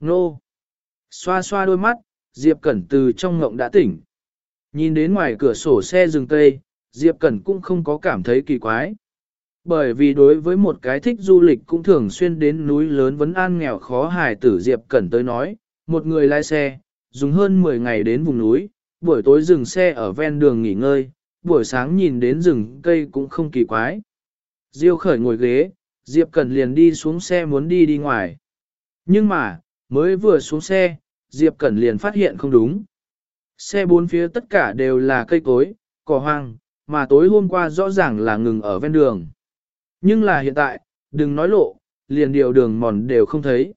Nô! Xoa xoa đôi mắt, Diệp Cẩn từ trong ngộng đã tỉnh. Nhìn đến ngoài cửa sổ xe dừng cây, Diệp Cẩn cũng không có cảm thấy kỳ quái. Bởi vì đối với một cái thích du lịch cũng thường xuyên đến núi lớn vấn an nghèo khó hài tử Diệp Cẩn tới nói, một người lái xe, dùng hơn 10 ngày đến vùng núi, buổi tối dừng xe ở ven đường nghỉ ngơi, buổi sáng nhìn đến rừng cây cũng không kỳ quái. Diêu khởi ngồi ghế, Diệp Cẩn liền đi xuống xe muốn đi đi ngoài. Nhưng mà, mới vừa xuống xe, Diệp Cẩn liền phát hiện không đúng. Xe bốn phía tất cả đều là cây cối, cỏ hoang, mà tối hôm qua rõ ràng là ngừng ở ven đường. Nhưng là hiện tại, đừng nói lộ, liền điều đường mòn đều không thấy.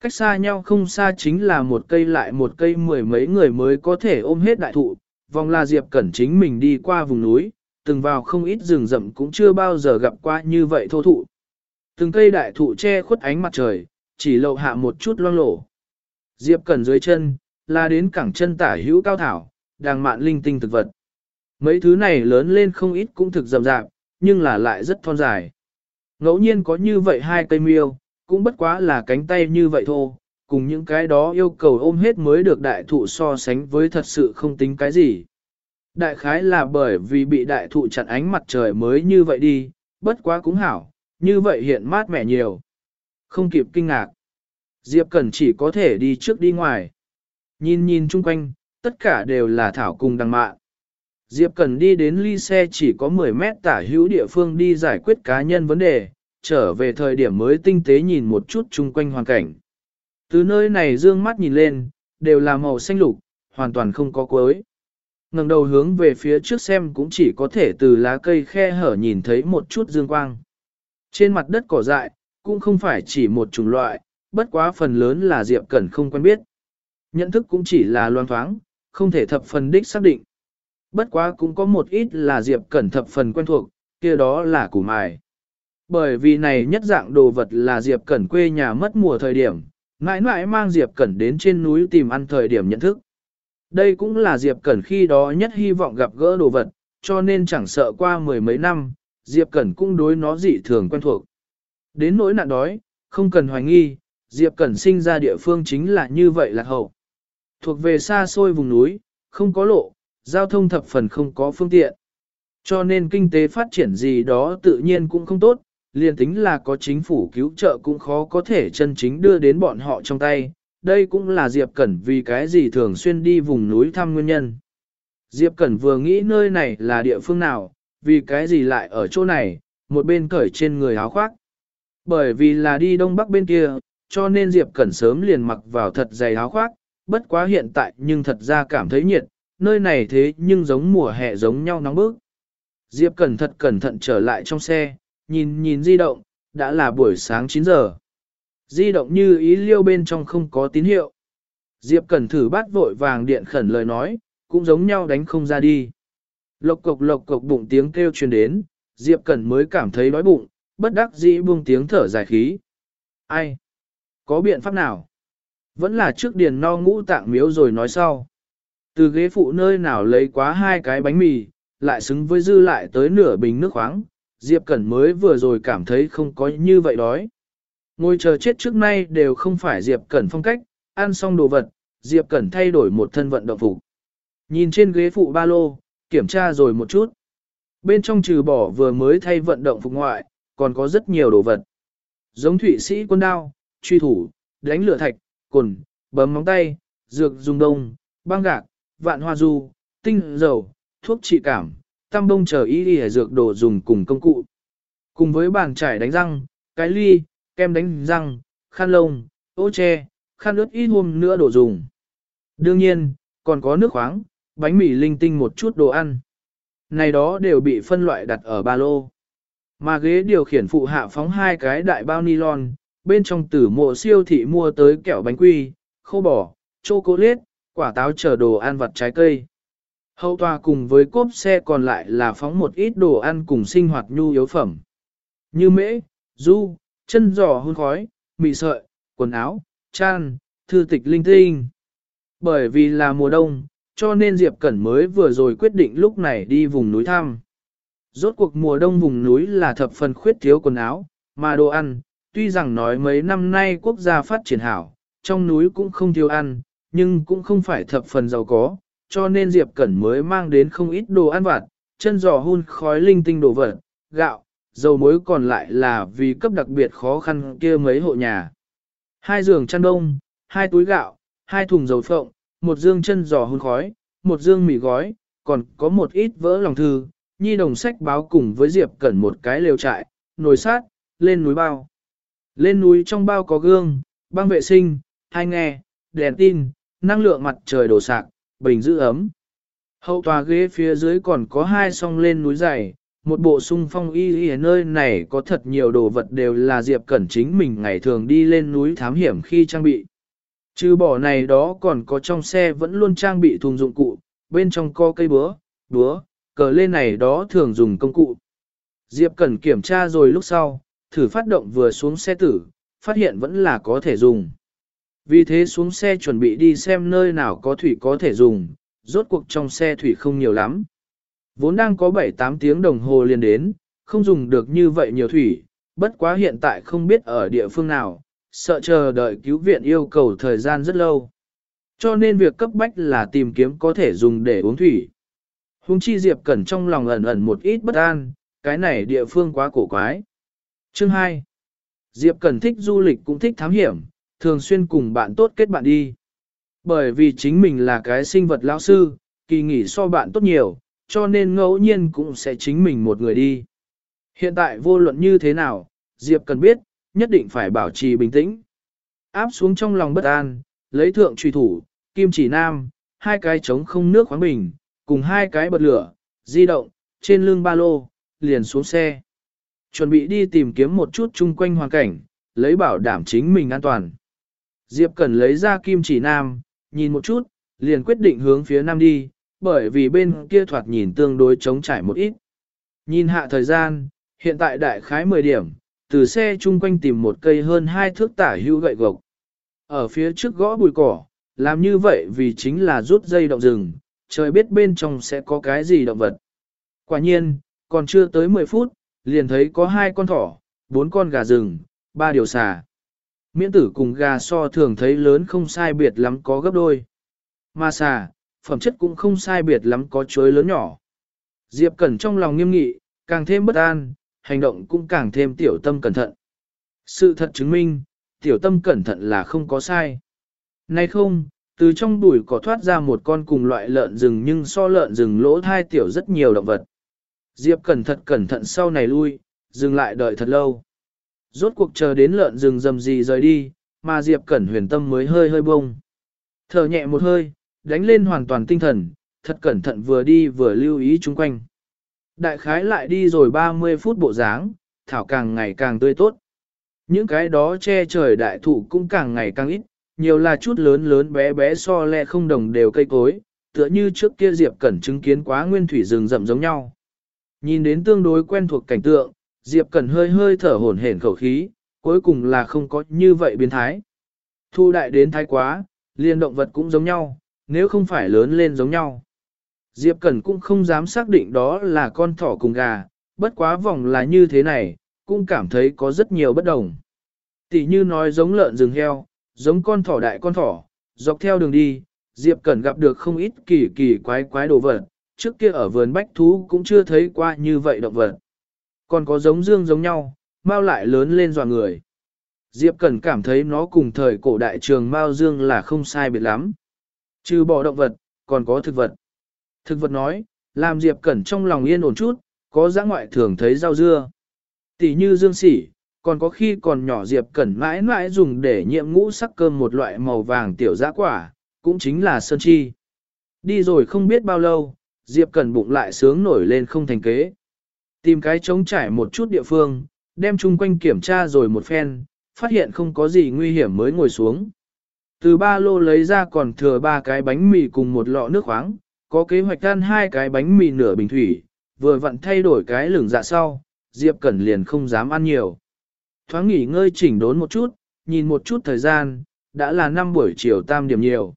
Cách xa nhau không xa chính là một cây lại một cây mười mấy người mới có thể ôm hết đại thụ, vòng là Diệp Cẩn chính mình đi qua vùng núi, từng vào không ít rừng rậm cũng chưa bao giờ gặp qua như vậy thô thụ. Từng cây đại thụ che khuất ánh mặt trời, chỉ lộ hạ một chút loang lổ. Diệp Cẩn dưới chân, là đến cẳng chân tả hữu cao thảo, đàng mạn linh tinh thực vật. Mấy thứ này lớn lên không ít cũng thực rậm rạp, nhưng là lại rất thon dài. Ngẫu nhiên có như vậy hai cây miêu, cũng bất quá là cánh tay như vậy thôi, cùng những cái đó yêu cầu ôm hết mới được đại thụ so sánh với thật sự không tính cái gì. Đại khái là bởi vì bị đại thụ chặn ánh mặt trời mới như vậy đi, bất quá cũng hảo, như vậy hiện mát mẻ nhiều. Không kịp kinh ngạc. Diệp Cẩn chỉ có thể đi trước đi ngoài. Nhìn nhìn chung quanh, tất cả đều là thảo cùng đằng mạ. Diệp Cẩn đi đến ly xe chỉ có 10 mét tả hữu địa phương đi giải quyết cá nhân vấn đề, trở về thời điểm mới tinh tế nhìn một chút chung quanh hoàn cảnh. Từ nơi này dương mắt nhìn lên, đều là màu xanh lục, hoàn toàn không có cuối. ngẩng đầu hướng về phía trước xem cũng chỉ có thể từ lá cây khe hở nhìn thấy một chút dương quang. Trên mặt đất cỏ dại, cũng không phải chỉ một chủng loại, bất quá phần lớn là Diệp Cẩn không quen biết. Nhận thức cũng chỉ là loan thoáng, không thể thập phần đích xác định. Bất quá cũng có một ít là Diệp Cẩn thập phần quen thuộc, kia đó là củ mài. Bởi vì này nhất dạng đồ vật là Diệp Cẩn quê nhà mất mùa thời điểm, mãi mãi mang Diệp Cẩn đến trên núi tìm ăn thời điểm nhận thức. Đây cũng là Diệp Cẩn khi đó nhất hy vọng gặp gỡ đồ vật, cho nên chẳng sợ qua mười mấy năm, Diệp Cẩn cũng đối nó dị thường quen thuộc. Đến nỗi nạn đói, không cần hoài nghi, Diệp Cẩn sinh ra địa phương chính là như vậy là hậu. Thuộc về xa xôi vùng núi, không có lộ, giao thông thập phần không có phương tiện. Cho nên kinh tế phát triển gì đó tự nhiên cũng không tốt, liền tính là có chính phủ cứu trợ cũng khó có thể chân chính đưa đến bọn họ trong tay. Đây cũng là Diệp Cẩn vì cái gì thường xuyên đi vùng núi thăm nguyên nhân. Diệp Cẩn vừa nghĩ nơi này là địa phương nào, vì cái gì lại ở chỗ này, một bên cởi trên người áo khoác. Bởi vì là đi đông bắc bên kia, cho nên Diệp Cẩn sớm liền mặc vào thật dày áo khoác, bất quá hiện tại nhưng thật ra cảm thấy nhiệt, nơi này thế nhưng giống mùa hè giống nhau nóng bức. Diệp Cẩn thật cẩn thận trở lại trong xe, nhìn nhìn di động, đã là buổi sáng 9 giờ. Di động như ý liêu bên trong không có tín hiệu. Diệp Cẩn thử bắt vội vàng điện khẩn lời nói, cũng giống nhau đánh không ra đi. Lộc cộc lộc cộc bụng tiếng kêu truyền đến, Diệp Cẩn mới cảm thấy đói bụng, bất đắc dĩ buông tiếng thở dài khí. Ai? Có biện pháp nào? Vẫn là trước điền no ngũ tạng miếu rồi nói sau. Từ ghế phụ nơi nào lấy quá hai cái bánh mì, lại xứng với dư lại tới nửa bình nước khoáng, Diệp Cẩn mới vừa rồi cảm thấy không có như vậy đói. Ngồi chờ chết trước nay đều không phải Diệp Cẩn phong cách, ăn xong đồ vật, Diệp Cẩn thay đổi một thân vận động phục. Nhìn trên ghế phụ ba lô, kiểm tra rồi một chút. Bên trong trừ bỏ vừa mới thay vận động phục ngoại, còn có rất nhiều đồ vật. Giống thủy sĩ quân đao, truy thủ, đánh lửa thạch, cồn, bấm móng tay, dược dùng đông, băng gạc, vạn hoa du, tinh dầu, thuốc trị cảm, tam bông chờ y y dược đồ dùng cùng công cụ. Cùng với bàn chải đánh răng, cái ly, kem đánh răng, khăn lông, ô che, khăn ướt ít hôm nữa đồ dùng. Đương nhiên, còn có nước khoáng, bánh mì linh tinh một chút đồ ăn. Này đó đều bị phân loại đặt ở ba lô. Mà ghế điều khiển phụ hạ phóng hai cái đại bao nylon, bên trong tử mộ siêu thị mua tới kẹo bánh quy, khô bò, chocolate, quả táo chờ đồ ăn vặt trái cây. Hậu tòa cùng với cốp xe còn lại là phóng một ít đồ ăn cùng sinh hoạt nhu yếu phẩm. Như mễ, du, chân giò hôn khói, mì sợi, quần áo, chan, thư tịch linh tinh. Bởi vì là mùa đông, cho nên Diệp Cẩn mới vừa rồi quyết định lúc này đi vùng núi thăm. Rốt cuộc mùa đông vùng núi là thập phần khuyết thiếu quần áo, mà đồ ăn, tuy rằng nói mấy năm nay quốc gia phát triển hảo, trong núi cũng không thiếu ăn, nhưng cũng không phải thập phần giàu có, cho nên Diệp Cẩn mới mang đến không ít đồ ăn vặt, chân giò hun khói linh tinh đồ vật, gạo, dầu muối còn lại là vì cấp đặc biệt khó khăn kia mấy hộ nhà. Hai giường chăn đông, hai túi gạo, hai thùng dầu phộng, một dương chân giò hun khói, một dương mì gói, còn có một ít vỡ lòng thư, nhi đồng sách báo cùng với Diệp Cẩn một cái lều trại, nồi sát, lên núi bao. Lên núi trong bao có gương, băng vệ sinh, hai nghe, đèn tin, năng lượng mặt trời đổ sạc, bình giữ ấm. Hậu tòa ghế phía dưới còn có hai song lên núi dày, một bộ sung phong y y ở nơi này có thật nhiều đồ vật đều là Diệp Cẩn chính mình ngày thường đi lên núi thám hiểm khi trang bị. Trừ bỏ này đó còn có trong xe vẫn luôn trang bị thùng dụng cụ, bên trong có cây búa, búa, cờ lên này đó thường dùng công cụ. Diệp Cẩn kiểm tra rồi lúc sau, thử phát động vừa xuống xe tử, phát hiện vẫn là có thể dùng. Vì thế xuống xe chuẩn bị đi xem nơi nào có thủy có thể dùng, rốt cuộc trong xe thủy không nhiều lắm. Vốn đang có 7-8 tiếng đồng hồ liền đến, không dùng được như vậy nhiều thủy, bất quá hiện tại không biết ở địa phương nào, sợ chờ đợi cứu viện yêu cầu thời gian rất lâu. Cho nên việc cấp bách là tìm kiếm có thể dùng để uống thủy. Hùng chi Diệp Cẩn trong lòng ẩn ẩn một ít bất an, cái này địa phương quá cổ quái. Chương 2. Diệp Cẩn thích du lịch cũng thích thám hiểm, thường xuyên cùng bạn tốt kết bạn đi. Bởi vì chính mình là cái sinh vật lão sư, kỳ nghỉ so bạn tốt nhiều, cho nên ngẫu nhiên cũng sẽ chính mình một người đi. Hiện tại vô luận như thế nào, Diệp Cẩn biết, nhất định phải bảo trì bình tĩnh. Áp xuống trong lòng bất an, lấy thượng truy thủ, kim chỉ nam, hai cái trống không nước khoáng bình, cùng hai cái bật lửa, di động, trên lưng ba lô, liền xuống xe. Chuẩn bị đi tìm kiếm một chút chung quanh hoàn cảnh, lấy bảo đảm chính mình an toàn. Diệp Cần lấy ra kim chỉ nam, nhìn một chút, liền quyết định hướng phía nam đi, bởi vì bên kia thoạt nhìn tương đối trống trải một ít. Nhìn hạ thời gian, hiện tại đại khái 10 điểm, từ xe chung quanh tìm một cây hơn hai thước tả hữu gậy gộc. Ở phía trước gõ bụi cỏ, làm như vậy vì chính là rút dây động rừng, trời biết bên trong sẽ có cái gì động vật. Quả nhiên, còn chưa tới 10 phút, liền thấy có hai con thỏ, bốn con gà rừng, ba điều xà. Miễn tử cùng gà so thường thấy lớn không sai biệt lắm có gấp đôi. Mà xà, phẩm chất cũng không sai biệt lắm có chuối lớn nhỏ. Diệp Cẩn trong lòng nghiêm nghị, càng thêm bất an, hành động cũng càng thêm tiểu tâm cẩn thận. Sự thật chứng minh, tiểu tâm cẩn thận là không có sai. Nay không, từ trong bụi cỏ thoát ra một con cùng loại lợn rừng nhưng so lợn rừng lỗ thai tiểu rất nhiều động vật. Diệp cẩn thận cẩn thận sau này lui, dừng lại đợi thật lâu. Rốt cuộc chờ đến lợn rừng rầm gì rời đi, mà Diệp cẩn huyền tâm mới hơi hơi bông. Thở nhẹ một hơi, đánh lên hoàn toàn tinh thần, thật cẩn thận vừa đi vừa lưu ý chung quanh. Đại khái lại đi rồi 30 phút bộ dáng, thảo càng ngày càng tươi tốt. Những cái đó che trời đại thụ cũng càng ngày càng ít, nhiều là chút lớn lớn bé bé so le không đồng đều cây cối, tựa như trước kia Diệp Cẩn chứng kiến quá nguyên thủy rừng rậm giống nhau. Nhìn đến tương đối quen thuộc cảnh tượng, Diệp Cẩn hơi hơi thở hổn hển khẩu khí, cuối cùng là không có như vậy biến thái. Thu đại đến thái quá, liên động vật cũng giống nhau, nếu không phải lớn lên giống nhau. Diệp Cẩn cũng không dám xác định đó là con thỏ cùng gà, bất quá vòng là như thế này, cũng cảm thấy có rất nhiều bất đồng. Tỷ như nói giống lợn rừng heo, giống con thỏ đại con thỏ, dọc theo đường đi, Diệp Cẩn gặp được không ít kỳ kỳ quái quái đồ vật, trước kia ở vườn bách thú cũng chưa thấy qua như vậy động vật. Còn có giống dương giống nhau, mau lại lớn lên dò người. Diệp Cẩn cảm thấy nó cùng thời cổ đại trường Mao Dương là không sai biệt lắm. Trừ bỏ động vật, còn có thực vật. Thực vật nói, làm Diệp Cẩn trong lòng yên ổn chút, có giã ngoại thường thấy rau dưa. Tỷ như dương sỉ, còn có khi còn nhỏ Diệp Cẩn mãi mãi dùng để nhiệm ngũ sắc cơm một loại màu vàng tiểu giã quả, cũng chính là sơn chi. Đi rồi không biết bao lâu, Diệp Cẩn bụng lại sướng nổi lên không thành kế. Tìm cái trống trải một chút địa phương, đem chung quanh kiểm tra rồi một phen, phát hiện không có gì nguy hiểm mới ngồi xuống. Từ ba lô lấy ra còn thừa ba cái bánh mì cùng một lọ nước khoáng, có kế hoạch ăn hai cái bánh mì nửa bình thủy, vừa vặn thay đổi cái lửng dạ sau, Diệp Cẩn liền không dám ăn nhiều. Thoáng nghỉ ngơi chỉnh đốn một chút, nhìn một chút thời gian, đã là 5 buổi chiều tam điểm nhiều.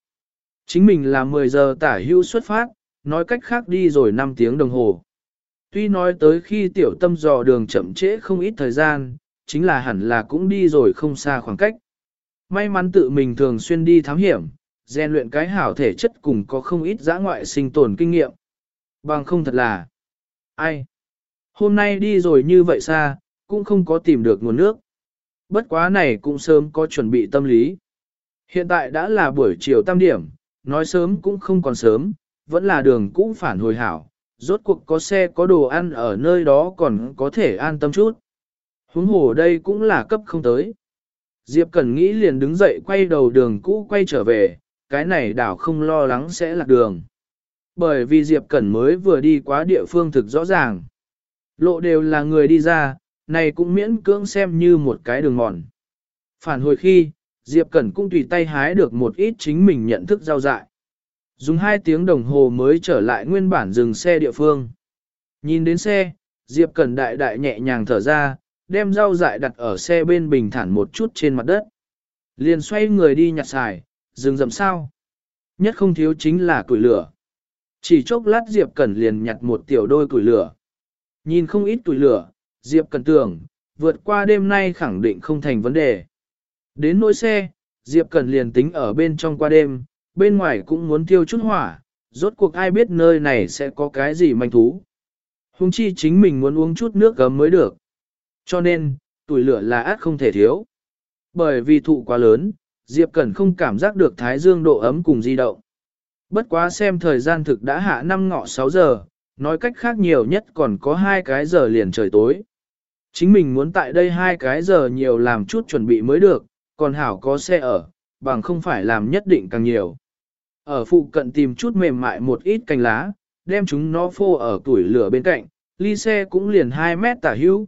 Chính mình là 10 giờ tả hưu xuất phát, nói cách khác đi rồi 5 tiếng đồng hồ. Tuy nói tới khi tiểu tâm dò đường chậm trễ không ít thời gian, chính là hẳn là cũng đi rồi không xa khoảng cách. May mắn tự mình thường xuyên đi thám hiểm, rèn luyện cái hảo thể chất cùng có không ít giã ngoại sinh tồn kinh nghiệm. Bằng không thật là, ai? Hôm nay đi rồi như vậy xa, cũng không có tìm được nguồn nước. Bất quá này cũng sớm có chuẩn bị tâm lý. Hiện tại đã là buổi chiều tam điểm, nói sớm cũng không còn sớm, vẫn là đường cũ phản hồi hảo, rốt cuộc có xe có đồ ăn ở nơi đó còn có thể an tâm chút. Huống hồ đây cũng là cấp không tới. Diệp Cẩn nghĩ liền đứng dậy quay đầu đường cũ quay trở về, cái này đảo không lo lắng sẽ lạc đường. Bởi vì Diệp Cẩn mới vừa đi qua địa phương thực rõ ràng. Lộ đều là người đi ra, này cũng miễn cưỡng xem như một cái đường mòn. Phản hồi khi, Diệp Cẩn cũng tùy tay hái được một ít chính mình nhận thức giao dại. Dùng hai tiếng đồng hồ mới trở lại nguyên bản dừng xe địa phương. Nhìn đến xe, Diệp Cẩn đại đại nhẹ nhàng thở ra, đem rau dại đặt ở xe bên bình thản một chút trên mặt đất. Liền xoay người đi nhặt xài, dừng dầm sao. Nhất không thiếu chính là củi lửa. Chỉ chốc lát Diệp Cẩn liền nhặt một tiểu đôi củi lửa. Nhìn không ít củi lửa, Diệp Cẩn tưởng, vượt qua đêm nay khẳng định không thành vấn đề. Đến nỗi xe, Diệp Cẩn liền tính ở bên trong qua đêm, bên ngoài cũng muốn tiêu chút hỏa, rốt cuộc ai biết nơi này sẽ có cái gì manh thú. Hùng chi chính mình muốn uống chút nước gấm mới được. Cho nên, tuổi lửa là át không thể thiếu. Bởi vì thụ quá lớn, Diệp Cẩn không cảm giác được thái dương độ ấm cùng di động. Bất quá xem thời gian thực đã hạ năm ngọ 6 giờ, nói cách khác nhiều nhất còn có hai cái giờ liền trời tối. Chính mình muốn tại đây hai cái giờ nhiều làm chút chuẩn bị mới được, còn hảo có xe ở, bằng không phải làm nhất định càng nhiều. Ở phụ cận tìm chút mềm mại một ít cành lá, đem chúng nó phô ở tuổi lửa bên cạnh, ly xe cũng liền 2 mét tả hữu.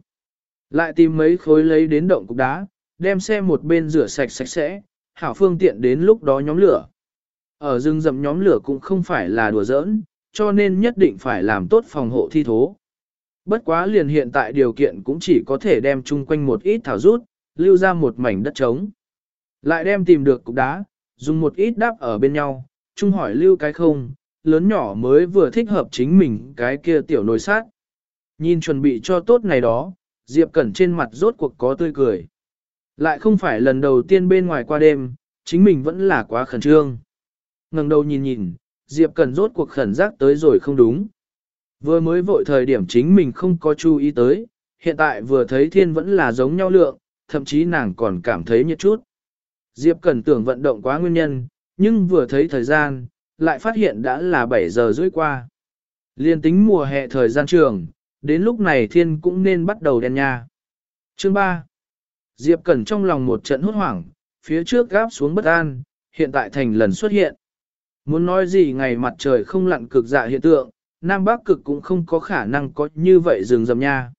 Lại tìm mấy khối lấy đến động cục đá, đem xe một bên rửa sạch sạch sẽ, hảo phương tiện đến lúc đó nhóm lửa. Ở rừng rậm nhóm lửa cũng không phải là đùa giỡn, cho nên nhất định phải làm tốt phòng hộ thi thố. Bất quá liền hiện tại điều kiện cũng chỉ có thể đem chung quanh một ít thảo rút, lưu ra một mảnh đất trống. Lại đem tìm được cục đá, dùng một ít đáp ở bên nhau, chung hỏi lưu cái không, lớn nhỏ mới vừa thích hợp chính mình cái kia tiểu nồi sát. Nhìn chuẩn bị cho tốt này đó, Diệp Cẩn trên mặt rốt cuộc có tươi cười. Lại không phải lần đầu tiên bên ngoài qua đêm, chính mình vẫn là quá khẩn trương. ngẩng đầu nhìn nhìn, Diệp Cần rốt cuộc khẩn giác tới rồi không đúng. Vừa mới vội thời điểm chính mình không có chú ý tới, hiện tại vừa thấy thiên vẫn là giống nhau lượng, thậm chí nàng còn cảm thấy nhiệt chút. Diệp Cần tưởng vận động quá nguyên nhân, nhưng vừa thấy thời gian, lại phát hiện đã là 7 giờ rưỡi qua. Liên tính mùa hè thời gian trường, đến lúc này thiên cũng nên bắt đầu đen nha. Chương 3 Diệp Cẩn trong lòng một trận hốt hoảng, phía trước gáp xuống bất an, hiện tại thành lần xuất hiện. Muốn nói gì ngày mặt trời không lặn cực dạ hiện tượng, Nam Bắc cực cũng không có khả năng có như vậy rừng rầm nha.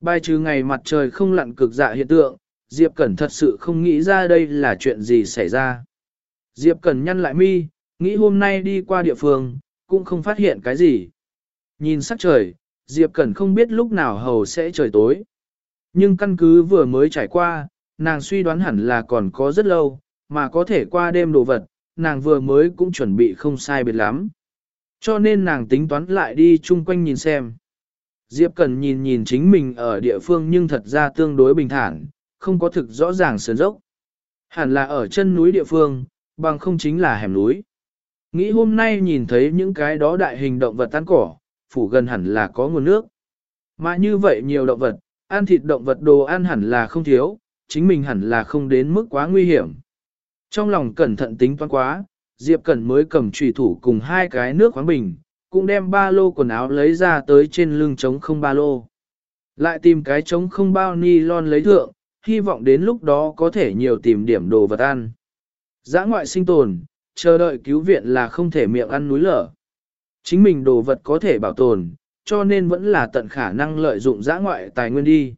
Bài trừ ngày mặt trời không lặn cực dạ hiện tượng, Diệp Cẩn thật sự không nghĩ ra đây là chuyện gì xảy ra. Diệp Cẩn nhăn lại mi, nghĩ hôm nay đi qua địa phương, cũng không phát hiện cái gì. Nhìn sắc trời, Diệp Cẩn không biết lúc nào hầu sẽ trời tối. Nhưng căn cứ vừa mới trải qua, nàng suy đoán hẳn là còn có rất lâu, mà có thể qua đêm đồ vật, nàng vừa mới cũng chuẩn bị không sai biệt lắm. Cho nên nàng tính toán lại đi chung quanh nhìn xem. Diệp Cần nhìn nhìn chính mình ở địa phương nhưng thật ra tương đối bình thản, không có thực rõ ràng sườn dốc. Hẳn là ở chân núi địa phương, bằng không chính là hẻm núi. Nghĩ hôm nay nhìn thấy những cái đó đại hình động vật tan cỏ, phủ gần hẳn là có nguồn nước. Mà như vậy nhiều động vật, ăn thịt động vật đồ ăn hẳn là không thiếu, chính mình hẳn là không đến mức quá nguy hiểm. Trong lòng cẩn thận tính toán quá, Diệp Cẩn mới cầm trùy thủ cùng hai cái nước khoáng bình, cũng đem ba lô quần áo lấy ra tới trên lưng trống không ba lô. Lại tìm cái trống không bao ni lon lấy thượng, hy vọng đến lúc đó có thể nhiều tìm điểm đồ vật ăn. Giã ngoại sinh tồn, chờ đợi cứu viện là không thể miệng ăn núi lở. Chính mình đồ vật có thể bảo tồn, cho nên vẫn là tận khả năng lợi dụng giã ngoại tài nguyên đi.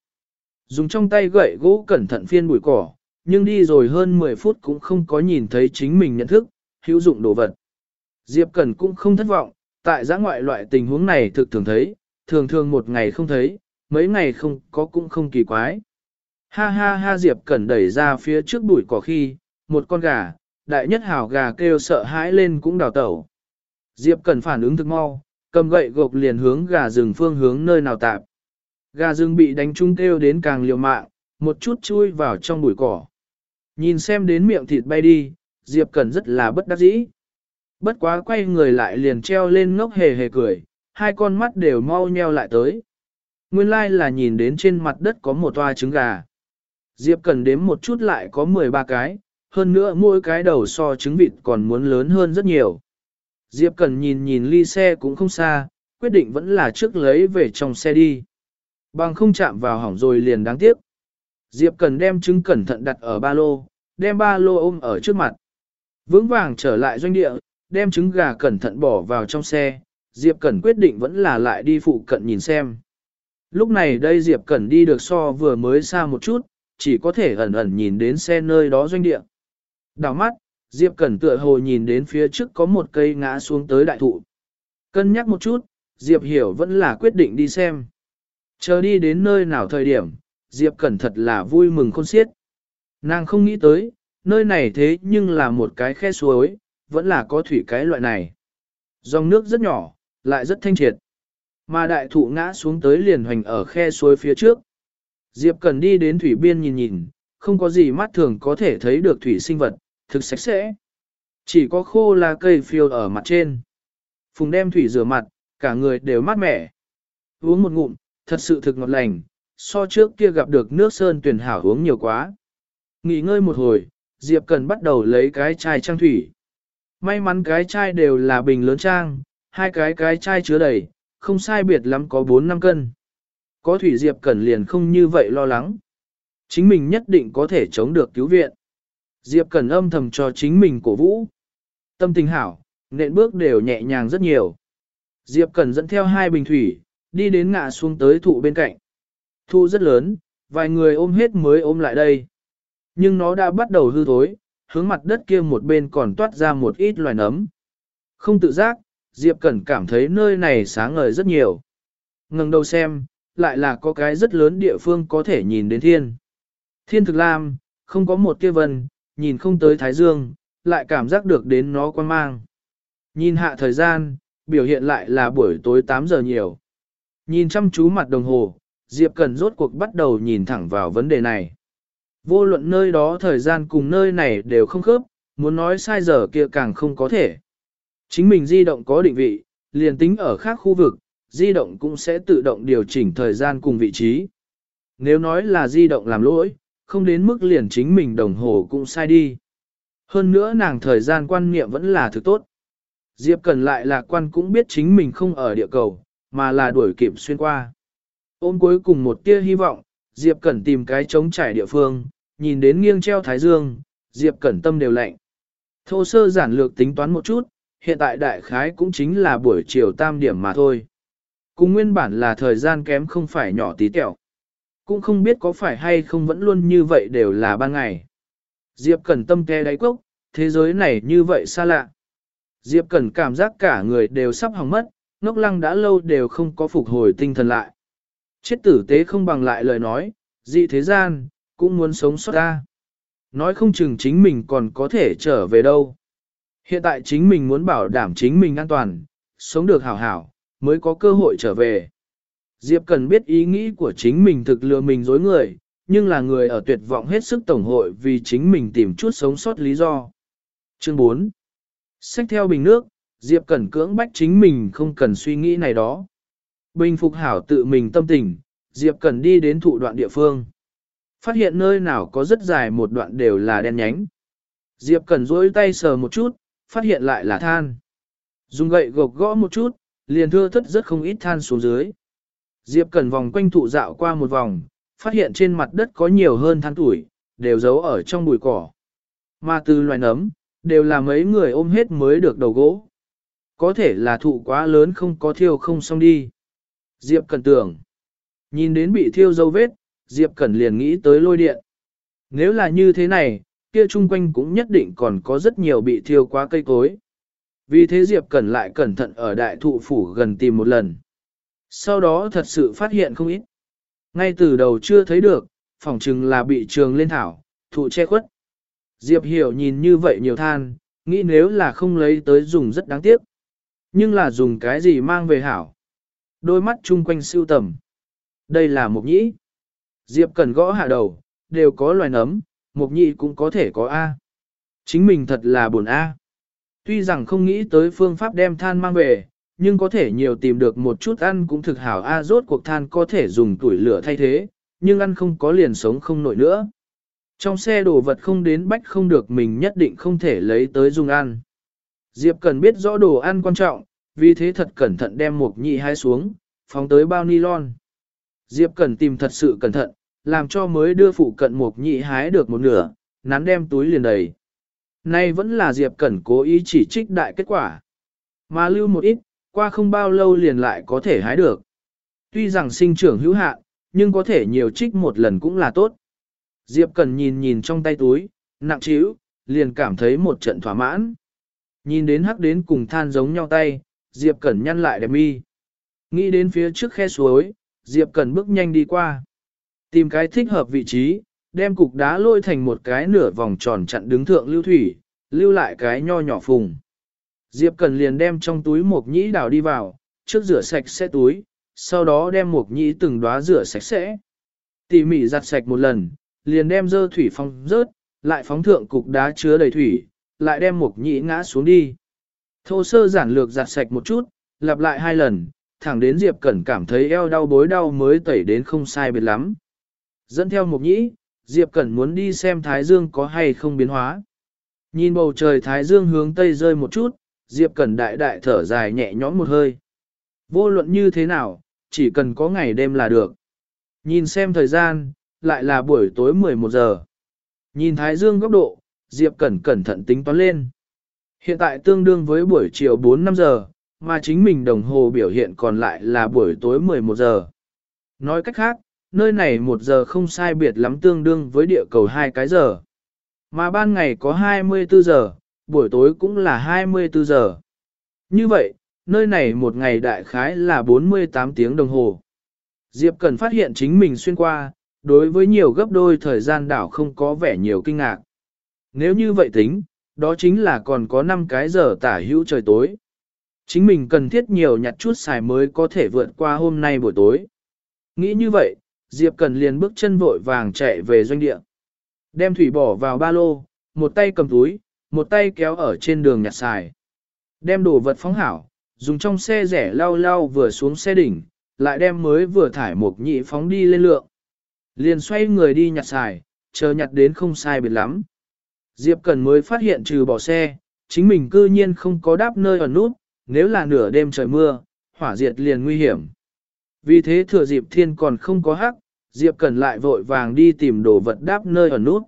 Dùng trong tay gậy gỗ cẩn thận phiên bụi cỏ, nhưng đi rồi hơn 10 phút cũng không có nhìn thấy chính mình nhận thức, hữu dụng đồ vật. Diệp Cẩn cũng không thất vọng, tại giã ngoại loại tình huống này thực thường thấy, thường thường một ngày không thấy, mấy ngày không có cũng không kỳ quái. Ha ha ha Diệp Cẩn đẩy ra phía trước bụi cỏ khi, một con gà, đại nhất hào gà kêu sợ hãi lên cũng đào tẩu. Diệp Cẩn phản ứng thực mau, cầm gậy gộc liền hướng gà rừng phương hướng nơi nào tạp. Gà rừng bị đánh trung kêu đến càng liều mạng, một chút chui vào trong bụi cỏ. Nhìn xem đến miệng thịt bay đi, Diệp Cẩn rất là bất đắc dĩ. Bất quá quay người lại liền treo lên ngốc hề hề cười, hai con mắt đều mau nheo lại tới. Nguyên lai like là nhìn đến trên mặt đất có một toa trứng gà. Diệp Cẩn đếm một chút lại có 13 cái, hơn nữa mỗi cái đầu so trứng vịt còn muốn lớn hơn rất nhiều. Diệp Cẩn nhìn nhìn ly xe cũng không xa, quyết định vẫn là trước lấy về trong xe đi. Bằng không chạm vào hỏng rồi liền đáng tiếc. Diệp Cần đem trứng cẩn thận đặt ở ba lô, đem ba lô ôm ở trước mặt. Vững vàng trở lại doanh địa, đem trứng gà cẩn thận bỏ vào trong xe, Diệp Cẩn quyết định vẫn là lại đi phụ cận nhìn xem. Lúc này đây Diệp Cẩn đi được so vừa mới xa một chút, chỉ có thể ẩn ẩn nhìn đến xe nơi đó doanh địa. Đào mắt, Diệp Cẩn tựa hồ nhìn đến phía trước có một cây ngã xuống tới đại thụ. Cân nhắc một chút, Diệp Hiểu vẫn là quyết định đi xem. Chờ đi đến nơi nào thời điểm, Diệp Cẩn thật là vui mừng khôn xiết. Nàng không nghĩ tới, nơi này thế nhưng là một cái khe suối, vẫn là có thủy cái loại này. Dòng nước rất nhỏ, lại rất thanh triệt. Mà đại thụ ngã xuống tới liền hoành ở khe suối phía trước. Diệp Cẩn đi đến thủy biên nhìn nhìn, không có gì mắt thường có thể thấy được thủy sinh vật, thực sạch sẽ. Chỉ có khô là cây phiêu ở mặt trên. Phùng đem thủy rửa mặt, cả người đều mát mẻ. Uống một ngụm, thật sự thực ngọt lành, so trước kia gặp được nước sơn tuyển hảo uống nhiều quá. Nghỉ ngơi một hồi, Diệp Cần bắt đầu lấy cái chai trang thủy. May mắn cái chai đều là bình lớn trang, hai cái cái chai chứa đầy, không sai biệt lắm có 4-5 cân. Có thủy Diệp Cần liền không như vậy lo lắng. Chính mình nhất định có thể chống được cứu viện. Diệp Cần âm thầm cho chính mình cổ vũ. Tâm tình hảo, nện bước đều nhẹ nhàng rất nhiều. Diệp Cần dẫn theo hai bình thủy, đi đến ngã xuống tới thụ bên cạnh. Thu rất lớn, vài người ôm hết mới ôm lại đây. Nhưng nó đã bắt đầu hư thối, hướng mặt đất kia một bên còn toát ra một ít loài nấm. Không tự giác, Diệp Cẩn cảm thấy nơi này sáng ngời rất nhiều. Ngừng đầu xem, lại là có cái rất lớn địa phương có thể nhìn đến thiên. Thiên thực lam, không có một kia vân, nhìn không tới thái dương, lại cảm giác được đến nó quan mang. Nhìn hạ thời gian, biểu hiện lại là buổi tối 8 giờ nhiều. Nhìn chăm chú mặt đồng hồ, Diệp Cần rốt cuộc bắt đầu nhìn thẳng vào vấn đề này. Vô luận nơi đó thời gian cùng nơi này đều không khớp, muốn nói sai giờ kia càng không có thể. Chính mình di động có định vị, liền tính ở khác khu vực, di động cũng sẽ tự động điều chỉnh thời gian cùng vị trí. Nếu nói là di động làm lỗi, không đến mức liền chính mình đồng hồ cũng sai đi. Hơn nữa nàng thời gian quan niệm vẫn là thứ tốt. Diệp Cần lại lạc quan cũng biết chính mình không ở địa cầu, mà là đuổi kịp xuyên qua. Ôm cuối cùng một tia hy vọng, Diệp Cẩn tìm cái trống trải địa phương, nhìn đến nghiêng treo thái dương, Diệp Cẩn tâm đều lạnh. Thô sơ giản lược tính toán một chút, hiện tại đại khái cũng chính là buổi chiều tam điểm mà thôi. Cùng nguyên bản là thời gian kém không phải nhỏ tí tẹo. Cũng không biết có phải hay không vẫn luôn như vậy đều là ban ngày. Diệp Cẩn tâm ke đáy cốc, thế giới này như vậy xa lạ. Diệp Cẩn cảm giác cả người đều sắp hỏng mất, ngốc lăng đã lâu đều không có phục hồi tinh thần lại. Chết tử tế không bằng lại lời nói, dị thế gian, cũng muốn sống sót ra. Nói không chừng chính mình còn có thể trở về đâu. Hiện tại chính mình muốn bảo đảm chính mình an toàn, sống được hảo hảo, mới có cơ hội trở về. Diệp cần biết ý nghĩ của chính mình thực lừa mình dối người, nhưng là người ở tuyệt vọng hết sức tổng hội vì chính mình tìm chút sống sót lý do. Chương 4 Xách theo bình nước, Diệp Cẩn cưỡng bách chính mình không cần suy nghĩ này đó. Bình phục hảo tự mình tâm tình, Diệp Cẩn đi đến thụ đoạn địa phương. Phát hiện nơi nào có rất dài một đoạn đều là đen nhánh. Diệp Cẩn duỗi tay sờ một chút, phát hiện lại là than. Dùng gậy gộc gõ một chút, liền thưa thất rất không ít than xuống dưới. Diệp Cẩn vòng quanh thụ dạo qua một vòng, phát hiện trên mặt đất có nhiều hơn than tuổi, đều giấu ở trong bụi cỏ. Mà từ loài nấm, đều là mấy người ôm hết mới được đầu gỗ. Có thể là thụ quá lớn không có thiêu không xong đi. Diệp Cẩn tưởng. Nhìn đến bị thiêu dấu vết, Diệp Cẩn liền nghĩ tới lôi điện. Nếu là như thế này, kia chung quanh cũng nhất định còn có rất nhiều bị thiêu quá cây cối. Vì thế Diệp Cẩn lại cẩn thận ở đại thụ phủ gần tìm một lần. Sau đó thật sự phát hiện không ít. Ngay từ đầu chưa thấy được, phỏng chừng là bị trường lên thảo, thụ che khuất. Diệp Hiểu nhìn như vậy nhiều than, nghĩ nếu là không lấy tới dùng rất đáng tiếc. Nhưng là dùng cái gì mang về hảo. Đôi mắt chung quanh siêu tầm. Đây là mục nhĩ. Diệp cần gõ hạ đầu, đều có loài nấm, mục nhĩ cũng có thể có A. Chính mình thật là buồn A. Tuy rằng không nghĩ tới phương pháp đem than mang về, nhưng có thể nhiều tìm được một chút ăn cũng thực hảo A rốt cuộc than có thể dùng tuổi lửa thay thế, nhưng ăn không có liền sống không nổi nữa. Trong xe đồ vật không đến bách không được mình nhất định không thể lấy tới dùng ăn. Diệp cần biết rõ đồ ăn quan trọng, vì thế thật cẩn thận đem một nhị hai xuống, phóng tới bao nylon. Diệp cần tìm thật sự cẩn thận, làm cho mới đưa phụ cận một nhị hái được một nửa, nắn đem túi liền đầy. Nay vẫn là Diệp Cẩn cố ý chỉ trích đại kết quả. Mà lưu một ít, qua không bao lâu liền lại có thể hái được. Tuy rằng sinh trưởng hữu hạn, nhưng có thể nhiều trích một lần cũng là tốt. Diệp Cẩn nhìn nhìn trong tay túi, nặng trĩu, liền cảm thấy một trận thỏa mãn. Nhìn đến hắc đến cùng than giống nhau tay, Diệp Cẩn nhăn lại đẹp mi. Nghĩ đến phía trước khe suối, Diệp Cẩn bước nhanh đi qua. Tìm cái thích hợp vị trí, đem cục đá lôi thành một cái nửa vòng tròn chặn đứng thượng lưu thủy, lưu lại cái nho nhỏ phùng. Diệp Cần liền đem trong túi mộc nhĩ đào đi vào, trước rửa sạch sẽ túi, sau đó đem mộc nhĩ từng đóa rửa sạch sẽ. Tỉ mỉ giặt sạch một lần, liền đem dơ thủy phong rớt, lại phóng thượng cục đá chứa đầy thủy, lại đem mộc nhĩ ngã xuống đi. Thô sơ giản lược giặt sạch một chút, lặp lại hai lần, thẳng đến Diệp Cẩn cảm thấy eo đau bối đau mới tẩy đến không sai biệt lắm. Dẫn theo một nhĩ, Diệp Cẩn muốn đi xem Thái Dương có hay không biến hóa. Nhìn bầu trời Thái Dương hướng Tây rơi một chút, Diệp Cẩn đại đại thở dài nhẹ nhõm một hơi. Vô luận như thế nào, chỉ cần có ngày đêm là được. Nhìn xem thời gian, lại là buổi tối 11 giờ. Nhìn Thái Dương góc độ, Diệp Cẩn cẩn thận tính toán lên. Hiện tại tương đương với buổi chiều 4-5 giờ, mà chính mình đồng hồ biểu hiện còn lại là buổi tối 11 giờ. Nói cách khác, nơi này một giờ không sai biệt lắm tương đương với địa cầu hai cái giờ. Mà ban ngày có 24 giờ, buổi tối cũng là 24 giờ. Như vậy, nơi này một ngày đại khái là 48 tiếng đồng hồ. Diệp cần phát hiện chính mình xuyên qua, đối với nhiều gấp đôi thời gian đảo không có vẻ nhiều kinh ngạc. Nếu như vậy tính, đó chính là còn có 5 cái giờ tả hữu trời tối. Chính mình cần thiết nhiều nhặt chút xài mới có thể vượt qua hôm nay buổi tối. Nghĩ như vậy, Diệp Cần liền bước chân vội vàng chạy về doanh địa. Đem thủy bỏ vào ba lô, một tay cầm túi, một tay kéo ở trên đường nhặt xài. Đem đồ vật phóng hảo, dùng trong xe rẻ lau lau vừa xuống xe đỉnh, lại đem mới vừa thải một nhị phóng đi lên lượng. Liền xoay người đi nhặt xài, chờ nhặt đến không sai biệt lắm. Diệp Cần mới phát hiện trừ bỏ xe, chính mình cư nhiên không có đáp nơi ở nút, nếu là nửa đêm trời mưa, hỏa diệt liền nguy hiểm. Vì thế thừa Diệp thiên còn không có hắc, Diệp Cần lại vội vàng đi tìm đồ vật đáp nơi ở nút.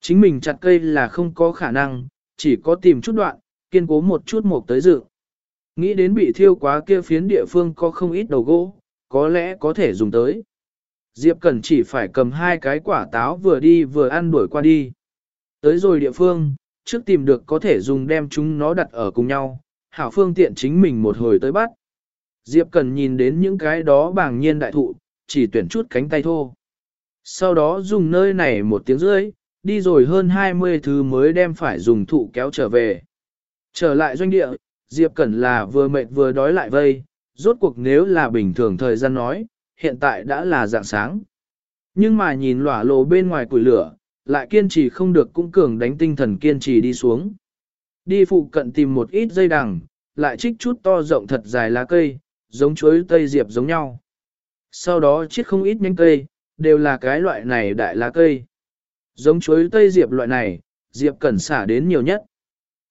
Chính mình chặt cây là không có khả năng, chỉ có tìm chút đoạn, kiên cố một chút một tới dự. Nghĩ đến bị thiêu quá kia phiến địa phương có không ít đầu gỗ, có lẽ có thể dùng tới. Diệp Cần chỉ phải cầm hai cái quả táo vừa đi vừa ăn đuổi qua đi. Tới rồi địa phương, trước tìm được có thể dùng đem chúng nó đặt ở cùng nhau, hảo phương tiện chính mình một hồi tới bắt. Diệp Cần nhìn đến những cái đó bàng nhiên đại thụ, chỉ tuyển chút cánh tay thô. Sau đó dùng nơi này một tiếng rưỡi, đi rồi hơn 20 thứ mới đem phải dùng thụ kéo trở về. Trở lại doanh địa, Diệp Cẩn là vừa mệt vừa đói lại vây, rốt cuộc nếu là bình thường thời gian nói, hiện tại đã là dạng sáng. Nhưng mà nhìn lỏa lộ bên ngoài củi lửa, lại kiên trì không được cũng cường đánh tinh thần kiên trì đi xuống. Đi phụ cận tìm một ít dây đằng, lại trích chút to rộng thật dài lá cây, giống chuối tây diệp giống nhau. Sau đó chiết không ít nhánh cây, đều là cái loại này đại lá cây. Giống chuối tây diệp loại này, diệp cẩn xả đến nhiều nhất.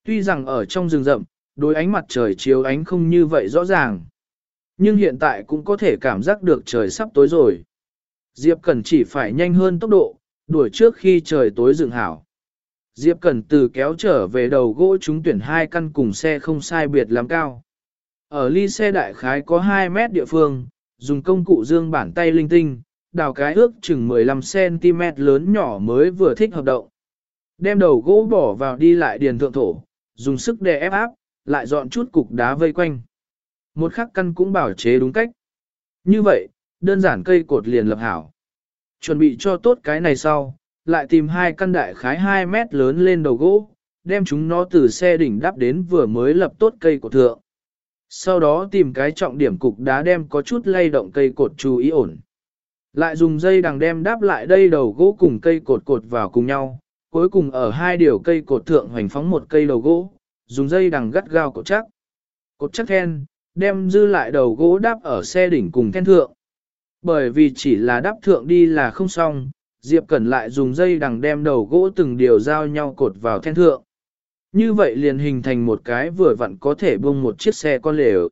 Tuy rằng ở trong rừng rậm, đối ánh mặt trời chiếu ánh không như vậy rõ ràng. Nhưng hiện tại cũng có thể cảm giác được trời sắp tối rồi. Diệp Cẩn chỉ phải nhanh hơn tốc độ, đuổi trước khi trời tối dựng hảo. Diệp Cần từ kéo trở về đầu gỗ chúng tuyển hai căn cùng xe không sai biệt lắm cao. Ở ly xe đại khái có 2 mét địa phương, dùng công cụ dương bản tay linh tinh, đào cái ước chừng 15cm lớn nhỏ mới vừa thích hợp động. Đem đầu gỗ bỏ vào đi lại điền thượng thổ, dùng sức đè ép áp, lại dọn chút cục đá vây quanh. Một khắc căn cũng bảo chế đúng cách. Như vậy, đơn giản cây cột liền lập hảo. Chuẩn bị cho tốt cái này sau, lại tìm hai căn đại khái 2 mét lớn lên đầu gỗ, đem chúng nó từ xe đỉnh đắp đến vừa mới lập tốt cây cột thượng. Sau đó tìm cái trọng điểm cục đá đem có chút lay động cây cột chú ý ổn. Lại dùng dây đằng đem đáp lại đây đầu gỗ cùng cây cột cột vào cùng nhau, cuối cùng ở hai điều cây cột thượng hoành phóng một cây đầu gỗ, dùng dây đằng gắt gao cột chắc. Cột chắc then, đem dư lại đầu gỗ đáp ở xe đỉnh cùng then thượng. Bởi vì chỉ là đáp thượng đi là không xong, Diệp Cẩn lại dùng dây đằng đem đầu gỗ từng điều giao nhau cột vào then thượng. Như vậy liền hình thành một cái vừa vặn có thể buông một chiếc xe con lều.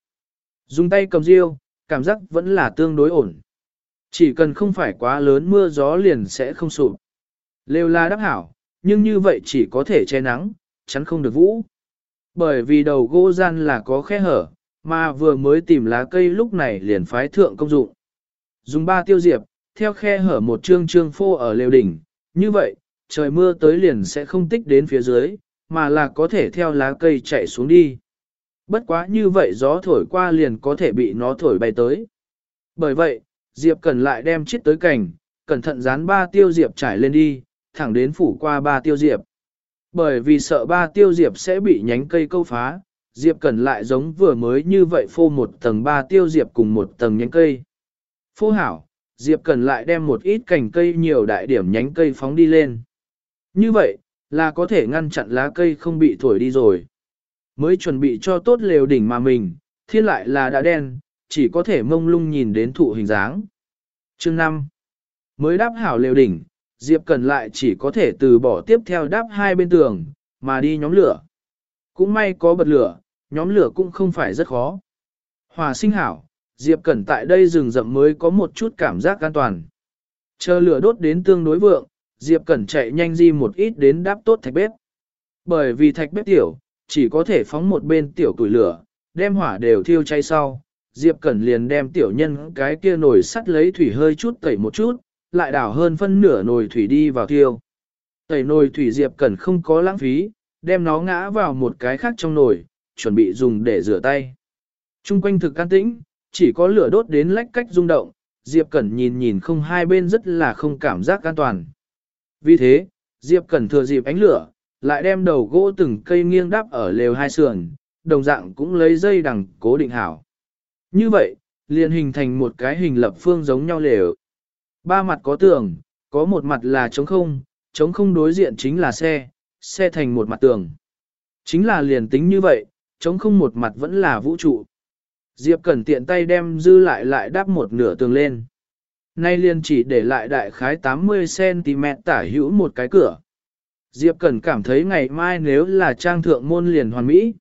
Dùng tay cầm riêu, cảm giác vẫn là tương đối ổn. Chỉ cần không phải quá lớn mưa gió liền sẽ không sụp. Lều là đắp hảo, nhưng như vậy chỉ có thể che nắng, chắn không được vũ. Bởi vì đầu gỗ gian là có khe hở, mà vừa mới tìm lá cây lúc này liền phái thượng công dụng. Dùng ba tiêu diệp, theo khe hở một trương trương phô ở lều đỉnh, như vậy, trời mưa tới liền sẽ không tích đến phía dưới, mà là có thể theo lá cây chạy xuống đi. Bất quá như vậy gió thổi qua liền có thể bị nó thổi bay tới. Bởi vậy, Diệp cần lại đem chiếc tới cành, cẩn thận dán ba tiêu diệp trải lên đi, thẳng đến phủ qua ba tiêu diệp. Bởi vì sợ ba tiêu diệp sẽ bị nhánh cây câu phá, Diệp cần lại giống vừa mới như vậy phô một tầng ba tiêu diệp cùng một tầng nhánh cây. Phô hảo, Diệp cần lại đem một ít cành cây nhiều đại điểm nhánh cây phóng đi lên. Như vậy, là có thể ngăn chặn lá cây không bị thổi đi rồi. Mới chuẩn bị cho tốt lều đỉnh mà mình, thiên lại là đã đen, chỉ có thể mông lung nhìn đến thụ hình dáng. Chương 5. Mới đáp hảo lều đỉnh, Diệp Cần lại chỉ có thể từ bỏ tiếp theo đáp hai bên tường, mà đi nhóm lửa. Cũng may có bật lửa, nhóm lửa cũng không phải rất khó. Hòa sinh hảo, Diệp Cẩn tại đây rừng rậm mới có một chút cảm giác an toàn. Chờ lửa đốt đến tương đối vượng, Diệp Cẩn chạy nhanh di một ít đến đáp tốt thạch bếp. Bởi vì thạch bếp tiểu, chỉ có thể phóng một bên tiểu củi lửa, đem hỏa đều thiêu cháy sau. Diệp Cẩn liền đem tiểu nhân cái kia nồi sắt lấy thủy hơi chút tẩy một chút, lại đảo hơn phân nửa nồi thủy đi vào thiêu. Tẩy nồi thủy Diệp Cẩn không có lãng phí, đem nó ngã vào một cái khác trong nồi, chuẩn bị dùng để rửa tay. Trung quanh thực can tĩnh, chỉ có lửa đốt đến lách cách rung động, Diệp Cẩn nhìn nhìn không hai bên rất là không cảm giác an toàn. Vì thế, Diệp Cẩn thừa dịp ánh lửa, lại đem đầu gỗ từng cây nghiêng đắp ở lều hai sườn, đồng dạng cũng lấy dây đằng cố định hảo. Như vậy, liền hình thành một cái hình lập phương giống nhau lều. Ba mặt có tường, có một mặt là trống không, trống không đối diện chính là xe, xe thành một mặt tường. Chính là liền tính như vậy, trống không một mặt vẫn là vũ trụ. Diệp Cẩn tiện tay đem dư lại lại đắp một nửa tường lên. Nay liền chỉ để lại đại khái 80cm tả hữu một cái cửa. Diệp Cẩn cảm thấy ngày mai nếu là trang thượng môn liền hoàn mỹ.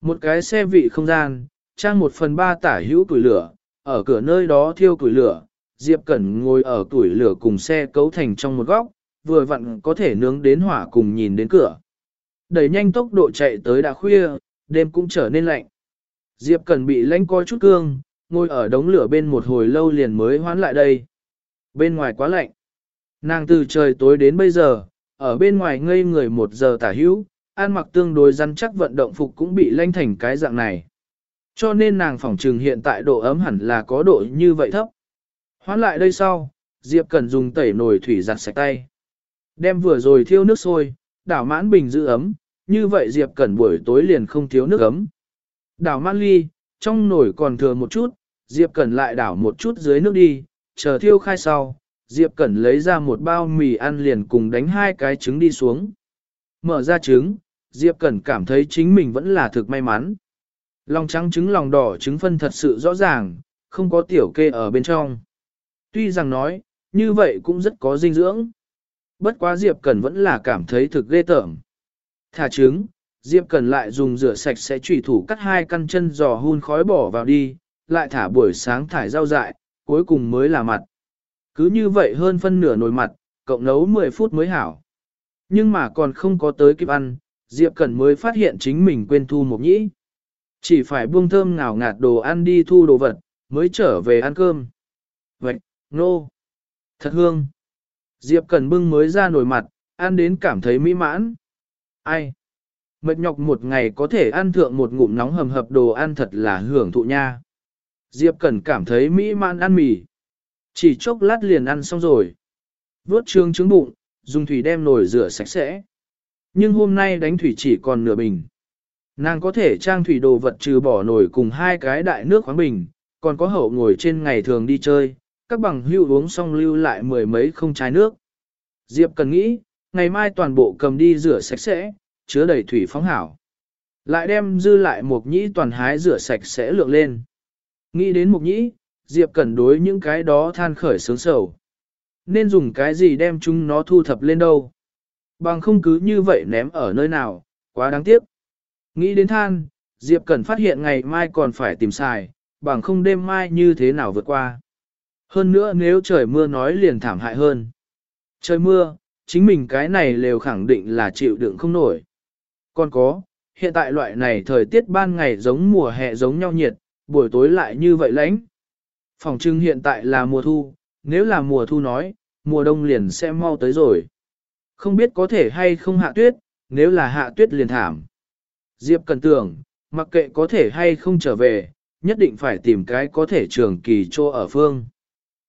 Một cái xe vị không gian, trang một phần ba tả hữu tuổi lửa, ở cửa nơi đó thiêu tuổi lửa. Diệp Cẩn ngồi ở tuổi lửa cùng xe cấu thành trong một góc, vừa vặn có thể nướng đến hỏa cùng nhìn đến cửa. Đẩy nhanh tốc độ chạy tới đã khuya, đêm cũng trở nên lạnh. Diệp Cẩn bị lãnh coi chút cương, ngồi ở đống lửa bên một hồi lâu liền mới hoán lại đây. Bên ngoài quá lạnh. Nàng từ trời tối đến bây giờ, ở bên ngoài ngây người một giờ tả hữu, an mặc tương đối rắn chắc vận động phục cũng bị lanh thành cái dạng này. Cho nên nàng phỏng trừng hiện tại độ ấm hẳn là có độ như vậy thấp. Hoán lại đây sau, Diệp Cần dùng tẩy nồi thủy giặt sạch tay. Đem vừa rồi thiêu nước sôi, đảo mãn bình giữ ấm, như vậy Diệp Cẩn buổi tối liền không thiếu nước ấm. Đảo man ly, trong nồi còn thừa một chút, Diệp Cẩn lại đảo một chút dưới nước đi, chờ thiêu khai sau, Diệp Cẩn lấy ra một bao mì ăn liền cùng đánh hai cái trứng đi xuống. Mở ra trứng, Diệp Cẩn cảm thấy chính mình vẫn là thực may mắn. Lòng trắng trứng lòng đỏ trứng phân thật sự rõ ràng, không có tiểu kê ở bên trong. Tuy rằng nói, như vậy cũng rất có dinh dưỡng. Bất quá Diệp Cẩn vẫn là cảm thấy thực ghê tởm. Thả trứng, Diệp Cẩn lại dùng rửa sạch sẽ trùy thủ cắt hai căn chân giò hun khói bỏ vào đi, lại thả buổi sáng thải rau dại, cuối cùng mới là mặt. Cứ như vậy hơn phân nửa nồi mặt, cộng nấu 10 phút mới hảo. Nhưng mà còn không có tới kịp ăn, Diệp Cẩn mới phát hiện chính mình quên thu một nhĩ. Chỉ phải buông thơm ngào ngạt đồ ăn đi thu đồ vật, mới trở về ăn cơm. Vậy, nô, no. thật hương. Diệp Cẩn bưng mới ra nồi mặt, ăn đến cảm thấy mỹ mãn. Ai? Mệt nhọc một ngày có thể ăn thượng một ngụm nóng hầm hập đồ ăn thật là hưởng thụ nha. Diệp Cẩn cảm thấy mỹ mãn ăn mì. Chỉ chốc lát liền ăn xong rồi. Vốt trương trứng bụng, dùng thủy đem nồi rửa sạch sẽ. Nhưng hôm nay đánh thủy chỉ còn nửa bình. Nàng có thể trang thủy đồ vật trừ bỏ nồi cùng hai cái đại nước khoáng bình, còn có hậu ngồi trên ngày thường đi chơi, các bằng hữu uống xong lưu lại mười mấy không chai nước. Diệp cần nghĩ, ngày mai toàn bộ cầm đi rửa sạch sẽ, chứa đầy thủy phóng hảo. Lại đem dư lại mục nhĩ toàn hái rửa sạch sẽ lượng lên. Nghĩ đến mục nhĩ, Diệp Cẩn đối những cái đó than khởi sướng sầu. Nên dùng cái gì đem chúng nó thu thập lên đâu. Bằng không cứ như vậy ném ở nơi nào, quá đáng tiếc. Nghĩ đến than, Diệp Cẩn phát hiện ngày mai còn phải tìm xài, bằng không đêm mai như thế nào vượt qua. Hơn nữa nếu trời mưa nói liền thảm hại hơn. Trời mưa, chính mình cái này lều khẳng định là chịu đựng không nổi. Còn có, hiện tại loại này thời tiết ban ngày giống mùa hè giống nhau nhiệt, buổi tối lại như vậy lạnh. Phòng trưng hiện tại là mùa thu, nếu là mùa thu nói, mùa đông liền sẽ mau tới rồi. Không biết có thể hay không hạ tuyết, nếu là hạ tuyết liền thảm. Diệp cần tưởng, mặc kệ có thể hay không trở về, nhất định phải tìm cái có thể trường kỳ cho ở phương.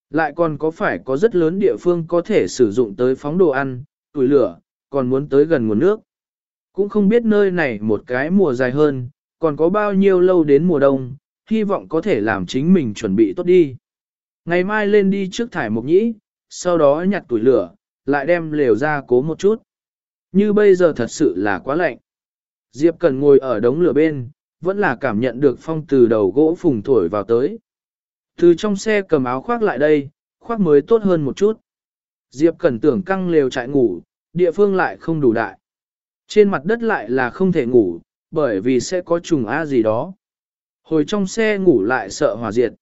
Lại còn có phải có rất lớn địa phương có thể sử dụng tới phóng đồ ăn, tuổi lửa, còn muốn tới gần nguồn nước. Cũng không biết nơi này một cái mùa dài hơn, còn có bao nhiêu lâu đến mùa đông, hy vọng có thể làm chính mình chuẩn bị tốt đi. Ngày mai lên đi trước thải mộc nhĩ, sau đó nhặt tuổi lửa, lại đem lều ra cố một chút. Như bây giờ thật sự là quá lạnh. Diệp Cần ngồi ở đống lửa bên, vẫn là cảm nhận được phong từ đầu gỗ phùng thổi vào tới. Từ trong xe cầm áo khoác lại đây, khoác mới tốt hơn một chút. Diệp Cần tưởng căng lều trại ngủ, địa phương lại không đủ đại. Trên mặt đất lại là không thể ngủ, bởi vì sẽ có trùng a gì đó. Hồi trong xe ngủ lại sợ hỏa diệt.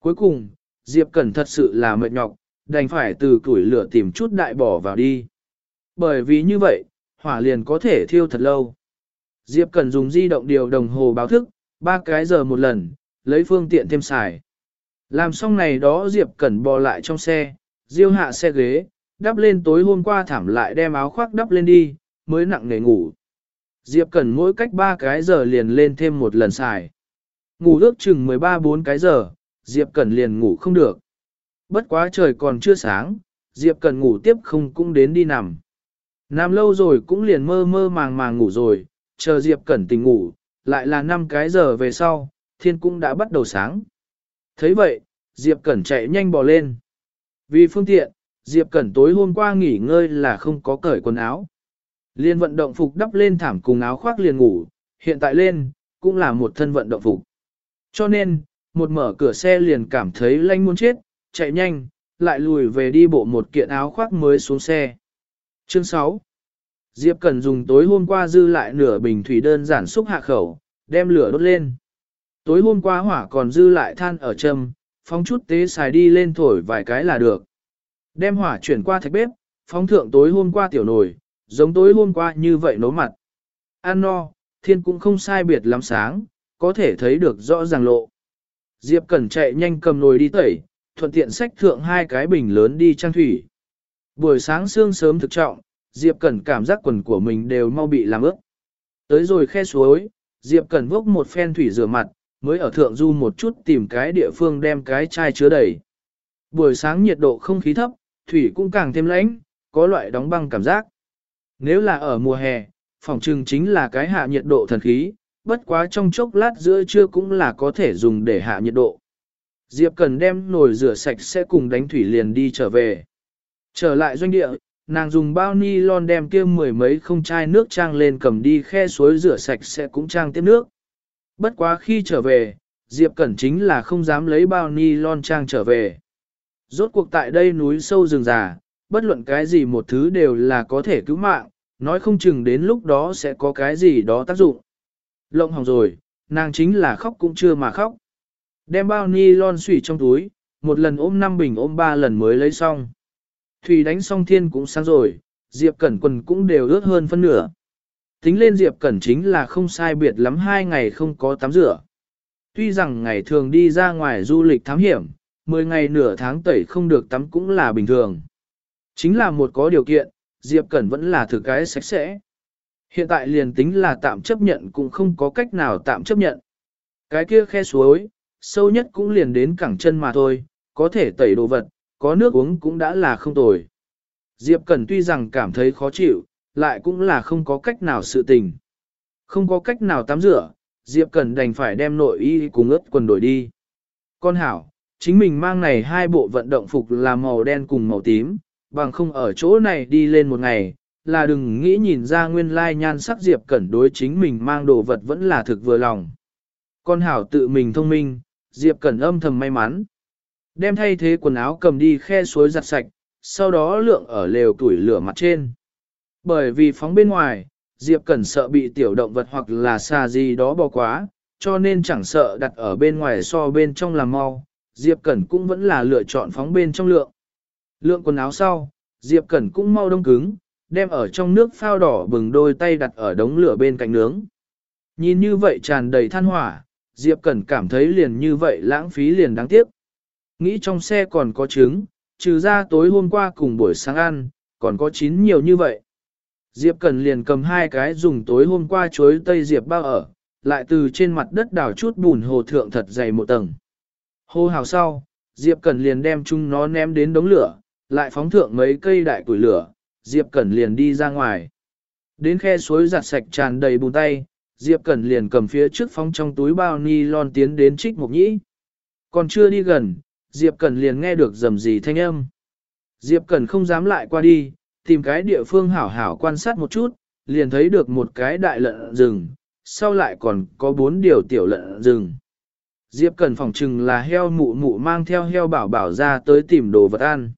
Cuối cùng, Diệp Cẩn thật sự là mệt nhọc, đành phải từ củi lửa tìm chút đại bỏ vào đi. Bởi vì như vậy, hỏa liền có thể thiêu thật lâu. Diệp Cẩn dùng di động điều đồng hồ báo thức, ba cái giờ một lần, lấy phương tiện thêm xài. Làm xong này đó Diệp Cẩn bò lại trong xe, diêu hạ xe ghế, đắp lên tối hôm qua thảm lại đem áo khoác đắp lên đi, mới nặng nề ngủ. Diệp Cẩn mỗi cách ba cái giờ liền lên thêm một lần xài. Ngủ ước chừng 13-4 cái giờ, Diệp Cẩn liền ngủ không được. Bất quá trời còn chưa sáng, Diệp Cẩn ngủ tiếp không cũng đến đi nằm. Nằm lâu rồi cũng liền mơ mơ màng màng ngủ rồi, chờ Diệp Cẩn tỉnh ngủ, lại là 5 cái giờ về sau, thiên cũng đã bắt đầu sáng. thấy vậy, Diệp Cẩn chạy nhanh bò lên. Vì phương tiện, Diệp Cẩn tối hôm qua nghỉ ngơi là không có cởi quần áo. Liên vận động phục đắp lên thảm cùng áo khoác liền ngủ, hiện tại lên, cũng là một thân vận động phục. Cho nên, một mở cửa xe liền cảm thấy lanh muốn chết, chạy nhanh, lại lùi về đi bộ một kiện áo khoác mới xuống xe. Chương 6 Diệp Cần dùng tối hôm qua dư lại nửa bình thủy đơn giản xúc hạ khẩu, đem lửa đốt lên. Tối hôm qua hỏa còn dư lại than ở châm, phóng chút tế xài đi lên thổi vài cái là được. Đem hỏa chuyển qua thạch bếp, phóng thượng tối hôm qua tiểu nồi, giống tối hôm qua như vậy nấu mặt. An no, thiên cũng không sai biệt lắm sáng, có thể thấy được rõ ràng lộ. Diệp Cẩn chạy nhanh cầm nồi đi tẩy, thuận tiện xách thượng hai cái bình lớn đi trang thủy. Buổi sáng sương sớm thực trọng, Diệp Cẩn cảm giác quần của mình đều mau bị làm ướt. Tới rồi khe suối, Diệp Cẩn vốc một phen thủy rửa mặt, mới ở thượng du một chút tìm cái địa phương đem cái chai chứa đầy. Buổi sáng nhiệt độ không khí thấp, thủy cũng càng thêm lạnh, có loại đóng băng cảm giác. Nếu là ở mùa hè, phòng trừng chính là cái hạ nhiệt độ thần khí, bất quá trong chốc lát giữa trưa cũng là có thể dùng để hạ nhiệt độ. Diệp cần đem nồi rửa sạch sẽ cùng đánh thủy liền đi trở về. Trở lại doanh địa, nàng dùng bao ni lon đem kia mười mấy không chai nước trang lên cầm đi khe suối rửa sạch sẽ cũng trang tiếp nước. Bất quá khi trở về, Diệp Cẩn chính là không dám lấy bao ni lon trang trở về. Rốt cuộc tại đây núi sâu rừng già, bất luận cái gì một thứ đều là có thể cứu mạng, nói không chừng đến lúc đó sẽ có cái gì đó tác dụng. Lộng hỏng rồi, nàng chính là khóc cũng chưa mà khóc. Đem bao ni lon xủy trong túi, một lần ôm năm bình ôm ba lần mới lấy xong. Thủy đánh xong thiên cũng sáng rồi, Diệp Cẩn quần cũng đều ướt hơn phân nửa. Tính lên Diệp Cẩn chính là không sai biệt lắm hai ngày không có tắm rửa. Tuy rằng ngày thường đi ra ngoài du lịch thám hiểm, 10 ngày nửa tháng tẩy không được tắm cũng là bình thường. Chính là một có điều kiện, Diệp Cẩn vẫn là thử cái sạch sẽ. Hiện tại liền tính là tạm chấp nhận cũng không có cách nào tạm chấp nhận. Cái kia khe suối, sâu nhất cũng liền đến cẳng chân mà thôi, có thể tẩy đồ vật, có nước uống cũng đã là không tồi. Diệp Cẩn tuy rằng cảm thấy khó chịu, lại cũng là không có cách nào sự tình. Không có cách nào tắm rửa, Diệp Cẩn đành phải đem nội y cùng ướt quần đổi đi. Con hảo, chính mình mang này hai bộ vận động phục là màu đen cùng màu tím, bằng không ở chỗ này đi lên một ngày, là đừng nghĩ nhìn ra nguyên lai nhan sắc Diệp Cẩn đối chính mình mang đồ vật vẫn là thực vừa lòng. Con hảo tự mình thông minh, Diệp Cẩn âm thầm may mắn. Đem thay thế quần áo cầm đi khe suối giặt sạch, sau đó lượng ở lều tuổi lửa mặt trên. Bởi vì phóng bên ngoài, Diệp Cẩn sợ bị tiểu động vật hoặc là xa gì đó bỏ quá, cho nên chẳng sợ đặt ở bên ngoài so bên trong làm mau. Diệp Cẩn cũng vẫn là lựa chọn phóng bên trong lượng. Lượng quần áo sau, Diệp Cẩn cũng mau đông cứng, đem ở trong nước phao đỏ bừng đôi tay đặt ở đống lửa bên cạnh nướng. Nhìn như vậy tràn đầy than hỏa, Diệp Cẩn cảm thấy liền như vậy lãng phí liền đáng tiếc. Nghĩ trong xe còn có trứng, trừ ra tối hôm qua cùng buổi sáng ăn, còn có chín nhiều như vậy. Diệp Cẩn liền cầm hai cái dùng tối hôm qua chuối tây Diệp bao ở, lại từ trên mặt đất đào chút bùn hồ thượng thật dày một tầng. Hô hào sau, Diệp Cẩn liền đem chúng nó ném đến đống lửa, lại phóng thượng mấy cây đại củi lửa, Diệp Cẩn liền đi ra ngoài. Đến khe suối giặt sạch tràn đầy bùn tay, Diệp Cẩn liền cầm phía trước phóng trong túi bao ni lon tiến đến trích mục nhĩ. Còn chưa đi gần, Diệp Cẩn liền nghe được rầm rì thanh âm. Diệp Cẩn không dám lại qua đi, tìm cái địa phương hảo hảo quan sát một chút, liền thấy được một cái đại lợn rừng, sau lại còn có bốn điều tiểu lợn rừng. Diệp Cẩn phỏng chừng là heo mụ mụ mang theo heo bảo bảo ra tới tìm đồ vật ăn.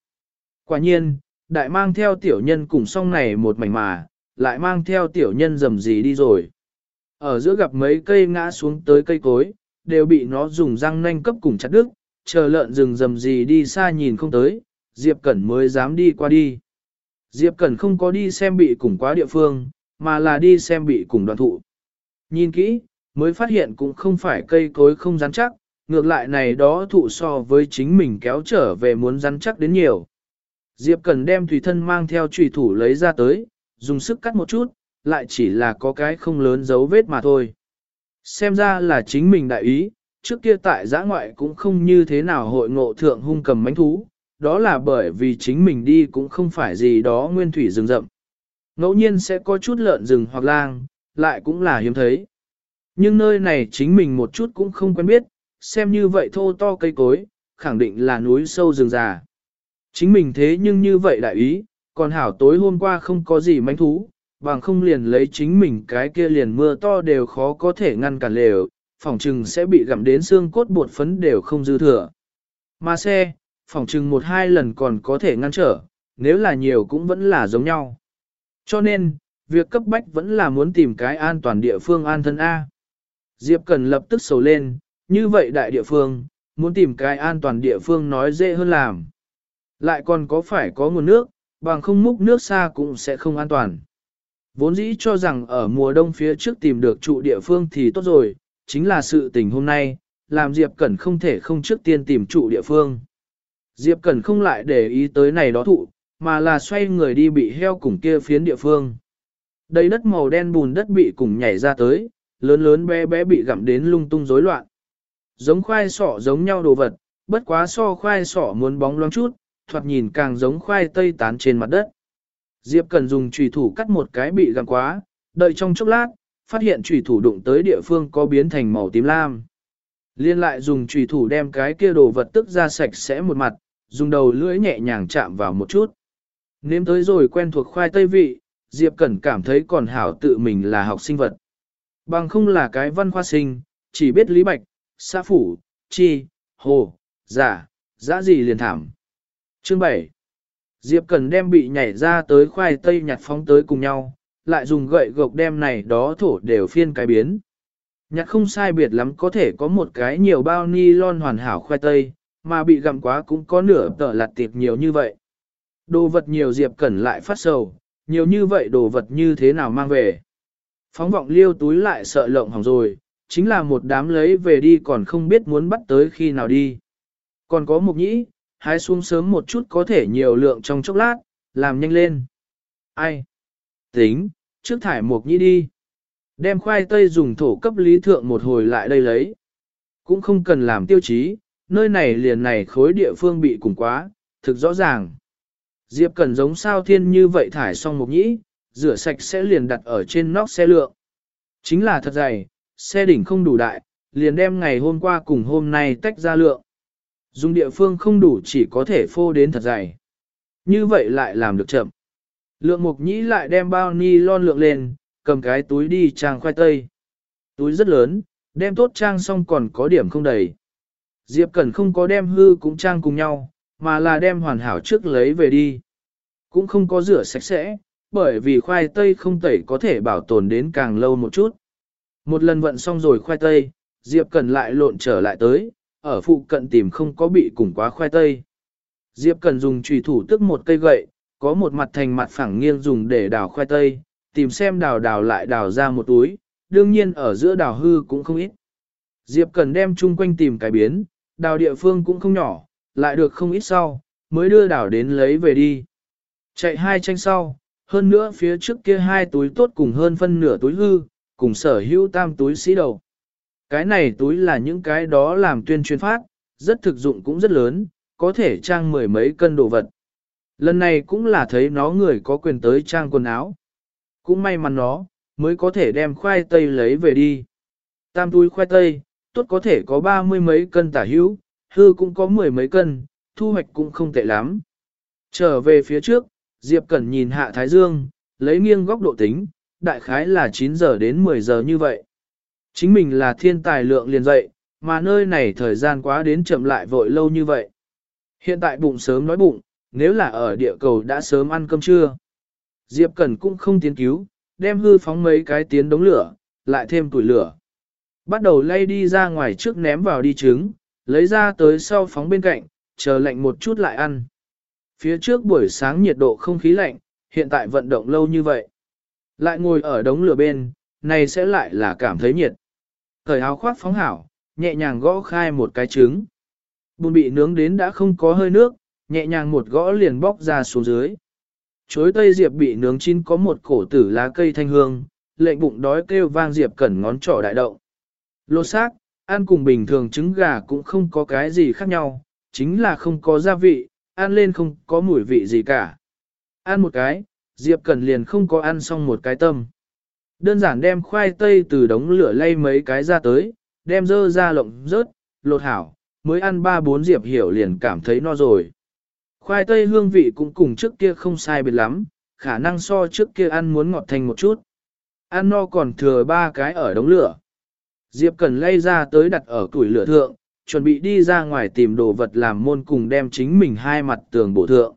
Quả nhiên, đại mang theo tiểu nhân cùng song này một mảnh mà, lại mang theo tiểu nhân dầm gì đi rồi. Ở giữa gặp mấy cây ngã xuống tới cây cối, đều bị nó dùng răng nanh cấp cùng chặt đứt, chờ lợn rừng dầm gì đi xa nhìn không tới, Diệp Cẩn mới dám đi qua đi. Diệp Cẩn không có đi xem bị cùng quá địa phương, mà là đi xem bị cùng đoàn thụ. Nhìn kỹ, mới phát hiện cũng không phải cây cối không rắn chắc, ngược lại này đó thụ so với chính mình kéo trở về muốn rắn chắc đến nhiều. Diệp Cẩn đem tùy thân mang theo trùy thủ lấy ra tới, dùng sức cắt một chút, lại chỉ là có cái không lớn dấu vết mà thôi. Xem ra là chính mình đại ý, trước kia tại giã ngoại cũng không như thế nào hội ngộ thượng hung cầm mánh thú, đó là bởi vì chính mình đi cũng không phải gì đó nguyên thủy rừng rậm. Ngẫu nhiên sẽ có chút lợn rừng hoặc lang, lại cũng là hiếm thấy. Nhưng nơi này chính mình một chút cũng không quen biết, xem như vậy thô to cây cối, khẳng định là núi sâu rừng già. Chính mình thế nhưng như vậy đại ý, còn hảo tối hôm qua không có gì manh thú, bằng không liền lấy chính mình cái kia liền mưa to đều khó có thể ngăn cản lều, phòng trừng sẽ bị gặm đến xương cốt bột phấn đều không dư thừa. Mà xe, phòng trừng một hai lần còn có thể ngăn trở, nếu là nhiều cũng vẫn là giống nhau. Cho nên, việc cấp bách vẫn là muốn tìm cái an toàn địa phương an thân A. Diệp Cần lập tức sầu lên, như vậy đại địa phương, muốn tìm cái an toàn địa phương nói dễ hơn làm. Lại còn có phải có nguồn nước, bằng không múc nước xa cũng sẽ không an toàn. Vốn dĩ cho rằng ở mùa đông phía trước tìm được trụ địa phương thì tốt rồi, chính là sự tình hôm nay, làm Diệp Cẩn không thể không trước tiên tìm trụ địa phương. Diệp Cẩn không lại để ý tới này đó thụ, mà là xoay người đi bị heo cùng kia phiến địa phương. Đầy đất màu đen bùn đất bị cùng nhảy ra tới, lớn lớn bé bé bị gặm đến lung tung rối loạn. Giống khoai sọ giống nhau đồ vật, bất quá so khoai sọ muốn bóng loáng chút, thoạt nhìn càng giống khoai tây tán trên mặt đất. Diệp cần dùng chùy thủ cắt một cái bị gặm quá, đợi trong chốc lát, phát hiện chùy thủ đụng tới địa phương có biến thành màu tím lam. Liên lại dùng chùy thủ đem cái kia đồ vật tức ra sạch sẽ một mặt, dùng đầu lưỡi nhẹ nhàng chạm vào một chút. Nếm tới rồi quen thuộc khoai tây vị, Diệp Cẩn cảm thấy còn hảo tự mình là học sinh vật. Bằng không là cái văn khoa sinh, chỉ biết lý bạch, xã phủ, chi, hồ, giả, giã gì liền thảm. Chương 7 Diệp Cần đem bị nhảy ra tới khoai tây nhặt phóng tới cùng nhau, lại dùng gậy gộc đem này đó thổ đều phiên cái biến. Nhặt không sai biệt lắm có thể có một cái nhiều bao ni lon hoàn hảo khoai tây, mà bị gặm quá cũng có nửa tờ lặt tiệp nhiều như vậy. Đồ vật nhiều Diệp Cẩn lại phát sầu, nhiều như vậy đồ vật như thế nào mang về. Phóng vọng liêu túi lại sợ lộng hỏng rồi, chính là một đám lấy về đi còn không biết muốn bắt tới khi nào đi. Còn có một nhĩ, hái xuống sớm một chút có thể nhiều lượng trong chốc lát, làm nhanh lên. Ai? Tính, trước thải một nhĩ đi. Đem khoai tây dùng thổ cấp lý thượng một hồi lại đây lấy. Cũng không cần làm tiêu chí, nơi này liền này khối địa phương bị cùng quá, thực rõ ràng. Diệp cần giống sao thiên như vậy thải xong một nhĩ, rửa sạch sẽ liền đặt ở trên nóc xe lượng. Chính là thật dày, xe đỉnh không đủ đại, liền đem ngày hôm qua cùng hôm nay tách ra lượng. Dùng địa phương không đủ chỉ có thể phô đến thật dày. Như vậy lại làm được chậm. Lượng mục nhĩ lại đem bao ni lon lượng lên, cầm cái túi đi trang khoai tây. Túi rất lớn, đem tốt trang xong còn có điểm không đầy. Diệp Cẩn không có đem hư cũng trang cùng nhau, mà là đem hoàn hảo trước lấy về đi. Cũng không có rửa sạch sẽ, bởi vì khoai tây không tẩy có thể bảo tồn đến càng lâu một chút. Một lần vận xong rồi khoai tây, Diệp Cẩn lại lộn trở lại tới, ở phụ cận tìm không có bị cùng quá khoai tây. Diệp Cần dùng trùy thủ tức một cây gậy, có một mặt thành mặt phẳng nghiêng dùng để đào khoai tây, tìm xem đào đào lại đào ra một túi, đương nhiên ở giữa đào hư cũng không ít. Diệp Cần đem chung quanh tìm cái biến, đào địa phương cũng không nhỏ, lại được không ít sau, mới đưa đào đến lấy về đi. Chạy hai tranh sau, hơn nữa phía trước kia hai túi tốt cùng hơn phân nửa túi hư, cùng sở hữu tam túi xí đầu. Cái này túi là những cái đó làm tuyên truyền phát, rất thực dụng cũng rất lớn, có thể trang mười mấy cân đồ vật. Lần này cũng là thấy nó người có quyền tới trang quần áo. Cũng may mắn nó, mới có thể đem khoai tây lấy về đi. Tam túi khoai tây, tốt có thể có ba mươi mấy cân tả hữu, hư cũng có mười mấy cân, thu hoạch cũng không tệ lắm. Trở về phía trước, Diệp Cẩn nhìn hạ Thái Dương, lấy nghiêng góc độ tính, đại khái là 9 giờ đến 10 giờ như vậy. Chính mình là thiên tài lượng liền dậy, mà nơi này thời gian quá đến chậm lại vội lâu như vậy. Hiện tại bụng sớm nói bụng, nếu là ở địa cầu đã sớm ăn cơm trưa. Diệp Cẩn cũng không tiến cứu, đem hư phóng mấy cái tiến đống lửa, lại thêm tuổi lửa. Bắt đầu lay đi ra ngoài trước ném vào đi trứng, lấy ra tới sau phóng bên cạnh, chờ lạnh một chút lại ăn. Phía trước buổi sáng nhiệt độ không khí lạnh, hiện tại vận động lâu như vậy. Lại ngồi ở đống lửa bên, này sẽ lại là cảm thấy nhiệt. Thời áo khoác phóng hảo, nhẹ nhàng gõ khai một cái trứng. Bùn bị nướng đến đã không có hơi nước, nhẹ nhàng một gõ liền bóc ra xuống dưới. Chối tây diệp bị nướng chín có một cổ tử lá cây thanh hương, lệnh bụng đói kêu vang diệp cẩn ngón trỏ đại động. Lột xác, ăn cùng bình thường trứng gà cũng không có cái gì khác nhau, chính là không có gia vị, ăn lên không có mùi vị gì cả. Ăn một cái, Diệp Cẩn liền không có ăn xong một cái tâm. Đơn giản đem khoai tây từ đống lửa lay mấy cái ra tới, đem dơ ra lộng rớt, lột hảo, mới ăn ba bốn Diệp hiểu liền cảm thấy no rồi. Khoai tây hương vị cũng cùng trước kia không sai biệt lắm, khả năng so trước kia ăn muốn ngọt thành một chút. Ăn no còn thừa ba cái ở đống lửa. Diệp cần lay ra tới đặt ở củi lửa thượng, chuẩn bị đi ra ngoài tìm đồ vật làm môn cùng đem chính mình hai mặt tường bổ thượng.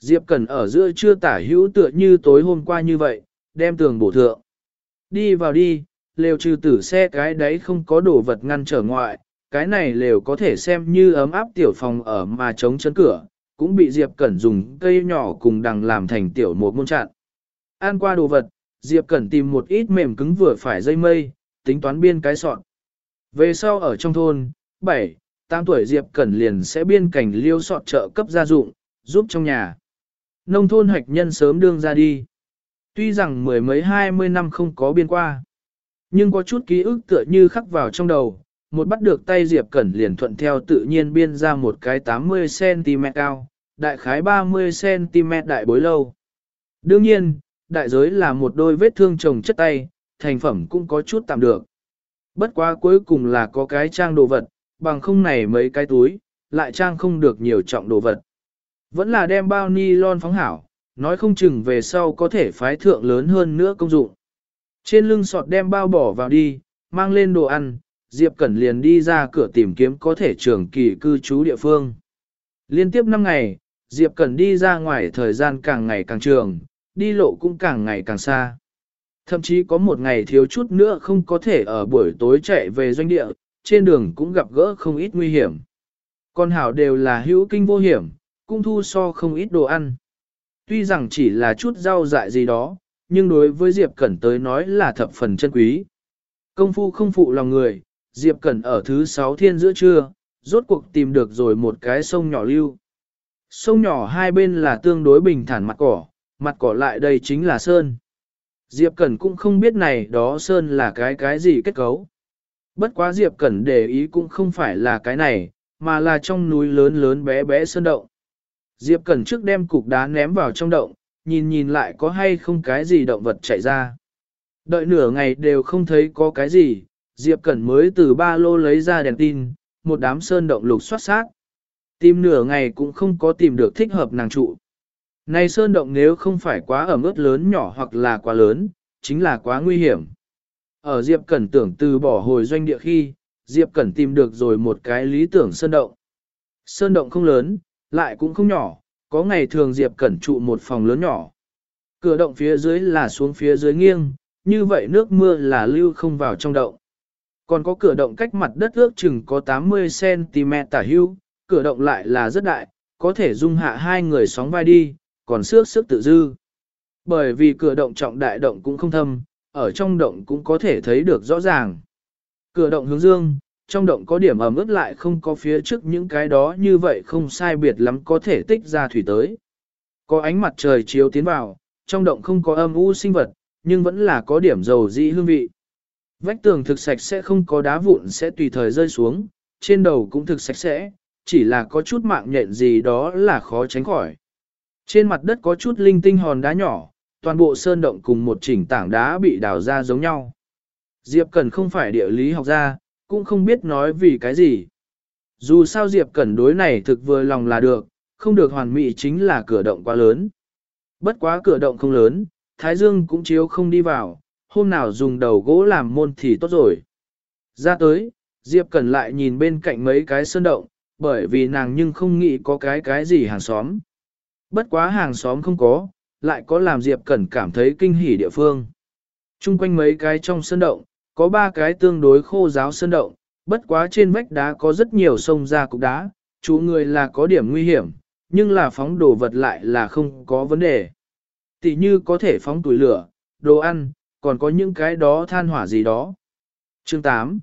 Diệp cần ở giữa chưa tả hữu tựa như tối hôm qua như vậy, đem tường bổ thượng. Đi vào đi, lều trừ tử xe cái đấy không có đồ vật ngăn trở ngoại, cái này lều có thể xem như ấm áp tiểu phòng ở mà chống chân cửa, cũng bị Diệp Cẩn dùng cây nhỏ cùng đằng làm thành tiểu một môn chặn. An qua đồ vật, Diệp Cẩn tìm một ít mềm cứng vừa phải dây mây, tính toán biên cái sọn. Về sau ở trong thôn, 7, 8 tuổi Diệp Cẩn liền sẽ biên cảnh liêu sọt trợ cấp gia dụng, giúp trong nhà. Nông thôn hoạch nhân sớm đương ra đi. Tuy rằng mười mấy hai mươi năm không có biên qua, nhưng có chút ký ức tựa như khắc vào trong đầu, một bắt được tay Diệp Cẩn liền thuận theo tự nhiên biên ra một cái 80cm cao, đại khái 30cm đại bối lâu. Đương nhiên, đại giới là một đôi vết thương chồng chất tay, thành phẩm cũng có chút tạm được. Bất quá cuối cùng là có cái trang đồ vật, bằng không này mấy cái túi, lại trang không được nhiều trọng đồ vật. Vẫn là đem bao ni lon phóng hảo, nói không chừng về sau có thể phái thượng lớn hơn nữa công dụng. Trên lưng sọt đem bao bỏ vào đi, mang lên đồ ăn, Diệp Cẩn liền đi ra cửa tìm kiếm có thể trường kỳ cư trú địa phương. Liên tiếp 5 ngày, Diệp Cẩn đi ra ngoài thời gian càng ngày càng trường, đi lộ cũng càng ngày càng xa. Thậm chí có một ngày thiếu chút nữa không có thể ở buổi tối chạy về doanh địa, trên đường cũng gặp gỡ không ít nguy hiểm. Con hảo đều là hữu kinh vô hiểm, cũng thu so không ít đồ ăn. Tuy rằng chỉ là chút rau dại gì đó, nhưng đối với Diệp Cẩn tới nói là thập phần chân quý. Công phu không phụ lòng người, Diệp Cẩn ở thứ sáu thiên giữa trưa, rốt cuộc tìm được rồi một cái sông nhỏ lưu. Sông nhỏ hai bên là tương đối bình thản mặt cỏ, mặt cỏ lại đây chính là sơn. Diệp Cẩn cũng không biết này đó sơn là cái cái gì kết cấu. Bất quá Diệp Cẩn để ý cũng không phải là cái này, mà là trong núi lớn lớn bé bé sơn động. Diệp Cẩn trước đem cục đá ném vào trong động, nhìn nhìn lại có hay không cái gì động vật chạy ra. Đợi nửa ngày đều không thấy có cái gì, Diệp Cẩn mới từ ba lô lấy ra đèn tin, một đám sơn động lục xoát xác. Tìm nửa ngày cũng không có tìm được thích hợp nàng trụ. Này sơn động nếu không phải quá ẩm ướt lớn nhỏ hoặc là quá lớn, chính là quá nguy hiểm. Ở Diệp Cẩn tưởng từ bỏ hồi doanh địa khi, Diệp Cẩn tìm được rồi một cái lý tưởng sơn động. Sơn động không lớn, lại cũng không nhỏ, có ngày thường Diệp Cẩn trụ một phòng lớn nhỏ. Cửa động phía dưới là xuống phía dưới nghiêng, như vậy nước mưa là lưu không vào trong động. Còn có cửa động cách mặt đất ước chừng có 80cm tả hưu, cửa động lại là rất đại, có thể dung hạ hai người sóng vai đi, còn xước sức tự dư. Bởi vì cửa động trọng đại động cũng không thâm, ở trong động cũng có thể thấy được rõ ràng. Cửa động hướng dương, trong động có điểm ẩm ướt lại không có phía trước những cái đó như vậy không sai biệt lắm có thể tích ra thủy tới. Có ánh mặt trời chiếu tiến vào, trong động không có âm u sinh vật, nhưng vẫn là có điểm dầu dị hương vị. Vách tường thực sạch sẽ không có đá vụn sẽ tùy thời rơi xuống, trên đầu cũng thực sạch sẽ, chỉ là có chút mạng nhện gì đó là khó tránh khỏi. Trên mặt đất có chút linh tinh hòn đá nhỏ, toàn bộ sơn động cùng một chỉnh tảng đá bị đào ra giống nhau. Diệp cần không phải địa lý học gia, cũng không biết nói vì cái gì. Dù sao Diệp Cẩn đối này thực vừa lòng là được, không được hoàn mỹ chính là cửa động quá lớn. Bất quá cửa động không lớn, Thái Dương cũng chiếu không đi vào, hôm nào dùng đầu gỗ làm môn thì tốt rồi. Ra tới, Diệp Cẩn lại nhìn bên cạnh mấy cái sơn động, bởi vì nàng nhưng không nghĩ có cái cái gì hàng xóm. Bất quá hàng xóm không có, lại có làm Diệp Cẩn cảm thấy kinh hỉ địa phương. Trung quanh mấy cái trong sơn động, có ba cái tương đối khô giáo sơn động, bất quá trên vách đá có rất nhiều sông ra cục đá, chú người là có điểm nguy hiểm, nhưng là phóng đồ vật lại là không có vấn đề. Tỷ như có thể phóng tuổi lửa, đồ ăn, còn có những cái đó than hỏa gì đó. Chương 8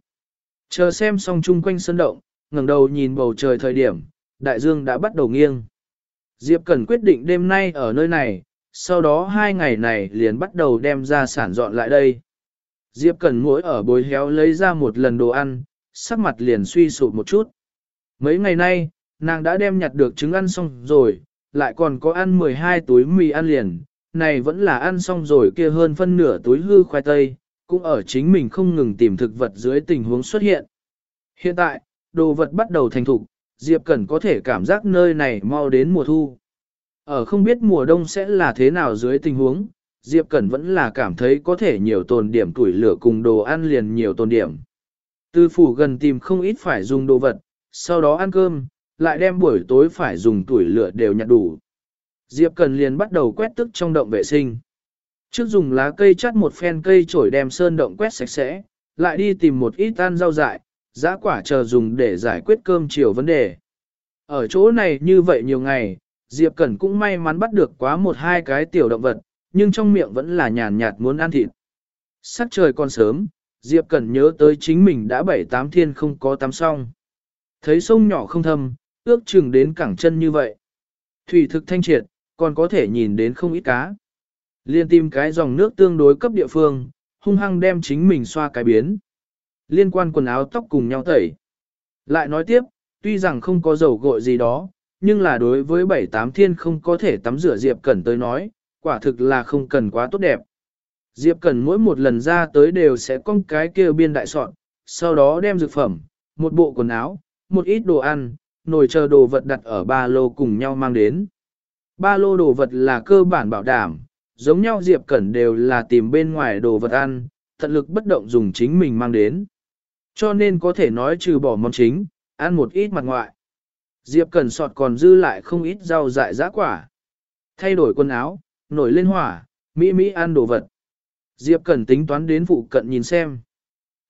Chờ xem xong chung quanh sơn động, ngẩng đầu nhìn bầu trời thời điểm, đại dương đã bắt đầu nghiêng. Diệp Cẩn quyết định đêm nay ở nơi này, sau đó hai ngày này liền bắt đầu đem ra sản dọn lại đây. Diệp Cẩn mỗi ở bối héo lấy ra một lần đồ ăn, sắc mặt liền suy sụp một chút. Mấy ngày nay, nàng đã đem nhặt được trứng ăn xong rồi, lại còn có ăn 12 túi mì ăn liền, này vẫn là ăn xong rồi kia hơn phân nửa túi hư khoai tây, cũng ở chính mình không ngừng tìm thực vật dưới tình huống xuất hiện. Hiện tại, đồ vật bắt đầu thành thục, Diệp Cẩn có thể cảm giác nơi này mau đến mùa thu. Ở không biết mùa đông sẽ là thế nào dưới tình huống, Diệp Cẩn vẫn là cảm thấy có thể nhiều tồn điểm tuổi lửa cùng đồ ăn liền nhiều tồn điểm. Từ phủ gần tìm không ít phải dùng đồ vật, sau đó ăn cơm, lại đem buổi tối phải dùng tuổi lửa đều nhặt đủ. Diệp Cần liền bắt đầu quét tức trong động vệ sinh. Trước dùng lá cây chắt một phen cây chổi đem sơn động quét sạch sẽ, lại đi tìm một ít ăn rau dại, giá quả chờ dùng để giải quyết cơm chiều vấn đề. Ở chỗ này như vậy nhiều ngày, Diệp Cẩn cũng may mắn bắt được quá một hai cái tiểu động vật, nhưng trong miệng vẫn là nhàn nhạt muốn ăn thịt. Sắc trời còn sớm, Diệp Cẩn nhớ tới chính mình đã bảy tám thiên không có tắm xong. Thấy sông nhỏ không thâm, ước chừng đến cẳng chân như vậy. Thủy thực thanh triệt, còn có thể nhìn đến không ít cá. Liên tìm cái dòng nước tương đối cấp địa phương, hung hăng đem chính mình xoa cái biến. Liên quan quần áo tóc cùng nhau tẩy. Lại nói tiếp, tuy rằng không có dầu gội gì đó, nhưng là đối với bảy tám thiên không có thể tắm rửa Diệp Cẩn tới nói, quả thực là không cần quá tốt đẹp. Diệp Cẩn mỗi một lần ra tới đều sẽ con cái kia biên đại soạn, sau đó đem dược phẩm, một bộ quần áo, một ít đồ ăn, nồi chờ đồ vật đặt ở ba lô cùng nhau mang đến. Ba lô đồ vật là cơ bản bảo đảm, giống nhau Diệp Cẩn đều là tìm bên ngoài đồ vật ăn, tận lực bất động dùng chính mình mang đến. Cho nên có thể nói trừ bỏ món chính, ăn một ít mặt ngoại. Diệp Cẩn sọt còn dư lại không ít rau dại giá quả. Thay đổi quần áo, nổi lên hỏa, Mỹ Mỹ ăn đồ vật. Diệp Cẩn tính toán đến phụ cận nhìn xem.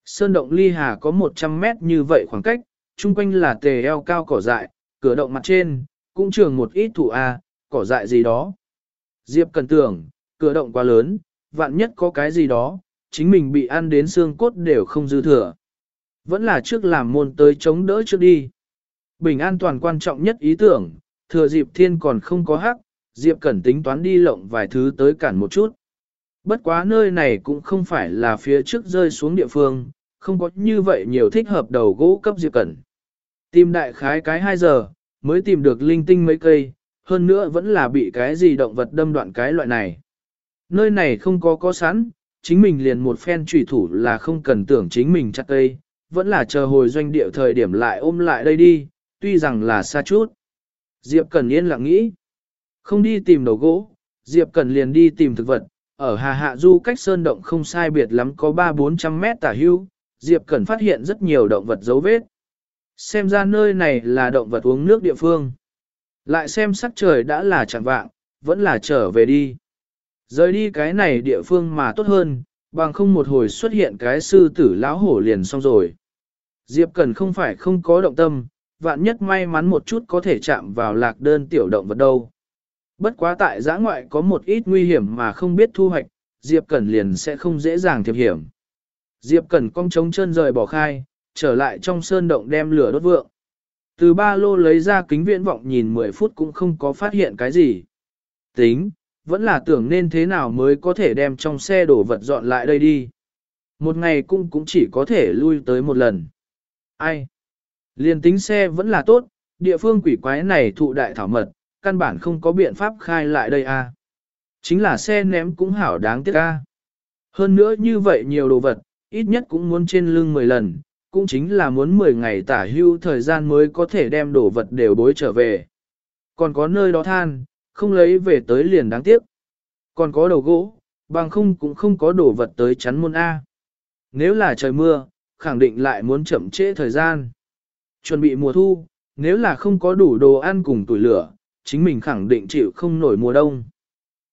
Sơn động ly hà có 100 mét như vậy khoảng cách, chung quanh là tề eo cao cỏ dại, cửa động mặt trên, cũng trường một ít thụ A, cỏ dại gì đó. Diệp Cẩn tưởng, cửa động quá lớn, vạn nhất có cái gì đó, chính mình bị ăn đến xương cốt đều không dư thừa. Vẫn là trước làm môn tới chống đỡ trước đi. Bình an toàn quan trọng nhất ý tưởng, thừa dịp thiên còn không có hắc, Diệp Cẩn tính toán đi lộng vài thứ tới cản một chút. Bất quá nơi này cũng không phải là phía trước rơi xuống địa phương, không có như vậy nhiều thích hợp đầu gỗ cấp Diệp Cẩn. Tìm đại khái cái 2 giờ, mới tìm được linh tinh mấy cây, hơn nữa vẫn là bị cái gì động vật đâm đoạn cái loại này. Nơi này không có có sẵn, chính mình liền một phen trùy thủ là không cần tưởng chính mình chặt cây, vẫn là chờ hồi doanh địa thời điểm lại ôm lại đây đi, tuy rằng là xa chút. Diệp Cẩn yên lặng nghĩ. Không đi tìm đầu gỗ, Diệp Cẩn liền đi tìm thực vật. Ở Hà Hạ Du cách sơn động không sai biệt lắm có 3-400 mét tả hưu, Diệp Cẩn phát hiện rất nhiều động vật dấu vết. Xem ra nơi này là động vật uống nước địa phương. Lại xem sắc trời đã là chẳng vạng, vẫn là trở về đi. Rời đi cái này địa phương mà tốt hơn, bằng không một hồi xuất hiện cái sư tử lão hổ liền xong rồi. Diệp Cẩn không phải không có động tâm, vạn nhất may mắn một chút có thể chạm vào lạc đơn tiểu động vật đâu. Bất quá tại giã ngoại có một ít nguy hiểm mà không biết thu hoạch, Diệp Cẩn liền sẽ không dễ dàng thiệp hiểm. Diệp Cẩn cong trống chân rời bỏ khai, trở lại trong sơn động đem lửa đốt vượng. Từ ba lô lấy ra kính viễn vọng nhìn 10 phút cũng không có phát hiện cái gì. Tính, vẫn là tưởng nên thế nào mới có thể đem trong xe đổ vật dọn lại đây đi. Một ngày cũng cũng chỉ có thể lui tới một lần. Ai? Liên tính xe vẫn là tốt, địa phương quỷ quái này thụ đại thảo mật, căn bản không có biện pháp khai lại đây a. À. Chính là xe ném cũng hảo đáng tiếc a. Hơn nữa như vậy nhiều đồ vật, ít nhất cũng muốn trên lưng 10 lần, cũng chính là muốn 10 ngày tả hưu thời gian mới có thể đem đồ vật đều bối trở về. Còn có nơi đó than, không lấy về tới liền đáng tiếc. Còn có đầu gỗ, bằng không cũng không có đồ vật tới chắn môn A. Nếu là trời mưa, khẳng định lại muốn chậm trễ thời gian. Chuẩn bị mùa thu, nếu là không có đủ đồ ăn cùng tuổi lửa, chính mình khẳng định chịu không nổi mùa đông.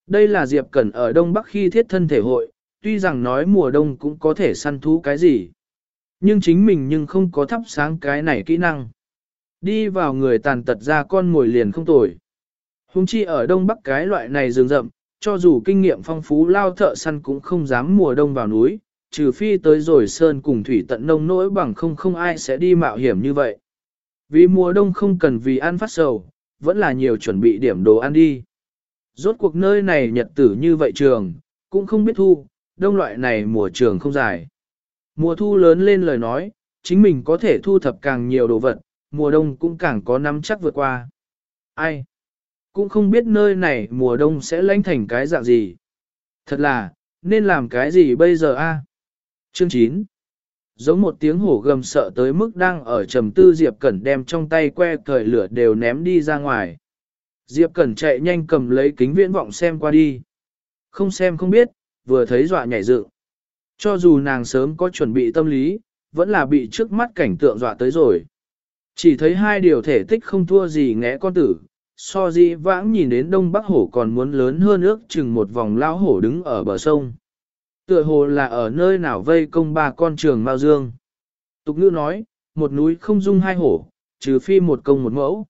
Đây là Diệp Cẩn ở Đông Bắc khi thiết thân thể hội, tuy rằng nói mùa đông cũng có thể săn thú cái gì. Nhưng chính mình nhưng không có thắp sáng cái này kỹ năng. Đi vào người tàn tật ra con ngồi liền không tồi. Hùng chi ở Đông Bắc cái loại này rừng rậm, cho dù kinh nghiệm phong phú lao thợ săn cũng không dám mùa đông vào núi, trừ phi tới rồi sơn cùng thủy tận nông nỗi bằng không không ai sẽ đi mạo hiểm như vậy. Vì mùa đông không cần vì ăn phát sầu, vẫn là nhiều chuẩn bị điểm đồ ăn đi. Rốt cuộc nơi này nhật tử như vậy trường, cũng không biết thu, đông loại này mùa trường không dài. Mùa thu lớn lên lời nói, chính mình có thể thu thập càng nhiều đồ vật, mùa đông cũng càng có nắm chắc vượt qua. Ai? Cũng không biết nơi này mùa đông sẽ lánh thành cái dạng gì. Thật là, nên làm cái gì bây giờ a? Chương 9 Giống một tiếng hổ gầm sợ tới mức đang ở trầm tư Diệp Cẩn đem trong tay que cởi lửa đều ném đi ra ngoài. Diệp Cẩn chạy nhanh cầm lấy kính viễn vọng xem qua đi. Không xem không biết, vừa thấy dọa nhảy dựng. Cho dù nàng sớm có chuẩn bị tâm lý, vẫn là bị trước mắt cảnh tượng dọa tới rồi. Chỉ thấy hai điều thể tích không thua gì ngẽ con tử, so dĩ vãng nhìn đến đông bắc hổ còn muốn lớn hơn ước chừng một vòng lao hổ đứng ở bờ sông. Tựa hồ là ở nơi nào vây công ba con trường Mao Dương. Tục ngữ nói, một núi không dung hai hổ, trừ phi một công một mẫu.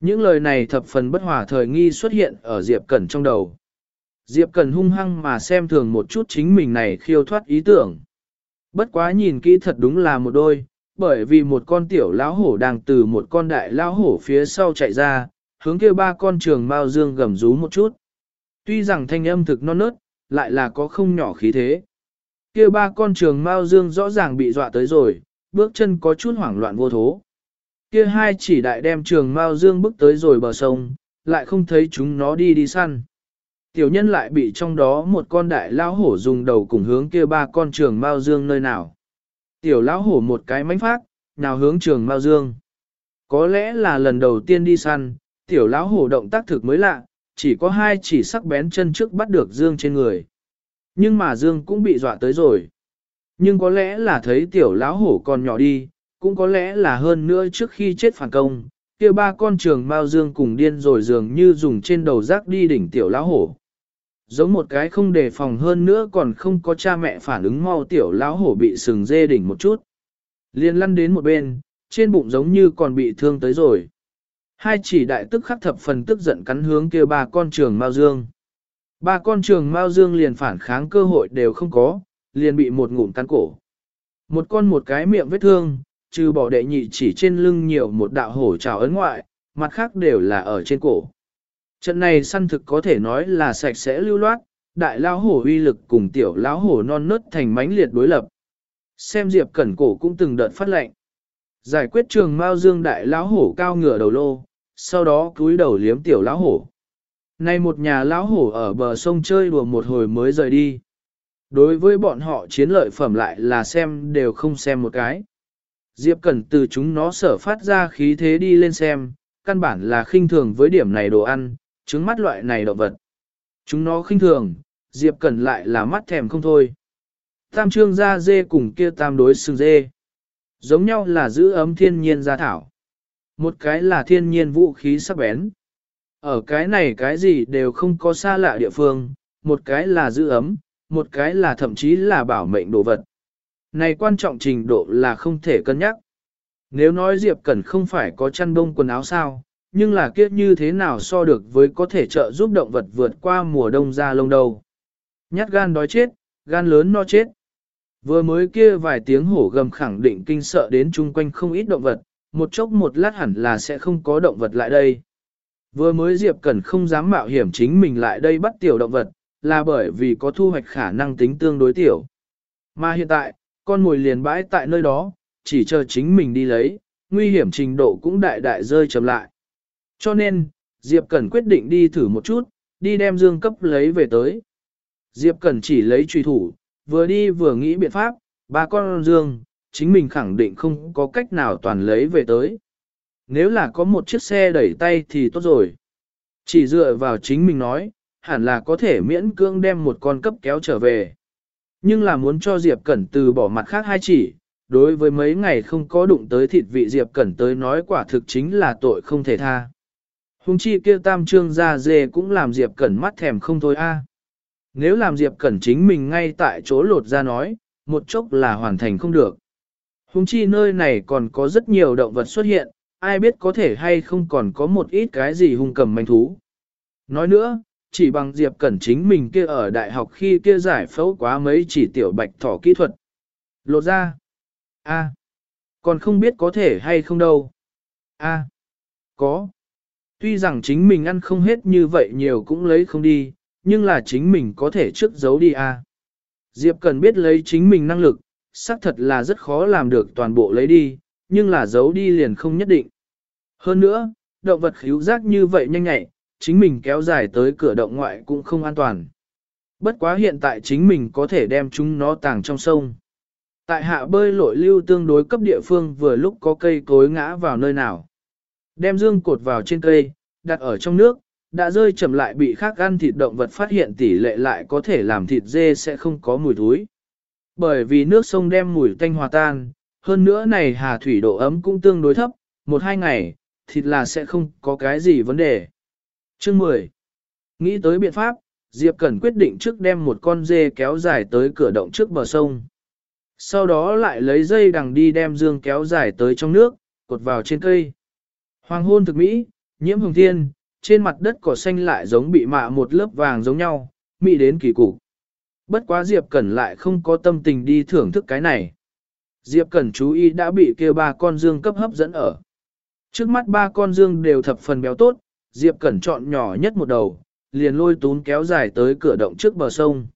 Những lời này thập phần bất hòa thời nghi xuất hiện ở Diệp Cẩn trong đầu. Diệp Cẩn hung hăng mà xem thường một chút chính mình này khiêu thoát ý tưởng. Bất quá nhìn kỹ thật đúng là một đôi, bởi vì một con tiểu lão hổ đang từ một con đại lão hổ phía sau chạy ra, hướng kia ba con trường mao dương gầm rú một chút. Tuy rằng thanh âm thực non nớt, lại là có không nhỏ khí thế. Kia ba con trường mao dương rõ ràng bị dọa tới rồi, bước chân có chút hoảng loạn vô thố. Kia hai chỉ đại đem trường mao dương bước tới rồi bờ sông, lại không thấy chúng nó đi đi săn. Tiểu nhân lại bị trong đó một con đại lão hổ dùng đầu cùng hướng kia ba con trường mao dương nơi nào. Tiểu lão hổ một cái mánh phát, nào hướng trường mao dương. Có lẽ là lần đầu tiên đi săn, tiểu lão hổ động tác thực mới lạ, chỉ có hai chỉ sắc bén chân trước bắt được Dương trên người. Nhưng mà Dương cũng bị dọa tới rồi. Nhưng có lẽ là thấy tiểu lão hổ còn nhỏ đi, cũng có lẽ là hơn nữa trước khi chết phản công, kia ba con trường mao Dương cùng điên rồi dường như dùng trên đầu rác đi đỉnh tiểu lão hổ. Giống một cái không đề phòng hơn nữa còn không có cha mẹ phản ứng mau tiểu lão hổ bị sừng dê đỉnh một chút. Liên lăn đến một bên, trên bụng giống như còn bị thương tới rồi. Hai chỉ đại tức khắc thập phần tức giận cắn hướng kia ba con trường Mao Dương. Ba con trường Mao Dương liền phản kháng cơ hội đều không có, liền bị một ngụm cắn cổ. Một con một cái miệng vết thương, trừ bỏ đệ nhị chỉ trên lưng nhiều một đạo hổ trào ấn ngoại, mặt khác đều là ở trên cổ. Trận này săn thực có thể nói là sạch sẽ lưu loát, đại lao hổ uy lực cùng tiểu lão hổ non nớt thành mãnh liệt đối lập. Xem Diệp Cẩn cổ cũng từng đợt phát lệnh. Giải quyết trường Mao Dương đại lão hổ cao ngửa đầu lô, sau đó cúi đầu liếm tiểu lão hổ. Nay một nhà lão hổ ở bờ sông chơi đùa một hồi mới rời đi. Đối với bọn họ chiến lợi phẩm lại là xem đều không xem một cái. Diệp Cẩn từ chúng nó sở phát ra khí thế đi lên xem, căn bản là khinh thường với điểm này đồ ăn, trứng mắt loại này động vật. Chúng nó khinh thường, Diệp Cẩn lại là mắt thèm không thôi. Tam trương da dê cùng kia tam đối xương dê. Giống nhau là giữ ấm thiên nhiên gia thảo. Một cái là thiên nhiên vũ khí sắc bén. Ở cái này cái gì đều không có xa lạ địa phương, một cái là giữ ấm, một cái là thậm chí là bảo mệnh đồ vật. Này quan trọng trình độ là không thể cân nhắc. Nếu nói Diệp Cẩn không phải có chăn bông quần áo sao, nhưng là kiếp như thế nào so được với có thể trợ giúp động vật vượt qua mùa đông ra lông đầu. Nhát gan đói chết, gan lớn no chết. Vừa mới kia vài tiếng hổ gầm khẳng định kinh sợ đến chung quanh không ít động vật, một chốc một lát hẳn là sẽ không có động vật lại đây. Vừa mới Diệp Cẩn không dám mạo hiểm chính mình lại đây bắt tiểu động vật, là bởi vì có thu hoạch khả năng tính tương đối tiểu. Mà hiện tại, con mồi liền bãi tại nơi đó, chỉ chờ chính mình đi lấy, nguy hiểm trình độ cũng đại đại rơi chậm lại. Cho nên, Diệp Cẩn quyết định đi thử một chút, đi đem dương cấp lấy về tới. Diệp Cẩn chỉ lấy truy thủ, vừa đi vừa nghĩ biện pháp, ba con dương, chính mình khẳng định không có cách nào toàn lấy về tới. Nếu là có một chiếc xe đẩy tay thì tốt rồi. Chỉ dựa vào chính mình nói, hẳn là có thể miễn cưỡng đem một con cấp kéo trở về. Nhưng là muốn cho Diệp Cẩn từ bỏ mặt khác hai chỉ, đối với mấy ngày không có đụng tới thịt vị Diệp Cẩn tới nói quả thực chính là tội không thể tha. Hùng chi kia tam trương ra dê cũng làm Diệp Cẩn mắt thèm không thôi a. Nếu làm Diệp Cẩn chính mình ngay tại chỗ lột ra nói, một chốc là hoàn thành không được. Hùng chi nơi này còn có rất nhiều động vật xuất hiện, ai biết có thể hay không còn có một ít cái gì hung cầm manh thú. Nói nữa, chỉ bằng Diệp Cẩn chính mình kia ở đại học khi kia giải phẫu quá mấy chỉ tiểu bạch thỏ kỹ thuật. Lột ra. a còn không biết có thể hay không đâu. a có. Tuy rằng chính mình ăn không hết như vậy nhiều cũng lấy không đi, nhưng là chính mình có thể trước giấu đi a Diệp Cẩn biết lấy chính mình năng lực, xác thật là rất khó làm được toàn bộ lấy đi, nhưng là giấu đi liền không nhất định. Hơn nữa, động vật khíu giác như vậy nhanh nhạy, chính mình kéo dài tới cửa động ngoại cũng không an toàn. Bất quá hiện tại chính mình có thể đem chúng nó tàng trong sông. Tại hạ bơi lội lưu tương đối cấp địa phương vừa lúc có cây cối ngã vào nơi nào. Đem dương cột vào trên cây, đặt ở trong nước, đã rơi chậm lại bị khác ăn thịt động vật phát hiện tỷ lệ lại có thể làm thịt dê sẽ không có mùi thúi. Bởi vì nước sông đem mùi tanh hòa tan, hơn nữa này hà thủy độ ấm cũng tương đối thấp, một hai ngày, thịt là sẽ không có cái gì vấn đề. Chương 10. Nghĩ tới biện pháp, Diệp Cẩn quyết định trước đem một con dê kéo dài tới cửa động trước bờ sông. Sau đó lại lấy dây đằng đi đem dương kéo dài tới trong nước, cột vào trên cây. Hoàng hôn thực mỹ, nhiễm hồng thiên, trên mặt đất cỏ xanh lại giống bị mạ một lớp vàng giống nhau, mỹ đến kỳ cục. Bất quá Diệp Cẩn lại không có tâm tình đi thưởng thức cái này. Diệp Cẩn chú ý đã bị kia ba con dương cấp hấp dẫn ở. Trước mắt ba con dương đều thập phần béo tốt, Diệp Cẩn chọn nhỏ nhất một đầu, liền lôi tún kéo dài tới cửa động trước bờ sông.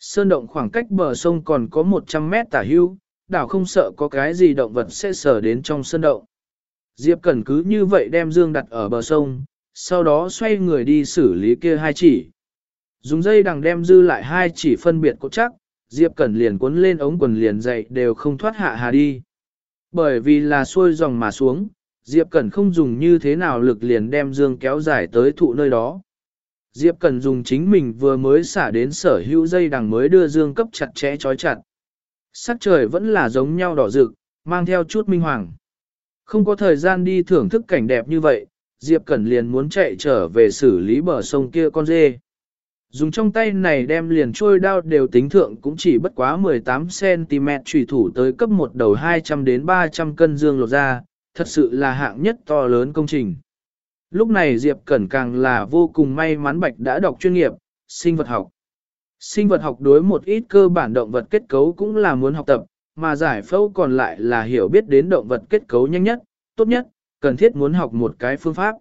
Sơn động khoảng cách bờ sông còn có 100 mét tả hưu, đảo không sợ có cái gì động vật sẽ sở đến trong sơn động. Diệp Cẩn cứ như vậy đem dương đặt ở bờ sông, sau đó xoay người đi xử lý kia hai chỉ. Dùng dây đằng đem dư lại hai chỉ phân biệt cố chắc, Diệp Cẩn liền cuốn lên ống quần liền dậy đều không thoát hạ hà đi. Bởi vì là xuôi dòng mà xuống, Diệp Cẩn không dùng như thế nào lực liền đem dương kéo dài tới thụ nơi đó. Diệp Cẩn dùng chính mình vừa mới xả đến sở hữu dây đằng mới đưa dương cấp chặt chẽ chói chặt. Sắc trời vẫn là giống nhau đỏ rực, mang theo chút minh hoàng. Không có thời gian đi thưởng thức cảnh đẹp như vậy, Diệp Cẩn liền muốn chạy trở về xử lý bờ sông kia con dê. Dùng trong tay này đem liền trôi đao đều tính thượng cũng chỉ bất quá 18cm trùy thủ tới cấp một đầu 200 đến 300 cân dương lột ra, thật sự là hạng nhất to lớn công trình. Lúc này Diệp Cẩn càng là vô cùng may mắn Bạch đã đọc chuyên nghiệp, sinh vật học. Sinh vật học đối một ít cơ bản động vật kết cấu cũng là muốn học tập, mà giải phẫu còn lại là hiểu biết đến động vật kết cấu nhanh nhất, tốt nhất, cần thiết muốn học một cái phương pháp.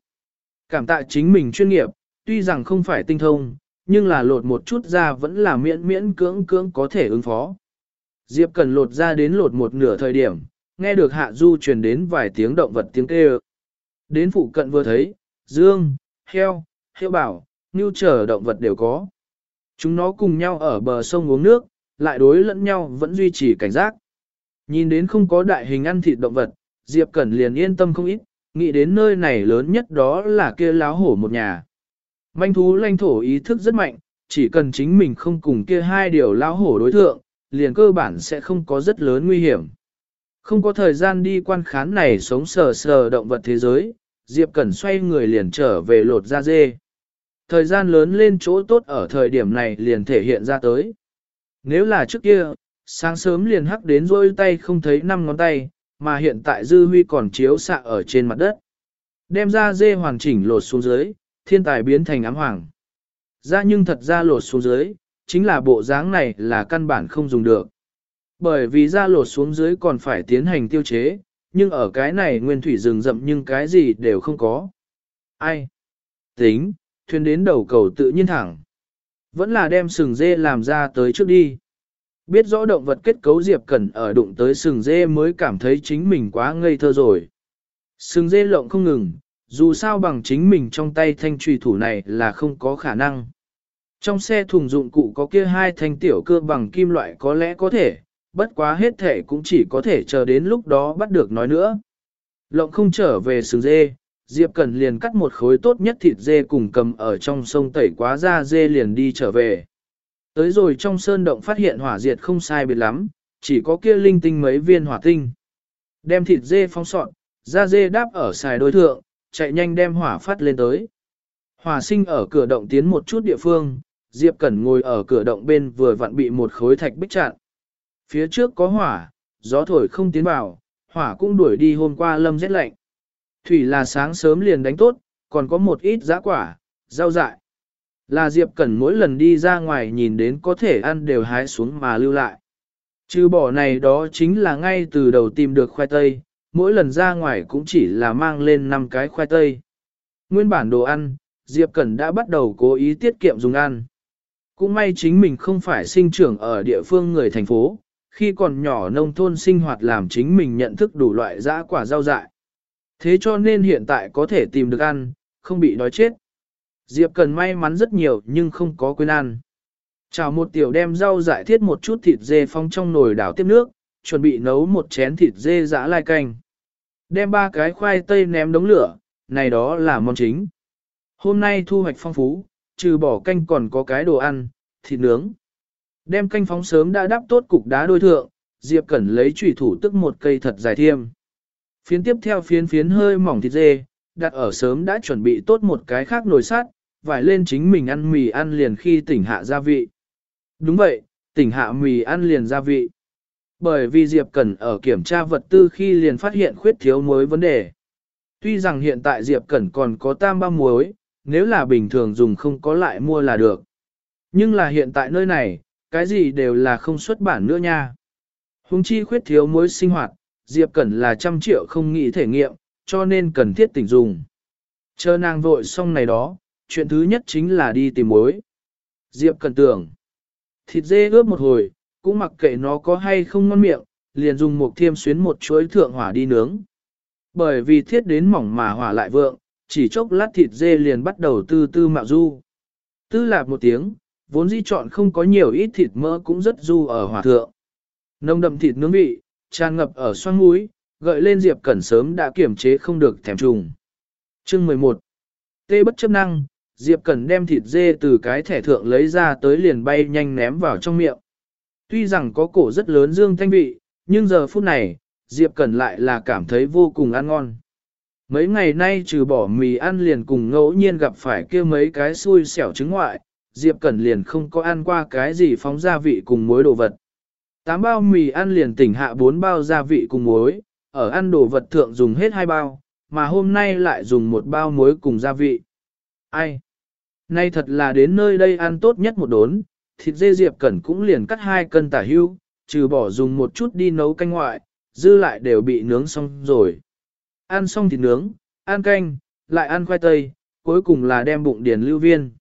Cảm tạ chính mình chuyên nghiệp, tuy rằng không phải tinh thông, nhưng là lột một chút ra vẫn là miễn miễn cưỡng cưỡng có thể ứng phó. Diệp cần lột ra đến lột một nửa thời điểm, nghe được hạ du truyền đến vài tiếng động vật tiếng kêu. Đến phụ cận vừa thấy, dương, heo, heo bảo, như trở động vật đều có. Chúng nó cùng nhau ở bờ sông uống nước, lại đối lẫn nhau vẫn duy trì cảnh giác. Nhìn đến không có đại hình ăn thịt động vật, Diệp Cẩn liền yên tâm không ít, nghĩ đến nơi này lớn nhất đó là kia láo hổ một nhà. Manh thú lanh thổ ý thức rất mạnh, chỉ cần chính mình không cùng kia hai điều lao hổ đối thượng, liền cơ bản sẽ không có rất lớn nguy hiểm. Không có thời gian đi quan khán này sống sờ sờ động vật thế giới, Diệp Cẩn xoay người liền trở về lột da dê. Thời gian lớn lên chỗ tốt ở thời điểm này liền thể hiện ra tới. Nếu là trước kia, sáng sớm liền hắc đến rôi tay không thấy năm ngón tay, mà hiện tại dư huy còn chiếu xạ ở trên mặt đất. Đem ra dê hoàn chỉnh lột xuống dưới, thiên tài biến thành ám hoàng. Ra nhưng thật ra lột xuống dưới, chính là bộ dáng này là căn bản không dùng được. Bởi vì ra lột xuống dưới còn phải tiến hành tiêu chế, nhưng ở cái này nguyên thủy rừng rậm nhưng cái gì đều không có. Ai? Tính, thuyền đến đầu cầu tự nhiên thẳng. Vẫn là đem sừng dê làm ra tới trước đi. Biết rõ động vật kết cấu Diệp Cẩn ở đụng tới sừng dê mới cảm thấy chính mình quá ngây thơ rồi. Sừng dê lộng không ngừng, dù sao bằng chính mình trong tay thanh trùy thủ này là không có khả năng. Trong xe thùng dụng cụ có kia hai thanh tiểu cơ bằng kim loại có lẽ có thể, bất quá hết thể cũng chỉ có thể chờ đến lúc đó bắt được nói nữa. Lộng không trở về sừng dê, Diệp Cẩn liền cắt một khối tốt nhất thịt dê cùng cầm ở trong sông tẩy quá ra dê liền đi trở về. Tới rồi trong sơn động phát hiện hỏa diệt không sai biệt lắm, chỉ có kia linh tinh mấy viên hỏa tinh. Đem thịt dê phóng sọn, ra dê đáp ở xài đối thượng, chạy nhanh đem hỏa phát lên tới. Hỏa sinh ở cửa động tiến một chút địa phương, Diệp Cẩn ngồi ở cửa động bên vừa vặn bị một khối thạch bích chặn. Phía trước có hỏa, gió thổi không tiến vào, hỏa cũng đuổi đi hôm qua lâm rét lạnh. Thủy là sáng sớm liền đánh tốt, còn có một ít giá quả, rau dại. Là Diệp Cẩn mỗi lần đi ra ngoài nhìn đến có thể ăn đều hái xuống mà lưu lại. Trừ bỏ này đó chính là ngay từ đầu tìm được khoai tây, mỗi lần ra ngoài cũng chỉ là mang lên 5 cái khoai tây. Nguyên bản đồ ăn, Diệp Cẩn đã bắt đầu cố ý tiết kiệm dùng ăn. Cũng may chính mình không phải sinh trưởng ở địa phương người thành phố, khi còn nhỏ nông thôn sinh hoạt làm chính mình nhận thức đủ loại dã quả rau dại. Thế cho nên hiện tại có thể tìm được ăn, không bị đói chết. Diệp cần may mắn rất nhiều nhưng không có quên ăn. Chào một tiểu đem rau dại thiết một chút thịt dê phong trong nồi đảo tiếp nước, chuẩn bị nấu một chén thịt dê dã lai canh. Đem ba cái khoai tây ném đống lửa, này đó là món chính. Hôm nay thu hoạch phong phú, trừ bỏ canh còn có cái đồ ăn, thịt nướng. Đem canh phóng sớm đã đắp tốt cục đá đôi thượng, Diệp Cẩn lấy chủy thủ tức một cây thật dài thiêm. Phiến tiếp theo phiến phiến hơi mỏng thịt dê, đặt ở sớm đã chuẩn bị tốt một cái khác nồi sắt, vải lên chính mình ăn mì ăn liền khi tỉnh hạ gia vị. Đúng vậy, tỉnh hạ mì ăn liền gia vị. Bởi vì Diệp Cẩn ở kiểm tra vật tư khi liền phát hiện khuyết thiếu muối vấn đề. Tuy rằng hiện tại Diệp Cẩn còn có tam ba muối, nếu là bình thường dùng không có lại mua là được. Nhưng là hiện tại nơi này, cái gì đều là không xuất bản nữa nha. Hùng chi khuyết thiếu muối sinh hoạt, Diệp Cẩn là trăm triệu không nghĩ thể nghiệm, cho nên cần thiết tỉnh dùng. Chờ nàng vội xong này đó, chuyện thứ nhất chính là đi tìm muối. Diệp Cẩn tưởng, thịt dê ướp một hồi, cũng mặc kệ nó có hay không ngon miệng, liền dùng một thiêm xuyến một chuối thượng hỏa đi nướng. Bởi vì thiết đến mỏng mà hỏa lại vượng, chỉ chốc lát thịt dê liền bắt đầu tư tư mạo du. Tư lạp một tiếng, vốn di chọn không có nhiều ít thịt mỡ cũng rất du ở hỏa thượng. Nông đậm thịt nướng vị, tràn ngập ở xoang mũi, gợi lên Diệp Cẩn sớm đã kiểm chế không được thèm trùng. Chương 11 Tê bất chấp năng, Diệp Cẩn đem thịt dê từ cái thẻ thượng lấy ra tới liền bay nhanh ném vào trong miệng. Tuy rằng có cổ rất lớn dương thanh vị, nhưng giờ phút này, Diệp Cẩn lại là cảm thấy vô cùng ăn ngon. Mấy ngày nay trừ bỏ mì ăn liền cùng ngẫu nhiên gặp phải kia mấy cái xui xẻo trứng ngoại, Diệp Cẩn liền không có ăn qua cái gì phóng gia vị cùng muối đồ vật. Tám bao mì ăn liền tỉnh hạ bốn bao gia vị cùng muối, ở ăn đồ vật thượng dùng hết hai bao, mà hôm nay lại dùng một bao muối cùng gia vị. Ai? Nay thật là đến nơi đây ăn tốt nhất một đốn, thịt dê Diệp Cẩn cũng liền cắt hai cân tả hưu, trừ bỏ dùng một chút đi nấu canh ngoại, dư lại đều bị nướng xong rồi. Ăn xong thịt nướng, ăn canh, lại ăn khoai tây, cuối cùng là đem bụng điền lưu viên.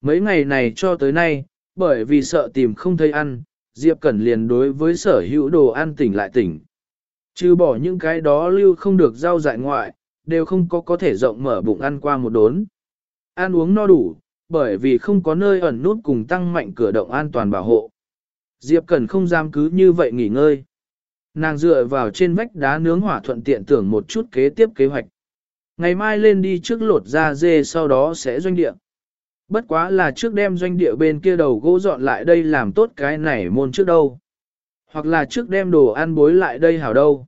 Mấy ngày này cho tới nay, bởi vì sợ tìm không thấy ăn, Diệp Cẩn liền đối với sở hữu đồ ăn tỉnh lại tỉnh. Trừ bỏ những cái đó lưu không được rau dại ngoại, đều không có có thể rộng mở bụng ăn qua một đốn. Ăn uống no đủ, bởi vì không có nơi ẩn nút cùng tăng mạnh cửa động an toàn bảo hộ. Diệp Cẩn không dám cứ như vậy nghỉ ngơi. Nàng dựa vào trên vách đá nướng hỏa thuận tiện tưởng một chút kế tiếp kế hoạch. Ngày mai lên đi trước lột ra dê sau đó sẽ doanh địa. Bất quá là trước đem doanh địa bên kia đầu gỗ dọn lại đây làm tốt cái này môn trước đâu. Hoặc là trước đem đồ ăn bối lại đây hảo đâu.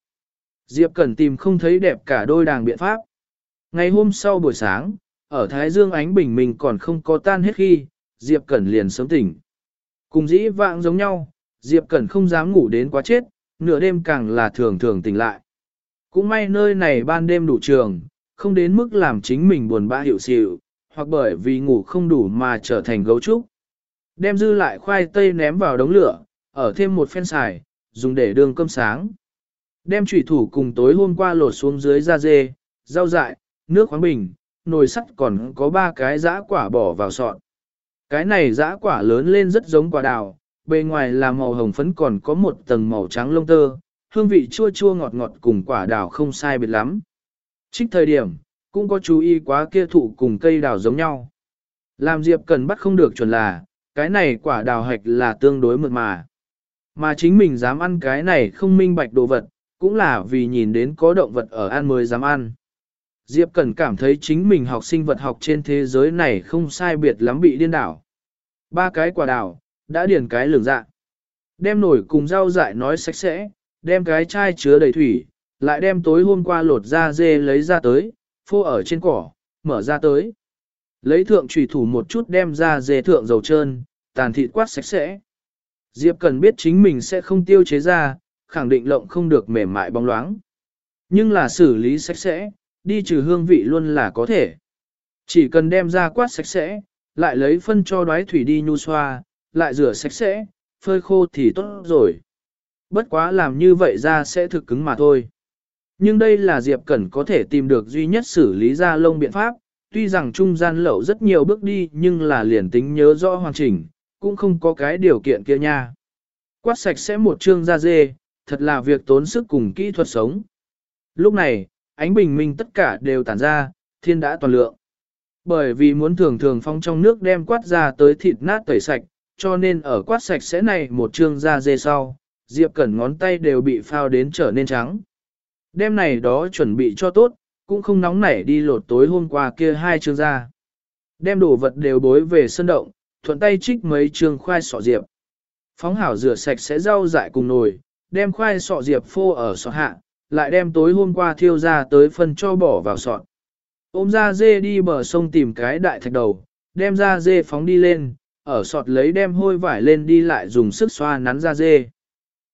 Diệp Cẩn tìm không thấy đẹp cả đôi đàng biện pháp. Ngày hôm sau buổi sáng, ở Thái Dương ánh bình mình còn không có tan hết khi, Diệp Cẩn liền sớm tỉnh. Cùng dĩ vãng giống nhau, Diệp Cẩn không dám ngủ đến quá chết, nửa đêm càng là thường thường tỉnh lại. Cũng may nơi này ban đêm đủ trường, không đến mức làm chính mình buồn bã hiểu xịu, hoặc bởi vì ngủ không đủ mà trở thành gấu trúc. Đem dư lại khoai tây ném vào đống lửa, ở thêm một phen xài, dùng để đường cơm sáng. Đem trùy thủ cùng tối hôm qua lột xuống dưới da dê, rau dại, nước khoáng bình, nồi sắt còn có ba cái giã quả bỏ vào sọt. Cái này giã quả lớn lên rất giống quả đào, bề ngoài là màu hồng phấn còn có một tầng màu trắng lông tơ, hương vị chua chua ngọt ngọt cùng quả đào không sai biệt lắm. Trích thời điểm, cũng có chú ý quá kia thụ cùng cây đào giống nhau. Làm Diệp cần bắt không được chuẩn là, cái này quả đào hạch là tương đối mượt mà. Mà chính mình dám ăn cái này không minh bạch đồ vật, cũng là vì nhìn đến có động vật ở ăn mới dám ăn. Diệp Cần cảm thấy chính mình học sinh vật học trên thế giới này không sai biệt lắm bị điên đảo. Ba cái quả đào, đã điền cái lường dạ. Đem nổi cùng rau dại nói sạch sẽ, đem cái chai chứa đầy thủy, lại đem tối hôm qua lột da dê lấy ra tới, phô ở trên cỏ, mở ra tới. Lấy thượng trùy thủ một chút đem ra dê thượng dầu trơn, tàn thịt quát sạch sẽ. Diệp cần biết chính mình sẽ không tiêu chế ra, khẳng định lộng không được mềm mại bóng loáng. Nhưng là xử lý sạch sẽ, đi trừ hương vị luôn là có thể. Chỉ cần đem ra quát sạch sẽ, lại lấy phân cho đoái thủy đi nhu xoa, lại rửa sạch sẽ, phơi khô thì tốt rồi. Bất quá làm như vậy ra sẽ thực cứng mà thôi. Nhưng đây là Diệp Cẩn có thể tìm được duy nhất xử lý ra lông biện pháp, tuy rằng trung gian lậu rất nhiều bước đi nhưng là liền tính nhớ rõ hoàn chỉnh, cũng không có cái điều kiện kia nha. Quát sạch sẽ một chương da dê, thật là việc tốn sức cùng kỹ thuật sống. Lúc này, ánh bình minh tất cả đều tản ra, thiên đã toàn lượng. Bởi vì muốn thường thường phong trong nước đem quát ra tới thịt nát tẩy sạch, cho nên ở quát sạch sẽ này một chương da dê sau, Diệp Cẩn ngón tay đều bị phao đến trở nên trắng. Đêm này đó chuẩn bị cho tốt, cũng không nóng nảy đi lột tối hôm qua kia hai chương da. Đem đồ vật đều bối về sân động, thuận tay trích mấy chương khoai sọ diệp. Phóng hảo rửa sạch sẽ rau dại cùng nồi, đem khoai sọ diệp phô ở sọ hạ, lại đem tối hôm qua thiêu ra tới phân cho bỏ vào sọt. Ôm ra dê đi bờ sông tìm cái đại thạch đầu, đem ra dê phóng đi lên, ở sọt lấy đem hôi vải lên đi lại dùng sức xoa nắn ra dê.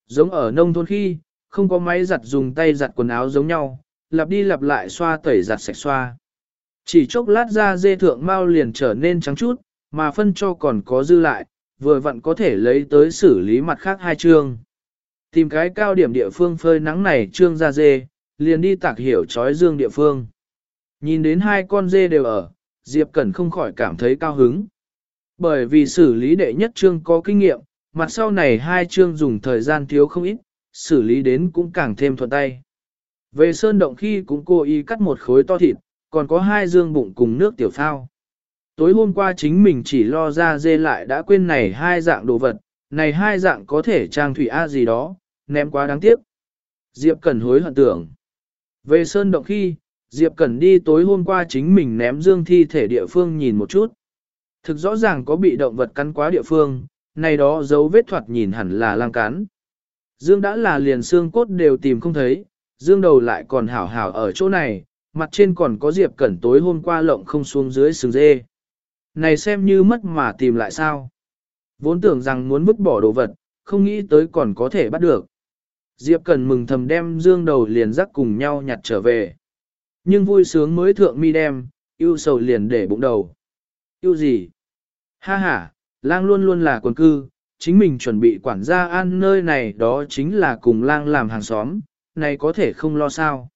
Giống ở nông thôn khi, không có máy giặt dùng tay giặt quần áo giống nhau, lặp đi lặp lại xoa tẩy giặt sạch xoa. Chỉ chốc lát ra dê thượng mau liền trở nên trắng chút, mà phân cho còn có dư lại, vừa vặn có thể lấy tới xử lý mặt khác hai chương. Tìm cái cao điểm địa phương phơi nắng này trương ra dê, liền đi tạc hiểu trói dương địa phương. Nhìn đến hai con dê đều ở, Diệp Cẩn không khỏi cảm thấy cao hứng. Bởi vì xử lý đệ nhất trương có kinh nghiệm, mặt sau này hai trương dùng thời gian thiếu không ít, xử lý đến cũng càng thêm thuận tay. Về sơn động khi cũng cố ý cắt một khối to thịt, còn có hai dương bụng cùng nước tiểu phao. Tối hôm qua chính mình chỉ lo ra dê lại đã quên này hai dạng đồ vật, này hai dạng có thể trang thủy A gì đó, ném quá đáng tiếc. Diệp Cẩn hối hận tưởng. Về sơn động khi, Diệp Cẩn đi tối hôm qua chính mình ném dương thi thể địa phương nhìn một chút. Thực rõ ràng có bị động vật cắn quá địa phương, này đó dấu vết thoạt nhìn hẳn là lang cắn. Dương đã là liền xương cốt đều tìm không thấy, Dương đầu lại còn hảo hảo ở chỗ này, mặt trên còn có Diệp Cẩn tối hôm qua lộng không xuống dưới sừng dê. Này xem như mất mà tìm lại sao. Vốn tưởng rằng muốn vứt bỏ đồ vật, không nghĩ tới còn có thể bắt được. Diệp Cần mừng thầm đem Dương đầu liền rắc cùng nhau nhặt trở về. Nhưng vui sướng mới thượng mi đem, yêu sầu liền để bụng đầu. Yêu gì? Ha ha, lang luôn luôn là quần cư, chính mình chuẩn bị quản gia an nơi này đó chính là cùng lang làm hàng xóm, này có thể không lo sao.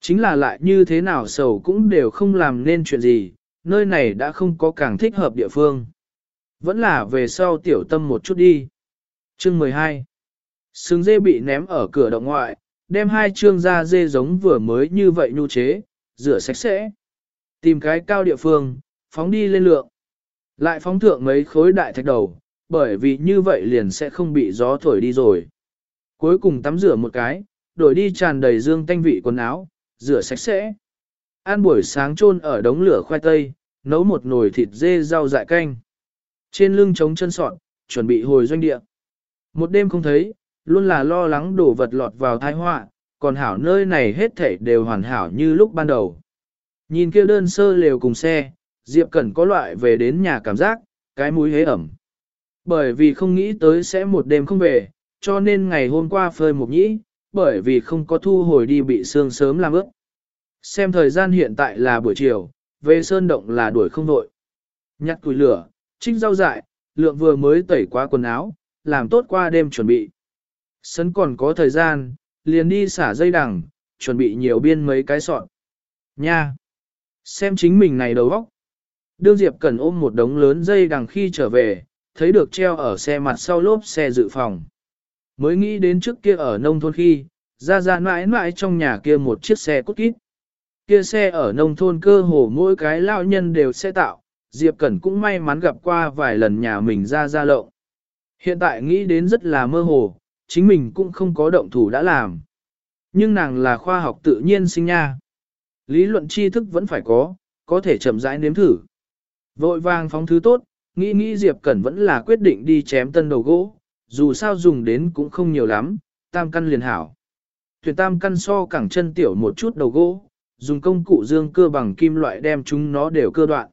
Chính là lại như thế nào sầu cũng đều không làm nên chuyện gì, nơi này đã không có càng thích hợp địa phương. Vẫn là về sau tiểu tâm một chút đi. Chương 12 Sừng dê bị ném ở cửa động ngoại, đem hai trương da dê giống vừa mới như vậy nhu chế, rửa sạch sẽ. Tìm cái cao địa phương, phóng đi lên lượng. Lại phóng thượng mấy khối đại thạch đầu, bởi vì như vậy liền sẽ không bị gió thổi đi rồi. Cuối cùng tắm rửa một cái, đổi đi tràn đầy dương tanh vị quần áo, rửa sạch sẽ. ăn buổi sáng chôn ở đống lửa khoai tây, nấu một nồi thịt dê rau dại canh. Trên lưng trống chân sọn, chuẩn bị hồi doanh địa. Một đêm không thấy, luôn là lo lắng đổ vật lọt vào tai họa, còn hảo nơi này hết thảy đều hoàn hảo như lúc ban đầu. Nhìn kia đơn sơ lều cùng xe, Diệp Cẩn có loại về đến nhà cảm giác, cái mũi hế ẩm. Bởi vì không nghĩ tới sẽ một đêm không về, cho nên ngày hôm qua phơi một nhĩ, bởi vì không có thu hồi đi bị sương sớm làm ướt. Xem thời gian hiện tại là buổi chiều, về sơn động là đuổi không đội. Nhặt củi lửa, trích rau dại, lượng vừa mới tẩy qua quần áo, làm tốt qua đêm chuẩn bị. Sấn còn có thời gian, liền đi xả dây đằng, chuẩn bị nhiều biên mấy cái sọn. Nha! Xem chính mình này đầu óc. Đương Diệp cần ôm một đống lớn dây đằng khi trở về, thấy được treo ở xe mặt sau lốp xe dự phòng. Mới nghĩ đến trước kia ở nông thôn khi, ra ra mãi mãi trong nhà kia một chiếc xe cút kít. Kia xe ở nông thôn cơ hồ mỗi cái lao nhân đều sẽ tạo, Diệp Cẩn cũng may mắn gặp qua vài lần nhà mình ra ra lộng. Hiện tại nghĩ đến rất là mơ hồ, chính mình cũng không có động thủ đã làm. Nhưng nàng là khoa học tự nhiên sinh nha. Lý luận tri thức vẫn phải có, có thể chậm rãi nếm thử. Vội vàng phóng thứ tốt, nghĩ nghĩ Diệp Cẩn vẫn là quyết định đi chém tân đầu gỗ, dù sao dùng đến cũng không nhiều lắm, tam căn liền hảo. thuyền tam căn so cẳng chân tiểu một chút đầu gỗ, dùng công cụ dương cưa bằng kim loại đem chúng nó đều cưa đoạn.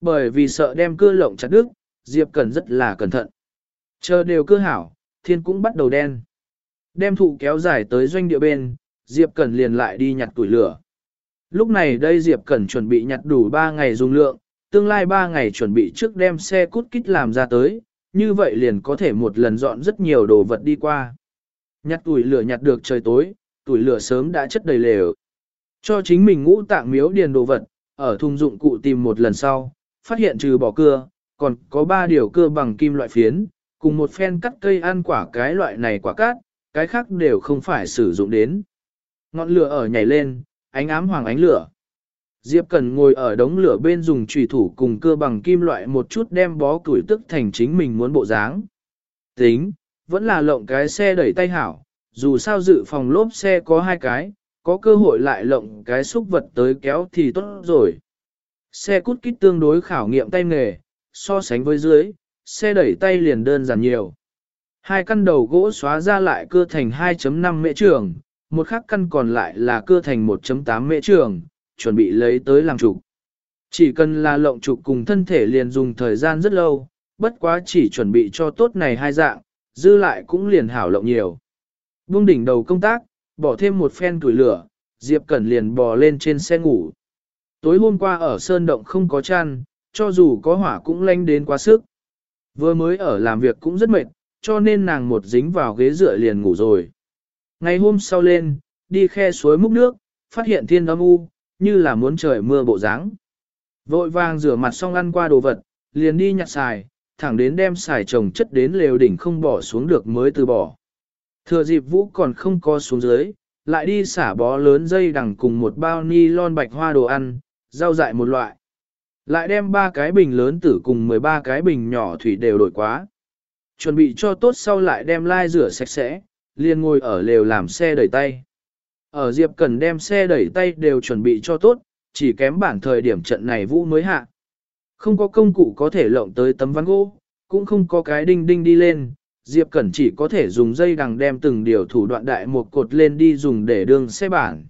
Bởi vì sợ đem cưa lộng chặt đứt, Diệp Cẩn rất là cẩn thận. Chờ đều cưa hảo, thiên cũng bắt đầu đen. Đem thụ kéo dài tới doanh địa bên, Diệp Cẩn liền lại đi nhặt tuổi lửa. Lúc này đây Diệp Cẩn chuẩn bị nhặt đủ 3 ngày dùng lượng, tương lai 3 ngày chuẩn bị trước đem xe cút kít làm ra tới, như vậy liền có thể một lần dọn rất nhiều đồ vật đi qua. Nhặt tuổi lửa nhặt được trời tối, tuổi lửa sớm đã chất đầy lều. Cho chính mình ngũ tạng miếu điền đồ vật, ở thùng dụng cụ tìm một lần sau, phát hiện trừ bỏ cưa, còn có 3 điều cưa bằng kim loại phiến, cùng một phen cắt cây ăn quả cái loại này quả cát, cái khác đều không phải sử dụng đến. Ngọn lửa ở nhảy lên, ánh ám hoàng ánh lửa. Diệp Cần ngồi ở đống lửa bên dùng trùy thủ cùng cưa bằng kim loại một chút đem bó củi tức thành chính mình muốn bộ dáng. Tính, vẫn là lộng cái xe đẩy tay hảo, dù sao dự phòng lốp xe có hai cái, có cơ hội lại lộng cái xúc vật tới kéo thì tốt rồi. Xe cút kít tương đối khảo nghiệm tay nghề, so sánh với dưới, xe đẩy tay liền đơn giản nhiều. Hai căn đầu gỗ xóa ra lại cưa thành 2.5 mễ trường, một khắc căn còn lại là cưa thành 1.8 mễ trường, chuẩn bị lấy tới làm trục. Chỉ cần là lộng trục cùng thân thể liền dùng thời gian rất lâu, bất quá chỉ chuẩn bị cho tốt này hai dạng, dư lại cũng liền hảo lộng nhiều. Buông đỉnh đầu công tác, bỏ thêm một phen tuổi lửa, Diệp Cẩn liền bò lên trên xe ngủ. Tối hôm qua ở Sơn Động không có chăn, cho dù có hỏa cũng lanh đến quá sức. Vừa mới ở làm việc cũng rất mệt, cho nên nàng một dính vào ghế dựa liền ngủ rồi. Ngày hôm sau lên, đi khe suối múc nước, phát hiện thiên âm u, như là muốn trời mưa bộ dáng. Vội vàng rửa mặt xong ăn qua đồ vật, liền đi nhặt xài, thẳng đến đem xài trồng chất đến lều đỉnh không bỏ xuống được mới từ bỏ. Thừa dịp vũ còn không co xuống dưới, lại đi xả bó lớn dây đằng cùng một bao ni lon bạch hoa đồ ăn, rau dại một loại. Lại đem ba cái bình lớn tử cùng 13 cái bình nhỏ thủy đều đổi quá. Chuẩn bị cho tốt sau lại đem lai rửa sạch sẽ, liền ngồi ở lều làm xe đẩy tay. Ở Diệp Cần đem xe đẩy tay đều chuẩn bị cho tốt, chỉ kém bản thời điểm trận này vũ mới hạ. Không có công cụ có thể lộng tới tấm ván gỗ, cũng không có cái đinh đinh đi lên, Diệp Cẩn chỉ có thể dùng dây đằng đem từng điều thủ đoạn đại một cột lên đi dùng để đường xe bản.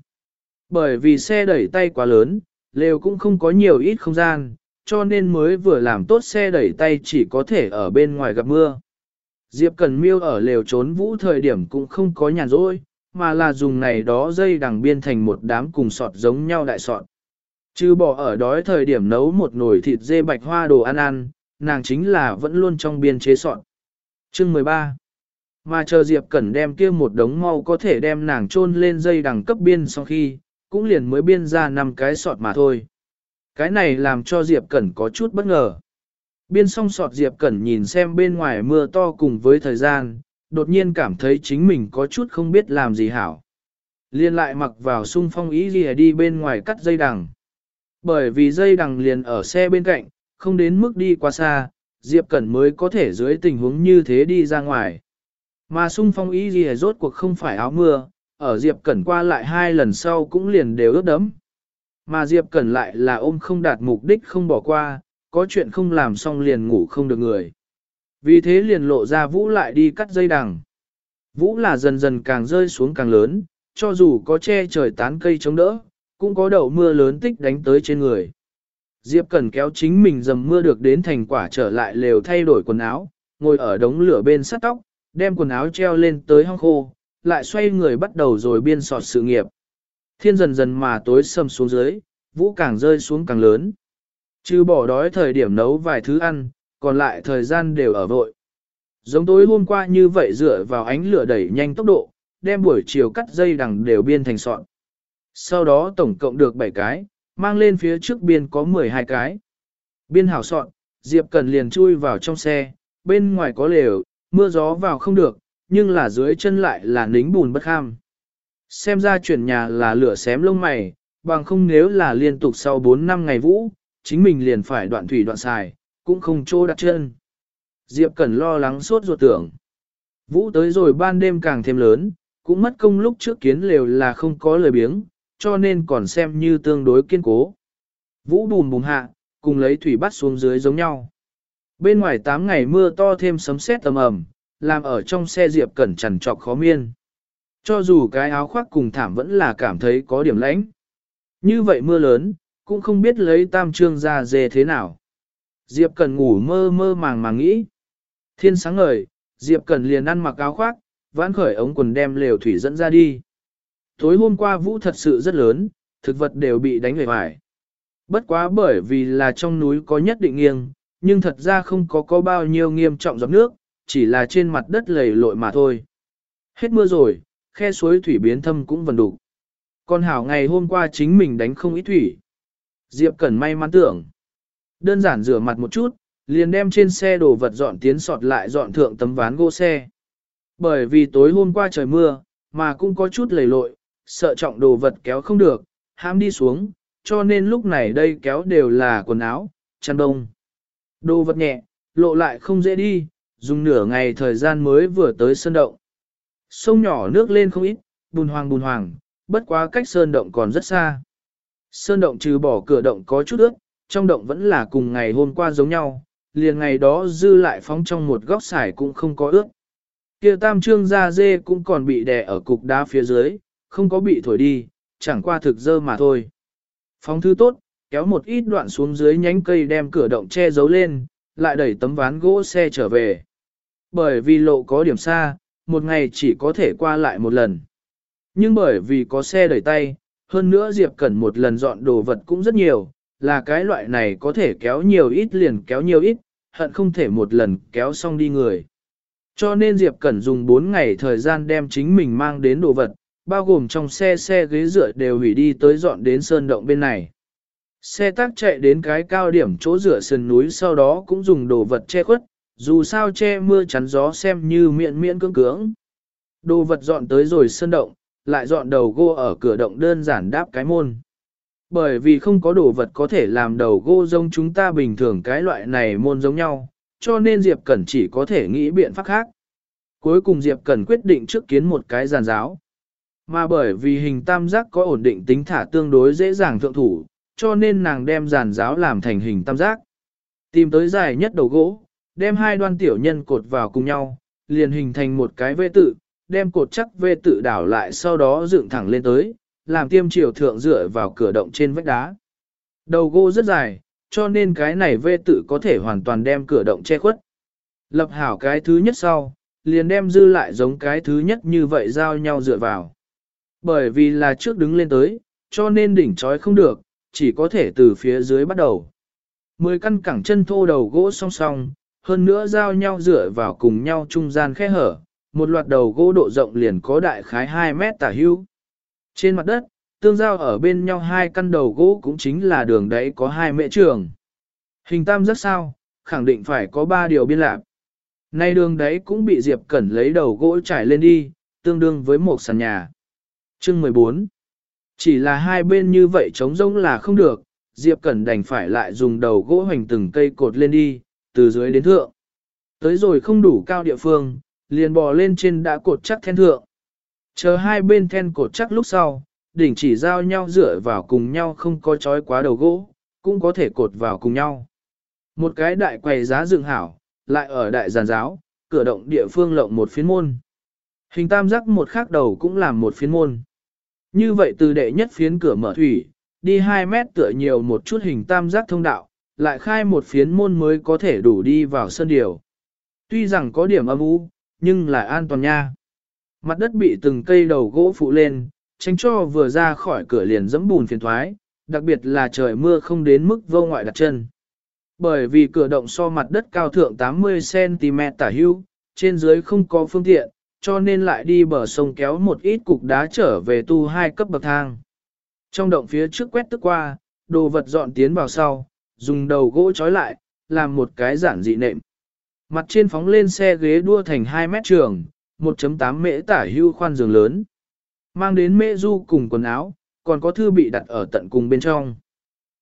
Bởi vì xe đẩy tay quá lớn, lều cũng không có nhiều ít không gian, cho nên mới vừa làm tốt xe đẩy tay chỉ có thể ở bên ngoài gặp mưa. Diệp Cần Miêu ở lều trốn vũ thời điểm cũng không có nhàn rỗi, mà là dùng này đó dây đằng biên thành một đám cùng sọt giống nhau đại sọt. Chứ bỏ ở đói thời điểm nấu một nồi thịt dê bạch hoa đồ ăn ăn, nàng chính là vẫn luôn trong biên chế sọt. Chương 13 Mà chờ Diệp Cẩn đem kia một đống mau có thể đem nàng chôn lên dây đằng cấp biên sau khi, cũng liền mới biên ra năm cái sọt mà thôi. Cái này làm cho Diệp Cẩn có chút bất ngờ. Biên song sọt Diệp Cẩn nhìn xem bên ngoài mưa to cùng với thời gian, đột nhiên cảm thấy chính mình có chút không biết làm gì hảo. Liên lại mặc vào sung phong ý gì đi bên ngoài cắt dây đằng. Bởi vì dây đằng liền ở xe bên cạnh, không đến mức đi quá xa, Diệp Cẩn mới có thể dưới tình huống như thế đi ra ngoài. Mà sung phong ý gì rốt cuộc không phải áo mưa, ở Diệp Cẩn qua lại hai lần sau cũng liền đều ướt đấm, mà Diệp Cẩn lại là ôm không đạt mục đích không bỏ qua, có chuyện không làm xong liền ngủ không được người. Vì thế liền lộ ra Vũ lại đi cắt dây đằng. Vũ là dần dần càng rơi xuống càng lớn, cho dù có che trời tán cây chống đỡ, cũng có đậu mưa lớn tích đánh tới trên người. Diệp Cẩn kéo chính mình dầm mưa được đến thành quả trở lại lều thay đổi quần áo, ngồi ở đống lửa bên sắt tóc, đem quần áo treo lên tới hong khô, lại xoay người bắt đầu rồi biên sọt sự nghiệp. Thiên dần dần mà tối sầm xuống dưới, vũ càng rơi xuống càng lớn. Chứ bỏ đói thời điểm nấu vài thứ ăn, còn lại thời gian đều ở vội. Giống tối hôm qua như vậy dựa vào ánh lửa đẩy nhanh tốc độ, đem buổi chiều cắt dây đằng đều biên thành sọn. Sau đó tổng cộng được 7 cái, mang lên phía trước biên có 12 cái. Biên hảo sọn, Diệp Cần liền chui vào trong xe, bên ngoài có lều, mưa gió vào không được, nhưng là dưới chân lại là nính bùn bất kham. Xem ra chuyển nhà là lửa xém lông mày, bằng không nếu là liên tục sau 4 năm ngày vũ, chính mình liền phải đoạn thủy đoạn xài, cũng không chỗ đặt chân. Diệp Cẩn lo lắng sốt ruột tưởng. Vũ tới rồi ban đêm càng thêm lớn, cũng mất công lúc trước kiến lều là không có lời biếng, cho nên còn xem như tương đối kiên cố. Vũ bùm bùm hạ, cùng lấy thủy bắt xuống dưới giống nhau. Bên ngoài 8 ngày mưa to thêm sấm sét tầm ầm, làm ở trong xe Diệp Cẩn trằn trọc khó miên. Cho dù cái áo khoác cùng thảm vẫn là cảm thấy có điểm lãnh. Như vậy mưa lớn, cũng không biết lấy tam trương ra dề thế nào. Diệp Cẩn ngủ mơ mơ màng màng nghĩ. Thiên sáng ngời, Diệp Cẩn liền ăn mặc áo khoác, vãn khởi ống quần đem lều thủy dẫn ra đi. Tối hôm qua vũ thật sự rất lớn, thực vật đều bị đánh về hoài. Bất quá bởi vì là trong núi có nhất định nghiêng, nhưng thật ra không có có bao nhiêu nghiêm trọng giọt nước, chỉ là trên mặt đất lầy lội mà thôi. Hết mưa rồi, khe suối thủy biến thâm cũng vần đủ. Còn hảo ngày hôm qua chính mình đánh không ít thủy. Diệp Cẩn may mắn tưởng. Đơn giản rửa mặt một chút, liền đem trên xe đồ vật dọn tiến sọt lại dọn thượng tấm ván gỗ xe. Bởi vì tối hôm qua trời mưa, mà cũng có chút lầy lội, sợ trọng đồ vật kéo không được, hãm đi xuống, cho nên lúc này đây kéo đều là quần áo, chăn đông. Đồ vật nhẹ, lộ lại không dễ đi, dùng nửa ngày thời gian mới vừa tới sơn động. Sông nhỏ nước lên không ít, bùn hoàng bùn hoàng, bất quá cách sơn động còn rất xa. Sơn động trừ bỏ cửa động có chút ướt, trong động vẫn là cùng ngày hôm qua giống nhau, liền ngày đó dư lại phóng trong một góc xài cũng không có ướt. Kia tam trương da dê cũng còn bị đè ở cục đá phía dưới, không có bị thổi đi, chẳng qua thực dơ mà thôi. Phóng thư tốt, kéo một ít đoạn xuống dưới nhánh cây đem cửa động che giấu lên, lại đẩy tấm ván gỗ xe trở về. Bởi vì lộ có điểm xa, một ngày chỉ có thể qua lại một lần. Nhưng bởi vì có xe đẩy tay, hơn nữa Diệp Cẩn một lần dọn đồ vật cũng rất nhiều, là cái loại này có thể kéo nhiều ít liền kéo nhiều ít, hận không thể một lần kéo xong đi người. Cho nên Diệp Cẩn dùng 4 ngày thời gian đem chính mình mang đến đồ vật, bao gồm trong xe xe ghế dựa đều hủy đi tới dọn đến sơn động bên này. Xe tác chạy đến cái cao điểm chỗ rửa sườn núi sau đó cũng dùng đồ vật che khuất, dù sao che mưa chắn gió xem như miệng miễn cưỡng cưỡng. Đồ vật dọn tới rồi sơn động, lại dọn đầu gô ở cửa động đơn giản đáp cái môn. Bởi vì không có đồ vật có thể làm đầu gô giống chúng ta bình thường cái loại này môn giống nhau, cho nên Diệp Cẩn chỉ có thể nghĩ biện pháp khác. Cuối cùng Diệp Cẩn quyết định trước kiến một cái giàn giáo. Mà bởi vì hình tam giác có ổn định tính thả tương đối dễ dàng thượng thủ, cho nên nàng đem giàn giáo làm thành hình tam giác. Tìm tới dài nhất đầu gỗ, đem hai đoan tiểu nhân cột vào cùng nhau, liền hình thành một cái vê tự, đem cột chắc vê tự đảo lại sau đó dựng thẳng lên tới, làm tiêm chiều thượng dựa vào cửa động trên vách đá. Đầu gỗ rất dài, cho nên cái này vê tự có thể hoàn toàn đem cửa động che khuất. Lập hảo cái thứ nhất sau, liền đem dư lại giống cái thứ nhất như vậy giao nhau dựa vào. Bởi vì là trước đứng lên tới, cho nên đỉnh trói không được, chỉ có thể từ phía dưới bắt đầu. Mười căn cẳng chân thô đầu gỗ song song, hơn nữa giao nhau dựa vào cùng nhau trung gian khe hở, một loạt đầu gỗ độ rộng liền có đại khái 2 mét tả hữu. Trên mặt đất, tương giao ở bên nhau hai căn đầu gỗ cũng chính là đường đấy có hai mệ trường. Hình tam rất sao, khẳng định phải có ba điều biên lạc. Nay đường đấy cũng bị Diệp Cẩn lấy đầu gỗ trải lên đi, tương đương với một sàn nhà. Chương 14 chỉ là hai bên như vậy trống rỗng là không được, Diệp Cẩn đành phải lại dùng đầu gỗ hoành từng cây cột lên đi, từ dưới đến thượng. Tới rồi không đủ cao địa phương, liền bò lên trên đã cột chắc then thượng. Chờ hai bên then cột chắc lúc sau, đỉnh chỉ giao nhau dựa vào cùng nhau không có chói quá đầu gỗ, cũng có thể cột vào cùng nhau. Một cái đại quầy giá dựng hảo, lại ở đại giàn giáo, cửa động địa phương lộng một phiến môn. Hình tam giác một khác đầu cũng làm một phiến môn. Như vậy từ đệ nhất phiến cửa mở thủy, đi 2 mét tựa nhiều một chút hình tam giác thông đạo, lại khai một phiến môn mới có thể đủ đi vào sân điều. Tuy rằng có điểm âm u, nhưng lại an toàn nha. Mặt đất bị từng cây đầu gỗ phụ lên, tránh cho vừa ra khỏi cửa liền dẫm bùn phiền thoái, đặc biệt là trời mưa không đến mức vô ngoại đặt chân. Bởi vì cửa động so mặt đất cao thượng 80cm tả hưu, trên dưới không có phương tiện, cho nên lại đi bờ sông kéo một ít cục đá trở về tu hai cấp bậc thang. Trong động phía trước quét tức qua, đồ vật dọn tiến vào sau, dùng đầu gỗ trói lại, làm một cái giản dị nệm. Mặt trên phóng lên xe ghế đua thành 2 mét trường, 1.8 mễ tả hưu khoan giường lớn. Mang đến mễ du cùng quần áo, còn có thư bị đặt ở tận cùng bên trong.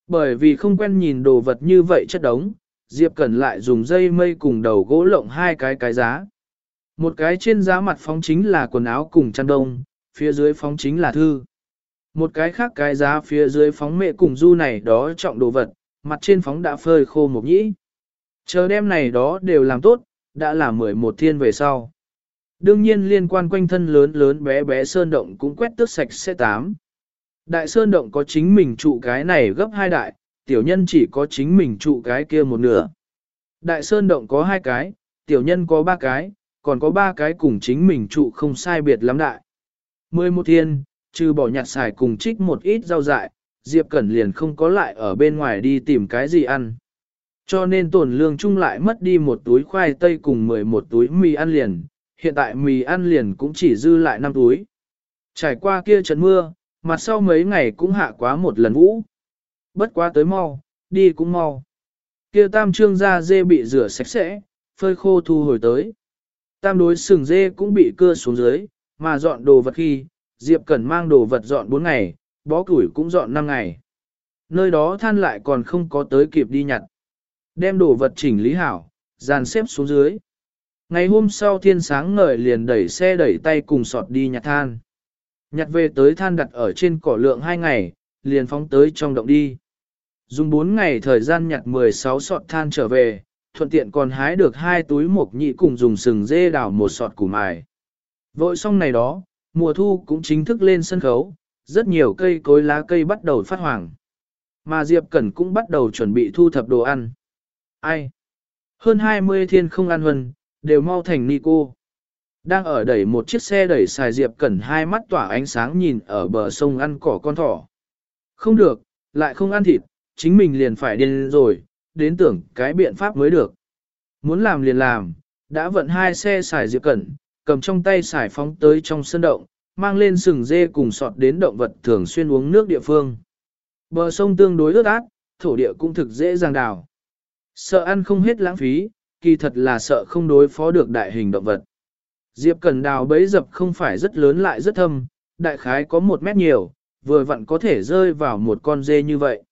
Bởi vì không quen nhìn đồ vật như vậy chất đống, Diệp Cẩn lại dùng dây mây cùng đầu gỗ lộng hai cái cái giá. Một cái trên giá mặt phóng chính là quần áo cùng chăn đông, phía dưới phóng chính là thư. Một cái khác cái giá phía dưới phóng mẹ cùng du này đó trọng đồ vật, mặt trên phóng đã phơi khô một nhĩ. Chờ đêm này đó đều làm tốt, đã là 11 thiên về sau. Đương nhiên liên quan quanh thân lớn lớn bé bé sơn động cũng quét tước sạch sẽ tám. Đại sơn động có chính mình trụ cái này gấp hai đại, tiểu nhân chỉ có chính mình trụ cái kia một nửa. Đại sơn động có hai cái, tiểu nhân có ba cái, còn có ba cái cùng chính mình trụ không sai biệt lắm đại. Mười một thiên, trừ bỏ nhặt xài cùng trích một ít rau dại, Diệp Cẩn liền không có lại ở bên ngoài đi tìm cái gì ăn. Cho nên tổn lương chung lại mất đi một túi khoai tây cùng 11 túi mì ăn liền, hiện tại mì ăn liền cũng chỉ dư lại 5 túi. Trải qua kia trận mưa, mặt sau mấy ngày cũng hạ quá một lần vũ. Bất quá tới mau, đi cũng mau. Kia tam trương da dê bị rửa sạch sẽ, phơi khô thu hồi tới. Tam đối sừng dê cũng bị cưa xuống dưới, mà dọn đồ vật khi, Diệp Cẩn mang đồ vật dọn 4 ngày, bó củi cũng dọn 5 ngày. Nơi đó than lại còn không có tới kịp đi nhặt. Đem đồ vật chỉnh lý hảo, dàn xếp xuống dưới. Ngày hôm sau thiên sáng ngời liền đẩy xe đẩy tay cùng sọt đi nhặt than. Nhặt về tới than đặt ở trên cỏ lượng 2 ngày, liền phóng tới trong động đi. Dùng 4 ngày thời gian nhặt 16 sọt than trở về, thuận tiện còn hái được hai túi mộc nhị cùng dùng sừng dê đào một sọt củ mài. Vội xong này đó, mùa thu cũng chính thức lên sân khấu, rất nhiều cây cối lá cây bắt đầu phát hoàng. Mà Diệp Cẩn cũng bắt đầu chuẩn bị thu thập đồ ăn. Ai? Hơn 20 thiên không ăn huân, đều mau thành ni cô. Đang ở đẩy một chiếc xe đẩy xài Diệp Cẩn hai mắt tỏa ánh sáng nhìn ở bờ sông ăn cỏ con thỏ. Không được, lại không ăn thịt, chính mình liền phải điên rồi, đến tưởng cái biện pháp mới được. Muốn làm liền làm, đã vận hai xe xài Diệp Cẩn, cầm trong tay xài phóng tới trong sân động, mang lên sừng dê cùng sọt đến động vật thường xuyên uống nước địa phương. Bờ sông tương đối ướt át, thổ địa cũng thực dễ dàng đào. Sợ ăn không hết lãng phí, kỳ thật là sợ không đối phó được đại hình động vật. Diệp Cần đào bấy dập không phải rất lớn lại rất thâm, đại khái có một mét nhiều, vừa vặn có thể rơi vào một con dê như vậy.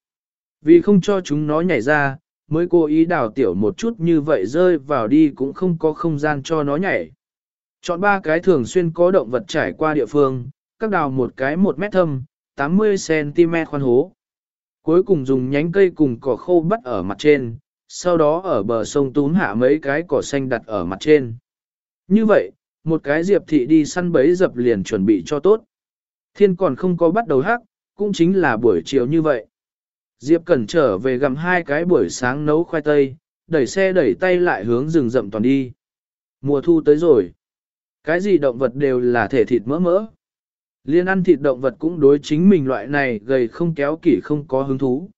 Vì không cho chúng nó nhảy ra, mới cố ý đào tiểu một chút như vậy rơi vào đi cũng không có không gian cho nó nhảy. Chọn ba cái thường xuyên có động vật trải qua địa phương, các đào một cái một mét thâm, 80cm khoan hố. Cuối cùng dùng nhánh cây cùng cỏ khô bắt ở mặt trên, sau đó ở bờ sông túm hạ mấy cái cỏ xanh đặt ở mặt trên. Như vậy, một cái diệp thị đi săn bấy dập liền chuẩn bị cho tốt. Thiên còn không có bắt đầu hắc, cũng chính là buổi chiều như vậy. Diệp Cẩn trở về gặm hai cái buổi sáng nấu khoai tây, đẩy xe đẩy tay lại hướng rừng rậm toàn đi. Mùa thu tới rồi. Cái gì động vật đều là thể thịt mỡ mỡ. Liên ăn thịt động vật cũng đối chính mình loại này gầy không kéo kỷ không có hứng thú.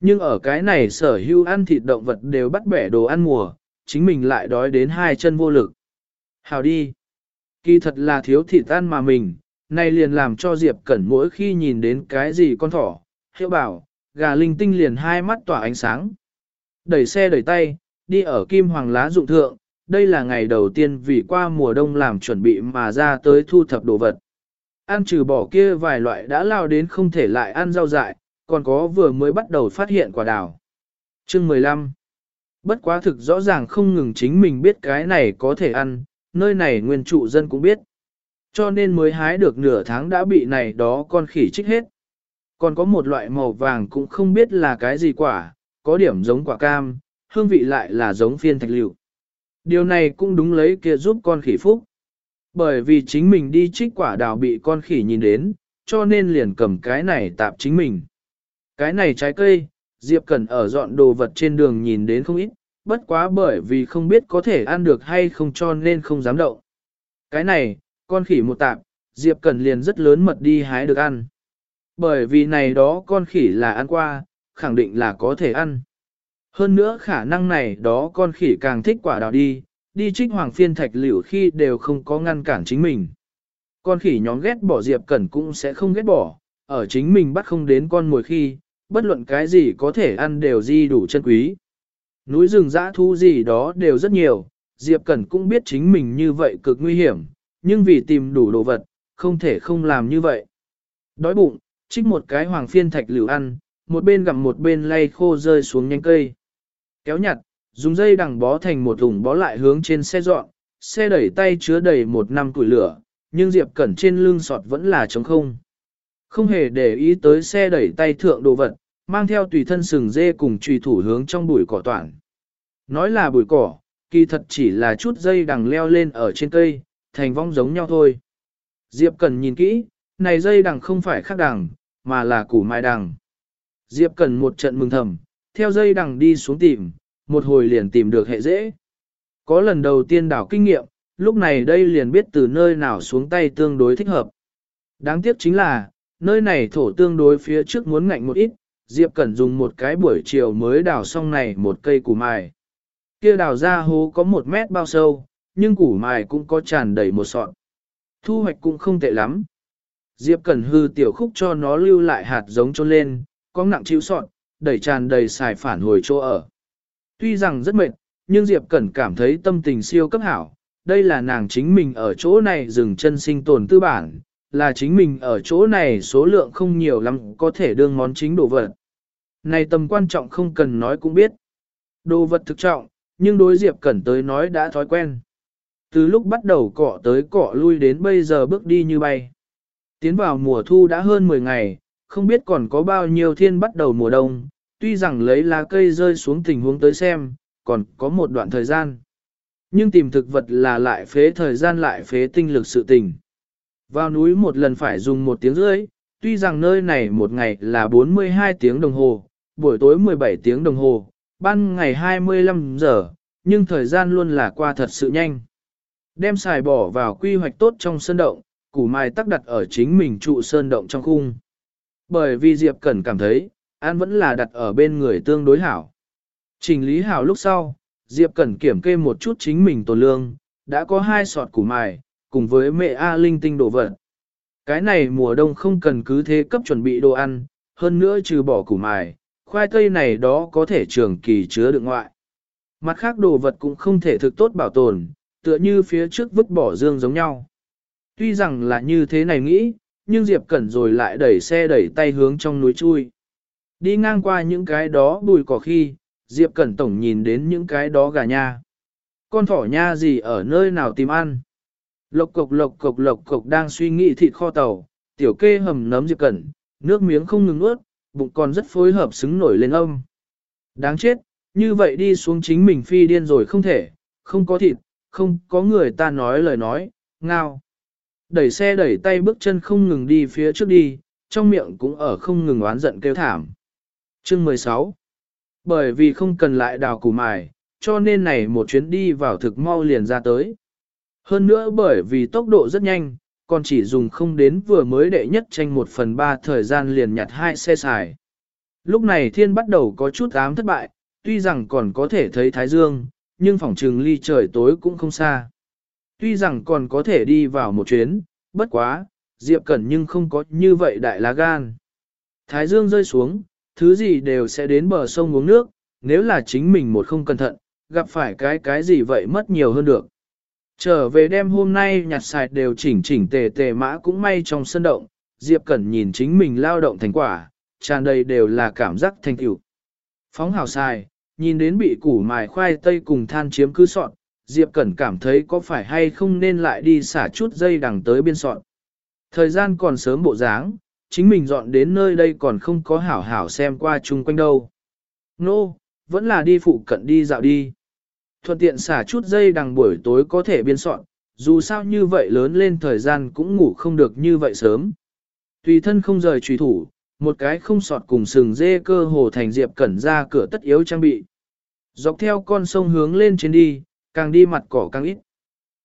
Nhưng ở cái này sở hữu ăn thịt động vật đều bắt bẻ đồ ăn mùa, chính mình lại đói đến hai chân vô lực. Hào đi. Kỳ thật là thiếu thịt ăn mà mình, nay liền làm cho Diệp Cẩn mỗi khi nhìn đến cái gì con thỏ, hiệu bảo, gà linh tinh liền hai mắt tỏa ánh sáng. Đẩy xe đẩy tay, đi ở kim hoàng lá dụng thượng, đây là ngày đầu tiên vì qua mùa đông làm chuẩn bị mà ra tới thu thập đồ vật. Ăn trừ bỏ kia vài loại đã lao đến không thể lại ăn rau dại, còn có vừa mới bắt đầu phát hiện quả đào. Chương 15 Bất quá thực rõ ràng không ngừng chính mình biết cái này có thể ăn, nơi này nguyên trụ dân cũng biết. Cho nên mới hái được nửa tháng đã bị này đó con khỉ trích hết. Còn có một loại màu vàng cũng không biết là cái gì quả, có điểm giống quả cam, hương vị lại là giống phiên thạch liệu. Điều này cũng đúng lấy kia giúp con khỉ phúc. Bởi vì chính mình đi trích quả đào bị con khỉ nhìn đến, cho nên liền cầm cái này tạp chính mình. Cái này trái cây, Diệp Cẩn ở dọn đồ vật trên đường nhìn đến không ít, bất quá bởi vì không biết có thể ăn được hay không cho nên không dám động. Cái này, con khỉ một tạp, Diệp Cẩn liền rất lớn mật đi hái được ăn. Bởi vì này đó con khỉ là ăn qua, khẳng định là có thể ăn. Hơn nữa khả năng này đó con khỉ càng thích quả đào đi, đi trích hoàng phiên thạch liễu khi đều không có ngăn cản chính mình. Con khỉ nhóm ghét bỏ Diệp Cẩn cũng sẽ không ghét bỏ, ở chính mình bắt không đến con mồi khi, bất luận cái gì có thể ăn đều di đủ chân quý. Núi rừng dã thu gì đó đều rất nhiều, Diệp Cẩn cũng biết chính mình như vậy cực nguy hiểm, nhưng vì tìm đủ đồ vật, không thể không làm như vậy. Đói bụng, trích một cái hoàng phiên thạch lửu ăn, một bên gặm một bên lay khô rơi xuống nhánh cây. Kéo nhặt, dùng dây đằng bó thành một thùng bó lại hướng trên xe dọn, xe đẩy tay chứa đầy một năm củi lửa, nhưng Diệp Cẩn trên lưng sọt vẫn là trống không. Không hề để ý tới xe đẩy tay thượng đồ vật, mang theo tùy thân sừng dê cùng trùy thủ hướng trong bụi cỏ toàn. Nói là bụi cỏ, kỳ thật chỉ là chút dây đằng leo lên ở trên cây, thành vong giống nhau thôi. Diệp Cần nhìn kỹ, này dây đằng không phải khác đằng, mà là củ mai đằng. Diệp Cần một trận mừng thầm, theo dây đằng đi xuống tìm, một hồi liền tìm được hệ dễ. Có lần đầu tiên đảo kinh nghiệm, lúc này đây liền biết từ nơi nào xuống tay tương đối thích hợp. Đáng tiếc chính là, nơi này thổ tương đối phía trước muốn ngạnh một ít, Diệp Cẩn dùng một cái buổi chiều mới đào xong này một cây củ mài. Kia đào ra hố có một mét bao sâu, nhưng củ mài cũng có tràn đầy một sọt. Thu hoạch cũng không tệ lắm. Diệp Cẩn hư tiểu khúc cho nó lưu lại hạt giống trôn lên, có nặng chịu sọn, đẩy tràn đầy xài phản hồi chỗ ở. Tuy rằng rất mệt, nhưng Diệp Cẩn cảm thấy tâm tình siêu cấp hảo. Đây là nàng chính mình ở chỗ này dừng chân sinh tồn tư bản, là chính mình ở chỗ này số lượng không nhiều lắm có thể đương món chính đồ vật. Này tầm quan trọng không cần nói cũng biết. Đồ vật thực trọng, nhưng đối Diệp Cẩn tới nói đã thói quen. Từ lúc bắt đầu cọ tới cọ lui đến bây giờ bước đi như bay. Tiến vào mùa thu đã hơn 10 ngày, không biết còn có bao nhiêu thiên bắt đầu mùa đông, tuy rằng lấy lá cây rơi xuống tình huống tới xem, còn có một đoạn thời gian. Nhưng tìm thực vật là lại phế thời gian lại phế tinh lực sự tình. Vào núi một lần phải dùng một tiếng rưỡi, tuy rằng nơi này một ngày là 42 tiếng đồng hồ, buổi tối 17 tiếng đồng hồ, ban ngày 25 giờ, nhưng thời gian luôn là qua thật sự nhanh. Đem xài bỏ vào quy hoạch tốt trong sân động, củ mai tắc đặt ở chính mình trụ sơn động trong khung. Bởi vì Diệp Cẩn cảm thấy, An vẫn là đặt ở bên người tương đối hảo. Trình lý hảo lúc sau, Diệp Cẩn kiểm kê một chút chính mình tổ lương, đã có hai sọt củ mài, cùng với mẹ A linh tinh đồ vật. Cái này mùa đông không cần cứ thế cấp chuẩn bị đồ ăn, hơn nữa trừ bỏ củ mài, khoai tây này đó có thể trường kỳ chứa đựng ngoại. Mặt khác đồ vật cũng không thể thực tốt bảo tồn, tựa như phía trước vứt bỏ dương giống nhau. Tuy rằng là như thế này nghĩ, nhưng Diệp Cẩn rồi lại đẩy xe đẩy tay hướng trong núi chui. Đi ngang qua những cái đó bùi cỏ khi, Diệp Cẩn Tổng nhìn đến những cái đó gà nha. Con thỏ nha gì ở nơi nào tìm ăn? Lộc cộc lộc cộc lộc cộc đang suy nghĩ thịt kho tàu, tiểu kê hầm nấm Diệp Cẩn, nước miếng không ngừng ướt, bụng còn rất phối hợp xứng nổi lên âm. Đáng chết, như vậy đi xuống chính mình phi điên rồi không thể, không có thịt, không có người ta nói lời nói, ngao. Đẩy xe đẩy tay bước chân không ngừng đi phía trước đi, trong miệng cũng ở không ngừng oán giận kêu thảm. Chương 16 Bởi vì không cần lại đào củ mài, cho nên này một chuyến đi vào thực mau liền ra tới. Hơn nữa bởi vì tốc độ rất nhanh, còn chỉ dùng không đến vừa mới đệ nhất tranh một phần ba thời gian liền nhặt hai xe xài. Lúc này thiên bắt đầu có chút ám thất bại, tuy rằng còn có thể thấy thái dương, nhưng phòng trừng ly trời tối cũng không xa. Tuy rằng còn có thể đi vào một chuyến, bất quá, Diệp Cẩn nhưng không có như vậy đại lá gan. Thái dương rơi xuống, thứ gì đều sẽ đến bờ sông uống nước, nếu là chính mình một không cẩn thận, gặp phải cái cái gì vậy mất nhiều hơn được. Trở về đêm hôm nay nhặt sạch đều chỉnh chỉnh tề tề mã cũng may trong sân động, Diệp Cẩn nhìn chính mình lao động thành quả, tràn đầy đều là cảm giác thành tựu. Phóng hào xài, nhìn đến bị củ mài khoai tây cùng than chiếm cứ sọn, Diệp Cẩn cảm thấy có phải hay không nên lại đi xả chút dây đằng tới biên soạn. Thời gian còn sớm bộ dáng, chính mình dọn đến nơi đây còn không có hảo hảo xem qua chung quanh đâu. Nô, no, vẫn là đi phụ cận đi dạo đi. Thuận tiện xả chút dây đằng buổi tối có thể biên soạn, dù sao như vậy lớn lên thời gian cũng ngủ không được như vậy sớm. Tùy thân không rời trùy thủ, một cái không sọt cùng sừng dê cơ hồ thành Diệp Cẩn ra cửa tất yếu trang bị. Dọc theo con sông hướng lên trên đi, càng đi mặt cỏ càng ít.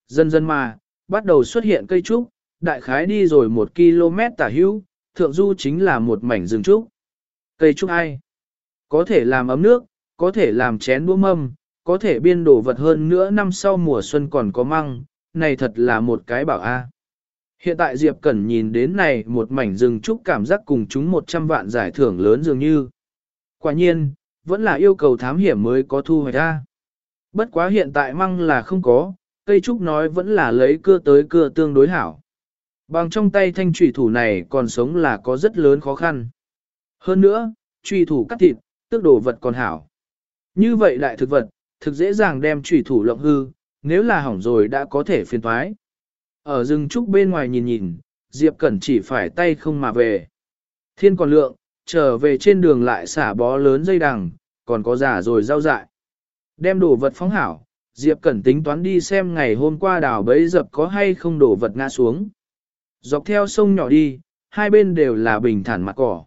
Dần dần mà, bắt đầu xuất hiện cây trúc, đại khái đi rồi một km tả hữu, thượng du chính là một mảnh rừng trúc. Cây trúc ai? Có thể làm ấm nước, có thể làm chén đũa mâm, có thể biên đổ vật hơn nữa năm sau mùa xuân còn có măng, này thật là một cái bảo a. Hiện tại Diệp Cẩn nhìn đến này một mảnh rừng trúc cảm giác cùng chúng 100 vạn giải thưởng lớn dường như. Quả nhiên, vẫn là yêu cầu thám hiểm mới có thu hoạch ra. Bất quá hiện tại măng là không có, cây trúc nói vẫn là lấy cưa tới cưa tương đối hảo. Bằng trong tay thanh trùy thủ này còn sống là có rất lớn khó khăn. Hơn nữa, trùy thủ cắt thịt, tước đồ vật còn hảo. Như vậy đại thực vật, thực dễ dàng đem trùy thủ lộng hư, nếu là hỏng rồi đã có thể phiền thoái. Ở rừng trúc bên ngoài nhìn nhìn, Diệp Cẩn chỉ phải tay không mà về. Thiên còn lượng, trở về trên đường lại xả bó lớn dây đằng, còn có giả rồi rau dại. Đem đồ vật phóng hảo, Diệp Cẩn tính toán đi xem ngày hôm qua đào bấy dập có hay không đổ vật ngã xuống. Dọc theo sông nhỏ đi, hai bên đều là bình thản mặt cỏ.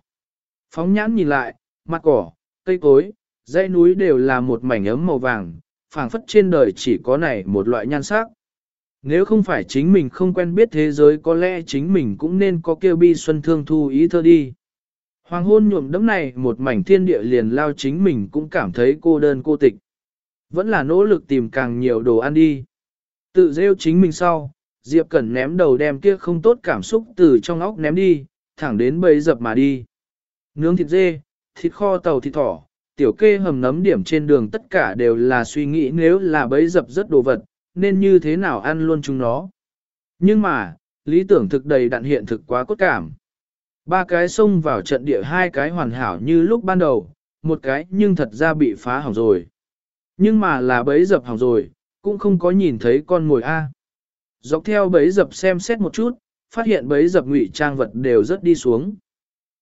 Phóng nhãn nhìn lại, mặt cỏ, cây cối, dãy núi đều là một mảnh ấm màu vàng, phảng phất trên đời chỉ có này một loại nhan sắc. Nếu không phải chính mình không quen biết thế giới có lẽ chính mình cũng nên có kêu bi xuân thương thu ý thơ đi. Hoàng hôn nhuộm đấm này một mảnh thiên địa liền lao chính mình cũng cảm thấy cô đơn cô tịch. Vẫn là nỗ lực tìm càng nhiều đồ ăn đi. Tự rêu chính mình sau, Diệp Cẩn ném đầu đem kia không tốt cảm xúc từ trong óc ném đi, thẳng đến bầy dập mà đi. Nướng thịt dê, thịt kho tàu thịt thỏ, tiểu kê hầm nấm điểm trên đường tất cả đều là suy nghĩ nếu là bấy dập rất đồ vật, nên như thế nào ăn luôn chúng nó. Nhưng mà, lý tưởng thực đầy đặn hiện thực quá cốt cảm. Ba cái xông vào trận địa hai cái hoàn hảo như lúc ban đầu, một cái nhưng thật ra bị phá hỏng rồi. Nhưng mà là bấy dập hỏng rồi, cũng không có nhìn thấy con ngồi A. Dọc theo bấy dập xem xét một chút, phát hiện bấy dập ngụy trang vật đều rất đi xuống.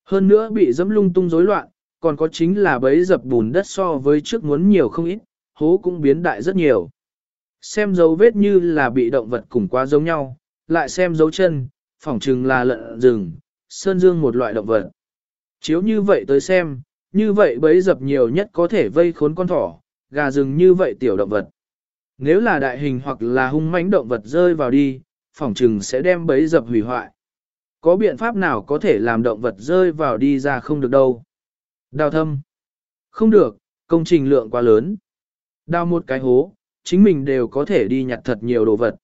Hơn nữa bị dẫm lung tung rối loạn, còn có chính là bấy dập bùn đất so với trước muốn nhiều không ít, hố cũng biến đại rất nhiều. Xem dấu vết như là bị động vật cùng quá giống nhau, lại xem dấu chân, phỏng chừng là lợn rừng, sơn dương một loại động vật. Chiếu như vậy tới xem, như vậy bấy dập nhiều nhất có thể vây khốn con thỏ, gà rừng như vậy tiểu động vật. Nếu là đại hình hoặc là hung mãnh động vật rơi vào đi, phỏng chừng sẽ đem bấy dập hủy hoại. Có biện pháp nào có thể làm động vật rơi vào đi ra không được đâu. Đào thâm. Không được, công trình lượng quá lớn. Đào một cái hố, chính mình đều có thể đi nhặt thật nhiều đồ vật.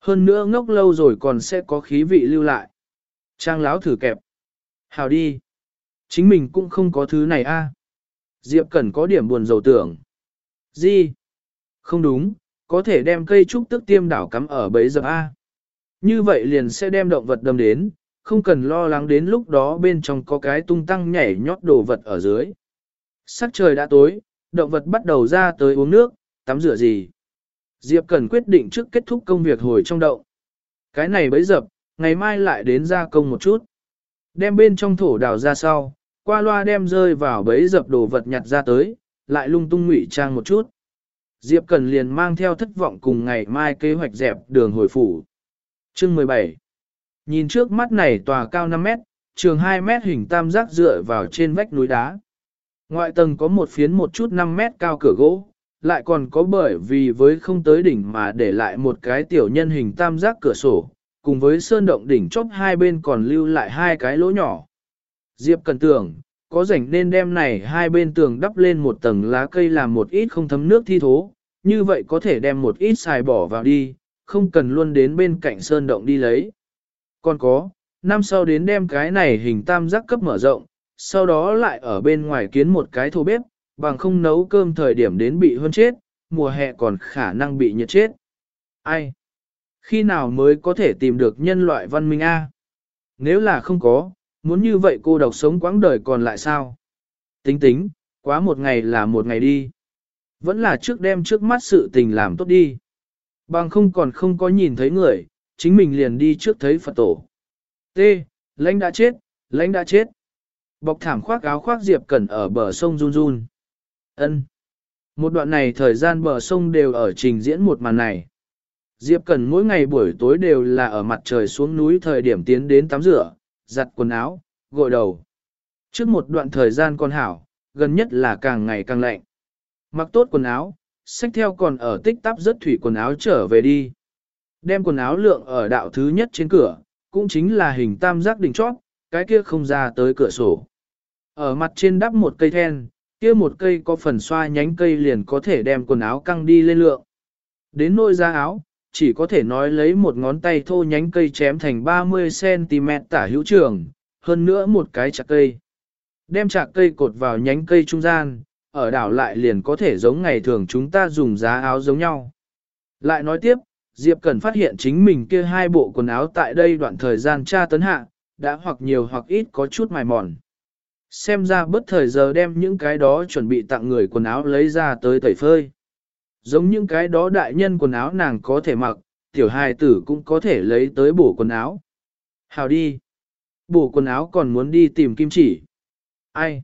Hơn nữa ngốc lâu rồi còn sẽ có khí vị lưu lại. Trang láo thử kẹp. Hào đi. Chính mình cũng không có thứ này a. Diệp Cẩn có điểm buồn dầu tưởng. Gì? Không đúng, có thể đem cây trúc tức tiêm đảo cắm ở bấy giờ A. Như vậy liền sẽ đem động vật đâm đến, không cần lo lắng đến lúc đó bên trong có cái tung tăng nhảy nhót đồ vật ở dưới. Sắc trời đã tối, động vật bắt đầu ra tới uống nước, tắm rửa gì. Diệp cần quyết định trước kết thúc công việc hồi trong đậu. Cái này bấy dập, ngày mai lại đến gia công một chút. Đem bên trong thổ đào ra sau, qua loa đem rơi vào bấy dập đồ vật nhặt ra tới, lại lung tung ngụy trang một chút. Diệp Cần liền mang theo thất vọng cùng ngày mai kế hoạch dẹp đường hồi phủ. Chương 17 Nhìn trước mắt này tòa cao 5 mét, trường 2 mét hình tam giác dựa vào trên vách núi đá. Ngoại tầng có một phiến một chút 5 mét cao cửa gỗ, lại còn có bởi vì với không tới đỉnh mà để lại một cái tiểu nhân hình tam giác cửa sổ, cùng với sơn động đỉnh chóp hai bên còn lưu lại hai cái lỗ nhỏ. Diệp cần tưởng, có rảnh nên đem này hai bên tường đắp lên một tầng lá cây làm một ít không thấm nước thi thố, như vậy có thể đem một ít xài bỏ vào đi, không cần luôn đến bên cạnh sơn động đi lấy. Còn có, năm sau đến đem cái này hình tam giác cấp mở rộng, sau đó lại ở bên ngoài kiến một cái thô bếp, bằng không nấu cơm thời điểm đến bị hơn chết, mùa hè còn khả năng bị nhiệt chết. Ai? Khi nào mới có thể tìm được nhân loại văn minh A? Nếu là không có, muốn như vậy cô độc sống quãng đời còn lại sao? Tính tính, quá một ngày là một ngày đi. Vẫn là trước đêm trước mắt sự tình làm tốt đi. Bằng không còn không có nhìn thấy người, chính mình liền đi trước thấy Phật tổ. T. Lãnh đã chết, lãnh đã chết. Bọc thảm khoác áo khoác Diệp Cẩn ở bờ sông run run. Ân. Một đoạn này thời gian bờ sông đều ở trình diễn một màn này. Diệp Cẩn mỗi ngày buổi tối đều là ở mặt trời xuống núi thời điểm tiến đến tắm rửa, giặt quần áo, gội đầu. Trước một đoạn thời gian còn hảo, gần nhất là càng ngày càng lạnh. Mặc tốt quần áo, xách theo còn ở tích tắp rất thủy quần áo trở về đi. Đem quần áo lượng ở đạo thứ nhất trên cửa, cũng chính là hình tam giác đỉnh chót, cái kia không ra tới cửa sổ. Ở mặt trên đắp một cây then, kia một cây có phần xoa nhánh cây liền có thể đem quần áo căng đi lên lượng. Đến nôi ra áo, chỉ có thể nói lấy một ngón tay thô nhánh cây chém thành 30cm tả hữu trường, hơn nữa một cái chạc cây. Đem chạc cây cột vào nhánh cây trung gian, ở đảo lại liền có thể giống ngày thường chúng ta dùng giá áo giống nhau. Lại nói tiếp, Diệp Cẩn phát hiện chính mình kia hai bộ quần áo tại đây đoạn thời gian tra tấn hạ, đã hoặc nhiều hoặc ít có chút mài mòn. Xem ra bất thời giờ đem những cái đó chuẩn bị tặng người quần áo lấy ra tới tẩy phơi. Giống những cái đó đại nhân quần áo nàng có thể mặc, tiểu hài tử cũng có thể lấy tới bổ quần áo. Hào đi. Bổ quần áo còn muốn đi tìm kim chỉ. Ai?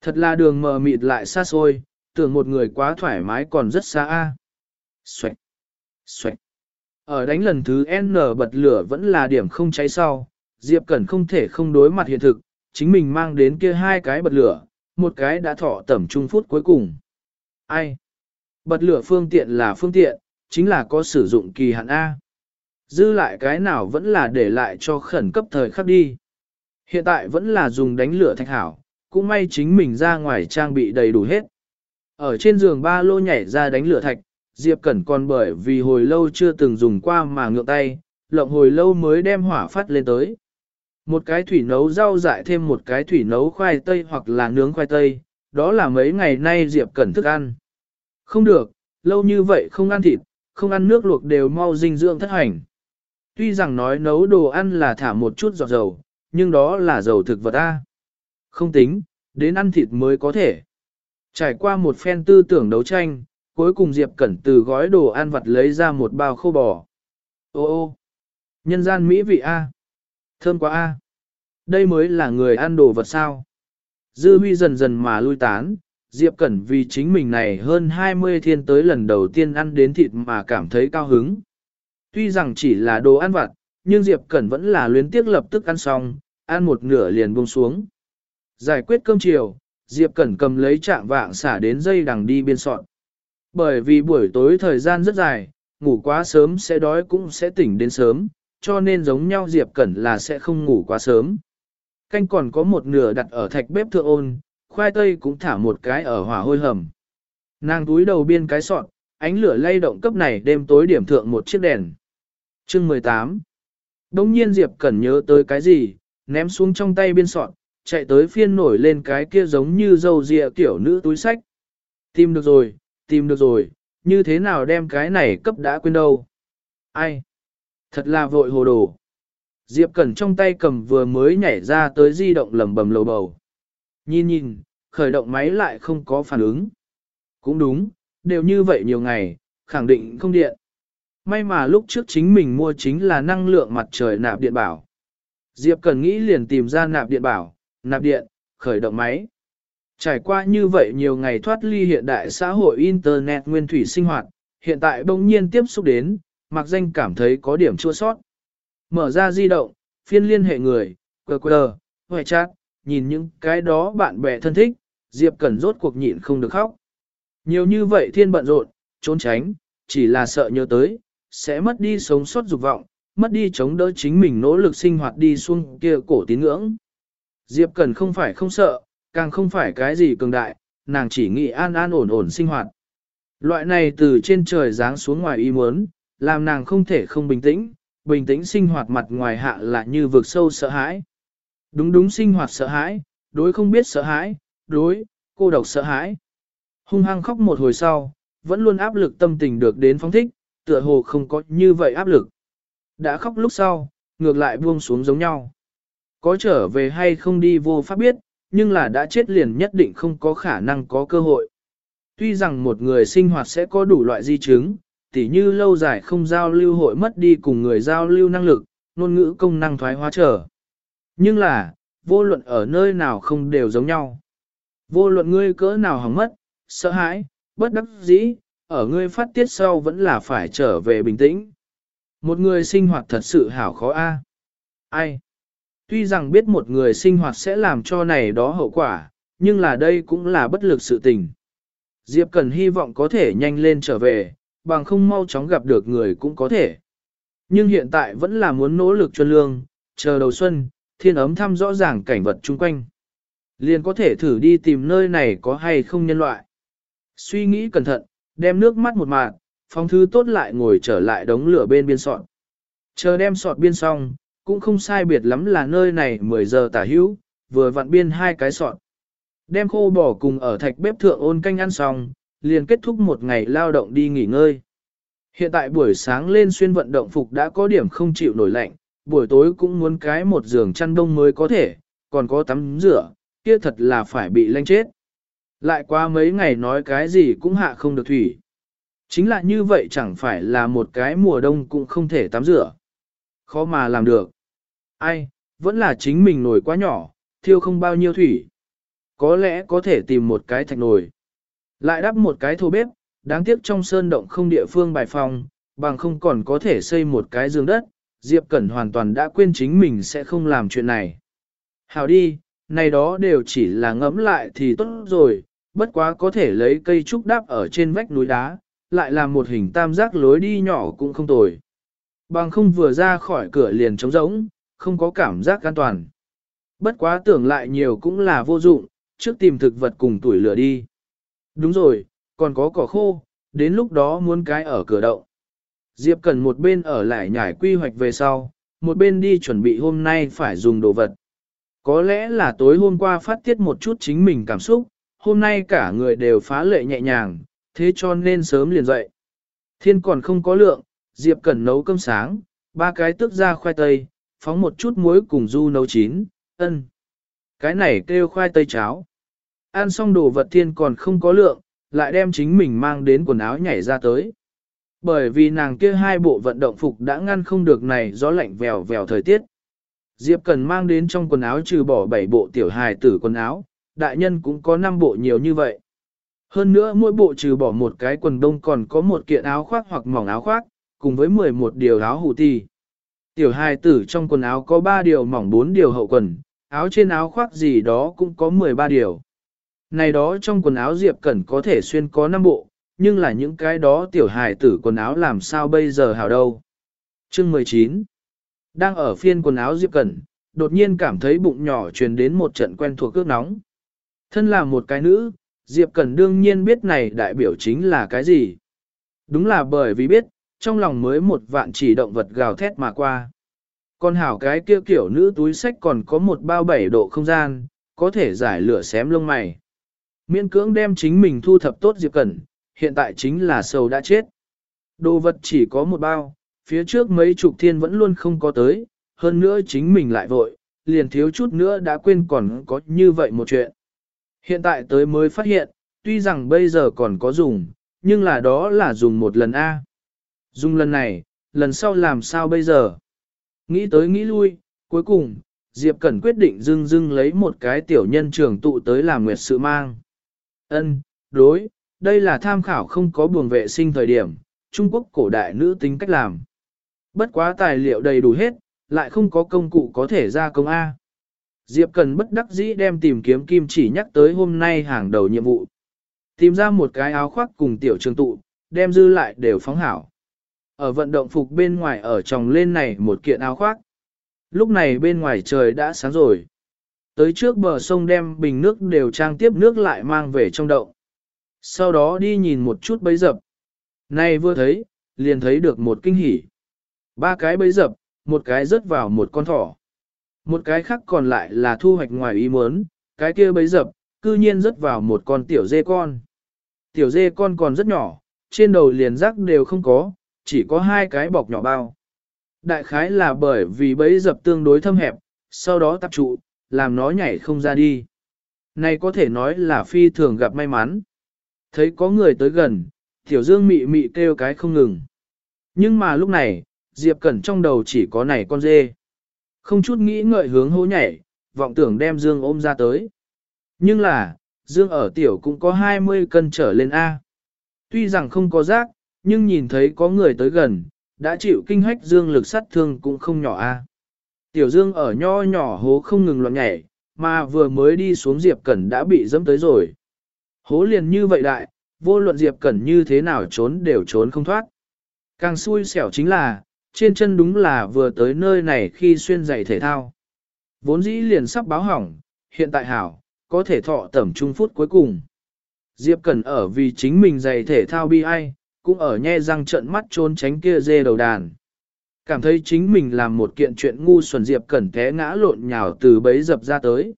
Thật là đường mờ mịt lại xa xôi, tưởng một người quá thoải mái còn rất xa a. Xoạch. Xoạch. Ở đánh lần thứ N bật lửa vẫn là điểm không cháy sau, Diệp Cẩn không thể không đối mặt hiện thực, chính mình mang đến kia hai cái bật lửa, một cái đã thọ tẩm trung phút cuối cùng. Ai? Bật lửa phương tiện là phương tiện, chính là có sử dụng kỳ hạn A. Dư lại cái nào vẫn là để lại cho khẩn cấp thời khắc đi. Hiện tại vẫn là dùng đánh lửa thạch hảo, cũng may chính mình ra ngoài trang bị đầy đủ hết. Ở trên giường ba lô nhảy ra đánh lửa thạch, Diệp Cẩn còn bởi vì hồi lâu chưa từng dùng qua mà ngượng tay, lộng hồi lâu mới đem hỏa phát lên tới. Một cái thủy nấu rau dại thêm một cái thủy nấu khoai tây hoặc là nướng khoai tây, đó là mấy ngày nay Diệp Cẩn thức ăn. Không được, lâu như vậy không ăn thịt, không ăn nước luộc đều mau dinh dưỡng thất hành. Tuy rằng nói nấu đồ ăn là thả một chút giọt dầu, nhưng đó là dầu thực vật A. Không tính, đến ăn thịt mới có thể. Trải qua một phen tư tưởng đấu tranh, cuối cùng Diệp Cẩn từ gói đồ ăn vặt lấy ra một bao khô bò. Ô ô, nhân gian mỹ vị A. Thơm quá A. Đây mới là người ăn đồ vật sao. Dư huy dần dần mà lui tán, Diệp Cẩn vì chính mình này hơn 20 thiên tới lần đầu tiên ăn đến thịt mà cảm thấy cao hứng. Tuy rằng chỉ là đồ ăn vặt, nhưng Diệp Cẩn vẫn là luyến tiếc lập tức ăn xong, ăn một nửa liền buông xuống. Giải quyết cơm chiều, Diệp Cẩn cầm lấy trạng vạng xả đến dây đằng đi biên soạn. Bởi vì buổi tối thời gian rất dài, ngủ quá sớm sẽ đói cũng sẽ tỉnh đến sớm, cho nên giống nhau Diệp Cẩn là sẽ không ngủ quá sớm. Canh còn có một nửa đặt ở thạch bếp thượng ôn, khoai tây cũng thả một cái ở hỏa hôi hầm. Nàng túi đầu biên cái sọt, ánh lửa lay động cấp này đêm tối điểm thượng một chiếc đèn. Chương 18 Đông nhiên Diệp Cẩn nhớ tới cái gì, ném xuống trong tay biên sọt, chạy tới phiên nổi lên cái kia giống như dâu dịa tiểu nữ túi sách. Tìm được rồi, tìm được rồi, như thế nào đem cái này cấp đã quên đâu. Ai? Thật là vội hồ đồ. Diệp Cẩn trong tay cầm vừa mới nhảy ra tới di động lầm bầm lầu bầu. Nhìn nhìn, khởi động máy lại không có phản ứng. Cũng đúng, đều như vậy nhiều ngày, khẳng định không điện. May mà lúc trước chính mình mua chính là năng lượng mặt trời nạp điện bảo. Diệp Cần nghĩ liền tìm ra nạp điện bảo, nạp điện, khởi động máy. Trải qua như vậy nhiều ngày thoát ly hiện đại xã hội Internet nguyên thủy sinh hoạt, hiện tại bỗng nhiên tiếp xúc đến, mặc danh cảm thấy có điểm chua sót. Mở ra di động, phiên liên hệ người, quờ quờ, hoài chat, nhìn những cái đó bạn bè thân thích, Diệp Cẩn rốt cuộc nhịn không được khóc. Nhiều như vậy thiên bận rộn, trốn tránh, chỉ là sợ nhớ tới, sẽ mất đi sống sót dục vọng, mất đi chống đỡ chính mình nỗ lực sinh hoạt đi xuống kia cổ tín ngưỡng. Diệp Cẩn không phải không sợ, càng không phải cái gì cường đại, nàng chỉ nghĩ an an ổn ổn sinh hoạt. Loại này từ trên trời giáng xuống ngoài ý muốn, làm nàng không thể không bình tĩnh, bình tĩnh sinh hoạt mặt ngoài hạ là như vực sâu sợ hãi. Đúng đúng sinh hoạt sợ hãi, đối không biết sợ hãi, đối, cô độc sợ hãi. Hung hăng khóc một hồi sau, vẫn luôn áp lực tâm tình được đến phóng thích, tựa hồ không có như vậy áp lực. Đã khóc lúc sau, ngược lại buông xuống giống nhau. Có trở về hay không đi vô pháp biết, nhưng là đã chết liền nhất định không có khả năng có cơ hội. Tuy rằng một người sinh hoạt sẽ có đủ loại di chứng, tỉ như lâu dài không giao lưu hội mất đi cùng người giao lưu năng lực, ngôn ngữ công năng thoái hóa trở. Nhưng là, vô luận ở nơi nào không đều giống nhau. Vô luận ngươi cỡ nào hỏng mất, sợ hãi, bất đắc dĩ, ở ngươi phát tiết sau vẫn là phải trở về bình tĩnh. Một người sinh hoạt thật sự hảo khó a. Ai? Tuy rằng biết một người sinh hoạt sẽ làm cho này đó hậu quả, nhưng là đây cũng là bất lực sự tình. Diệp Cần hy vọng có thể nhanh lên trở về, bằng không mau chóng gặp được người cũng có thể. Nhưng hiện tại vẫn là muốn nỗ lực cho lương, chờ đầu xuân, thiên ấm thăm rõ ràng cảnh vật chung quanh. Liền có thể thử đi tìm nơi này có hay không nhân loại. Suy nghĩ cẩn thận, đem nước mắt một mạng, phong thư tốt lại ngồi trở lại đống lửa bên biên sọt. Chờ đem sọt biên xong, cũng không sai biệt lắm là nơi này 10 giờ tả hữu, vừa vặn biên hai cái sọt. Đem khô bỏ cùng ở thạch bếp thượng ôn canh ăn xong, liền kết thúc một ngày lao động đi nghỉ ngơi. Hiện tại buổi sáng lên xuyên vận động phục đã có điểm không chịu nổi lạnh, buổi tối cũng muốn cái một giường chăn đông mới có thể, còn có tắm rửa, kia thật là phải bị lanh chết. Lại qua mấy ngày nói cái gì cũng hạ không được thủy. Chính là như vậy chẳng phải là một cái mùa đông cũng không thể tắm rửa. Khó mà làm được. Ai, vẫn là chính mình nổi quá nhỏ, thiêu không bao nhiêu thủy. Có lẽ có thể tìm một cái thạch nồi. Lại đắp một cái thô bếp, đáng tiếc trong sơn động không địa phương bài phòng, bằng không còn có thể xây một cái giường đất, Diệp Cẩn hoàn toàn đã quên chính mình sẽ không làm chuyện này. Hào đi, này đó đều chỉ là ngẫm lại thì tốt rồi, bất quá có thể lấy cây trúc đáp ở trên vách núi đá, lại làm một hình tam giác lối đi nhỏ cũng không tồi. Bằng không vừa ra khỏi cửa liền trống rỗng, không có cảm giác an toàn. Bất quá tưởng lại nhiều cũng là vô dụng, trước tìm thực vật cùng tuổi lửa đi. Đúng rồi, còn có cỏ khô, đến lúc đó muốn cái ở cửa động. Diệp cần một bên ở lại nhảy quy hoạch về sau, một bên đi chuẩn bị hôm nay phải dùng đồ vật. Có lẽ là tối hôm qua phát tiết một chút chính mình cảm xúc, hôm nay cả người đều phá lệ nhẹ nhàng, thế cho nên sớm liền dậy. Thiên còn không có lượng, Diệp cần nấu cơm sáng, ba cái tước ra khoai tây, phóng một chút muối cùng du nấu chín, ân. Cái này kêu khoai tây cháo. Ăn xong đồ vật thiên còn không có lượng, lại đem chính mình mang đến quần áo nhảy ra tới. Bởi vì nàng kia hai bộ vận động phục đã ngăn không được này gió lạnh vèo vèo thời tiết. Diệp Cần mang đến trong quần áo trừ bỏ bảy bộ tiểu hài tử quần áo, đại nhân cũng có năm bộ nhiều như vậy. Hơn nữa mỗi bộ trừ bỏ một cái quần đông còn có một kiện áo khoác hoặc mỏng áo khoác, cùng với 11 điều áo hủ ti. Tiểu hài tử trong quần áo có 3 điều mỏng 4 điều hậu quần, áo trên áo khoác gì đó cũng có 13 điều. Này đó trong quần áo Diệp Cẩn có thể xuyên có 5 bộ, nhưng là những cái đó tiểu hài tử quần áo làm sao bây giờ hảo đâu. Chương 19 Đang ở phiên quần áo Diệp Cẩn, đột nhiên cảm thấy bụng nhỏ truyền đến một trận quen thuộc cước nóng. Thân là một cái nữ, Diệp Cẩn đương nhiên biết này đại biểu chính là cái gì. Đúng là bởi vì biết, trong lòng mới một vạn chỉ động vật gào thét mà qua. con hảo cái kia kiểu nữ túi sách còn có một bao bảy độ không gian, có thể giải lửa xém lông mày. Miễn cưỡng đem chính mình thu thập tốt Diệp Cẩn, hiện tại chính là sầu đã chết. Đồ vật chỉ có một bao, phía trước mấy chục thiên vẫn luôn không có tới, hơn nữa chính mình lại vội, liền thiếu chút nữa đã quên còn có như vậy một chuyện. Hiện tại tới mới phát hiện, tuy rằng bây giờ còn có dùng, nhưng là đó là dùng một lần A. Dùng lần này, lần sau làm sao bây giờ? Nghĩ tới nghĩ lui, cuối cùng, Diệp Cẩn quyết định dưng dưng lấy một cái tiểu nhân trường tụ tới làm nguyệt sự mang. Ân, đối, đây là tham khảo không có buồng vệ sinh thời điểm, Trung Quốc cổ đại nữ tính cách làm. Bất quá tài liệu đầy đủ hết, lại không có công cụ có thể ra công A. Diệp Cần bất đắc dĩ đem tìm kiếm kim chỉ nhắc tới hôm nay hàng đầu nhiệm vụ. Tìm ra một cái áo khoác cùng tiểu trường tụ, đem dư lại đều phóng hảo. Ở vận động phục bên ngoài ở tròng lên này một kiện áo khoác. Lúc này bên ngoài trời đã sáng rồi. Tới trước bờ sông đem bình nước đều trang tiếp nước lại mang về trong động. Sau đó đi nhìn một chút bấy dập. Này vừa thấy, liền thấy được một kinh hỉ. Ba cái bấy dập, một cái rớt vào một con thỏ. Một cái khác còn lại là thu hoạch ngoài ý muốn, cái kia bấy dập, cư nhiên rớt vào một con tiểu dê con. Tiểu dê con còn rất nhỏ, trên đầu liền rác đều không có, chỉ có hai cái bọc nhỏ bao. Đại khái là bởi vì bấy dập tương đối thâm hẹp, sau đó tập trụ, làm nó nhảy không ra đi. Này có thể nói là phi thường gặp may mắn. Thấy có người tới gần, Tiểu Dương mị mị kêu cái không ngừng. Nhưng mà lúc này, Diệp Cẩn trong đầu chỉ có này con dê. Không chút nghĩ ngợi hướng hố nhảy, vọng tưởng đem Dương ôm ra tới. Nhưng là, Dương ở tiểu cũng có 20 cân trở lên A. Tuy rằng không có rác, nhưng nhìn thấy có người tới gần, đã chịu kinh hách Dương lực sát thương cũng không nhỏ A. Tiểu Dương ở nho nhỏ hố không ngừng loạn nhảy, mà vừa mới đi xuống Diệp Cẩn đã bị dẫm tới rồi. Hố liền như vậy đại, vô luận Diệp Cẩn như thế nào trốn đều trốn không thoát. Càng xui xẻo chính là, trên chân đúng là vừa tới nơi này khi xuyên giày thể thao. Vốn dĩ liền sắp báo hỏng, hiện tại hảo, có thể thọ tẩm trung phút cuối cùng. Diệp Cẩn ở vì chính mình giày thể thao bi ai, cũng ở nhe răng trận mắt trốn tránh kia dê đầu đàn. Cảm thấy chính mình làm một kiện chuyện ngu xuẩn Diệp Cẩn té ngã lộn nhào từ bấy dập ra tới.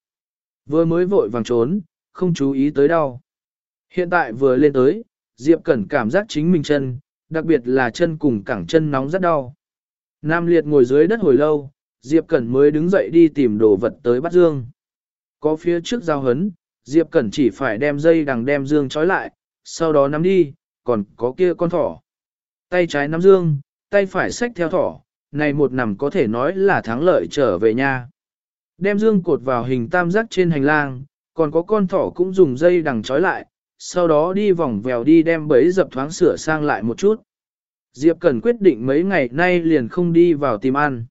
Vừa mới vội vàng trốn, không chú ý tới đâu. Hiện tại vừa lên tới, Diệp Cẩn cảm giác chính mình chân, đặc biệt là chân cùng cẳng chân nóng rất đau. Nam Liệt ngồi dưới đất hồi lâu, Diệp Cẩn mới đứng dậy đi tìm đồ vật tới bắt Dương. Có phía trước giao hấn, Diệp Cẩn chỉ phải đem dây đằng đem Dương trói lại, sau đó nắm đi, còn có kia con thỏ. Tay trái nắm Dương, tay phải xách theo thỏ, này một nằm có thể nói là thắng lợi trở về nhà. Đem Dương cột vào hình tam giác trên hành lang, còn có con thỏ cũng dùng dây đằng trói lại, sau đó đi vòng vèo đi đem bấy dập thoáng sửa sang lại một chút. Diệp Cẩn quyết định mấy ngày nay liền không đi vào tìm ăn.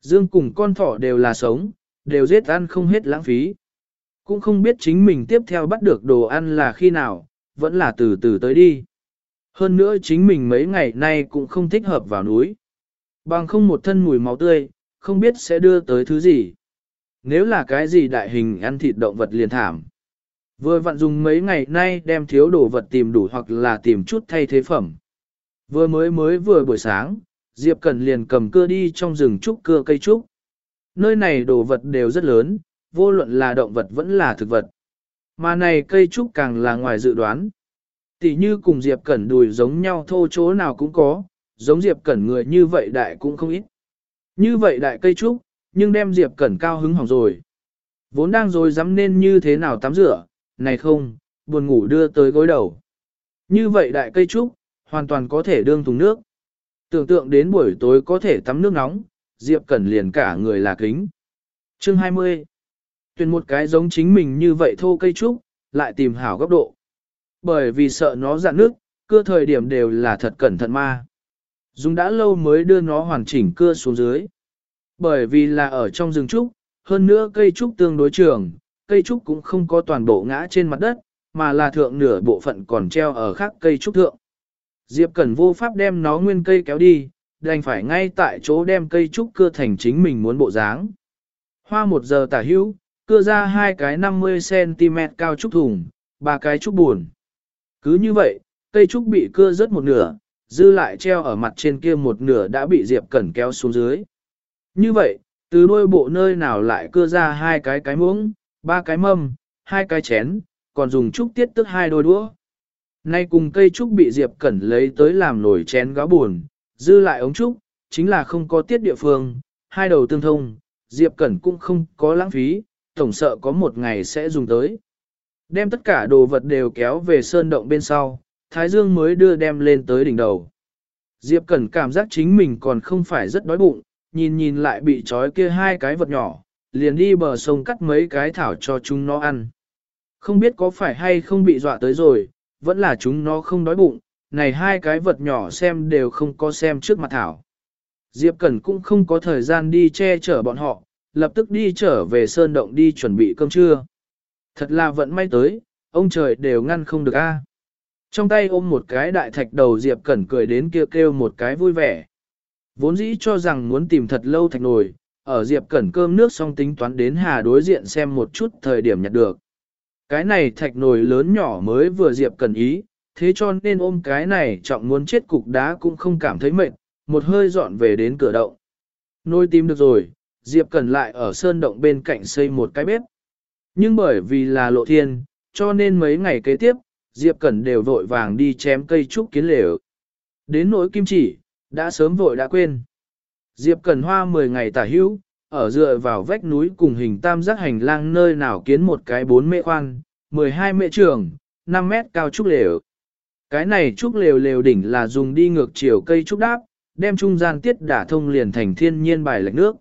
Dương cùng con thỏ đều là sống, đều giết ăn không hết lãng phí. Cũng không biết chính mình tiếp theo bắt được đồ ăn là khi nào, vẫn là từ từ tới đi. Hơn nữa chính mình mấy ngày nay cũng không thích hợp vào núi. Bằng không một thân mùi máu tươi, không biết sẽ đưa tới thứ gì. Nếu là cái gì đại hình ăn thịt động vật liền thảm. Vừa vặn dùng mấy ngày nay đem thiếu đồ vật tìm đủ hoặc là tìm chút thay thế phẩm. Vừa mới mới vừa buổi sáng, Diệp Cẩn liền cầm cưa đi trong rừng trúc cưa cây trúc. Nơi này đồ vật đều rất lớn, vô luận là động vật vẫn là thực vật. Mà này cây trúc càng là ngoài dự đoán. Tỷ như cùng Diệp Cẩn đùi giống nhau thô chỗ nào cũng có, giống Diệp Cẩn người như vậy đại cũng không ít. Như vậy đại cây trúc, nhưng đem Diệp Cẩn cao hứng hỏng rồi. Vốn đang rồi dám nên như thế nào tắm rửa, này không, buồn ngủ đưa tới gối đầu. Như vậy đại cây trúc, hoàn toàn có thể đương thùng nước. Tưởng tượng đến buổi tối có thể tắm nước nóng, Diệp Cẩn liền cả người là kính. Chương 20 Tuyển một cái giống chính mình như vậy thô cây trúc, lại tìm hảo góc độ. Bởi vì sợ nó dạn nước, cưa thời điểm đều là thật cẩn thận ma. Dùng đã lâu mới đưa nó hoàn chỉnh cưa xuống dưới. Bởi vì là ở trong rừng trúc, hơn nữa cây trúc tương đối trường, cây trúc cũng không có toàn bộ ngã trên mặt đất, mà là thượng nửa bộ phận còn treo ở khác cây trúc thượng. Diệp Cẩn vô pháp đem nó nguyên cây kéo đi, đành phải ngay tại chỗ đem cây trúc cưa thành chính mình muốn bộ dáng. Hoa một giờ tả hữu, cưa ra hai cái 50cm cao trúc thùng, ba cái trúc buồn. Cứ như vậy, cây trúc bị cưa rớt một nửa, dư lại treo ở mặt trên kia một nửa đã bị Diệp Cẩn kéo xuống dưới. Như vậy, từ đôi bộ nơi nào lại cưa ra hai cái cái muỗng, ba cái mâm, hai cái chén, còn dùng trúc tiết tức hai đôi đũa. Nay cùng cây trúc bị Diệp Cẩn lấy tới làm nổi chén gáo buồn, dư lại ống trúc, chính là không có tiết địa phương, hai đầu tương thông, Diệp Cẩn cũng không có lãng phí, tổng sợ có một ngày sẽ dùng tới. Đem tất cả đồ vật đều kéo về sơn động bên sau, Thái Dương mới đưa đem lên tới đỉnh đầu. Diệp Cẩn cảm giác chính mình còn không phải rất đói bụng, nhìn nhìn lại bị trói kia hai cái vật nhỏ, liền đi bờ sông cắt mấy cái thảo cho chúng nó ăn. Không biết có phải hay không bị dọa tới rồi, vẫn là chúng nó không đói bụng, này hai cái vật nhỏ xem đều không có xem trước mặt thảo. Diệp Cẩn cũng không có thời gian đi che chở bọn họ, lập tức đi trở về sơn động đi chuẩn bị cơm trưa. Thật là vẫn may tới, ông trời đều ngăn không được a. Trong tay ôm một cái đại thạch đầu Diệp Cẩn cười đến kia kêu một cái vui vẻ. Vốn dĩ cho rằng muốn tìm thật lâu thạch nồi, ở Diệp Cẩn cơm nước xong tính toán đến hà đối diện xem một chút thời điểm nhặt được. Cái này thạch nồi lớn nhỏ mới vừa Diệp Cẩn ý, thế cho nên ôm cái này trọng muốn chết cục đá cũng không cảm thấy mệt, một hơi dọn về đến cửa động. Nôi tìm được rồi, Diệp Cẩn lại ở sơn động bên cạnh xây một cái bếp. Nhưng bởi vì là lộ thiên, cho nên mấy ngày kế tiếp, Diệp Cẩn đều vội vàng đi chém cây trúc kiến lều. Đến nỗi kim chỉ, đã sớm vội đã quên. Diệp Cẩn hoa 10 ngày tả hữu, ở dựa vào vách núi cùng hình tam giác hành lang nơi nào kiến một cái 4 mệ khoan, 12 mệ trường, 5 mét cao trúc lều. Cái này trúc lều lều đỉnh là dùng đi ngược chiều cây trúc đáp, đem trung gian tiết đả thông liền thành thiên nhiên bài lệch nước.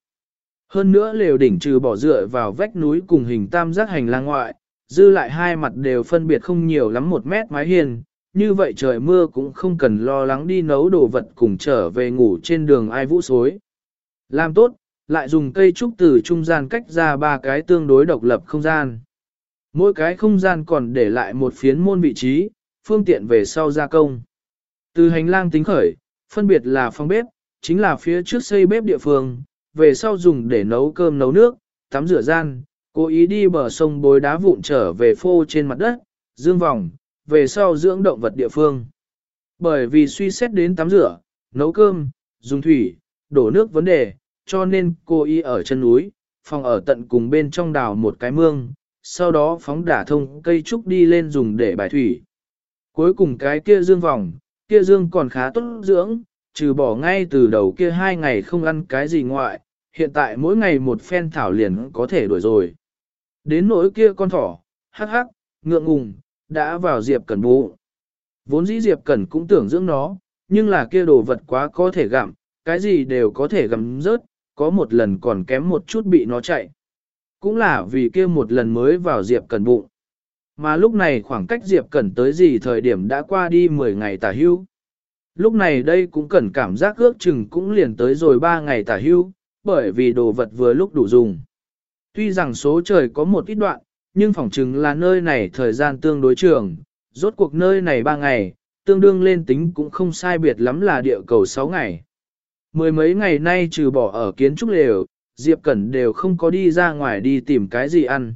Hơn nữa lều đỉnh trừ bỏ dựa vào vách núi cùng hình tam giác hành lang ngoại, dư lại hai mặt đều phân biệt không nhiều lắm một mét mái hiền, như vậy trời mưa cũng không cần lo lắng đi nấu đồ vật cùng trở về ngủ trên đường ai vũ xối. Làm tốt, lại dùng cây trúc từ trung gian cách ra ba cái tương đối độc lập không gian. Mỗi cái không gian còn để lại một phiến môn vị trí, phương tiện về sau gia công. Từ hành lang tính khởi, phân biệt là phòng bếp, chính là phía trước xây bếp địa phương, về sau dùng để nấu cơm nấu nước, tắm rửa gian, cố ý đi bờ sông bối đá vụn trở về phô trên mặt đất, dương vòng, về sau dưỡng động vật địa phương. Bởi vì suy xét đến tắm rửa, nấu cơm, dùng thủy, đổ nước vấn đề, cho nên cô y ở chân núi, phòng ở tận cùng bên trong đào một cái mương, sau đó phóng đả thông cây trúc đi lên dùng để bài thủy. Cuối cùng cái kia dương vòng, kia dương còn khá tốt dưỡng, trừ bỏ ngay từ đầu kia hai ngày không ăn cái gì ngoại, hiện tại mỗi ngày một phen thảo liền có thể đuổi rồi. Đến nỗi kia con thỏ, hắc hắc, ngượng ngùng, đã vào Diệp Cẩn bụ. Vốn dĩ Diệp Cẩn cũng tưởng dưỡng nó, nhưng là kia đồ vật quá có thể gặm, cái gì đều có thể gầm rớt, có một lần còn kém một chút bị nó chạy. Cũng là vì kia một lần mới vào Diệp Cẩn bụng. Mà lúc này khoảng cách Diệp Cẩn tới gì thời điểm đã qua đi 10 ngày tả hưu. Lúc này đây cũng cần cảm giác ước chừng cũng liền tới rồi 3 ngày tả hưu, bởi vì đồ vật vừa lúc đủ dùng. Tuy rằng số trời có một ít đoạn, nhưng phỏng chừng là nơi này thời gian tương đối trường, rốt cuộc nơi này 3 ngày, tương đương lên tính cũng không sai biệt lắm là địa cầu 6 ngày. Mười mấy ngày nay trừ bỏ ở kiến trúc lều, Diệp Cẩn đều không có đi ra ngoài đi tìm cái gì ăn.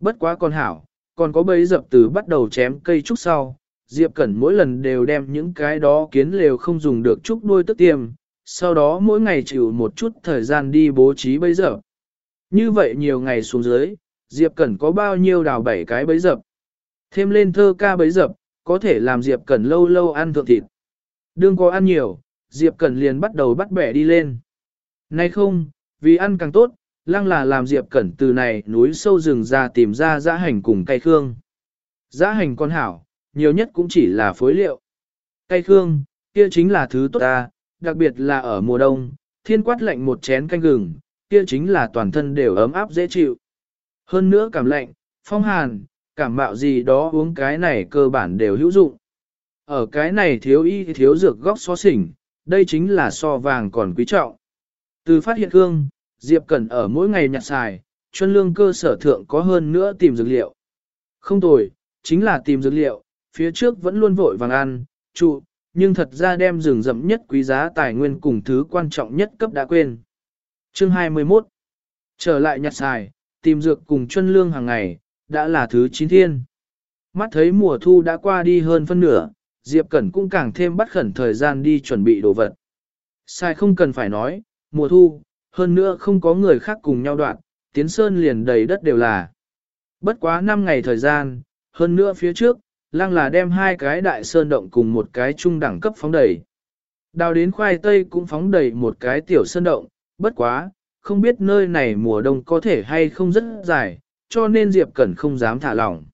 Bất quá con hảo, còn có bấy dập từ bắt đầu chém cây trúc sau, Diệp Cẩn mỗi lần đều đem những cái đó kiến lều không dùng được trúc đuôi tức tiêm, sau đó mỗi ngày chịu một chút thời gian đi bố trí bấy dập. Như vậy nhiều ngày xuống dưới, Diệp Cẩn có bao nhiêu đào bảy cái bấy dập. Thêm lên thơ ca bấy dập, có thể làm Diệp Cẩn lâu lâu ăn thượng thịt. Đương có ăn nhiều, Diệp Cẩn liền bắt đầu bắt bẻ đi lên. Nay không, vì ăn càng tốt, lăng là làm Diệp Cẩn từ này núi sâu rừng ra tìm ra giã hành cùng cây khương. Giã hành con hảo, nhiều nhất cũng chỉ là phối liệu. Cây khương, kia chính là thứ tốt ta, đặc biệt là ở mùa đông, thiên quát lạnh một chén canh gừng, kia chính là toàn thân đều ấm áp dễ chịu. Hơn nữa cảm lạnh, phong hàn, cảm mạo gì đó uống cái này cơ bản đều hữu dụng. Ở cái này thiếu y thiếu dược góc xó xỉnh, đây chính là so vàng còn quý trọng. Từ phát hiện gương, Diệp Cẩn ở mỗi ngày nhặt xài, chuyên lương cơ sở thượng có hơn nữa tìm dược liệu. Không tồi, chính là tìm dược liệu, phía trước vẫn luôn vội vàng ăn, trụ, nhưng thật ra đem rừng rậm nhất quý giá tài nguyên cùng thứ quan trọng nhất cấp đã quên. Chương 21 Trở lại nhặt xài, tìm dược cùng chuyên lương hàng ngày, đã là thứ chín thiên. Mắt thấy mùa thu đã qua đi hơn phân nửa, Diệp Cẩn cũng càng thêm bắt khẩn thời gian đi chuẩn bị đồ vật. Sai không cần phải nói, mùa thu, hơn nữa không có người khác cùng nhau đoạn, tiến sơn liền đầy đất đều là. Bất quá 5 ngày thời gian, hơn nữa phía trước, lăng là đem hai cái đại sơn động cùng một cái trung đẳng cấp phóng đầy. Đào đến khoai tây cũng phóng đầy một cái tiểu sơn động, bất quá, không biết nơi này mùa đông có thể hay không rất dài, cho nên Diệp Cẩn không dám thả lỏng.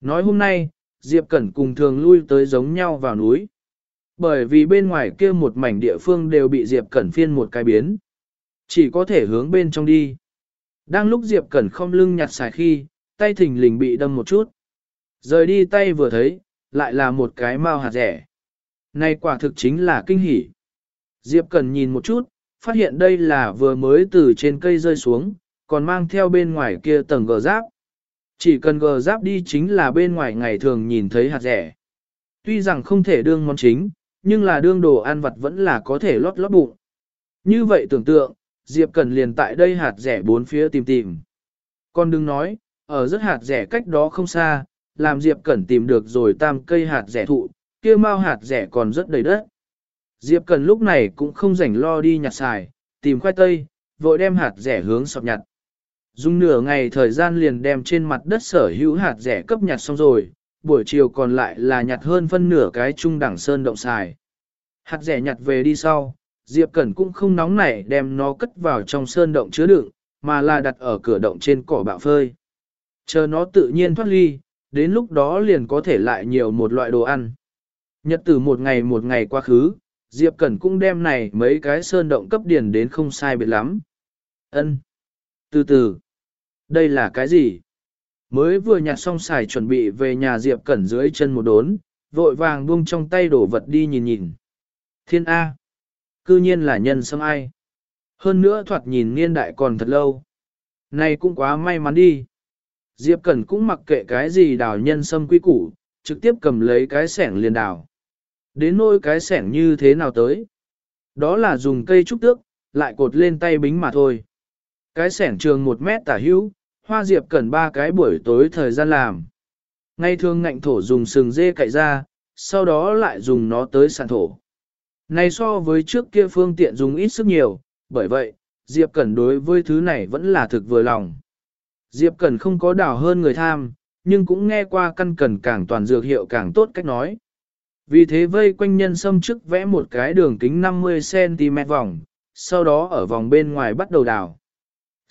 Nói hôm nay, Diệp Cẩn cùng thường lui tới giống nhau vào núi. Bởi vì bên ngoài kia một mảnh địa phương đều bị Diệp Cẩn phiên một cái biến. Chỉ có thể hướng bên trong đi. Đang lúc Diệp Cẩn không lưng nhặt xài khi, tay thình lình bị đâm một chút. Rời đi tay vừa thấy, lại là một cái mao hạt rẻ. Này quả thực chính là kinh hỉ. Diệp Cẩn nhìn một chút, phát hiện đây là vừa mới từ trên cây rơi xuống, còn mang theo bên ngoài kia tầng gờ giáp. Chỉ cần gờ giáp đi chính là bên ngoài ngày thường nhìn thấy hạt rẻ. Tuy rằng không thể đương món chính, nhưng là đương đồ ăn vặt vẫn là có thể lót lót bụng. Như vậy tưởng tượng, Diệp Cần liền tại đây hạt rẻ bốn phía tìm tìm. Còn đừng nói, ở rất hạt rẻ cách đó không xa, làm Diệp Cẩn tìm được rồi tam cây hạt rẻ thụ, kia mau hạt rẻ còn rất đầy đất. Diệp Cần lúc này cũng không rảnh lo đi nhặt xài, tìm khoai tây, vội đem hạt rẻ hướng sọp nhặt. Dùng nửa ngày thời gian liền đem trên mặt đất sở hữu hạt rẻ cấp nhặt xong rồi, buổi chiều còn lại là nhặt hơn phân nửa cái trung đẳng sơn động xài. Hạt rẻ nhặt về đi sau, Diệp Cẩn cũng không nóng nảy đem nó cất vào trong sơn động chứa đựng, mà là đặt ở cửa động trên cỏ bạo phơi. Chờ nó tự nhiên thoát ly, đến lúc đó liền có thể lại nhiều một loại đồ ăn. Nhật từ một ngày một ngày quá khứ, Diệp Cẩn cũng đem này mấy cái sơn động cấp điền đến không sai biệt lắm. Ân, từ từ. Đây là cái gì? Mới vừa nhặt xong xài chuẩn bị về nhà Diệp Cẩn dưới chân một đốn, vội vàng buông trong tay đổ vật đi nhìn nhìn. Thiên A. Cư nhiên là nhân sâm ai. Hơn nữa thoạt nhìn niên đại còn thật lâu. Này cũng quá may mắn đi. Diệp Cẩn cũng mặc kệ cái gì đào nhân sâm quy củ, trực tiếp cầm lấy cái sẻng liền đào. Đến nôi cái sẻng như thế nào tới? Đó là dùng cây trúc tước, lại cột lên tay bính mà thôi. Cái sẻn trường một mét tả hữu, hoa diệp cần ba cái buổi tối thời gian làm. Ngay thường ngạnh thổ dùng sừng dê cậy ra, sau đó lại dùng nó tới sàn thổ. Này so với trước kia phương tiện dùng ít sức nhiều, bởi vậy, Diệp Cẩn đối với thứ này vẫn là thực vừa lòng. Diệp Cẩn không có đảo hơn người tham, nhưng cũng nghe qua căn cần càng toàn dược hiệu càng tốt cách nói. Vì thế vây quanh nhân sâm trước vẽ một cái đường kính 50cm vòng, sau đó ở vòng bên ngoài bắt đầu đảo.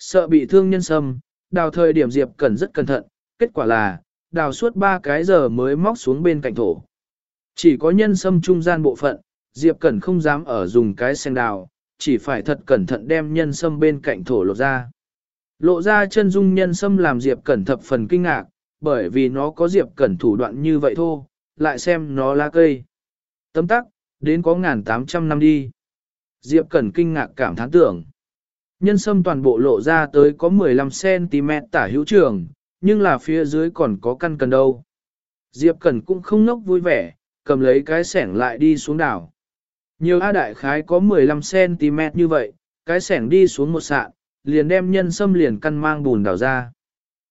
Sợ bị thương nhân sâm, đào thời điểm Diệp Cẩn rất cẩn thận, kết quả là, đào suốt 3 cái giờ mới móc xuống bên cạnh thổ. Chỉ có nhân sâm trung gian bộ phận, Diệp Cẩn không dám ở dùng cái sen đào, chỉ phải thật cẩn thận đem nhân sâm bên cạnh thổ lộ ra. Lộ ra chân dung nhân sâm làm Diệp Cẩn thập phần kinh ngạc, bởi vì nó có Diệp Cẩn thủ đoạn như vậy thôi, lại xem nó lá cây. Tấm tắc, đến có ngàn tám trăm năm đi. Diệp Cẩn kinh ngạc cảm thán tưởng. Nhân sâm toàn bộ lộ ra tới có 15cm tả hữu trường, nhưng là phía dưới còn có căn cần đâu. Diệp Cẩn cũng không nốc vui vẻ, cầm lấy cái sẻng lại đi xuống đảo. Nhiều A đại khái có 15cm như vậy, cái sẻng đi xuống một sạn, liền đem nhân sâm liền căn mang bùn đảo ra.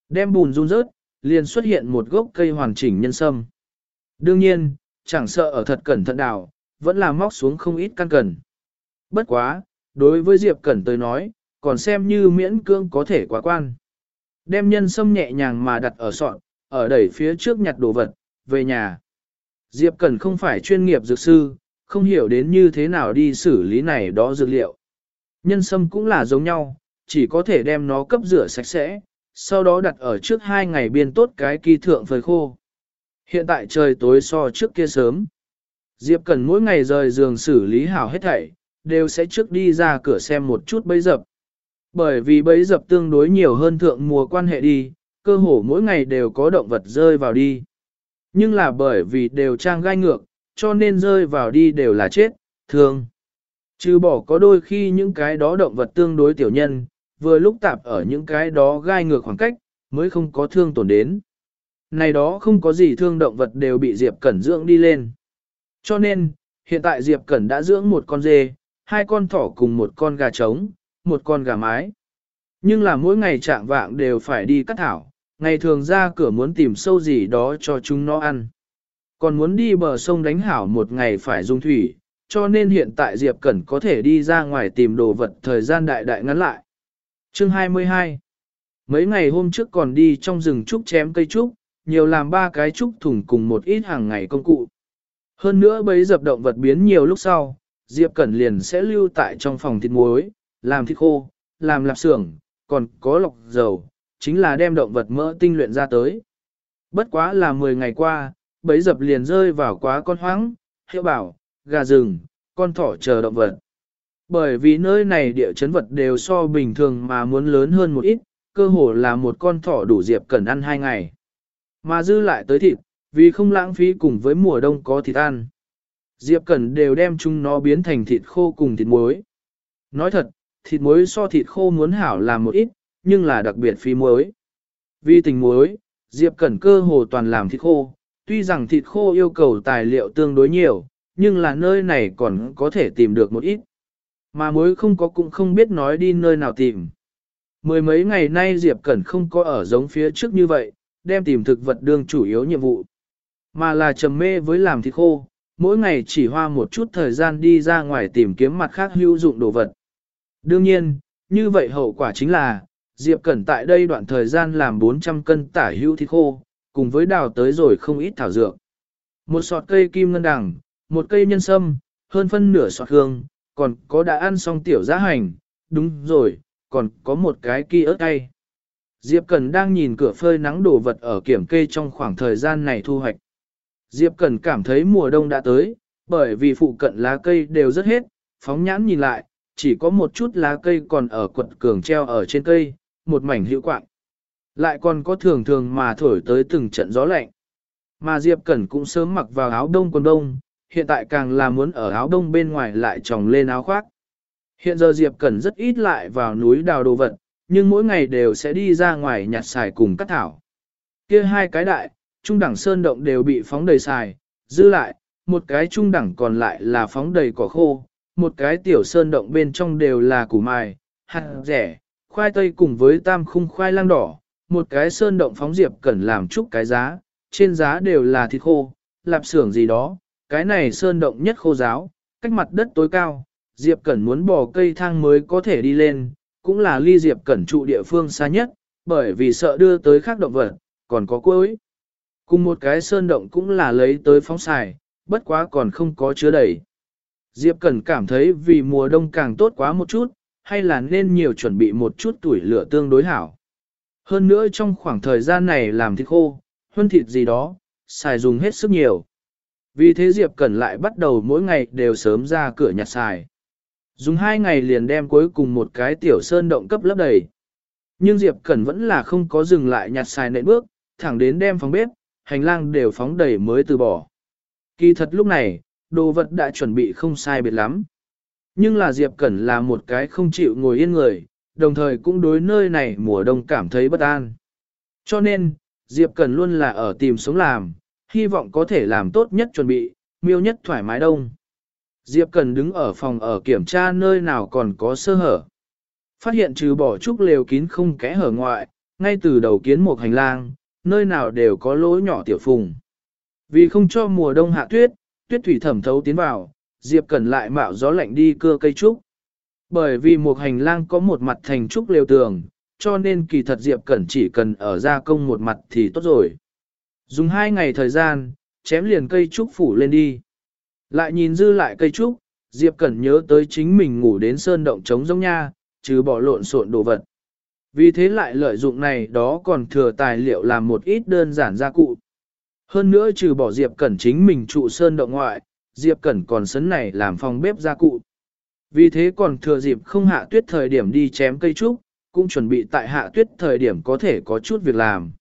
Đem bùn run rớt, liền xuất hiện một gốc cây hoàn chỉnh nhân sâm. Đương nhiên, chẳng sợ ở thật cẩn thận đào, vẫn là móc xuống không ít căn cần. Bất quá, đối với Diệp Cẩn tới nói, còn xem như miễn cương có thể quá quan. Đem nhân sâm nhẹ nhàng mà đặt ở sọn, ở đẩy phía trước nhặt đồ vật, về nhà. Diệp Cẩn không phải chuyên nghiệp dược sư, không hiểu đến như thế nào đi xử lý này đó dược liệu. Nhân sâm cũng là giống nhau, chỉ có thể đem nó cấp rửa sạch sẽ, sau đó đặt ở trước hai ngày biên tốt cái kỳ thượng phơi khô. Hiện tại trời tối so trước kia sớm. Diệp Cần mỗi ngày rời giường xử lý hảo hết thảy, đều sẽ trước đi ra cửa xem một chút bấy dập. Bởi vì bấy dập tương đối nhiều hơn thượng mùa quan hệ đi, cơ hồ mỗi ngày đều có động vật rơi vào đi. Nhưng là bởi vì đều trang gai ngược, cho nên rơi vào đi đều là chết, thương. Trừ bỏ có đôi khi những cái đó động vật tương đối tiểu nhân, vừa lúc tạp ở những cái đó gai ngược khoảng cách, mới không có thương tổn đến. Này đó không có gì thương động vật đều bị Diệp Cẩn dưỡng đi lên. Cho nên, hiện tại Diệp Cẩn đã dưỡng một con dê, hai con thỏ cùng một con gà trống, một con gà mái. Nhưng là mỗi ngày trạng vạng đều phải đi cắt thảo, ngày thường ra cửa muốn tìm sâu gì đó cho chúng nó ăn. Còn muốn đi bờ sông đánh hảo một ngày phải dùng thủy, cho nên hiện tại Diệp Cẩn có thể đi ra ngoài tìm đồ vật thời gian đại đại ngắn lại. Chương 22 Mấy ngày hôm trước còn đi trong rừng trúc chém cây trúc, nhiều làm ba cái trúc thùng cùng một ít hàng ngày công cụ. Hơn nữa bấy dập động vật biến nhiều lúc sau, Diệp Cẩn liền sẽ lưu tại trong phòng thịt muối, làm thịt khô, làm lạp xưởng, còn có lọc dầu, chính là đem động vật mỡ tinh luyện ra tới. Bất quá là 10 ngày qua, bấy dập liền rơi vào quá con hoáng, hiệu bảo, gà rừng, con thỏ chờ động vật. Bởi vì nơi này địa chấn vật đều so bình thường mà muốn lớn hơn một ít, cơ hồ là một con thỏ đủ Diệp cần ăn hai ngày. Mà dư lại tới thịt, vì không lãng phí cùng với mùa đông có thịt ăn. Diệp Cẩn đều đem chúng nó biến thành thịt khô cùng thịt muối. Nói thật, thịt muối so thịt khô muốn hảo làm một ít, nhưng là đặc biệt phi muối. Vì tình muối, Diệp Cẩn cơ hồ toàn làm thịt khô, tuy rằng thịt khô yêu cầu tài liệu tương đối nhiều, nhưng là nơi này còn có thể tìm được một ít. Mà muối không có cũng không biết nói đi nơi nào tìm. Mười mấy ngày nay Diệp Cẩn không có ở giống phía trước như vậy, đem tìm thực vật đương chủ yếu nhiệm vụ. Mà là trầm mê với làm thịt khô, mỗi ngày chỉ hoa một chút thời gian đi ra ngoài tìm kiếm mặt khác hữu dụng đồ vật. Đương nhiên, như vậy hậu quả chính là, Diệp Cẩn tại đây đoạn thời gian làm 400 cân tả hữu thịt khô, cùng với đào tới rồi không ít thảo dược. Một sọt cây kim ngân đằng, một cây nhân sâm, hơn phân nửa sọt hương, còn có đã ăn xong tiểu giá hành, đúng rồi, còn có một cái kia ớt cay. Diệp Cần đang nhìn cửa phơi nắng đồ vật ở kiểm kê trong khoảng thời gian này thu hoạch. Diệp Cẩn cảm thấy mùa đông đã tới, bởi vì phụ cận lá cây đều rất hết, phóng nhãn nhìn lại, chỉ có một chút lá cây còn ở quận cường treo ở trên cây, một mảnh hữu quạng. Lại còn có thường thường mà thổi tới từng trận gió lạnh. Mà Diệp Cẩn cũng sớm mặc vào áo đông quần đông, hiện tại càng là muốn ở áo đông bên ngoài lại tròng lên áo khoác. Hiện giờ Diệp Cẩn rất ít lại vào núi đào đồ vật, nhưng mỗi ngày đều sẽ đi ra ngoài nhặt xài cùng cắt thảo. Kia hai cái đại, trung đẳng sơn động đều bị phóng đầy xài, dư lại, một cái trung đẳng còn lại là phóng đầy cỏ khô, một cái tiểu sơn động bên trong đều là củ mài, hạt rẻ, khoai tây cùng với tam khung khoai lang đỏ, một cái sơn động phóng Diệp cần làm chút cái giá, trên giá đều là thịt khô, lạp xưởng gì đó, cái này sơn động nhất khô giáo, cách mặt đất tối cao, Diệp Cẩn muốn bỏ cây thang mới có thể đi lên, cũng là ly Diệp Cẩn trụ địa phương xa nhất, bởi vì sợ đưa tới khác động vật, còn có cuối. Cùng một cái sơn động cũng là lấy tới phóng xài, bất quá còn không có chứa đầy. Diệp Cẩn cảm thấy vì mùa đông càng tốt quá một chút, hay là nên nhiều chuẩn bị một chút tuổi lửa tương đối hảo. Hơn nữa trong khoảng thời gian này làm thịt khô, huân thịt gì đó, xài dùng hết sức nhiều. Vì thế Diệp Cẩn lại bắt đầu mỗi ngày đều sớm ra cửa nhặt xài. Dùng hai ngày liền đem cuối cùng một cái tiểu sơn động cấp lấp đầy. Nhưng Diệp Cẩn vẫn là không có dừng lại nhặt xài nệm bước, thẳng đến đem phòng bếp, hành lang đều phóng đầy mới từ bỏ. Kỳ thật lúc này, đồ vật đã chuẩn bị không sai biệt lắm. Nhưng là Diệp Cẩn là một cái không chịu ngồi yên người, đồng thời cũng đối nơi này mùa đông cảm thấy bất an. Cho nên, Diệp Cẩn luôn là ở tìm sống làm, hy vọng có thể làm tốt nhất chuẩn bị, miêu nhất thoải mái đông. Diệp Cần đứng ở phòng ở kiểm tra nơi nào còn có sơ hở. Phát hiện trừ bỏ trúc lều kín không kẽ hở ngoại, ngay từ đầu kiến một hành lang, nơi nào đều có lỗ nhỏ tiểu phùng. Vì không cho mùa đông hạ tuyết, tuyết thủy thẩm thấu tiến vào, Diệp Cẩn lại mạo gió lạnh đi cưa cây trúc. Bởi vì một hành lang có một mặt thành trúc lều tường, cho nên kỳ thật Diệp Cẩn chỉ cần ở gia công một mặt thì tốt rồi. Dùng hai ngày thời gian, chém liền cây trúc phủ lên đi. Lại nhìn dư lại cây trúc, Diệp Cẩn nhớ tới chính mình ngủ đến sơn động trống giống nha, chứ bỏ lộn xộn đồ vật. Vì thế lại lợi dụng này đó còn thừa tài liệu làm một ít đơn giản gia cụ. Hơn nữa trừ bỏ Diệp Cẩn chính mình trụ sơn động ngoại, Diệp Cẩn còn sấn này làm phòng bếp gia cụ. Vì thế còn thừa dịp không hạ tuyết thời điểm đi chém cây trúc, cũng chuẩn bị tại hạ tuyết thời điểm có thể có chút việc làm.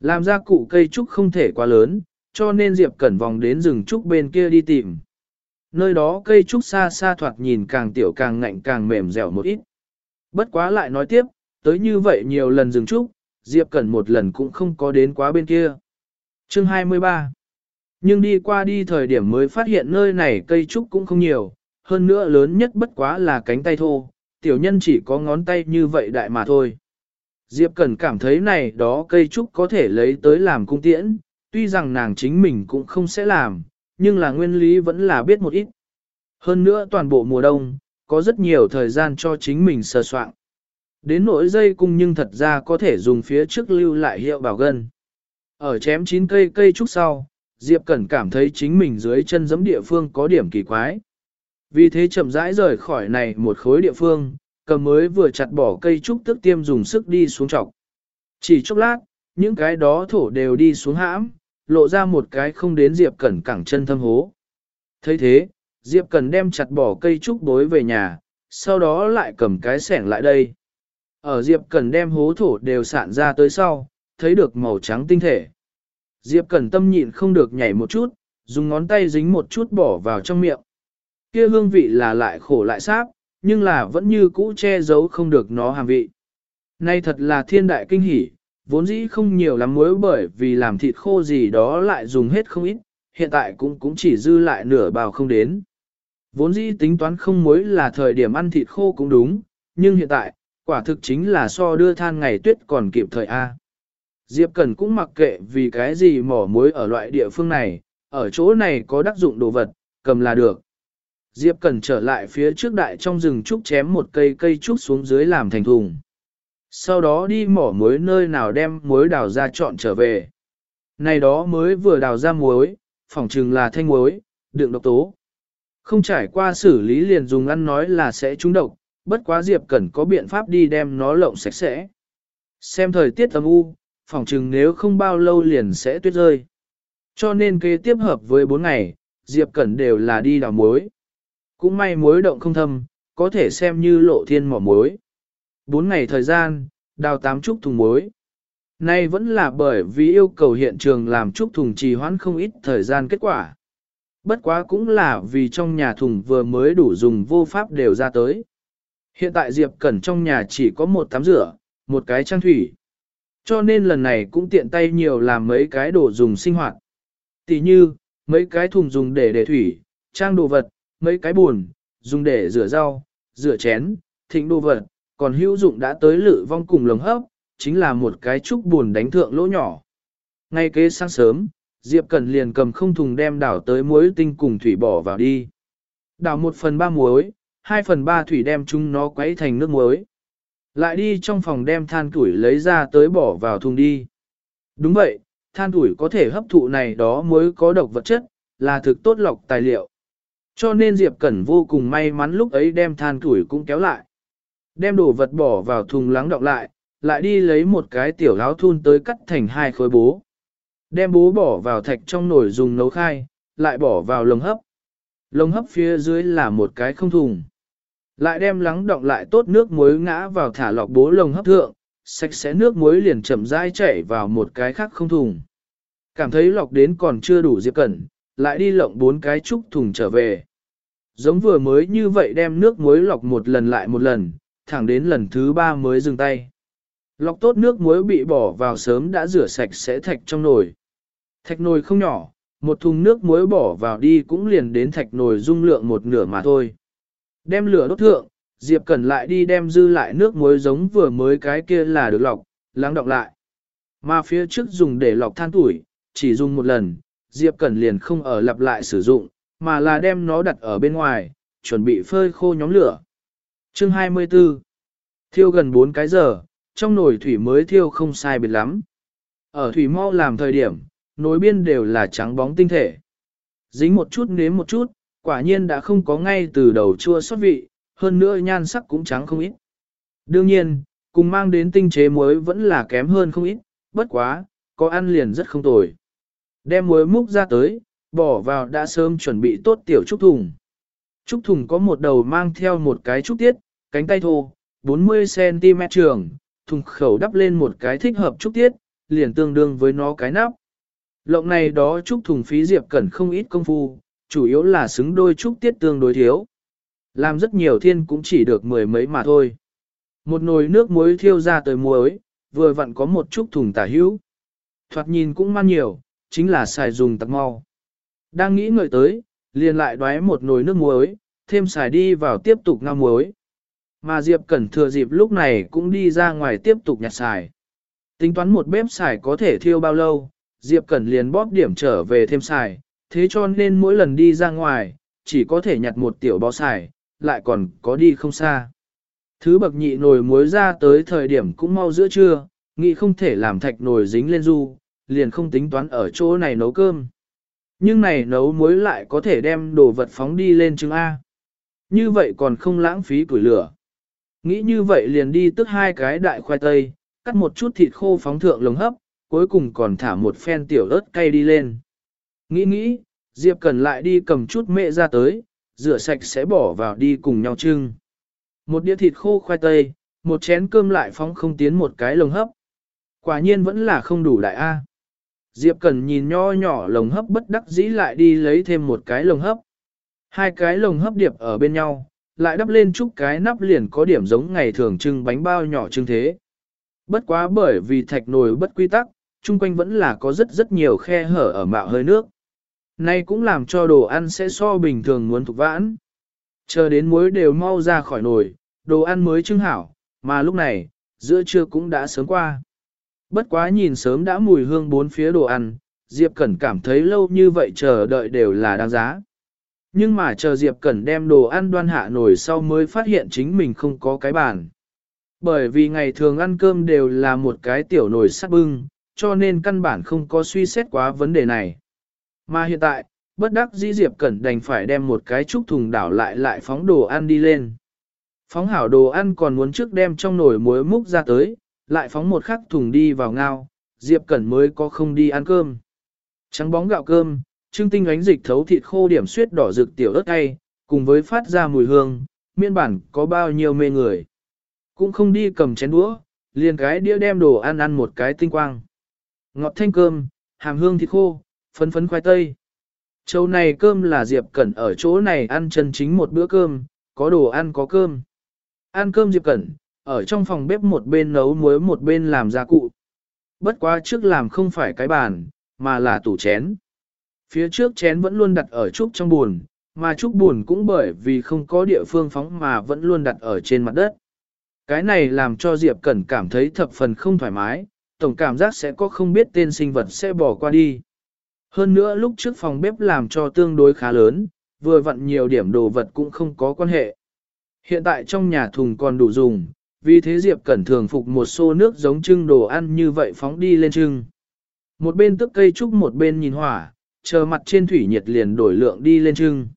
Làm gia cụ cây trúc không thể quá lớn, cho nên Diệp Cẩn vòng đến rừng trúc bên kia đi tìm. Nơi đó cây trúc xa xa thoạt nhìn càng tiểu càng ngạnh càng mềm dẻo một ít. Bất quá lại nói tiếp, tới như vậy nhiều lần rừng trúc, Diệp Cẩn một lần cũng không có đến quá bên kia. Chương 23 Nhưng đi qua đi thời điểm mới phát hiện nơi này cây trúc cũng không nhiều, hơn nữa lớn nhất bất quá là cánh tay thô, tiểu nhân chỉ có ngón tay như vậy đại mà thôi. Diệp Cẩn cảm thấy này đó cây trúc có thể lấy tới làm cung tiễn, tuy rằng nàng chính mình cũng không sẽ làm, nhưng là nguyên lý vẫn là biết một ít. Hơn nữa toàn bộ mùa đông, có rất nhiều thời gian cho chính mình sơ soạn. Đến nỗi dây cung nhưng thật ra có thể dùng phía trước lưu lại hiệu bảo gân. Ở chém chín cây cây trúc sau, Diệp Cẩn cảm thấy chính mình dưới chân giẫm địa phương có điểm kỳ quái. Vì thế chậm rãi rời khỏi này một khối địa phương, cầm mới vừa chặt bỏ cây trúc tức tiêm dùng sức đi xuống trọc. Chỉ chốc lát, những cái đó thổ đều đi xuống hãm, lộ ra một cái không đến Diệp Cẩn cẳng chân thâm hố. thấy thế, Diệp Cẩn đem chặt bỏ cây trúc bối về nhà, sau đó lại cầm cái sẻng lại đây. Ở Diệp Cẩn đem hố thổ đều sạn ra tới sau, thấy được màu trắng tinh thể. Diệp Cẩn tâm nhịn không được nhảy một chút, dùng ngón tay dính một chút bỏ vào trong miệng. Kia hương vị là lại khổ lại sáp, nhưng là vẫn như cũ che giấu không được nó hàm vị. Nay thật là thiên đại kinh hỉ, vốn dĩ không nhiều lắm muối bởi vì làm thịt khô gì đó lại dùng hết không ít, hiện tại cũng cũng chỉ dư lại nửa bào không đến. Vốn dĩ tính toán không muối là thời điểm ăn thịt khô cũng đúng, nhưng hiện tại, quả thực chính là so đưa than ngày tuyết còn kịp thời A. Diệp Cẩn cũng mặc kệ vì cái gì mỏ muối ở loại địa phương này, ở chỗ này có đắc dụng đồ vật, cầm là được. Diệp Cẩn trở lại phía trước đại trong rừng trúc chém một cây cây trúc xuống dưới làm thành thùng. Sau đó đi mỏ muối nơi nào đem muối đào ra chọn trở về. Này đó mới vừa đào ra muối, phỏng chừng là thanh muối, đựng độc tố. Không trải qua xử lý liền dùng ăn nói là sẽ trúng độc, bất quá Diệp Cẩn có biện pháp đi đem nó lộng sạch sẽ. Xem thời tiết âm u, phỏng chừng nếu không bao lâu liền sẽ tuyết rơi. Cho nên kế tiếp hợp với 4 ngày, Diệp Cẩn đều là đi đào muối. Cũng may muối động không thâm, có thể xem như lộ thiên mỏ muối. 4 ngày thời gian, đào 8 chúc thùng muối. Nay vẫn là bởi vì yêu cầu hiện trường làm chúc thùng trì hoãn không ít thời gian kết quả. Bất quá cũng là vì trong nhà thùng vừa mới đủ dùng vô pháp đều ra tới. Hiện tại Diệp Cẩn trong nhà chỉ có một tắm rửa, một cái trang thủy. Cho nên lần này cũng tiện tay nhiều làm mấy cái đồ dùng sinh hoạt. Tỷ như, mấy cái thùng dùng để để thủy, trang đồ vật, mấy cái buồn, dùng để rửa rau, rửa chén, thịnh đồ vật, còn hữu dụng đã tới lự vong cùng lồng hấp, chính là một cái trúc buồn đánh thượng lỗ nhỏ. Ngay kế sáng sớm, Diệp Cẩn liền cầm không thùng đem đảo tới muối tinh cùng thủy bỏ vào đi. Đảo một phần ba muối, hai phần ba thủy đem chúng nó quấy thành nước muối. Lại đi trong phòng đem than tuổi lấy ra tới bỏ vào thùng đi. Đúng vậy, than tuổi có thể hấp thụ này đó mới có độc vật chất, là thực tốt lọc tài liệu. Cho nên Diệp Cẩn vô cùng may mắn lúc ấy đem than tuổi cũng kéo lại. Đem đồ vật bỏ vào thùng lắng đọng lại, lại đi lấy một cái tiểu láo thun tới cắt thành hai khối bố. Đem bố bỏ vào thạch trong nồi dùng nấu khai, lại bỏ vào lồng hấp. Lồng hấp phía dưới là một cái không thùng. Lại đem lắng động lại tốt nước muối ngã vào thả lọc bố lồng hấp thượng, sạch sẽ nước muối liền chậm rãi chảy vào một cái khác không thùng. Cảm thấy lọc đến còn chưa đủ diệp cẩn, lại đi lộng bốn cái trúc thùng trở về. Giống vừa mới như vậy đem nước muối lọc một lần lại một lần, thẳng đến lần thứ ba mới dừng tay. Lọc tốt nước muối bị bỏ vào sớm đã rửa sạch sẽ thạch trong nồi. Thạch nồi không nhỏ, một thùng nước muối bỏ vào đi cũng liền đến thạch nồi dung lượng một nửa mà thôi. Đem lửa đốt thượng, Diệp Cẩn lại đi đem dư lại nước muối giống vừa mới cái kia là được lọc, lắng đọng lại. Mà phía trước dùng để lọc than tuổi, chỉ dùng một lần, Diệp Cẩn liền không ở lặp lại sử dụng, mà là đem nó đặt ở bên ngoài, chuẩn bị phơi khô nhóm lửa. Chương 24 Thiêu gần 4 cái giờ, trong nồi thủy mới thiêu không sai biệt lắm. Ở thủy mau làm thời điểm, nồi biên đều là trắng bóng tinh thể. Dính một chút nếm một chút, quả nhiên đã không có ngay từ đầu chua xót vị, hơn nữa nhan sắc cũng trắng không ít. Đương nhiên, cùng mang đến tinh chế muối vẫn là kém hơn không ít, bất quá, có ăn liền rất không tồi. Đem muối múc ra tới, bỏ vào đã sớm chuẩn bị tốt tiểu trúc thùng. Trúc thùng có một đầu mang theo một cái trúc tiết, cánh tay thô, 40cm trường, thùng khẩu đắp lên một cái thích hợp trúc tiết, liền tương đương với nó cái nắp. Lộng này đó trúc thùng phí diệp cần không ít công phu, chủ yếu là xứng đôi trúc tiết tương đối thiếu. Làm rất nhiều thiên cũng chỉ được mười mấy mà thôi. Một nồi nước muối thiêu ra tới muối, vừa vặn có một chút thùng tả hữu. Thoạt nhìn cũng man nhiều, chính là xài dùng tặc mau. Đang nghĩ ngợi tới, liền lại đoái một nồi nước muối, thêm xài đi vào tiếp tục ngao muối. Mà Diệp Cẩn thừa dịp lúc này cũng đi ra ngoài tiếp tục nhặt xài. Tính toán một bếp xài có thể thiêu bao lâu, Diệp Cẩn liền bóp điểm trở về thêm xài, thế cho nên mỗi lần đi ra ngoài, chỉ có thể nhặt một tiểu bó xài, lại còn có đi không xa. Thứ bậc nhị nồi muối ra tới thời điểm cũng mau giữa trưa, nghĩ không thể làm thạch nồi dính lên du, liền không tính toán ở chỗ này nấu cơm. Nhưng này nấu muối lại có thể đem đồ vật phóng đi lên trứng A. Như vậy còn không lãng phí củi lửa. Nghĩ như vậy liền đi tức hai cái đại khoai tây, cắt một chút thịt khô phóng thượng lồng hấp, cuối cùng còn thả một phen tiểu ớt cay đi lên. Nghĩ nghĩ, Diệp Cần lại đi cầm chút mẹ ra tới, rửa sạch sẽ bỏ vào đi cùng nhau trưng. Một đĩa thịt khô khoai tây, một chén cơm lại phóng không tiến một cái lồng hấp. Quả nhiên vẫn là không đủ đại A. Diệp Cần nhìn nho nhỏ lồng hấp bất đắc dĩ lại đi lấy thêm một cái lồng hấp. Hai cái lồng hấp điệp ở bên nhau, lại đắp lên chút cái nắp liền có điểm giống ngày thường trưng bánh bao nhỏ trưng thế. Bất quá bởi vì thạch nồi bất quy tắc, chung quanh vẫn là có rất rất nhiều khe hở ở mạo hơi nước. Nay cũng làm cho đồ ăn sẽ so bình thường muốn thuộc vãn. Chờ đến muối đều mau ra khỏi nồi, đồ ăn mới trưng hảo, mà lúc này, giữa trưa cũng đã sớm qua. Bất quá nhìn sớm đã mùi hương bốn phía đồ ăn, Diệp Cẩn cảm thấy lâu như vậy chờ đợi đều là đáng giá. Nhưng mà chờ Diệp Cẩn đem đồ ăn đoan hạ nồi sau mới phát hiện chính mình không có cái bàn. Bởi vì ngày thường ăn cơm đều là một cái tiểu nồi sắt bưng, cho nên căn bản không có suy xét quá vấn đề này. Mà hiện tại, bất đắc dĩ Diệp Cẩn đành phải đem một cái trúc thùng đảo lại lại phóng đồ ăn đi lên. Phóng hảo đồ ăn còn muốn trước đem trong nồi muối múc ra tới, lại phóng một khắc thùng đi vào ngao, Diệp Cẩn mới có không đi ăn cơm. Trắng bóng gạo cơm, trưng tinh ánh dịch thấu thịt khô điểm suyết đỏ rực tiểu ớt cay, cùng với phát ra mùi hương, miên bản có bao nhiêu mê người. Cũng không đi cầm chén đũa, liền cái đĩa đem đồ ăn ăn một cái tinh quang. Ngọt thanh cơm, hàm hương thịt khô, phấn phấn khoai tây. Châu này cơm là Diệp Cẩn ở chỗ này ăn chân chính một bữa cơm, có đồ ăn có cơm. Ăn cơm Diệp Cẩn, ở trong phòng bếp một bên nấu muối một bên làm gia cụ. Bất quá trước làm không phải cái bàn, mà là tủ chén. Phía trước chén vẫn luôn đặt ở trúc trong buồn, mà trúc buồn cũng bởi vì không có địa phương phóng mà vẫn luôn đặt ở trên mặt đất. Cái này làm cho Diệp Cẩn cảm thấy thập phần không thoải mái, tổng cảm giác sẽ có không biết tên sinh vật sẽ bỏ qua đi. Hơn nữa lúc trước phòng bếp làm cho tương đối khá lớn, vừa vặn nhiều điểm đồ vật cũng không có quan hệ. Hiện tại trong nhà thùng còn đủ dùng, vì thế Diệp Cẩn thường phục một xô nước giống trưng đồ ăn như vậy phóng đi lên trưng. Một bên tức cây trúc một bên nhìn hỏa, chờ mặt trên thủy nhiệt liền đổi lượng đi lên trưng.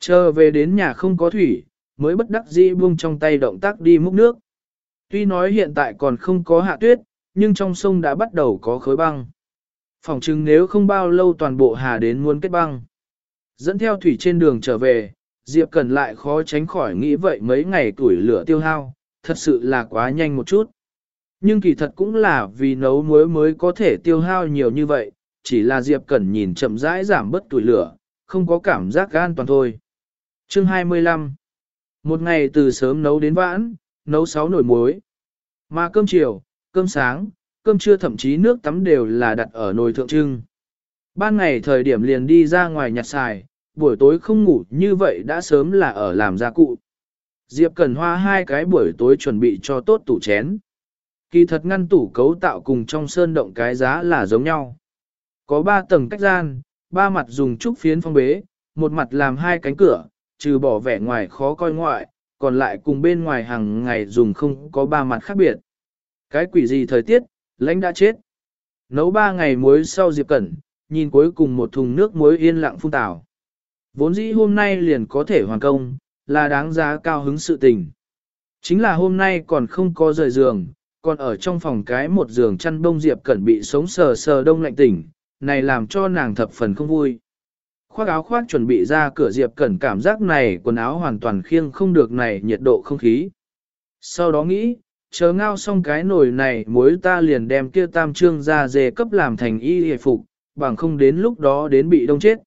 Chờ về đến nhà không có thủy, mới bất đắc dĩ buông trong tay động tác đi múc nước. Tuy nói hiện tại còn không có hạ tuyết, nhưng trong sông đã bắt đầu có khối băng. Phòng chừng nếu không bao lâu toàn bộ hà đến muốn kết băng. Dẫn theo thủy trên đường trở về, Diệp Cần lại khó tránh khỏi nghĩ vậy mấy ngày tuổi lửa tiêu hao, thật sự là quá nhanh một chút. Nhưng kỳ thật cũng là vì nấu muối mới có thể tiêu hao nhiều như vậy, chỉ là Diệp Cẩn nhìn chậm rãi giảm bớt tuổi lửa, không có cảm giác an toàn thôi. Chương 25 Một ngày từ sớm nấu đến vãn, nấu 6 nồi muối. Mà cơm chiều, cơm sáng, cơm trưa thậm chí nước tắm đều là đặt ở nồi thượng trưng. Ban ngày thời điểm liền đi ra ngoài nhặt xài, buổi tối không ngủ như vậy đã sớm là ở làm gia cụ. Diệp Cần Hoa hai cái buổi tối chuẩn bị cho tốt tủ chén. Kỳ thật ngăn tủ cấu tạo cùng trong sơn động cái giá là giống nhau. Có ba tầng cách gian, ba mặt dùng trúc phiến phong bế, một mặt làm hai cánh cửa, trừ bỏ vẻ ngoài khó coi ngoại, còn lại cùng bên ngoài hàng ngày dùng không có ba mặt khác biệt. Cái quỷ gì thời tiết, lãnh đã chết. Nấu ba ngày muối sau Diệp Cẩn, nhìn cuối cùng một thùng nước muối yên lặng phun tảo. Vốn dĩ hôm nay liền có thể hoàn công, là đáng giá cao hứng sự tình. Chính là hôm nay còn không có rời giường, còn ở trong phòng cái một giường chăn bông Diệp Cẩn bị sống sờ sờ đông lạnh tỉnh, này làm cho nàng thập phần không vui. Khoác áo khoác chuẩn bị ra cửa Diệp Cẩn cảm giác này quần áo hoàn toàn khiêng không được này nhiệt độ không khí. Sau đó nghĩ, chờ ngao xong cái nồi này muối ta liền đem kia tam trương ra dề cấp làm thành y hề phục, bằng không đến lúc đó đến bị đông chết.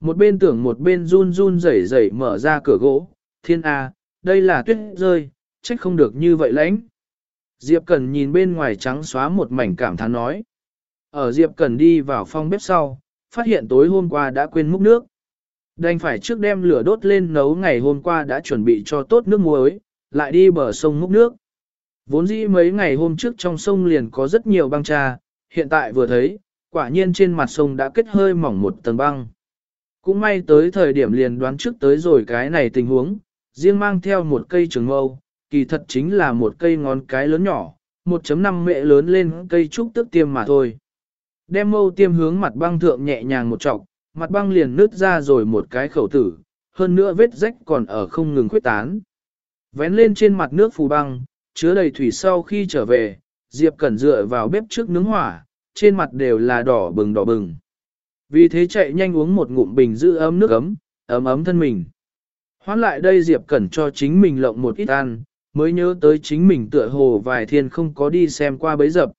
Một bên tưởng một bên run run rẩy rẩy mở ra cửa gỗ, thiên a, đây là tuyết rơi, trách không được như vậy lãnh. Diệp Cần nhìn bên ngoài trắng xóa một mảnh cảm thán nói. Ở Diệp Cần đi vào phòng bếp sau, phát hiện tối hôm qua đã quên múc nước. Đành phải trước đem lửa đốt lên nấu ngày hôm qua đã chuẩn bị cho tốt nước muối, lại đi bờ sông múc nước. Vốn dĩ mấy ngày hôm trước trong sông liền có rất nhiều băng trà, hiện tại vừa thấy, quả nhiên trên mặt sông đã kết hơi mỏng một tầng băng. Cũng may tới thời điểm liền đoán trước tới rồi cái này tình huống, riêng mang theo một cây trường mâu, kỳ thật chính là một cây ngón cái lớn nhỏ, 1.5 mệ lớn lên cây trúc tức tiêm mà thôi. Đem mâu tiêm hướng mặt băng thượng nhẹ nhàng một trọc, mặt băng liền nứt ra rồi một cái khẩu tử, hơn nữa vết rách còn ở không ngừng khuyết tán. Vén lên trên mặt nước phù băng, chứa đầy thủy sau khi trở về, Diệp Cẩn dựa vào bếp trước nướng hỏa, trên mặt đều là đỏ bừng đỏ bừng. Vì thế chạy nhanh uống một ngụm bình giữ ấm nước ấm, ấm ấm thân mình. Hoán lại đây Diệp Cẩn cho chính mình lộng một ít ăn, mới nhớ tới chính mình tựa hồ vài thiên không có đi xem qua bấy dập.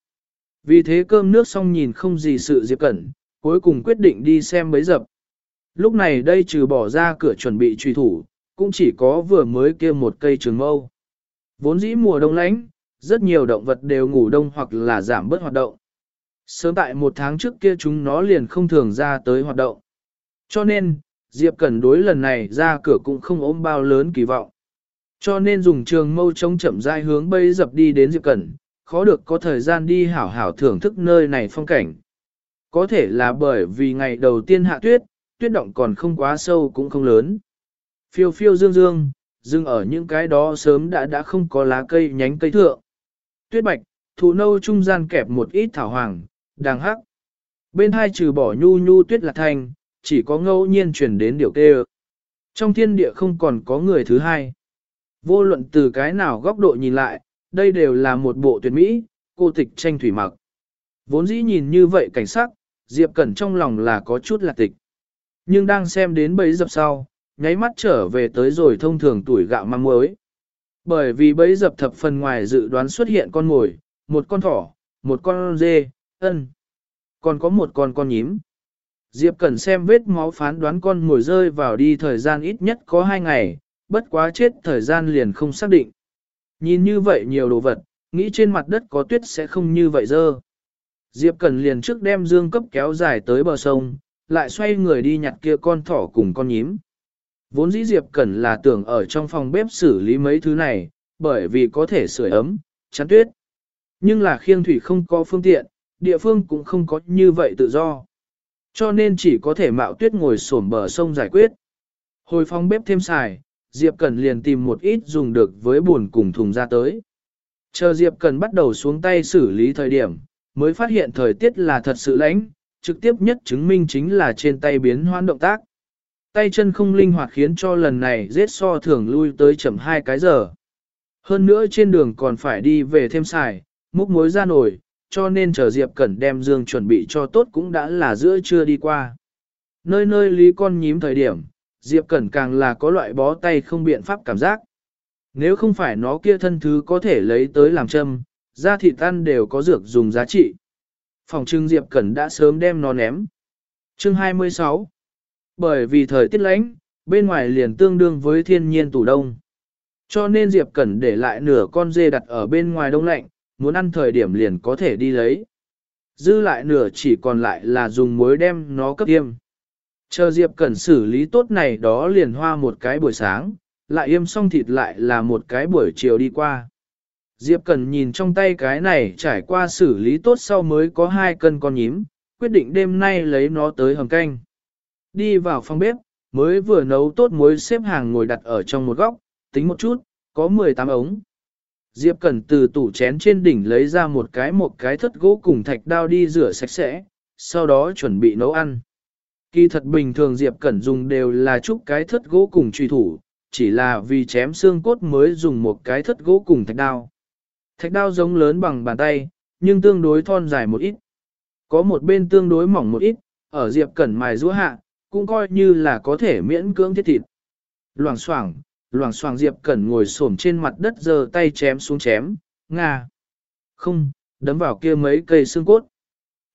Vì thế cơm nước xong nhìn không gì sự Diệp Cẩn, cuối cùng quyết định đi xem bấy dập. Lúc này đây trừ bỏ ra cửa chuẩn bị truy thủ, cũng chỉ có vừa mới kia một cây trường mâu. Vốn dĩ mùa đông lạnh, rất nhiều động vật đều ngủ đông hoặc là giảm bớt hoạt động. Sớm tại một tháng trước kia chúng nó liền không thường ra tới hoạt động. Cho nên, Diệp Cẩn đối lần này ra cửa cũng không ốm bao lớn kỳ vọng. Cho nên dùng trường mâu trông chậm rãi hướng bây dập đi đến Diệp Cẩn, khó được có thời gian đi hảo hảo thưởng thức nơi này phong cảnh. Có thể là bởi vì ngày đầu tiên hạ tuyết, tuyết động còn không quá sâu cũng không lớn. Phiêu phiêu dương dương, dừng ở những cái đó sớm đã đã không có lá cây nhánh cây thượng. Tuyết bạch, thụ nâu trung gian kẹp một ít thảo hoàng, đàng hắc. Bên hai trừ bỏ nhu nhu tuyết lạc thanh, chỉ có ngẫu nhiên chuyển đến điều kê Trong thiên địa không còn có người thứ hai. Vô luận từ cái nào góc độ nhìn lại, đây đều là một bộ tuyệt mỹ, cô tịch tranh thủy mặc. Vốn dĩ nhìn như vậy cảnh sắc, Diệp Cẩn trong lòng là có chút lạc tịch. Nhưng đang xem đến bấy dập sau, nháy mắt trở về tới rồi thông thường tuổi gạo măng muối. Bởi vì bấy dập thập phần ngoài dự đoán xuất hiện con mồi, một con thỏ, một con dê, ân. Còn có một con con nhím. Diệp Cẩn xem vết máu phán đoán con mồi rơi vào đi thời gian ít nhất có hai ngày, bất quá chết thời gian liền không xác định. Nhìn như vậy nhiều đồ vật, nghĩ trên mặt đất có tuyết sẽ không như vậy dơ. Diệp Cẩn liền trước đem dương cấp kéo dài tới bờ sông, lại xoay người đi nhặt kia con thỏ cùng con nhím. Vốn dĩ Diệp Cẩn là tưởng ở trong phòng bếp xử lý mấy thứ này, bởi vì có thể sưởi ấm, chắn tuyết. Nhưng là khiêng thủy không có phương tiện, địa phương cũng không có như vậy tự do. Cho nên chỉ có thể mạo tuyết ngồi xổm bờ sông giải quyết. Hồi phòng bếp thêm xài, Diệp Cẩn liền tìm một ít dùng được với buồn cùng thùng ra tới. Chờ Diệp Cẩn bắt đầu xuống tay xử lý thời điểm, mới phát hiện thời tiết là thật sự lạnh, trực tiếp nhất chứng minh chính là trên tay biến hoan động tác. Tay chân không linh hoạt khiến cho lần này giết so thường lui tới chậm hai cái giờ. Hơn nữa trên đường còn phải đi về thêm xài, múc mối ra nổi, cho nên chờ Diệp Cẩn đem dương chuẩn bị cho tốt cũng đã là giữa trưa đi qua. Nơi nơi lý con nhím thời điểm, Diệp Cẩn càng là có loại bó tay không biện pháp cảm giác. Nếu không phải nó kia thân thứ có thể lấy tới làm châm, da thịt tan đều có dược dùng giá trị. Phòng trưng Diệp Cẩn đã sớm đem nó ném. Chương 26 bởi vì thời tiết lạnh, bên ngoài liền tương đương với thiên nhiên tủ đông. Cho nên Diệp Cẩn để lại nửa con dê đặt ở bên ngoài đông lạnh, muốn ăn thời điểm liền có thể đi lấy. Dư lại nửa chỉ còn lại là dùng muối đem nó cấp tiêm. Chờ Diệp Cẩn xử lý tốt này đó liền hoa một cái buổi sáng, lại yêm xong thịt lại là một cái buổi chiều đi qua. Diệp Cẩn nhìn trong tay cái này trải qua xử lý tốt sau mới có hai cân con nhím, quyết định đêm nay lấy nó tới hầm canh. Đi vào phòng bếp, mới vừa nấu tốt muối xếp hàng ngồi đặt ở trong một góc, tính một chút, có 18 ống. Diệp Cẩn từ tủ chén trên đỉnh lấy ra một cái một cái thất gỗ cùng thạch đao đi rửa sạch sẽ, sau đó chuẩn bị nấu ăn. Kỳ thật bình thường Diệp Cẩn dùng đều là chút cái thất gỗ cùng truy thủ, chỉ là vì chém xương cốt mới dùng một cái thất gỗ cùng thạch đao. Thạch đao giống lớn bằng bàn tay, nhưng tương đối thon dài một ít. Có một bên tương đối mỏng một ít, ở Diệp Cẩn mài rũa hạ, cũng coi như là có thể miễn cưỡng thiết thịt. Loảng xoảng, loảng xoảng Diệp Cẩn ngồi xổm trên mặt đất giơ tay chém xuống chém, ngà. Không, đấm vào kia mấy cây xương cốt.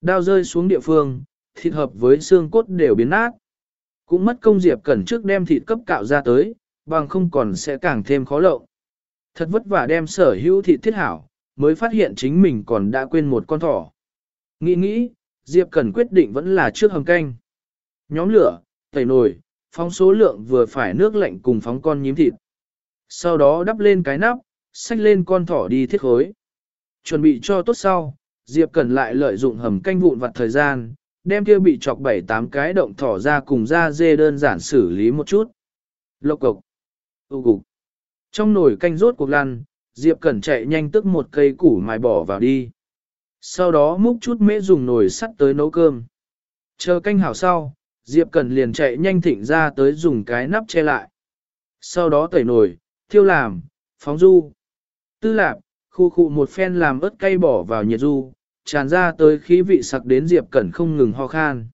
Đao rơi xuống địa phương, thịt hợp với xương cốt đều biến nát. Cũng mất công Diệp Cẩn trước đem thịt cấp cạo ra tới, bằng không còn sẽ càng thêm khó lậu. Thật vất vả đem sở hữu thịt thiết hảo, mới phát hiện chính mình còn đã quên một con thỏ. Nghĩ nghĩ, Diệp Cẩn quyết định vẫn là trước hầm canh. Nhóm lửa, tẩy nồi, phóng số lượng vừa phải nước lạnh cùng phóng con nhím thịt. Sau đó đắp lên cái nắp, xách lên con thỏ đi thiết khối. Chuẩn bị cho tốt sau, Diệp Cẩn lại lợi dụng hầm canh vụn vặt thời gian, đem kia bị chọc bảy tám cái động thỏ ra cùng da dê đơn giản xử lý một chút. Lộc cục. u cục. Trong nồi canh rốt cuộc lăn, Diệp Cẩn chạy nhanh tức một cây củ mài bỏ vào đi. Sau đó múc chút mễ dùng nồi sắt tới nấu cơm. Chờ canh hảo sau, Diệp Cẩn liền chạy nhanh thịnh ra tới dùng cái nắp che lại. Sau đó tẩy nồi, thiêu làm, phóng du. Tư lạp, khu khu một phen làm ớt cay bỏ vào nhiệt du, tràn ra tới khí vị sặc đến Diệp Cẩn không ngừng ho khan.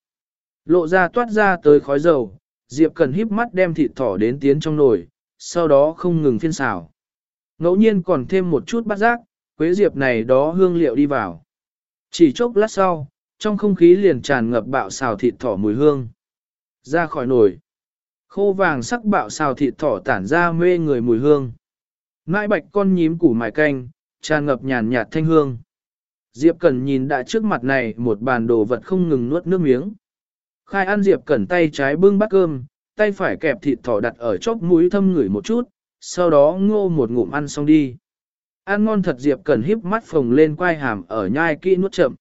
Lộ ra toát ra tới khói dầu, Diệp Cẩn híp mắt đem thịt thỏ đến tiến trong nồi, sau đó không ngừng phiên xào. Ngẫu nhiên còn thêm một chút bát giác, quế diệp này đó hương liệu đi vào. Chỉ chốc lát sau, trong không khí liền tràn ngập bạo xào thịt thỏ mùi hương. Ra khỏi nồi. Khô vàng sắc bạo xào thịt thỏ tản ra mê người mùi hương. Nãi bạch con nhím củ mài canh, tràn ngập nhàn nhạt thanh hương. Diệp Cẩn nhìn đã trước mặt này một bàn đồ vật không ngừng nuốt nước miếng. Khai ăn Diệp Cẩn tay trái bưng bát cơm, tay phải kẹp thịt thỏ đặt ở chóp mũi thâm ngửi một chút, sau đó ngô một ngụm ăn xong đi. Ăn ngon thật Diệp Cẩn híp mắt phồng lên quai hàm ở nhai kỹ nuốt chậm.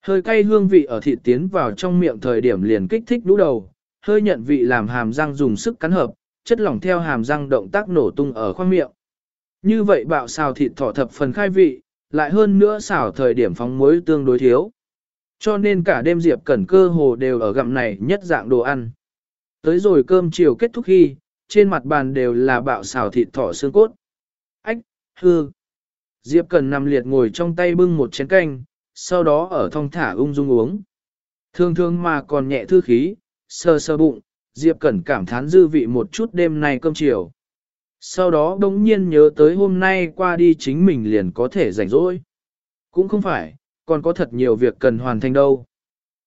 Hơi cay hương vị ở thịt tiến vào trong miệng thời điểm liền kích thích đũ đầu, hơi nhận vị làm hàm răng dùng sức cắn hợp, chất lỏng theo hàm răng động tác nổ tung ở khoang miệng. Như vậy bạo xào thịt thỏ thập phần khai vị, lại hơn nữa xào thời điểm phóng muối tương đối thiếu. Cho nên cả đêm Diệp Cẩn cơ hồ đều ở gặm này nhất dạng đồ ăn. Tới rồi cơm chiều kết thúc khi, trên mặt bàn đều là bạo xào thịt thỏ xương cốt. Ách, hư. Diệp Cẩn nằm liệt ngồi trong tay bưng một chén canh, sau đó ở thong thả ung dung uống. Thường thường mà còn nhẹ thư khí, sơ sơ bụng, Diệp Cẩn cảm thán dư vị một chút đêm nay cơm chiều. Sau đó đống nhiên nhớ tới hôm nay qua đi chính mình liền có thể rảnh rỗi. Cũng không phải, còn có thật nhiều việc cần hoàn thành đâu.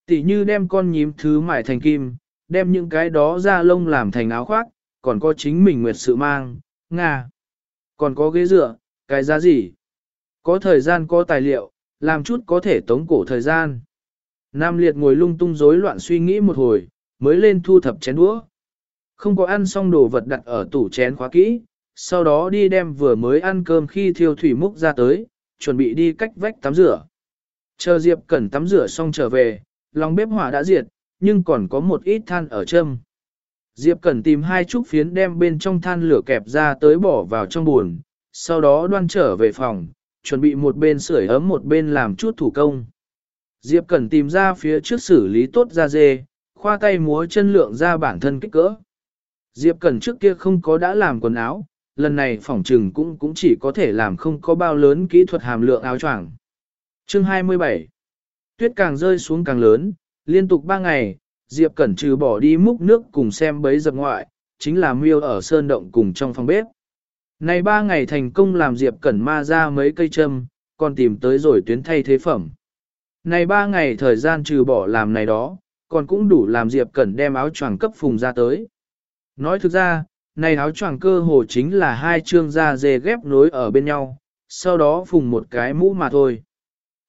Tỷ như đem con nhím thứ mải thành kim, đem những cái đó ra lông làm thành áo khoác, còn có chính mình nguyệt sự mang, nga. Còn có ghế dựa, cái giá gì? Có thời gian có tài liệu, làm chút có thể tống cổ thời gian. Nam liệt ngồi lung tung rối loạn suy nghĩ một hồi, mới lên thu thập chén đũa. Không có ăn xong đồ vật đặt ở tủ chén khóa kỹ, sau đó đi đem vừa mới ăn cơm khi thiêu thủy múc ra tới, chuẩn bị đi cách vách tắm rửa. Chờ Diệp Cẩn tắm rửa xong trở về, lòng bếp hỏa đã diệt, nhưng còn có một ít than ở châm. Diệp Cẩn tìm hai chút phiến đem bên trong than lửa kẹp ra tới bỏ vào trong buồn, sau đó đoan trở về phòng, chuẩn bị một bên sưởi ấm một bên làm chút thủ công. Diệp Cẩn tìm ra phía trước xử lý tốt da dê, khoa tay múa chân lượng ra bản thân kích cỡ. Diệp Cẩn trước kia không có đã làm quần áo, lần này phỏng trừng cũng cũng chỉ có thể làm không có bao lớn kỹ thuật hàm lượng áo choàng. Chương 27 Tuyết càng rơi xuống càng lớn, liên tục 3 ngày, Diệp Cẩn trừ bỏ đi múc nước cùng xem bấy dập ngoại, chính là miêu ở sơn động cùng trong phòng bếp. Này 3 ngày thành công làm Diệp Cẩn ma ra mấy cây châm, còn tìm tới rồi tuyến thay thế phẩm. Này 3 ngày thời gian trừ bỏ làm này đó, còn cũng đủ làm Diệp Cẩn đem áo choàng cấp phùng ra tới. Nói thực ra, này áo choàng cơ hồ chính là hai chương da dê ghép nối ở bên nhau, sau đó phùng một cái mũ mà thôi.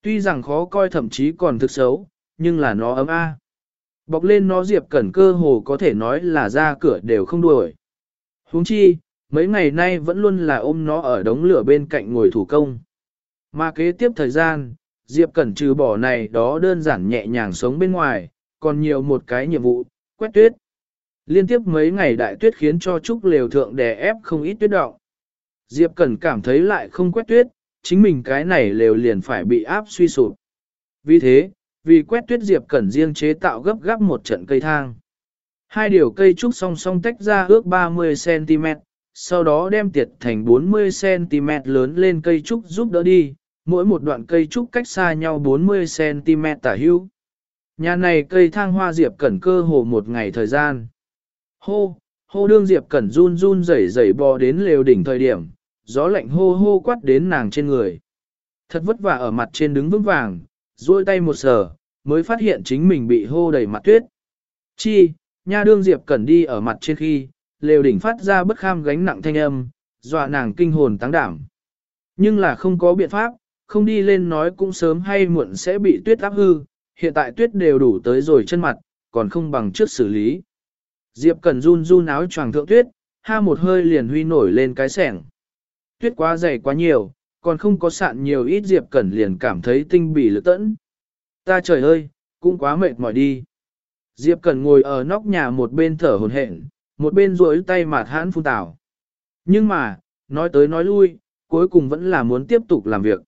Tuy rằng khó coi thậm chí còn thực xấu, nhưng là nó ấm a. Bọc lên nó Diệp Cẩn cơ hồ có thể nói là ra cửa đều không đuổi. huống chi, mấy ngày nay vẫn luôn là ôm nó ở đống lửa bên cạnh ngồi thủ công. Mà kế tiếp thời gian, Diệp Cẩn trừ bỏ này đó đơn giản nhẹ nhàng sống bên ngoài, còn nhiều một cái nhiệm vụ, quét tuyết. Liên tiếp mấy ngày đại tuyết khiến cho trúc lều thượng đè ép không ít tuyết động. Diệp Cẩn cảm thấy lại không quét tuyết, chính mình cái này lều liền phải bị áp suy sụp. Vì thế, vì quét tuyết Diệp Cẩn riêng chế tạo gấp gáp một trận cây thang. Hai điều cây trúc song song tách ra ước 30cm, sau đó đem tiệt thành 40cm lớn lên cây trúc giúp đỡ đi, mỗi một đoạn cây trúc cách xa nhau 40cm tả hữu. Nhà này cây thang hoa Diệp Cẩn cơ hồ một ngày thời gian. Hô, hô đương Diệp Cẩn run run rẩy rẩy bò đến lều đỉnh thời điểm, gió lạnh hô hô quát đến nàng trên người. Thật vất vả ở mặt trên đứng vững vàng, duỗi tay một sờ, mới phát hiện chính mình bị hô đầy mặt tuyết. Chi, nha đương Diệp Cẩn đi ở mặt trên khi, lều đỉnh phát ra bất kham gánh nặng thanh âm, dọa nàng kinh hồn táng đảm. Nhưng là không có biện pháp, không đi lên nói cũng sớm hay muộn sẽ bị tuyết áp hư, hiện tại tuyết đều đủ tới rồi chân mặt, còn không bằng trước xử lý. Diệp Cẩn run run áo choàng thượng tuyết, ha một hơi liền huy nổi lên cái sẻng. Tuyết quá dày quá nhiều, còn không có sạn nhiều ít Diệp Cẩn liền cảm thấy tinh bỉ lực tẫn. Ta trời ơi, cũng quá mệt mỏi đi. Diệp Cẩn ngồi ở nóc nhà một bên thở hồn hển, một bên duỗi tay mạt hãn phun tảo. Nhưng mà, nói tới nói lui, cuối cùng vẫn là muốn tiếp tục làm việc.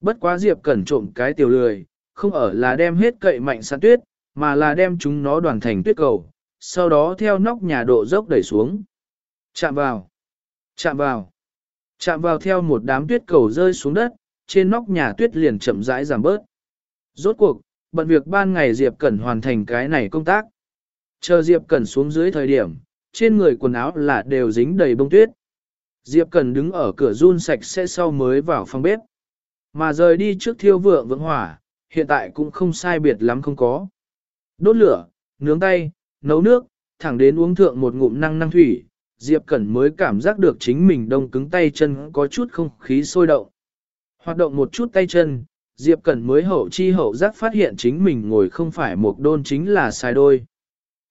Bất quá Diệp Cẩn trộm cái tiểu lười, không ở là đem hết cậy mạnh sàn tuyết, mà là đem chúng nó đoàn thành tuyết cầu, sau đó theo nóc nhà độ dốc đẩy xuống. Chạm vào, chạm vào, chạm vào theo một đám tuyết cầu rơi xuống đất, trên nóc nhà tuyết liền chậm rãi giảm bớt. Rốt cuộc, bận việc ban ngày Diệp Cẩn hoàn thành cái này công tác. Chờ Diệp Cẩn xuống dưới thời điểm, trên người quần áo là đều dính đầy bông tuyết. Diệp Cẩn đứng ở cửa run sạch sẽ sau mới vào phòng bếp. Mà rời đi trước thiêu vượng vượng hỏa, hiện tại cũng không sai biệt lắm không có. Đốt lửa, nướng tay, nấu nước, thẳng đến uống thượng một ngụm năng năng thủy, Diệp Cẩn mới cảm giác được chính mình đông cứng tay chân có chút không khí sôi động. Hoạt động một chút tay chân, Diệp Cẩn mới hậu chi hậu giác phát hiện chính mình ngồi không phải một đôn chính là sai đôi.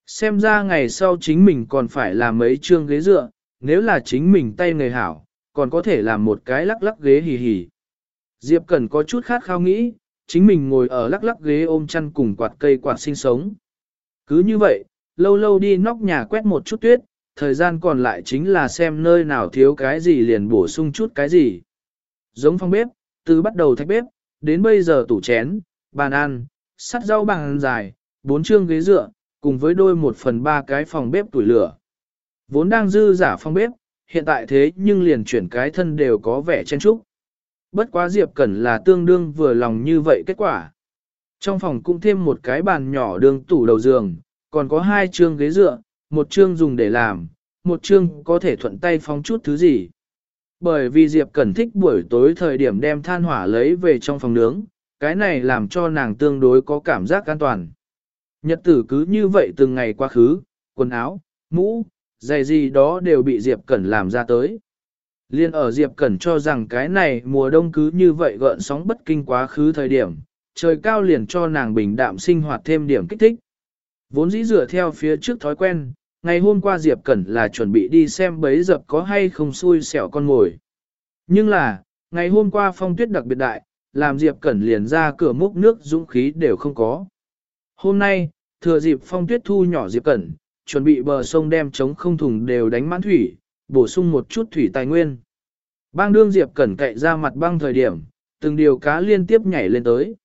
Xem ra ngày sau chính mình còn phải làm mấy chương ghế dựa, nếu là chính mình tay người hảo, còn có thể làm một cái lắc lắc ghế hì hì. Diệp Cẩn có chút khát khao nghĩ, chính mình ngồi ở lắc lắc ghế ôm chăn cùng quạt cây quạt sinh sống. Cứ như vậy, lâu lâu đi nóc nhà quét một chút tuyết, thời gian còn lại chính là xem nơi nào thiếu cái gì liền bổ sung chút cái gì. Giống phòng bếp, từ bắt đầu thách bếp, đến bây giờ tủ chén, bàn ăn, sắt rau bằng dài, bốn chương ghế dựa, cùng với đôi một phần ba cái phòng bếp tuổi lửa. Vốn đang dư giả phòng bếp, hiện tại thế nhưng liền chuyển cái thân đều có vẻ chen trúc. Bất quá Diệp Cẩn là tương đương vừa lòng như vậy kết quả. Trong phòng cũng thêm một cái bàn nhỏ đường tủ đầu giường, còn có hai chương ghế dựa, một chương dùng để làm, một chương có thể thuận tay phóng chút thứ gì. Bởi vì Diệp Cẩn thích buổi tối thời điểm đem than hỏa lấy về trong phòng nướng, cái này làm cho nàng tương đối có cảm giác an toàn. Nhật tử cứ như vậy từng ngày quá khứ, quần áo, mũ, giày gì đó đều bị Diệp Cẩn làm ra tới. Liên ở Diệp Cẩn cho rằng cái này mùa đông cứ như vậy gợn sóng bất kinh quá khứ thời điểm, trời cao liền cho nàng bình đạm sinh hoạt thêm điểm kích thích. Vốn dĩ dựa theo phía trước thói quen, ngày hôm qua Diệp Cẩn là chuẩn bị đi xem bấy dập có hay không xui xẻo con ngồi. Nhưng là, ngày hôm qua phong tuyết đặc biệt đại, làm Diệp Cẩn liền ra cửa múc nước dũng khí đều không có. Hôm nay, thừa dịp phong tuyết thu nhỏ Diệp Cẩn, chuẩn bị bờ sông đem chống không thùng đều đánh mãn thủy, bổ sung một chút thủy tài nguyên. Bang đương Diệp Cẩn cậy ra mặt băng thời điểm, từng điều cá liên tiếp nhảy lên tới.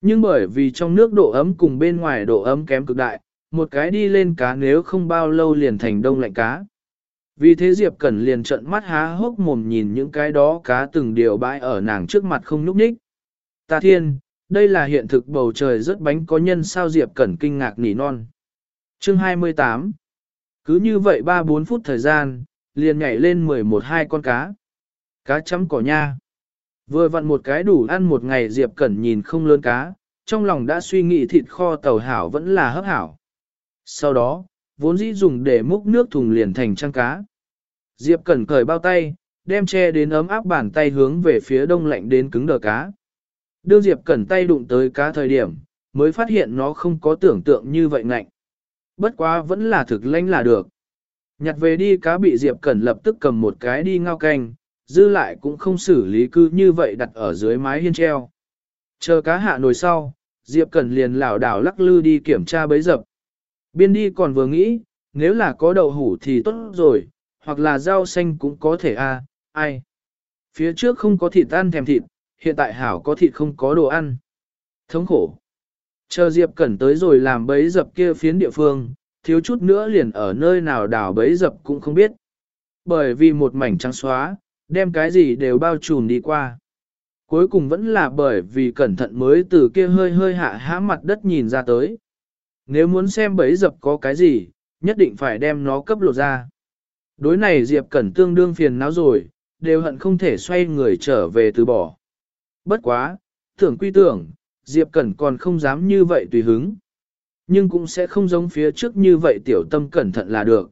Nhưng bởi vì trong nước độ ấm cùng bên ngoài độ ấm kém cực đại, một cái đi lên cá nếu không bao lâu liền thành đông lạnh cá. Vì thế Diệp Cẩn liền trận mắt há hốc mồm nhìn những cái đó cá từng điều bãi ở nàng trước mặt không nhúc nhích. Ta thiên, đây là hiện thực bầu trời rất bánh có nhân sao Diệp Cẩn kinh ngạc nỉ non. Chương 28 Cứ như vậy 3-4 phút thời gian, liền nhảy lên 11-2 con cá. Cá chấm cỏ nha. Vừa vặn một cái đủ ăn một ngày Diệp Cẩn nhìn không lớn cá, trong lòng đã suy nghĩ thịt kho tàu hảo vẫn là hấp hảo. Sau đó, vốn dĩ dùng để múc nước thùng liền thành trang cá. Diệp Cẩn cởi bao tay, đem che đến ấm áp bàn tay hướng về phía đông lạnh đến cứng đờ cá. Đương Diệp Cẩn tay đụng tới cá thời điểm, mới phát hiện nó không có tưởng tượng như vậy ngạnh. Bất quá vẫn là thực lãnh là được. Nhặt về đi cá bị Diệp Cẩn lập tức cầm một cái đi ngao canh, dư lại cũng không xử lý cư như vậy đặt ở dưới mái hiên treo. Chờ cá hạ nồi sau, Diệp Cẩn liền lảo đảo lắc lư đi kiểm tra bấy dập. Biên đi còn vừa nghĩ, nếu là có đậu hủ thì tốt rồi, hoặc là rau xanh cũng có thể a, à, ai. Phía trước không có thịt ăn thèm thịt, hiện tại hảo có thịt không có đồ ăn. Thống khổ. Chờ Diệp Cẩn tới rồi làm bấy dập kia phiến địa phương, thiếu chút nữa liền ở nơi nào đào bấy dập cũng không biết. Bởi vì một mảnh trắng xóa, đem cái gì đều bao trùm đi qua. Cuối cùng vẫn là bởi vì cẩn thận mới từ kia hơi hơi hạ hã mặt đất nhìn ra tới. Nếu muốn xem bấy dập có cái gì, nhất định phải đem nó cấp lột ra. Đối này Diệp Cẩn tương đương phiền não rồi, đều hận không thể xoay người trở về từ bỏ. Bất quá, tưởng quy tưởng, Diệp Cẩn còn không dám như vậy tùy hứng. Nhưng cũng sẽ không giống phía trước như vậy tiểu tâm cẩn thận là được.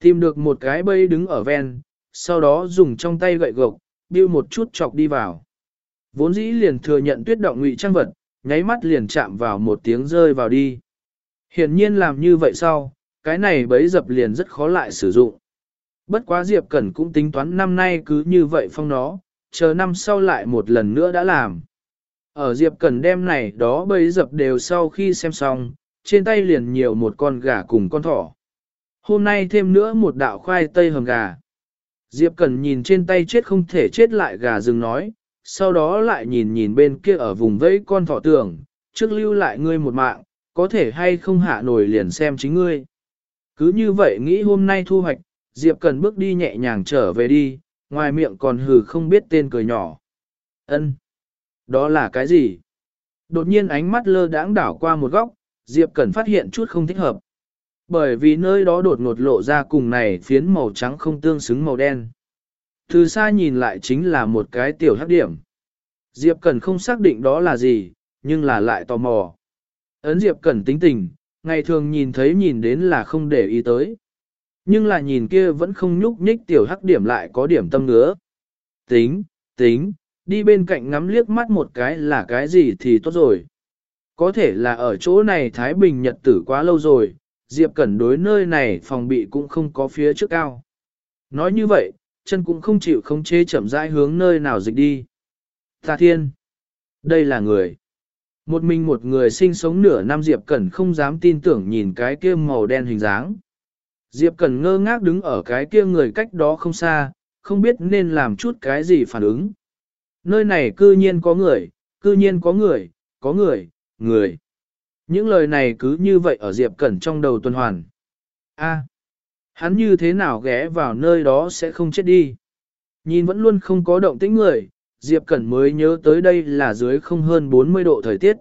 Tìm được một cái bẫy đứng ở ven, sau đó dùng trong tay gậy gộc, biêu một chút chọc đi vào. Vốn dĩ liền thừa nhận tuyết động ngụy trang vật, nháy mắt liền chạm vào một tiếng rơi vào đi. Hiển nhiên làm như vậy sau, cái này bấy dập liền rất khó lại sử dụng. Bất quá Diệp Cẩn cũng tính toán năm nay cứ như vậy phong nó, chờ năm sau lại một lần nữa đã làm. Ở Diệp Cẩn đem này đó bấy dập đều sau khi xem xong, trên tay liền nhiều một con gà cùng con thỏ. Hôm nay thêm nữa một đạo khoai tây hầm gà. Diệp Cẩn nhìn trên tay chết không thể chết lại gà rừng nói, sau đó lại nhìn nhìn bên kia ở vùng vẫy con thỏ tưởng, trước lưu lại ngươi một mạng, có thể hay không hạ nổi liền xem chính ngươi. Cứ như vậy nghĩ hôm nay thu hoạch, Diệp Cần bước đi nhẹ nhàng trở về đi, ngoài miệng còn hừ không biết tên cười nhỏ. Ân, Đó là cái gì? Đột nhiên ánh mắt lơ đãng đảo qua một góc, Diệp Cẩn phát hiện chút không thích hợp. Bởi vì nơi đó đột ngột lộ ra cùng này phiến màu trắng không tương xứng màu đen. Từ xa nhìn lại chính là một cái tiểu hắc điểm. Diệp Cẩn không xác định đó là gì, nhưng là lại tò mò. Ấn Diệp Cẩn tính tình, ngày thường nhìn thấy nhìn đến là không để ý tới. Nhưng là nhìn kia vẫn không nhúc nhích tiểu hắc điểm lại có điểm tâm ngứa. Tính, tính, đi bên cạnh ngắm liếc mắt một cái là cái gì thì tốt rồi. Có thể là ở chỗ này Thái Bình Nhật tử quá lâu rồi, Diệp Cẩn đối nơi này phòng bị cũng không có phía trước cao. Nói như vậy, chân cũng không chịu không chế chậm rãi hướng nơi nào dịch đi. Ta thiên! Đây là người. Một mình một người sinh sống nửa năm Diệp Cẩn không dám tin tưởng nhìn cái kia màu đen hình dáng. Diệp Cẩn ngơ ngác đứng ở cái kia người cách đó không xa, không biết nên làm chút cái gì phản ứng. Nơi này cư nhiên có người, cư nhiên có người, có người, người. Những lời này cứ như vậy ở Diệp Cẩn trong đầu tuần hoàn. A, hắn như thế nào ghé vào nơi đó sẽ không chết đi. Nhìn vẫn luôn không có động tĩnh người, Diệp Cẩn mới nhớ tới đây là dưới không hơn 40 độ thời tiết.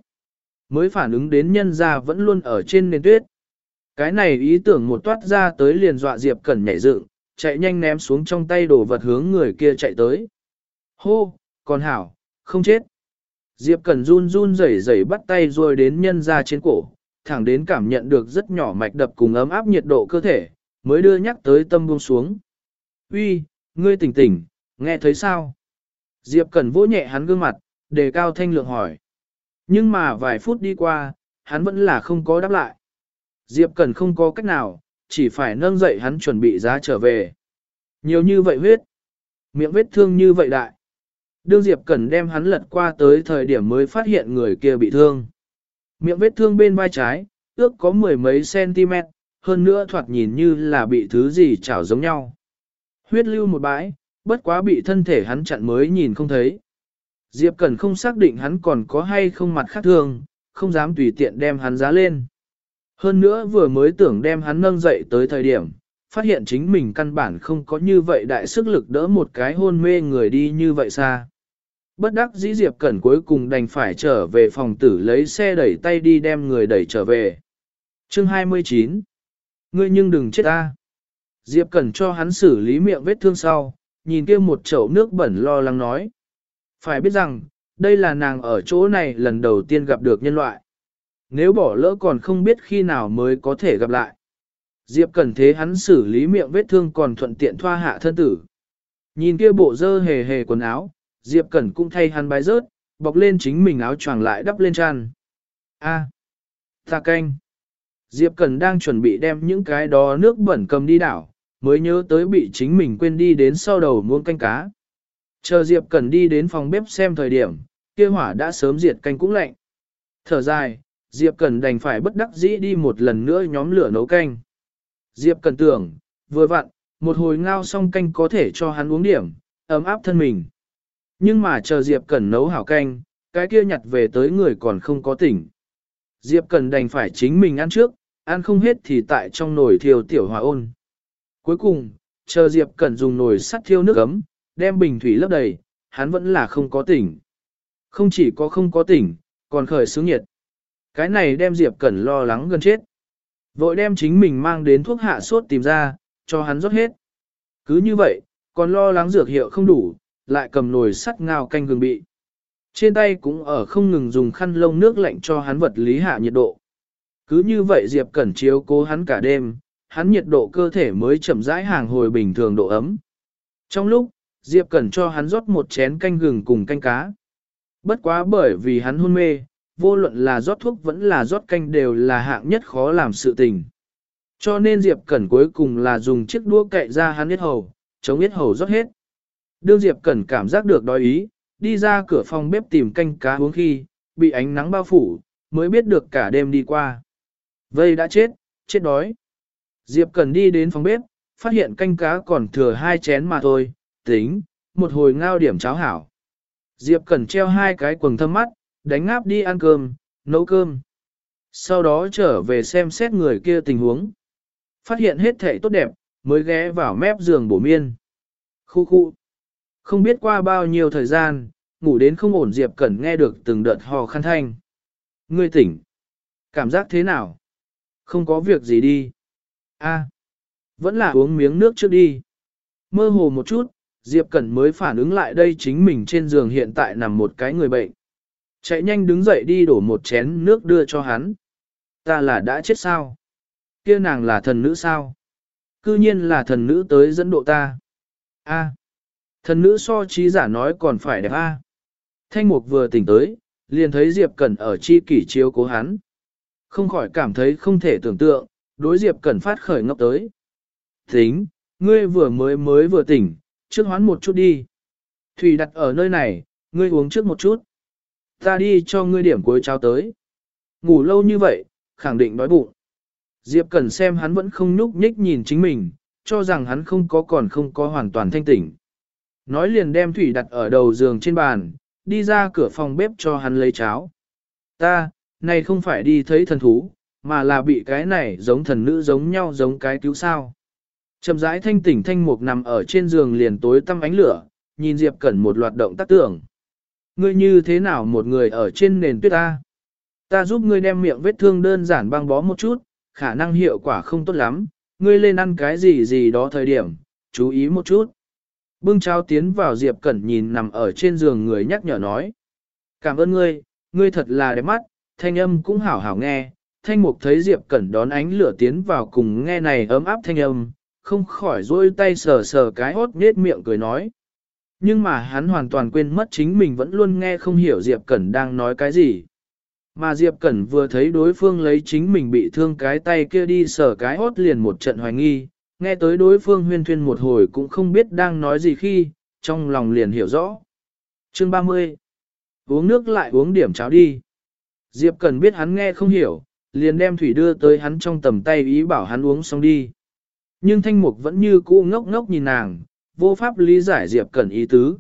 mới phản ứng đến nhân ra vẫn luôn ở trên nền tuyết. Cái này ý tưởng một toát ra tới liền dọa Diệp Cẩn nhảy dựng, chạy nhanh ném xuống trong tay đồ vật hướng người kia chạy tới. Hô, còn hảo, không chết. Diệp Cẩn run run rẩy rẩy bắt tay rồi đến nhân ra trên cổ, thẳng đến cảm nhận được rất nhỏ mạch đập cùng ấm áp nhiệt độ cơ thể, mới đưa nhắc tới tâm buông xuống. Uy, ngươi tỉnh tỉnh, nghe thấy sao? Diệp Cẩn vỗ nhẹ hắn gương mặt, đề cao thanh lượng hỏi. Nhưng mà vài phút đi qua, hắn vẫn là không có đáp lại. Diệp Cẩn không có cách nào, chỉ phải nâng dậy hắn chuẩn bị giá trở về. Nhiều như vậy huyết, miệng vết thương như vậy đại. Đương Diệp Cẩn đem hắn lật qua tới thời điểm mới phát hiện người kia bị thương. Miệng vết thương bên vai trái, ước có mười mấy cm, hơn nữa thoạt nhìn như là bị thứ gì chảo giống nhau. Huyết lưu một bãi, bất quá bị thân thể hắn chặn mới nhìn không thấy. Diệp Cẩn không xác định hắn còn có hay không mặt khác thường, không dám tùy tiện đem hắn giá lên. Hơn nữa vừa mới tưởng đem hắn nâng dậy tới thời điểm, phát hiện chính mình căn bản không có như vậy đại sức lực đỡ một cái hôn mê người đi như vậy xa. Bất đắc dĩ Diệp Cẩn cuối cùng đành phải trở về phòng tử lấy xe đẩy tay đi đem người đẩy trở về. Chương 29 Ngươi nhưng đừng chết ta. Diệp Cẩn cho hắn xử lý miệng vết thương sau, nhìn kia một chậu nước bẩn lo lắng nói. Phải biết rằng, đây là nàng ở chỗ này lần đầu tiên gặp được nhân loại. Nếu bỏ lỡ còn không biết khi nào mới có thể gặp lại. Diệp Cẩn thế hắn xử lý miệng vết thương còn thuận tiện thoa hạ thân tử. Nhìn kia bộ dơ hề hề quần áo, Diệp Cẩn cũng thay hắn bái rớt, bọc lên chính mình áo choàng lại đắp lên tràn. A, ta canh. Diệp Cẩn đang chuẩn bị đem những cái đó nước bẩn cầm đi đảo, mới nhớ tới bị chính mình quên đi đến sau đầu muôn canh cá. Chờ Diệp Cẩn đi đến phòng bếp xem thời điểm, kia hỏa đã sớm diệt canh cũng lạnh. Thở dài, Diệp Cẩn đành phải bất đắc dĩ đi một lần nữa nhóm lửa nấu canh. Diệp Cẩn tưởng, vừa vặn, một hồi ngao xong canh có thể cho hắn uống điểm, ấm áp thân mình. Nhưng mà chờ Diệp Cẩn nấu hảo canh, cái kia nhặt về tới người còn không có tỉnh. Diệp Cẩn đành phải chính mình ăn trước, ăn không hết thì tại trong nồi thiêu tiểu hòa ôn. Cuối cùng, chờ Diệp Cẩn dùng nồi sắt thiêu nước ấm, đem bình thủy lấp đầy, hắn vẫn là không có tỉnh. Không chỉ có không có tỉnh, còn khởi sướng nhiệt. Cái này đem Diệp Cẩn lo lắng gần chết. Vội đem chính mình mang đến thuốc hạ sốt tìm ra, cho hắn rót hết. Cứ như vậy, còn lo lắng dược hiệu không đủ, lại cầm nồi sắt ngao canh gừng bị. Trên tay cũng ở không ngừng dùng khăn lông nước lạnh cho hắn vật lý hạ nhiệt độ. Cứ như vậy Diệp Cẩn chiếu cố hắn cả đêm, hắn nhiệt độ cơ thể mới chậm rãi hàng hồi bình thường độ ấm. Trong lúc, Diệp Cẩn cho hắn rót một chén canh gừng cùng canh cá. Bất quá bởi vì hắn hôn mê, vô luận là rót thuốc vẫn là rót canh đều là hạng nhất khó làm sự tình. Cho nên Diệp Cẩn cuối cùng là dùng chiếc đũa cậy ra hắn yết hầu, chống yết hầu rót hết. Đương Diệp Cẩn cảm giác được đói ý, đi ra cửa phòng bếp tìm canh cá uống khi, bị ánh nắng bao phủ, mới biết được cả đêm đi qua. Vây đã chết, chết đói. Diệp Cẩn đi đến phòng bếp, phát hiện canh cá còn thừa hai chén mà thôi, tính, một hồi ngao điểm cháo hảo. Diệp Cẩn treo hai cái quần thâm mắt, đánh ngáp đi ăn cơm, nấu cơm. Sau đó trở về xem xét người kia tình huống. Phát hiện hết thể tốt đẹp, mới ghé vào mép giường bổ miên. Khu khu. Không biết qua bao nhiêu thời gian, ngủ đến không ổn Diệp Cẩn nghe được từng đợt hò khăn thanh. Ngươi tỉnh. Cảm giác thế nào? Không có việc gì đi. A, vẫn là uống miếng nước trước đi. Mơ hồ một chút, Diệp Cẩn mới phản ứng lại đây chính mình trên giường hiện tại nằm một cái người bệnh. Chạy nhanh đứng dậy đi đổ một chén nước đưa cho hắn. Ta là đã chết sao? Kia nàng là thần nữ sao? Cư nhiên là thần nữ tới dẫn độ ta. A. Thần nữ so trí giả nói còn phải đẹp A. Thanh mục vừa tỉnh tới, liền thấy Diệp Cẩn ở chi kỷ chiếu cố hắn. Không khỏi cảm thấy không thể tưởng tượng, đối Diệp Cẩn phát khởi ngốc tới. Tính, ngươi vừa mới mới vừa tỉnh, trước hoán một chút đi. Thủy đặt ở nơi này, ngươi uống trước một chút. Ta đi cho ngươi điểm cuối cháo tới. Ngủ lâu như vậy, khẳng định đói bụng. Diệp Cẩn xem hắn vẫn không nhúc nhích nhìn chính mình, cho rằng hắn không có còn không có hoàn toàn thanh tỉnh. Nói liền đem thủy đặt ở đầu giường trên bàn, đi ra cửa phòng bếp cho hắn lấy cháo. Ta, này không phải đi thấy thần thú, mà là bị cái này giống thần nữ giống nhau giống cái cứu sao. Chậm rãi thanh tỉnh thanh mục nằm ở trên giường liền tối tăm ánh lửa, nhìn Diệp Cẩn một loạt động tác tưởng. Ngươi như thế nào một người ở trên nền tuyết ta? Ta giúp ngươi đem miệng vết thương đơn giản băng bó một chút, khả năng hiệu quả không tốt lắm, ngươi lên ăn cái gì gì đó thời điểm, chú ý một chút. Bưng cháo tiến vào Diệp Cẩn nhìn nằm ở trên giường người nhắc nhở nói. Cảm ơn ngươi, ngươi thật là đẹp mắt, thanh âm cũng hảo hảo nghe. Thanh mục thấy Diệp Cẩn đón ánh lửa tiến vào cùng nghe này ấm áp thanh âm, không khỏi rôi tay sờ sờ cái hốt nhết miệng cười nói. Nhưng mà hắn hoàn toàn quên mất chính mình vẫn luôn nghe không hiểu Diệp Cẩn đang nói cái gì. Mà Diệp Cẩn vừa thấy đối phương lấy chính mình bị thương cái tay kia đi sờ cái hốt liền một trận hoài nghi, nghe tới đối phương huyên thuyên một hồi cũng không biết đang nói gì khi, trong lòng liền hiểu rõ. Chương 30 Uống nước lại uống điểm cháo đi. Diệp Cần biết hắn nghe không hiểu, liền đem thủy đưa tới hắn trong tầm tay ý bảo hắn uống xong đi. Nhưng thanh mục vẫn như cũ ngốc ngốc nhìn nàng, vô pháp lý giải Diệp Cẩn ý tứ.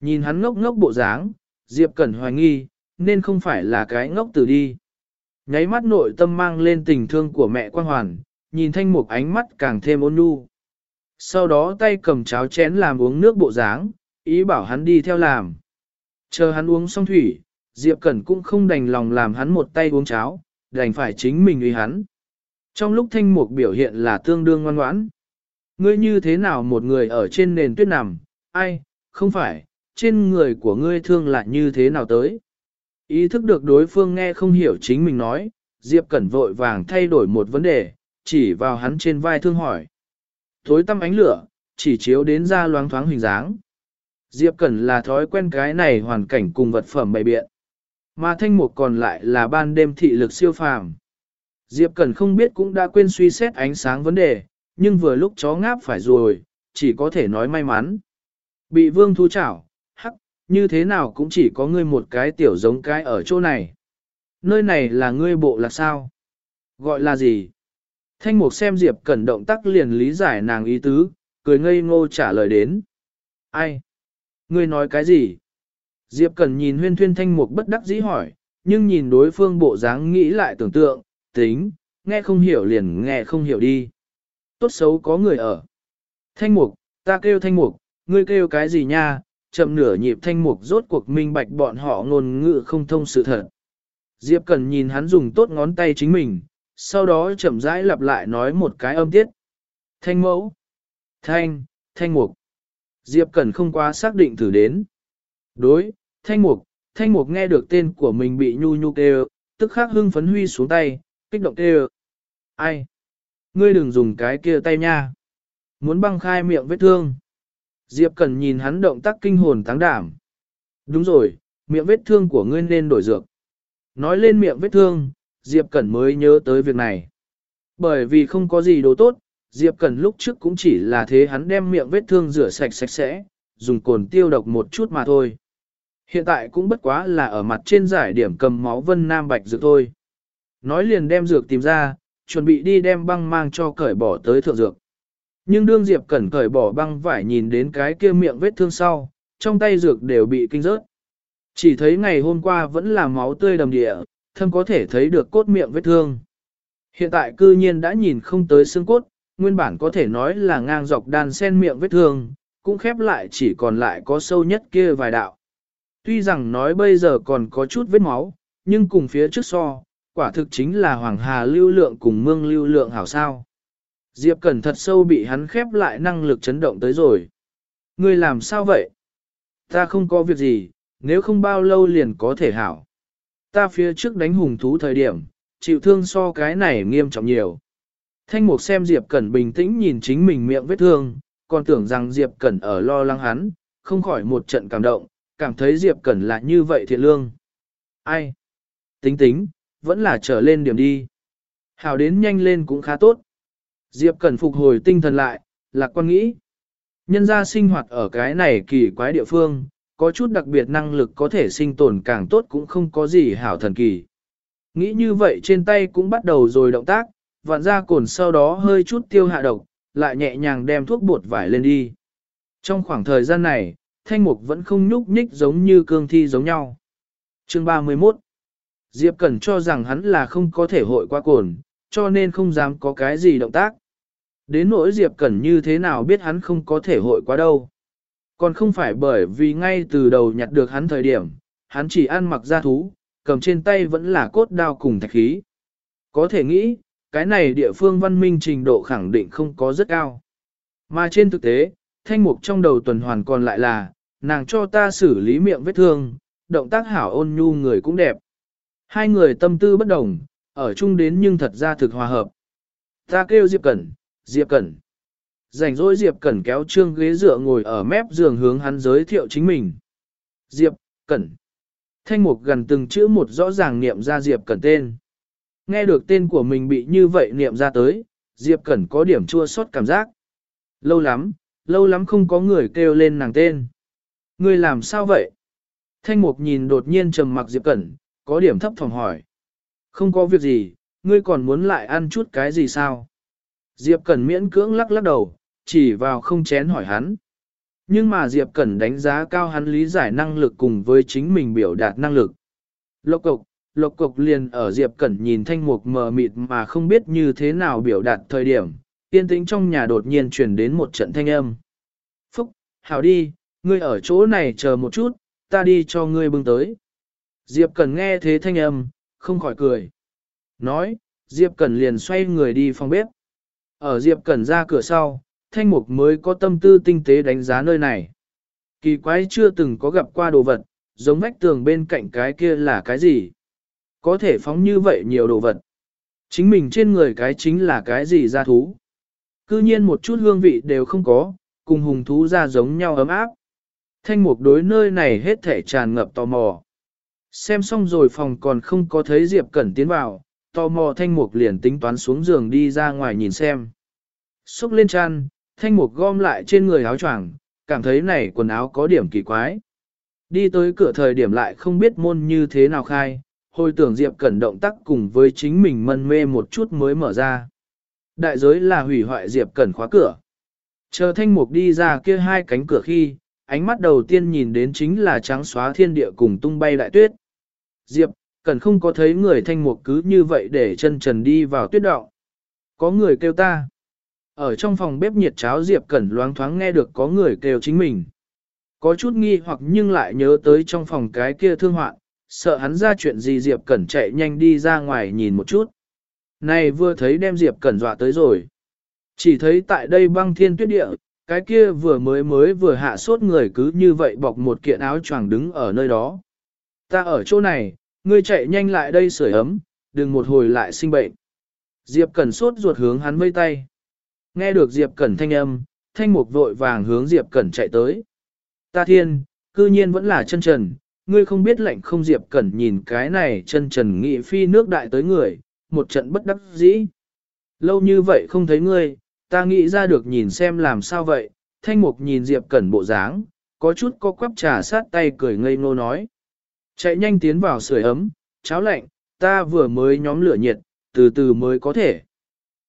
Nhìn hắn ngốc ngốc bộ dáng, Diệp Cẩn hoài nghi, nên không phải là cái ngốc từ đi. Nháy mắt nội tâm mang lên tình thương của mẹ quan hoàn, nhìn thanh mục ánh mắt càng thêm ôn nhu. Sau đó tay cầm cháo chén làm uống nước bộ dáng, ý bảo hắn đi theo làm. Chờ hắn uống xong thủy, Diệp Cẩn cũng không đành lòng làm hắn một tay uống cháo, đành phải chính mình uy hắn. Trong lúc thanh mục biểu hiện là tương đương ngoan ngoãn. Ngươi như thế nào một người ở trên nền tuyết nằm, ai, không phải, trên người của ngươi thương lại như thế nào tới. Ý thức được đối phương nghe không hiểu chính mình nói, Diệp Cẩn vội vàng thay đổi một vấn đề, chỉ vào hắn trên vai thương hỏi. Thối tăm ánh lửa, chỉ chiếu đến ra loáng thoáng hình dáng. Diệp Cẩn là thói quen cái này hoàn cảnh cùng vật phẩm bày biện. Mà thanh mục còn lại là ban đêm thị lực siêu phàm. Diệp Cẩn không biết cũng đã quên suy xét ánh sáng vấn đề, nhưng vừa lúc chó ngáp phải rồi, chỉ có thể nói may mắn. Bị vương thu chảo, hắc, như thế nào cũng chỉ có ngươi một cái tiểu giống cái ở chỗ này. Nơi này là ngươi bộ là sao? Gọi là gì? Thanh mục xem Diệp Cẩn động tác liền lý giải nàng ý tứ, cười ngây ngô trả lời đến. Ai? Ngươi nói cái gì? Diệp Cẩn nhìn huyên thuyên thanh mục bất đắc dĩ hỏi, nhưng nhìn đối phương bộ dáng nghĩ lại tưởng tượng, tính, nghe không hiểu liền nghe không hiểu đi. Tốt xấu có người ở. Thanh mục, ta kêu thanh mục, ngươi kêu cái gì nha, chậm nửa nhịp thanh mục rốt cuộc minh bạch bọn họ ngôn ngữ không thông sự thật. Diệp Cẩn nhìn hắn dùng tốt ngón tay chính mình, sau đó chậm rãi lặp lại nói một cái âm tiết. Thanh mẫu, thanh, thanh mục. Diệp Cẩn không quá xác định thử đến. Đối, thanh mục, thanh mục nghe được tên của mình bị nhu nhu kêu, tức khắc hưng phấn huy xuống tay, kích động kêu. Ai? Ngươi đừng dùng cái kia tay nha. Muốn băng khai miệng vết thương. Diệp Cẩn nhìn hắn động tác kinh hồn táng đảm. Đúng rồi, miệng vết thương của ngươi nên đổi dược. Nói lên miệng vết thương, Diệp Cẩn mới nhớ tới việc này. Bởi vì không có gì đồ tốt, Diệp Cẩn lúc trước cũng chỉ là thế hắn đem miệng vết thương rửa sạch sạch sẽ, dùng cồn tiêu độc một chút mà thôi. Hiện tại cũng bất quá là ở mặt trên giải điểm cầm máu vân nam bạch dược thôi. Nói liền đem dược tìm ra, chuẩn bị đi đem băng mang cho cởi bỏ tới thượng dược. Nhưng đương Diệp Cẩn cởi bỏ băng vải nhìn đến cái kia miệng vết thương sau, trong tay dược đều bị kinh rớt. Chỉ thấy ngày hôm qua vẫn là máu tươi đầm địa, thâm có thể thấy được cốt miệng vết thương. Hiện tại cư nhiên đã nhìn không tới xương cốt, nguyên bản có thể nói là ngang dọc đan sen miệng vết thương, cũng khép lại chỉ còn lại có sâu nhất kia vài đạo. Tuy rằng nói bây giờ còn có chút vết máu, nhưng cùng phía trước so, quả thực chính là hoàng hà lưu lượng cùng mương lưu lượng hảo sao. Diệp Cẩn thật sâu bị hắn khép lại năng lực chấn động tới rồi. Ngươi làm sao vậy? Ta không có việc gì, nếu không bao lâu liền có thể hảo. Ta phía trước đánh hùng thú thời điểm, chịu thương so cái này nghiêm trọng nhiều. Thanh mục xem Diệp Cẩn bình tĩnh nhìn chính mình miệng vết thương, còn tưởng rằng Diệp Cẩn ở lo lắng hắn, không khỏi một trận cảm động, cảm thấy Diệp Cẩn là như vậy thiện lương. Ai? Tính tính, vẫn là trở lên điểm đi. Hào đến nhanh lên cũng khá tốt. Diệp Cẩn phục hồi tinh thần lại, lạc quan nghĩ. Nhân gia sinh hoạt ở cái này kỳ quái địa phương, có chút đặc biệt năng lực có thể sinh tồn càng tốt cũng không có gì hảo thần kỳ. Nghĩ như vậy trên tay cũng bắt đầu rồi động tác, vạn ra cồn sau đó hơi chút tiêu hạ độc, lại nhẹ nhàng đem thuốc bột vải lên đi. Trong khoảng thời gian này, thanh mục vẫn không nhúc nhích giống như cương thi giống nhau. Chương 31 Diệp Cẩn cho rằng hắn là không có thể hội qua cồn, cho nên không dám có cái gì động tác. Đến nỗi Diệp Cẩn như thế nào biết hắn không có thể hội qua đâu. Còn không phải bởi vì ngay từ đầu nhặt được hắn thời điểm, hắn chỉ ăn mặc ra thú, cầm trên tay vẫn là cốt đao cùng thạch khí. Có thể nghĩ, cái này địa phương văn minh trình độ khẳng định không có rất cao. Mà trên thực tế, thanh mục trong đầu tuần hoàn còn lại là, nàng cho ta xử lý miệng vết thương, động tác hảo ôn nhu người cũng đẹp. Hai người tâm tư bất đồng, ở chung đến nhưng thật ra thực hòa hợp. Ta kêu Diệp Cẩn, Diệp Cẩn. Rảnh rỗi Diệp Cẩn kéo trương ghế dựa ngồi ở mép giường hướng hắn giới thiệu chính mình. Diệp, Cẩn. Thanh mục gần từng chữ một rõ ràng niệm ra Diệp Cẩn tên. Nghe được tên của mình bị như vậy niệm ra tới, Diệp Cẩn có điểm chua xót cảm giác. Lâu lắm, lâu lắm không có người kêu lên nàng tên. Người làm sao vậy? Thanh mục nhìn đột nhiên trầm mặc Diệp Cẩn, có điểm thấp phòng hỏi. Không có việc gì, ngươi còn muốn lại ăn chút cái gì sao? Diệp Cẩn miễn cưỡng lắc lắc đầu, chỉ vào không chén hỏi hắn. Nhưng mà Diệp Cẩn đánh giá cao hắn lý giải năng lực cùng với chính mình biểu đạt năng lực. Lộc cục, lộc cục liền ở Diệp Cẩn nhìn thanh mục mờ mịt mà không biết như thế nào biểu đạt thời điểm, yên tĩnh trong nhà đột nhiên truyền đến một trận thanh âm. Phúc, hảo đi, ngươi ở chỗ này chờ một chút, ta đi cho ngươi bưng tới. Diệp Cẩn nghe thế thanh âm, không khỏi cười. Nói, Diệp Cẩn liền xoay người đi phòng bếp. Ở Diệp Cẩn ra cửa sau, thanh mục mới có tâm tư tinh tế đánh giá nơi này. Kỳ quái chưa từng có gặp qua đồ vật, giống vách tường bên cạnh cái kia là cái gì? Có thể phóng như vậy nhiều đồ vật. Chính mình trên người cái chính là cái gì ra thú? Cư nhiên một chút hương vị đều không có, cùng hùng thú ra giống nhau ấm áp. Thanh mục đối nơi này hết thể tràn ngập tò mò. Xem xong rồi phòng còn không có thấy Diệp Cẩn tiến vào, tò mò thanh mục liền tính toán xuống giường đi ra ngoài nhìn xem. Xúc lên chăn, thanh mục gom lại trên người áo choàng, cảm thấy này quần áo có điểm kỳ quái. Đi tới cửa thời điểm lại không biết môn như thế nào khai, hồi tưởng Diệp Cẩn động tác cùng với chính mình mân mê một chút mới mở ra. Đại giới là hủy hoại Diệp Cẩn khóa cửa. Chờ thanh mục đi ra kia hai cánh cửa khi, ánh mắt đầu tiên nhìn đến chính là trắng xóa thiên địa cùng tung bay đại tuyết. Diệp, cần không có thấy người thanh mục cứ như vậy để chân trần đi vào tuyết đạo. Có người kêu ta. Ở trong phòng bếp nhiệt cháo Diệp Cẩn loáng thoáng nghe được có người kêu chính mình. Có chút nghi hoặc nhưng lại nhớ tới trong phòng cái kia thương hoạn, sợ hắn ra chuyện gì Diệp Cẩn chạy nhanh đi ra ngoài nhìn một chút. Này vừa thấy đem Diệp Cẩn dọa tới rồi. Chỉ thấy tại đây băng thiên tuyết địa, cái kia vừa mới mới vừa hạ sốt người cứ như vậy bọc một kiện áo choàng đứng ở nơi đó. Ta ở chỗ này, ngươi chạy nhanh lại đây sưởi ấm, đừng một hồi lại sinh bệnh. Diệp Cẩn sốt ruột hướng hắn vây tay. Nghe được Diệp Cẩn thanh âm, thanh mục vội vàng hướng Diệp Cẩn chạy tới. Ta thiên, cư nhiên vẫn là chân trần, ngươi không biết lệnh không Diệp Cẩn nhìn cái này chân trần nghị phi nước đại tới người, một trận bất đắc dĩ. Lâu như vậy không thấy ngươi, ta nghĩ ra được nhìn xem làm sao vậy, thanh mục nhìn Diệp Cẩn bộ dáng, có chút có quắp trà sát tay cười ngây ngô nói. Chạy nhanh tiến vào sưởi ấm, cháo lạnh, ta vừa mới nhóm lửa nhiệt, từ từ mới có thể.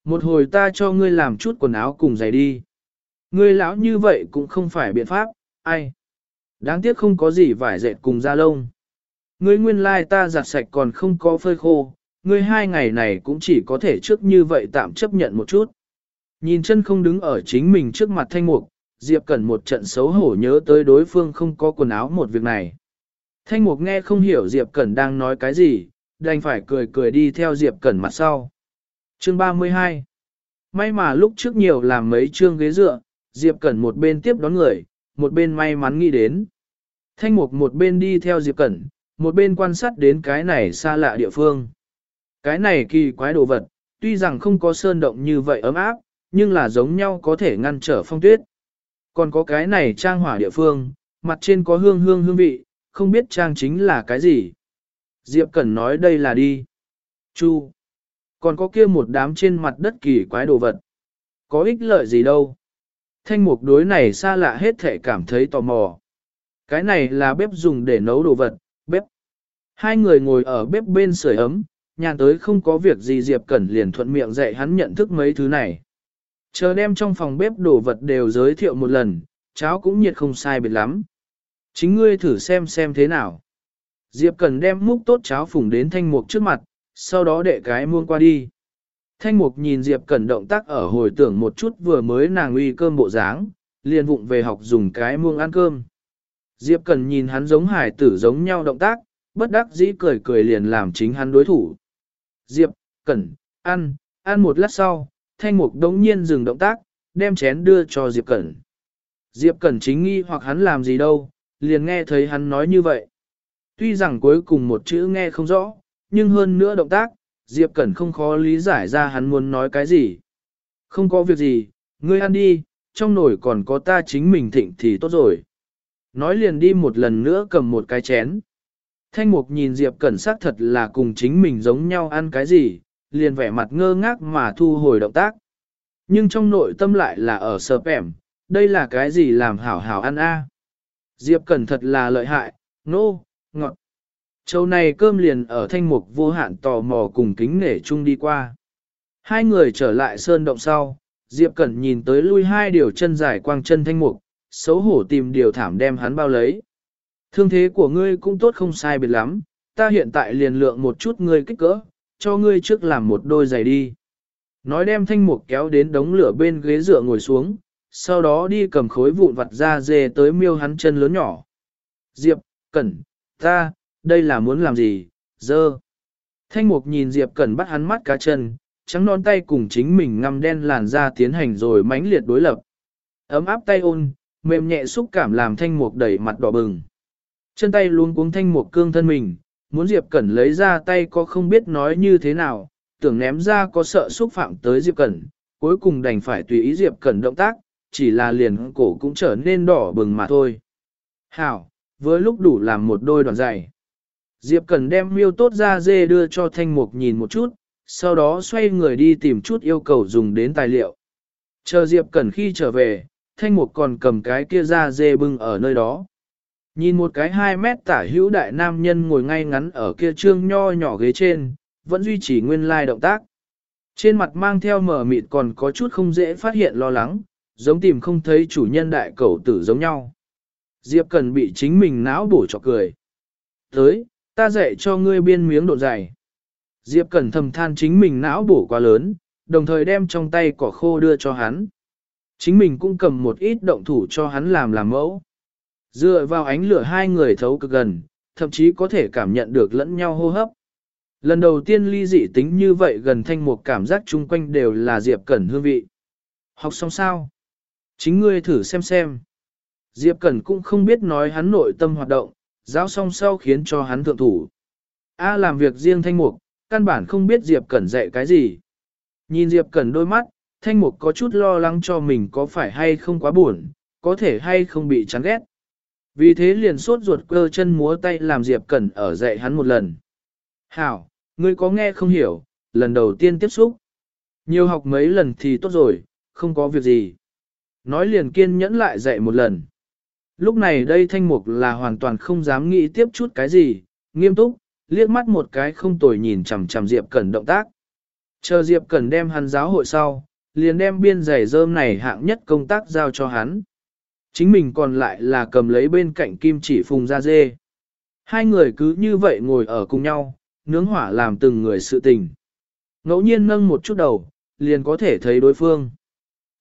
Một hồi ta cho ngươi làm chút quần áo cùng giày đi. Ngươi lão như vậy cũng không phải biện pháp, ai. Đáng tiếc không có gì vải dệt cùng da lông. Ngươi nguyên lai like ta giặt sạch còn không có phơi khô, ngươi hai ngày này cũng chỉ có thể trước như vậy tạm chấp nhận một chút. Nhìn chân không đứng ở chính mình trước mặt thanh mục, Diệp Cẩn một trận xấu hổ nhớ tới đối phương không có quần áo một việc này. Thanh mục nghe không hiểu Diệp Cẩn đang nói cái gì, đành phải cười cười đi theo Diệp Cẩn mặt sau. Chương 32 May mà lúc trước nhiều làm mấy chương ghế dựa, Diệp Cẩn một bên tiếp đón người, một bên may mắn nghĩ đến. Thanh mục một bên đi theo Diệp Cẩn, một bên quan sát đến cái này xa lạ địa phương. Cái này kỳ quái đồ vật, tuy rằng không có sơn động như vậy ấm áp, nhưng là giống nhau có thể ngăn trở phong tuyết. Còn có cái này trang hỏa địa phương, mặt trên có hương hương hương vị, không biết trang chính là cái gì. Diệp Cẩn nói đây là đi. Chu. Còn có kia một đám trên mặt đất kỳ quái đồ vật. Có ích lợi gì đâu. Thanh mục đối này xa lạ hết thể cảm thấy tò mò. Cái này là bếp dùng để nấu đồ vật, bếp. Hai người ngồi ở bếp bên sưởi ấm, nhàn tới không có việc gì Diệp Cẩn liền thuận miệng dạy hắn nhận thức mấy thứ này. Chờ đem trong phòng bếp đồ vật đều giới thiệu một lần, cháo cũng nhiệt không sai biệt lắm. Chính ngươi thử xem xem thế nào. Diệp Cần đem múc tốt cháo phùng đến thanh mục trước mặt, sau đó đệ cái muông qua đi. Thanh mục nhìn Diệp Cần động tác ở hồi tưởng một chút vừa mới nàng uy cơm bộ dáng, liền vụng về học dùng cái muông ăn cơm. Diệp Cần nhìn hắn giống hải tử giống nhau động tác, bất đắc dĩ cười cười liền làm chính hắn đối thủ. Diệp, Cẩn, ăn, ăn một lát sau, thanh mục đống nhiên dừng động tác, đem chén đưa cho Diệp Cẩn. Diệp Cẩn chính nghi hoặc hắn làm gì đâu, liền nghe thấy hắn nói như vậy. Tuy rằng cuối cùng một chữ nghe không rõ, nhưng hơn nữa động tác, Diệp Cẩn không khó lý giải ra hắn muốn nói cái gì. Không có việc gì, ngươi ăn đi, trong nồi còn có ta chính mình thịnh thì tốt rồi. Nói liền đi một lần nữa cầm một cái chén. Thanh mục nhìn Diệp Cẩn xác thật là cùng chính mình giống nhau ăn cái gì, liền vẻ mặt ngơ ngác mà thu hồi động tác. Nhưng trong nội tâm lại là ở sờ ẻm, đây là cái gì làm hảo hảo ăn a? Diệp Cẩn thật là lợi hại, nô, no, ngọt. Châu này cơm liền ở thanh mục vô hạn tò mò cùng kính nể chung đi qua. Hai người trở lại sơn động sau, Diệp Cẩn nhìn tới lui hai điều chân dài quang chân thanh mục, xấu hổ tìm điều thảm đem hắn bao lấy. Thương thế của ngươi cũng tốt không sai biệt lắm, ta hiện tại liền lượng một chút ngươi kích cỡ, cho ngươi trước làm một đôi giày đi. Nói đem thanh mục kéo đến đống lửa bên ghế dựa ngồi xuống, sau đó đi cầm khối vụn vặt ra dê tới miêu hắn chân lớn nhỏ. Diệp, Cẩn, ta, đây là muốn làm gì, dơ. Thanh mục nhìn Diệp Cẩn bắt hắn mắt cá chân, trắng non tay cùng chính mình ngăm đen làn da tiến hành rồi mãnh liệt đối lập. Ấm áp tay ôn, mềm nhẹ xúc cảm làm thanh mục đẩy mặt đỏ bừng. Chân tay luôn cuống thanh mục cương thân mình, muốn Diệp Cẩn lấy ra tay có không biết nói như thế nào, tưởng ném ra có sợ xúc phạm tới Diệp Cẩn, cuối cùng đành phải tùy ý Diệp Cẩn động tác, chỉ là liền cổ cũng trở nên đỏ bừng mà thôi. Hảo, với lúc đủ làm một đôi đoàn giày. Diệp Cẩn đem miêu tốt ra dê đưa cho Thanh Mục nhìn một chút, sau đó xoay người đi tìm chút yêu cầu dùng đến tài liệu. Chờ Diệp Cẩn khi trở về, Thanh Mục còn cầm cái kia ra dê bưng ở nơi đó. Nhìn một cái 2 mét tả hữu đại nam nhân ngồi ngay ngắn ở kia trương nho nhỏ ghế trên, vẫn duy trì nguyên lai động tác. Trên mặt mang theo mở mịt còn có chút không dễ phát hiện lo lắng, giống tìm không thấy chủ nhân đại cầu tử giống nhau. Diệp Cần bị chính mình não bổ cho cười. Tới, ta dạy cho ngươi biên miếng độ dày. Diệp Cần thầm than chính mình não bổ quá lớn, đồng thời đem trong tay cỏ khô đưa cho hắn. Chính mình cũng cầm một ít động thủ cho hắn làm làm mẫu. Dựa vào ánh lửa hai người thấu cực gần, thậm chí có thể cảm nhận được lẫn nhau hô hấp. Lần đầu tiên ly dị tính như vậy gần thanh một cảm giác chung quanh đều là Diệp Cẩn hương vị. Học xong sao? Chính ngươi thử xem xem. Diệp Cẩn cũng không biết nói hắn nội tâm hoạt động, giáo song sau khiến cho hắn thượng thủ. A làm việc riêng thanh mục, căn bản không biết Diệp Cẩn dạy cái gì. Nhìn Diệp Cẩn đôi mắt, thanh mục có chút lo lắng cho mình có phải hay không quá buồn, có thể hay không bị chán ghét. Vì thế liền suốt ruột cơ chân múa tay làm Diệp Cẩn ở dạy hắn một lần. Hảo, ngươi có nghe không hiểu, lần đầu tiên tiếp xúc. Nhiều học mấy lần thì tốt rồi, không có việc gì. Nói liền kiên nhẫn lại dạy một lần. Lúc này đây thanh mục là hoàn toàn không dám nghĩ tiếp chút cái gì, nghiêm túc, liếc mắt một cái không tồi nhìn chằm chằm Diệp Cẩn động tác. Chờ Diệp Cẩn đem hắn giáo hội sau, liền đem biên giày rơm này hạng nhất công tác giao cho hắn. Chính mình còn lại là cầm lấy bên cạnh kim chỉ phùng ra dê. Hai người cứ như vậy ngồi ở cùng nhau, nướng hỏa làm từng người sự tình. Ngẫu nhiên nâng một chút đầu, liền có thể thấy đối phương.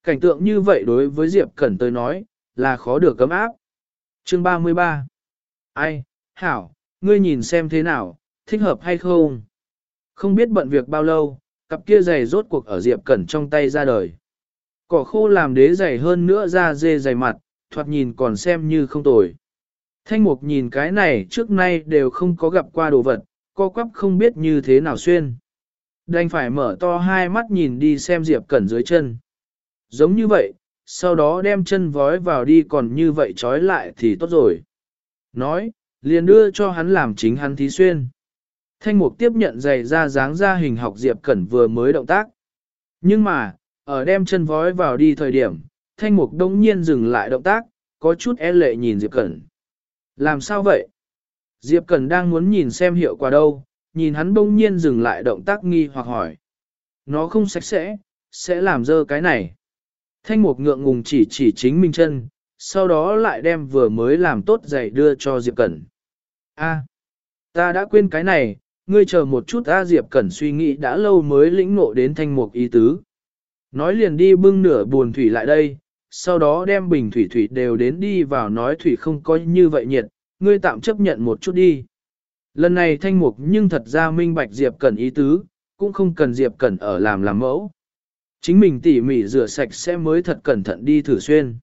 Cảnh tượng như vậy đối với Diệp Cẩn tới nói, là khó được cấm áp. Chương 33 Ai, Hảo, ngươi nhìn xem thế nào, thích hợp hay không? Không biết bận việc bao lâu, cặp kia giày rốt cuộc ở Diệp Cẩn trong tay ra đời. Cỏ khô làm đế giày hơn nữa ra dê dày mặt, thoạt nhìn còn xem như không tồi. Thanh mục nhìn cái này trước nay đều không có gặp qua đồ vật, co quắp không biết như thế nào xuyên. Đành phải mở to hai mắt nhìn đi xem Diệp Cẩn dưới chân. Giống như vậy, sau đó đem chân vói vào đi còn như vậy trói lại thì tốt rồi. Nói, liền đưa cho hắn làm chính hắn thí xuyên. Thanh mục tiếp nhận giày ra dáng ra hình học Diệp Cẩn vừa mới động tác. Nhưng mà, ở đem chân vói vào đi thời điểm, thanh mục đông nhiên dừng lại động tác, có chút e lệ nhìn Diệp Cẩn. Làm sao vậy? Diệp Cẩn đang muốn nhìn xem hiệu quả đâu, nhìn hắn đông nhiên dừng lại động tác nghi hoặc hỏi. Nó không sạch sẽ, sẽ làm dơ cái này. Thanh mục ngượng ngùng chỉ chỉ chính mình chân, sau đó lại đem vừa mới làm tốt giày đưa cho Diệp Cẩn. A, ta đã quên cái này, ngươi chờ một chút A Diệp Cẩn suy nghĩ đã lâu mới lĩnh ngộ đến thanh mục ý tứ. Nói liền đi bưng nửa buồn thủy lại đây, sau đó đem bình thủy thủy đều đến đi vào nói thủy không có như vậy nhiệt, ngươi tạm chấp nhận một chút đi. Lần này thanh mục nhưng thật ra minh bạch Diệp Cẩn ý tứ, cũng không cần Diệp Cẩn ở làm làm mẫu. Chính mình tỉ mỉ rửa sạch sẽ mới thật cẩn thận đi thử xuyên.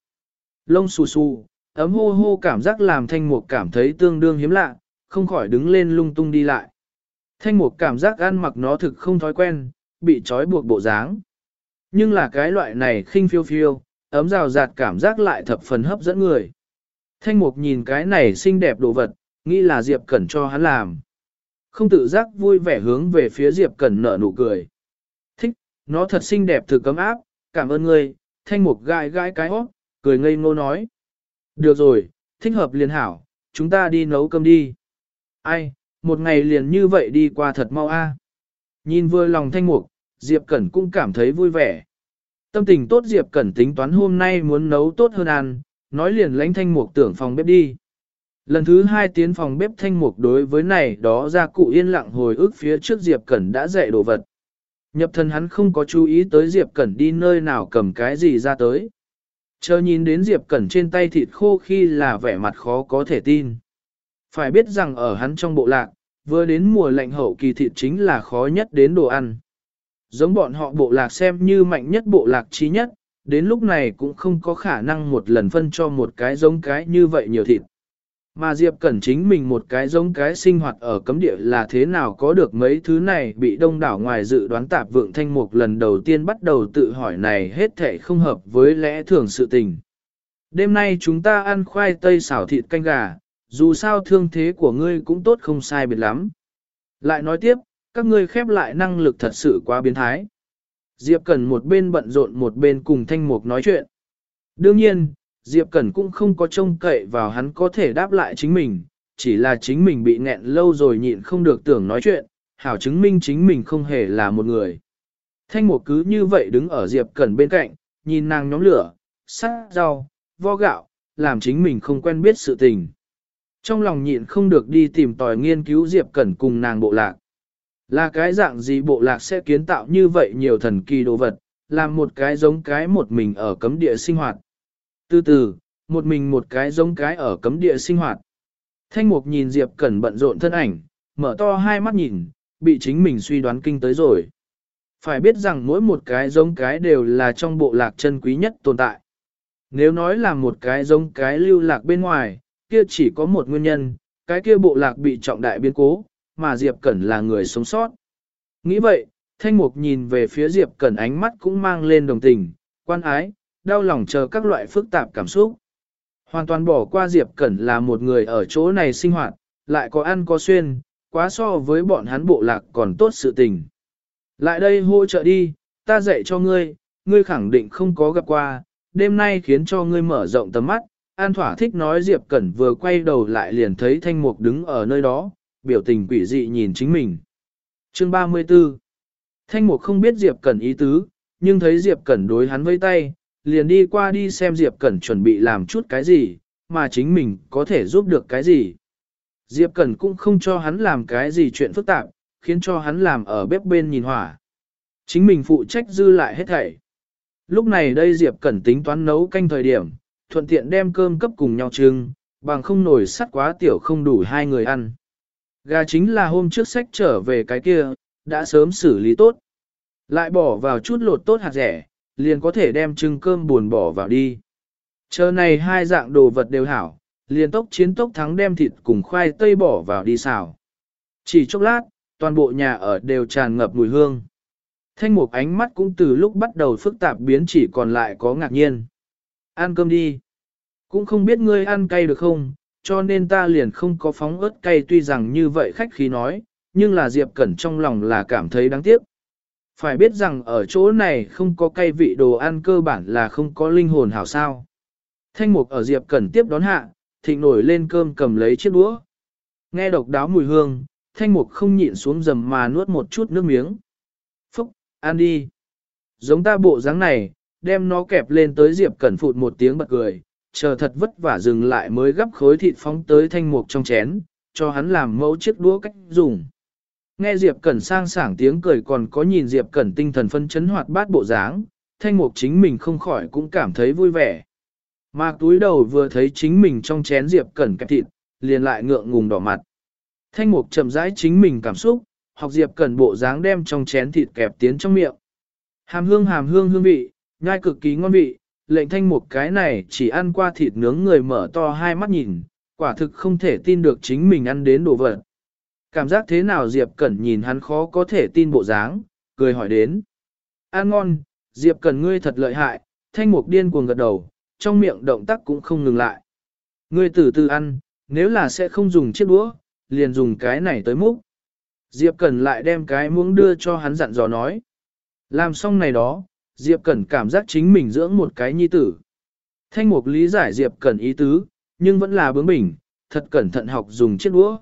Lông xù xù, ấm hô hô cảm giác làm thanh mục cảm thấy tương đương hiếm lạ, không khỏi đứng lên lung tung đi lại. Thanh mục cảm giác ăn mặc nó thực không thói quen, bị trói buộc bộ dáng. Nhưng là cái loại này khinh phiêu phiêu, ấm rào rạt cảm giác lại thập phần hấp dẫn người. Thanh mục nhìn cái này xinh đẹp đồ vật, nghĩ là Diệp Cẩn cho hắn làm. Không tự giác vui vẻ hướng về phía Diệp Cẩn nở nụ cười. Nó thật xinh đẹp thử cấm áp, cảm ơn ngươi, thanh mục gai gai cái hót, cười ngây ngô nói. Được rồi, thích hợp liền hảo, chúng ta đi nấu cơm đi. Ai, một ngày liền như vậy đi qua thật mau a. Nhìn vừa lòng thanh mục, Diệp Cẩn cũng cảm thấy vui vẻ. Tâm tình tốt Diệp Cẩn tính toán hôm nay muốn nấu tốt hơn ăn, nói liền lãnh thanh mục tưởng phòng bếp đi. Lần thứ hai tiến phòng bếp thanh mục đối với này đó ra cụ yên lặng hồi ức phía trước Diệp Cẩn đã dạy đồ vật. Nhập thân hắn không có chú ý tới Diệp Cẩn đi nơi nào cầm cái gì ra tới. Chờ nhìn đến Diệp Cẩn trên tay thịt khô khi là vẻ mặt khó có thể tin. Phải biết rằng ở hắn trong bộ lạc, vừa đến mùa lạnh hậu kỳ thịt chính là khó nhất đến đồ ăn. Giống bọn họ bộ lạc xem như mạnh nhất bộ lạc trí nhất, đến lúc này cũng không có khả năng một lần phân cho một cái giống cái như vậy nhiều thịt. Mà Diệp Cẩn chính mình một cái giống cái sinh hoạt ở cấm địa là thế nào có được mấy thứ này bị đông đảo ngoài dự đoán tạp vượng thanh mục lần đầu tiên bắt đầu tự hỏi này hết thể không hợp với lẽ thường sự tình. Đêm nay chúng ta ăn khoai tây xảo thịt canh gà, dù sao thương thế của ngươi cũng tốt không sai biệt lắm. Lại nói tiếp, các ngươi khép lại năng lực thật sự quá biến thái. Diệp Cẩn một bên bận rộn một bên cùng Thanh Mục nói chuyện. Đương nhiên, Diệp Cẩn cũng không có trông cậy vào hắn có thể đáp lại chính mình, chỉ là chính mình bị nghẹn lâu rồi nhịn không được tưởng nói chuyện, hảo chứng minh chính mình không hề là một người. Thanh Mục cứ như vậy đứng ở Diệp Cẩn bên cạnh, nhìn nàng nhóm lửa, sát rau, vo gạo, làm chính mình không quen biết sự tình. Trong lòng nhịn không được đi tìm tòi nghiên cứu Diệp Cẩn cùng nàng bộ lạc. Là cái dạng gì bộ lạc sẽ kiến tạo như vậy nhiều thần kỳ đồ vật, làm một cái giống cái một mình ở cấm địa sinh hoạt. Từ từ, một mình một cái giống cái ở cấm địa sinh hoạt. Thanh mục nhìn Diệp Cẩn bận rộn thân ảnh, mở to hai mắt nhìn, bị chính mình suy đoán kinh tới rồi. Phải biết rằng mỗi một cái giống cái đều là trong bộ lạc chân quý nhất tồn tại. Nếu nói là một cái giống cái lưu lạc bên ngoài, kia chỉ có một nguyên nhân, cái kia bộ lạc bị trọng đại biến cố, mà Diệp Cẩn là người sống sót. Nghĩ vậy, Thanh Mục nhìn về phía Diệp Cẩn ánh mắt cũng mang lên đồng tình, quan ái, đau lòng chờ các loại phức tạp cảm xúc. Hoàn toàn bỏ qua Diệp Cẩn là một người ở chỗ này sinh hoạt, lại có ăn có xuyên, quá so với bọn hắn bộ lạc còn tốt sự tình. Lại đây hỗ trợ đi, ta dạy cho ngươi, ngươi khẳng định không có gặp qua, đêm nay khiến cho ngươi mở rộng tầm mắt. An thỏa thích nói Diệp Cẩn vừa quay đầu lại liền thấy Thanh Mục đứng ở nơi đó, biểu tình quỷ dị nhìn chính mình. Chương 34 Thanh Mục không biết Diệp Cẩn ý tứ, nhưng thấy Diệp Cẩn đối hắn vây tay, liền đi qua đi xem Diệp Cẩn chuẩn bị làm chút cái gì, mà chính mình có thể giúp được cái gì. Diệp Cẩn cũng không cho hắn làm cái gì chuyện phức tạp, khiến cho hắn làm ở bếp bên nhìn hỏa. Chính mình phụ trách dư lại hết thảy. Lúc này đây Diệp Cẩn tính toán nấu canh thời điểm, thuận tiện đem cơm cấp cùng nhau trưng, bằng không nổi sắt quá tiểu không đủ hai người ăn. Gà chính là hôm trước sách trở về cái kia, đã sớm xử lý tốt. Lại bỏ vào chút lột tốt hạt rẻ, liền có thể đem trưng cơm buồn bỏ vào đi. Chờ này hai dạng đồ vật đều hảo, liền tốc chiến tốc thắng đem thịt cùng khoai tây bỏ vào đi xào. Chỉ chốc lát, toàn bộ nhà ở đều tràn ngập mùi hương. Thanh mục ánh mắt cũng từ lúc bắt đầu phức tạp biến chỉ còn lại có ngạc nhiên. Ăn cơm đi. Cũng không biết ngươi ăn cay được không, cho nên ta liền không có phóng ớt cay tuy rằng như vậy khách khí nói, nhưng là Diệp Cẩn trong lòng là cảm thấy đáng tiếc. Phải biết rằng ở chỗ này không có cay vị đồ ăn cơ bản là không có linh hồn hảo sao. Thanh mục ở Diệp Cẩn tiếp đón hạ, thịnh nổi lên cơm cầm lấy chiếc đũa. Nghe độc đáo mùi hương, thanh mục không nhịn xuống dầm mà nuốt một chút nước miếng. Phúc, ăn đi. Giống ta bộ dáng này, đem nó kẹp lên tới Diệp Cẩn phụt một tiếng bật cười, chờ thật vất vả dừng lại mới gấp khối thịt phóng tới thanh mục trong chén, cho hắn làm mẫu chiếc đũa cách dùng. Nghe Diệp Cẩn sang sảng tiếng cười còn có nhìn Diệp Cẩn tinh thần phân chấn hoạt bát bộ dáng, thanh mục chính mình không khỏi cũng cảm thấy vui vẻ. Mà túi đầu vừa thấy chính mình trong chén Diệp Cẩn kẹp thịt, liền lại ngượng ngùng đỏ mặt. Thanh mục chậm rãi chính mình cảm xúc, học Diệp Cẩn bộ dáng đem trong chén thịt kẹp tiến trong miệng. Hàm hương hàm hương hương vị, nhai cực kỳ ngon vị, lệnh thanh mục cái này chỉ ăn qua thịt nướng người mở to hai mắt nhìn, quả thực không thể tin được chính mình ăn đến đồ vật. Cảm giác thế nào Diệp Cẩn nhìn hắn khó có thể tin bộ dáng, cười hỏi đến. Ăn ngon, Diệp Cẩn ngươi thật lợi hại, thanh mục điên cuồng gật đầu, trong miệng động tác cũng không ngừng lại. Ngươi từ từ ăn, nếu là sẽ không dùng chiếc đũa, liền dùng cái này tới múc. Diệp Cẩn lại đem cái muỗng đưa cho hắn dặn dò nói. Làm xong này đó, Diệp Cẩn cảm giác chính mình dưỡng một cái nhi tử. Thanh mục lý giải Diệp Cẩn ý tứ, nhưng vẫn là bướng bỉnh, thật cẩn thận học dùng chiếc đũa.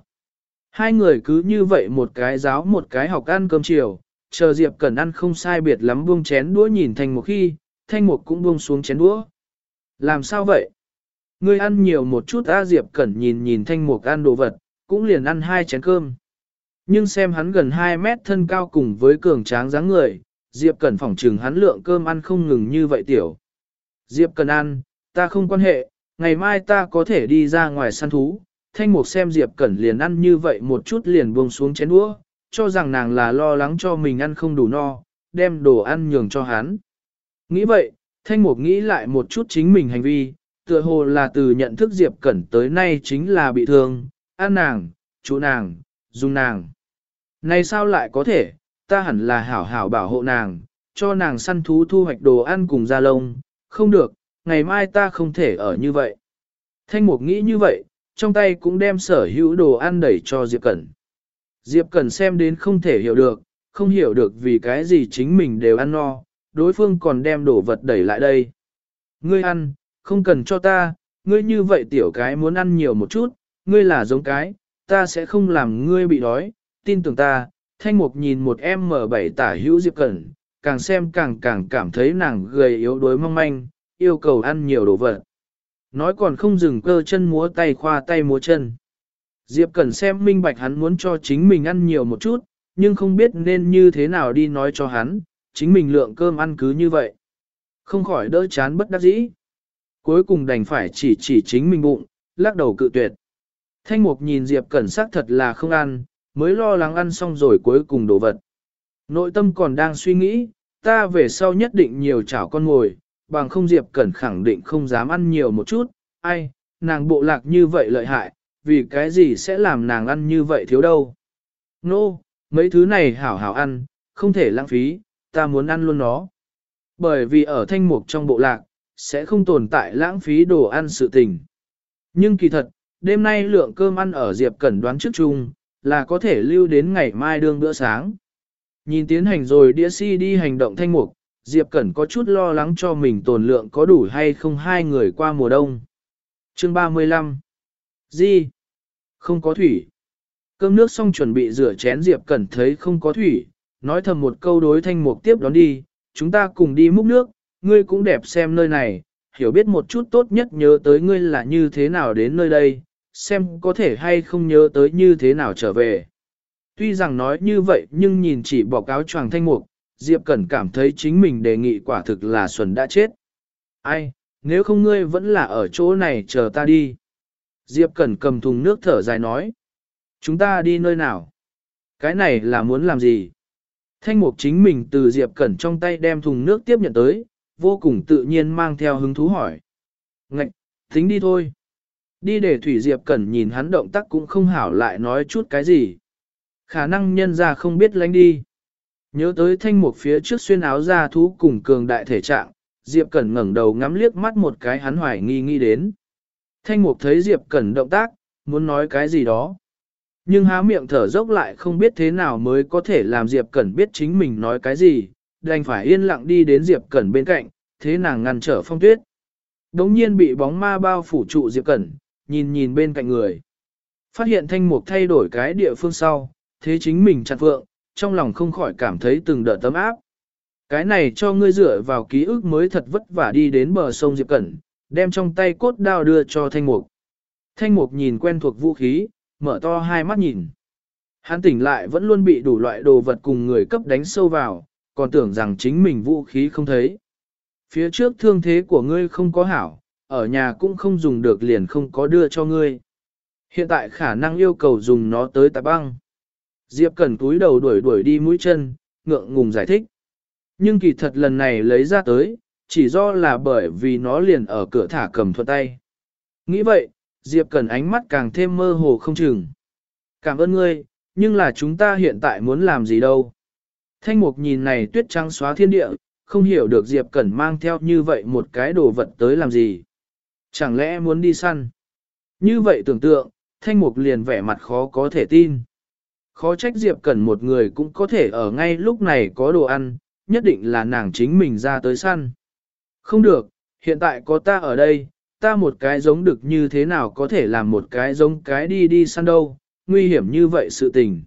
Hai người cứ như vậy một cái giáo một cái học ăn cơm chiều, chờ Diệp Cẩn ăn không sai biệt lắm buông chén đũa nhìn Thanh Mục khi, Thanh Mục cũng buông xuống chén đũa. Làm sao vậy? Ngươi ăn nhiều một chút A Diệp Cẩn nhìn nhìn Thanh Mục ăn đồ vật, cũng liền ăn hai chén cơm. Nhưng xem hắn gần 2 mét thân cao cùng với cường tráng dáng người, Diệp Cẩn phỏng trừng hắn lượng cơm ăn không ngừng như vậy tiểu. Diệp Cẩn ăn, ta không quan hệ, ngày mai ta có thể đi ra ngoài săn thú. Thanh Mục xem Diệp Cẩn liền ăn như vậy một chút liền buông xuống chén đũa, cho rằng nàng là lo lắng cho mình ăn không đủ no, đem đồ ăn nhường cho hắn. Nghĩ vậy, Thanh Mục nghĩ lại một chút chính mình hành vi, tựa hồ là từ nhận thức Diệp Cẩn tới nay chính là bị thương, ăn nàng, chủ nàng, dùng nàng. Này sao lại có thể, ta hẳn là hảo hảo bảo hộ nàng, cho nàng săn thú thu hoạch đồ ăn cùng da lông, không được, ngày mai ta không thể ở như vậy. Thanh Mục nghĩ như vậy, trong tay cũng đem sở hữu đồ ăn đẩy cho Diệp Cẩn. Diệp Cẩn xem đến không thể hiểu được, không hiểu được vì cái gì chính mình đều ăn no, đối phương còn đem đồ vật đẩy lại đây. Ngươi ăn, không cần cho ta, ngươi như vậy tiểu cái muốn ăn nhiều một chút, ngươi là giống cái, ta sẽ không làm ngươi bị đói, tin tưởng ta, thanh mục nhìn một em mở bảy tả hữu Diệp Cẩn, càng xem càng càng cảm thấy nàng gầy yếu đuối mong manh, yêu cầu ăn nhiều đồ vật. Nói còn không dừng cơ chân múa tay khoa tay múa chân. Diệp Cẩn xem minh bạch hắn muốn cho chính mình ăn nhiều một chút, nhưng không biết nên như thế nào đi nói cho hắn, chính mình lượng cơm ăn cứ như vậy. Không khỏi đỡ chán bất đắc dĩ. Cuối cùng đành phải chỉ chỉ chính mình bụng, lắc đầu cự tuyệt. Thanh Mục nhìn Diệp Cẩn sắc thật là không ăn, mới lo lắng ăn xong rồi cuối cùng đổ vật. Nội tâm còn đang suy nghĩ, ta về sau nhất định nhiều chảo con ngồi, bằng không Diệp Cẩn khẳng định không dám ăn nhiều một chút, ai, nàng bộ lạc như vậy lợi hại, vì cái gì sẽ làm nàng ăn như vậy thiếu đâu. Nô, no, mấy thứ này hảo hảo ăn, không thể lãng phí, ta muốn ăn luôn nó. Bởi vì ở thanh mục trong bộ lạc, sẽ không tồn tại lãng phí đồ ăn sự tình. Nhưng kỳ thật, đêm nay lượng cơm ăn ở Diệp Cẩn đoán trước chung, là có thể lưu đến ngày mai đương bữa sáng. Nhìn tiến hành rồi đĩa si đi hành động thanh mục, Diệp Cẩn có chút lo lắng cho mình tồn lượng có đủ hay không hai người qua mùa đông. Chương 35 Gì? Không có thủy. Cơm nước xong chuẩn bị rửa chén Diệp Cẩn thấy không có thủy, nói thầm một câu đối thanh mục tiếp đón đi, chúng ta cùng đi múc nước, ngươi cũng đẹp xem nơi này, hiểu biết một chút tốt nhất nhớ tới ngươi là như thế nào đến nơi đây, xem có thể hay không nhớ tới như thế nào trở về. Tuy rằng nói như vậy nhưng nhìn chỉ bỏ cáo choàng thanh mục, Diệp Cẩn cảm thấy chính mình đề nghị quả thực là Xuân đã chết. Ai, nếu không ngươi vẫn là ở chỗ này chờ ta đi. Diệp Cẩn cầm thùng nước thở dài nói. Chúng ta đi nơi nào? Cái này là muốn làm gì? Thanh mục chính mình từ Diệp Cẩn trong tay đem thùng nước tiếp nhận tới, vô cùng tự nhiên mang theo hứng thú hỏi. Ngạch, tính đi thôi. Đi để Thủy Diệp Cẩn nhìn hắn động tác cũng không hảo lại nói chút cái gì. Khả năng nhân ra không biết lánh đi. Nhớ tới thanh mục phía trước xuyên áo ra thú cùng cường đại thể trạng, Diệp Cẩn ngẩng đầu ngắm liếc mắt một cái hắn hoài nghi nghi đến. Thanh mục thấy Diệp Cẩn động tác, muốn nói cái gì đó. Nhưng há miệng thở dốc lại không biết thế nào mới có thể làm Diệp Cẩn biết chính mình nói cái gì, đành phải yên lặng đi đến Diệp Cẩn bên cạnh, thế nàng ngăn trở phong tuyết. Đống nhiên bị bóng ma bao phủ trụ Diệp Cẩn, nhìn nhìn bên cạnh người. Phát hiện thanh mục thay đổi cái địa phương sau, thế chính mình chặt vượng, trong lòng không khỏi cảm thấy từng đợt tấm áp. Cái này cho ngươi dựa vào ký ức mới thật vất vả đi đến bờ sông Diệp Cẩn, đem trong tay cốt đao đưa cho thanh mục. Thanh mục nhìn quen thuộc vũ khí, mở to hai mắt nhìn. Hắn tỉnh lại vẫn luôn bị đủ loại đồ vật cùng người cấp đánh sâu vào, còn tưởng rằng chính mình vũ khí không thấy. Phía trước thương thế của ngươi không có hảo, ở nhà cũng không dùng được liền không có đưa cho ngươi. Hiện tại khả năng yêu cầu dùng nó tới tạp băng. Diệp Cẩn túi đầu đuổi đuổi đi mũi chân, ngượng ngùng giải thích. Nhưng kỳ thật lần này lấy ra tới, chỉ do là bởi vì nó liền ở cửa thả cầm thuận tay. Nghĩ vậy, Diệp Cẩn ánh mắt càng thêm mơ hồ không chừng. Cảm ơn ngươi, nhưng là chúng ta hiện tại muốn làm gì đâu. Thanh mục nhìn này tuyết trắng xóa thiên địa, không hiểu được Diệp Cẩn mang theo như vậy một cái đồ vật tới làm gì. Chẳng lẽ muốn đi săn? Như vậy tưởng tượng, thanh mục liền vẻ mặt khó có thể tin. Khó trách Diệp Cẩn một người cũng có thể ở ngay lúc này có đồ ăn, nhất định là nàng chính mình ra tới săn. Không được, hiện tại có ta ở đây, ta một cái giống được như thế nào có thể làm một cái giống cái đi đi săn đâu, nguy hiểm như vậy sự tình.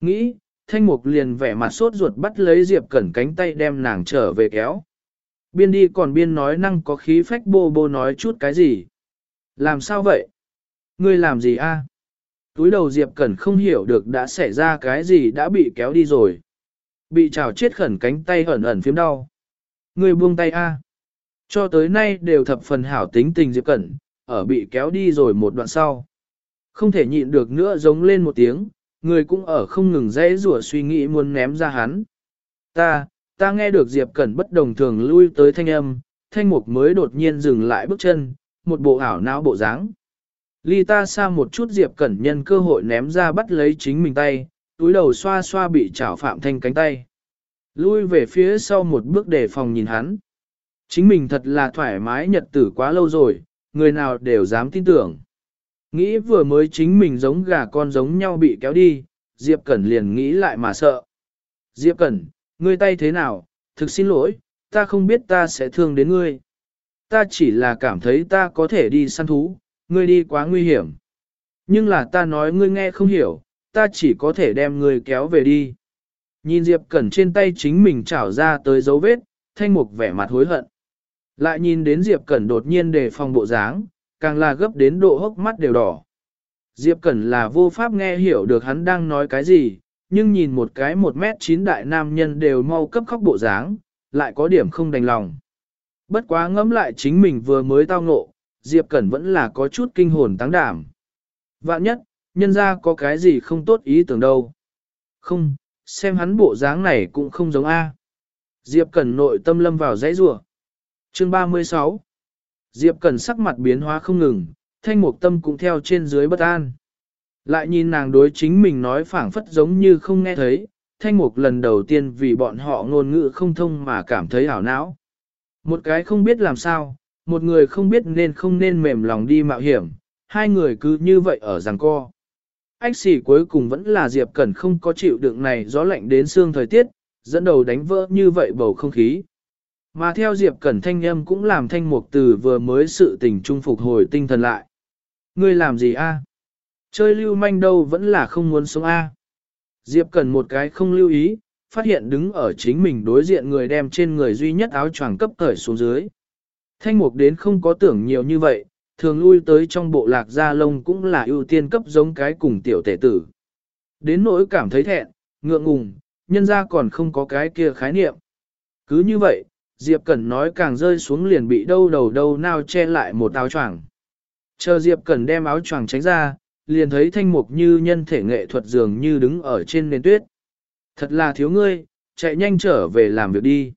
Nghĩ, thanh mục liền vẻ mặt sốt ruột bắt lấy Diệp Cẩn cánh tay đem nàng trở về kéo. Biên đi còn biên nói năng có khí phách bô bô nói chút cái gì. Làm sao vậy? Ngươi làm gì a? Túi đầu Diệp Cẩn không hiểu được đã xảy ra cái gì đã bị kéo đi rồi. Bị chảo chết khẩn cánh tay ẩn ẩn phím đau. người buông tay a. Cho tới nay đều thập phần hảo tính tình Diệp Cẩn, ở bị kéo đi rồi một đoạn sau. Không thể nhịn được nữa giống lên một tiếng, người cũng ở không ngừng dễ rủa suy nghĩ muốn ném ra hắn. Ta, ta nghe được Diệp Cẩn bất đồng thường lui tới thanh âm, thanh mục mới đột nhiên dừng lại bước chân, một bộ ảo não bộ dáng. Ly ta xa một chút Diệp Cẩn nhân cơ hội ném ra bắt lấy chính mình tay, túi đầu xoa xoa bị chảo phạm thanh cánh tay. Lui về phía sau một bước để phòng nhìn hắn. Chính mình thật là thoải mái nhật tử quá lâu rồi, người nào đều dám tin tưởng. Nghĩ vừa mới chính mình giống gà con giống nhau bị kéo đi, Diệp Cẩn liền nghĩ lại mà sợ. Diệp Cẩn, ngươi tay thế nào, thực xin lỗi, ta không biết ta sẽ thương đến ngươi. Ta chỉ là cảm thấy ta có thể đi săn thú, ngươi đi quá nguy hiểm. Nhưng là ta nói ngươi nghe không hiểu, ta chỉ có thể đem ngươi kéo về đi. Nhìn Diệp Cẩn trên tay chính mình trảo ra tới dấu vết, thanh mục vẻ mặt hối hận. Lại nhìn đến Diệp Cẩn đột nhiên đề phòng bộ dáng, càng là gấp đến độ hốc mắt đều đỏ. Diệp Cẩn là vô pháp nghe hiểu được hắn đang nói cái gì, nhưng nhìn một cái một mét chín đại nam nhân đều mau cấp khóc bộ dáng, lại có điểm không đành lòng. Bất quá ngẫm lại chính mình vừa mới tao ngộ, Diệp Cẩn vẫn là có chút kinh hồn táng đảm. Vạn nhất, nhân ra có cái gì không tốt ý tưởng đâu. Không, xem hắn bộ dáng này cũng không giống A. Diệp Cẩn nội tâm lâm vào dãy rủa Chương 36 Diệp Cẩn sắc mặt biến hóa không ngừng, thanh mục tâm cũng theo trên dưới bất an. Lại nhìn nàng đối chính mình nói phảng phất giống như không nghe thấy, thanh mục lần đầu tiên vì bọn họ ngôn ngữ không thông mà cảm thấy ảo não. Một cái không biết làm sao, một người không biết nên không nên mềm lòng đi mạo hiểm, hai người cứ như vậy ở giằng co. Ách xỉ cuối cùng vẫn là Diệp Cẩn không có chịu đựng này gió lạnh đến xương thời tiết, dẫn đầu đánh vỡ như vậy bầu không khí. Mà theo Diệp Cẩn thanh âm cũng làm thanh mục từ vừa mới sự tình trung phục hồi tinh thần lại. Ngươi làm gì a? Chơi lưu manh đâu vẫn là không muốn sống a. Diệp Cẩn một cái không lưu ý, phát hiện đứng ở chính mình đối diện người đem trên người duy nhất áo choàng cấp cởi xuống dưới. Thanh mục đến không có tưởng nhiều như vậy, thường lui tới trong bộ lạc gia lông cũng là ưu tiên cấp giống cái cùng tiểu tể tử. Đến nỗi cảm thấy thẹn, ngượng ngùng, nhân ra còn không có cái kia khái niệm. Cứ như vậy, Diệp Cẩn nói càng rơi xuống liền bị đâu đầu đâu nào che lại một áo choàng. Chờ Diệp Cẩn đem áo choàng tránh ra, liền thấy thanh mục như nhân thể nghệ thuật dường như đứng ở trên nền tuyết. Thật là thiếu ngươi, chạy nhanh trở về làm việc đi.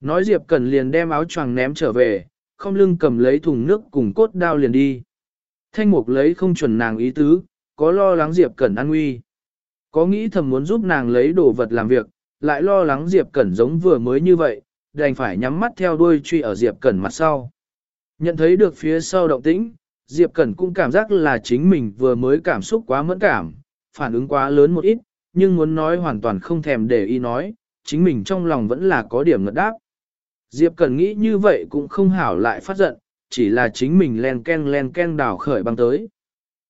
Nói Diệp Cẩn liền đem áo choàng ném trở về, không lưng cầm lấy thùng nước cùng cốt đao liền đi. Thanh mục lấy không chuẩn nàng ý tứ, có lo lắng Diệp Cẩn an nguy. Có nghĩ thầm muốn giúp nàng lấy đồ vật làm việc, lại lo lắng Diệp Cẩn giống vừa mới như vậy, đành phải nhắm mắt theo đuôi truy ở Diệp Cẩn mặt sau. Nhận thấy được phía sau động tĩnh, Diệp Cẩn cũng cảm giác là chính mình vừa mới cảm xúc quá mẫn cảm, phản ứng quá lớn một ít, nhưng muốn nói hoàn toàn không thèm để ý nói, chính mình trong lòng vẫn là có điểm ngật đáp. Diệp Cẩn nghĩ như vậy cũng không hảo lại phát giận, chỉ là chính mình len ken len ken đảo khởi băng tới.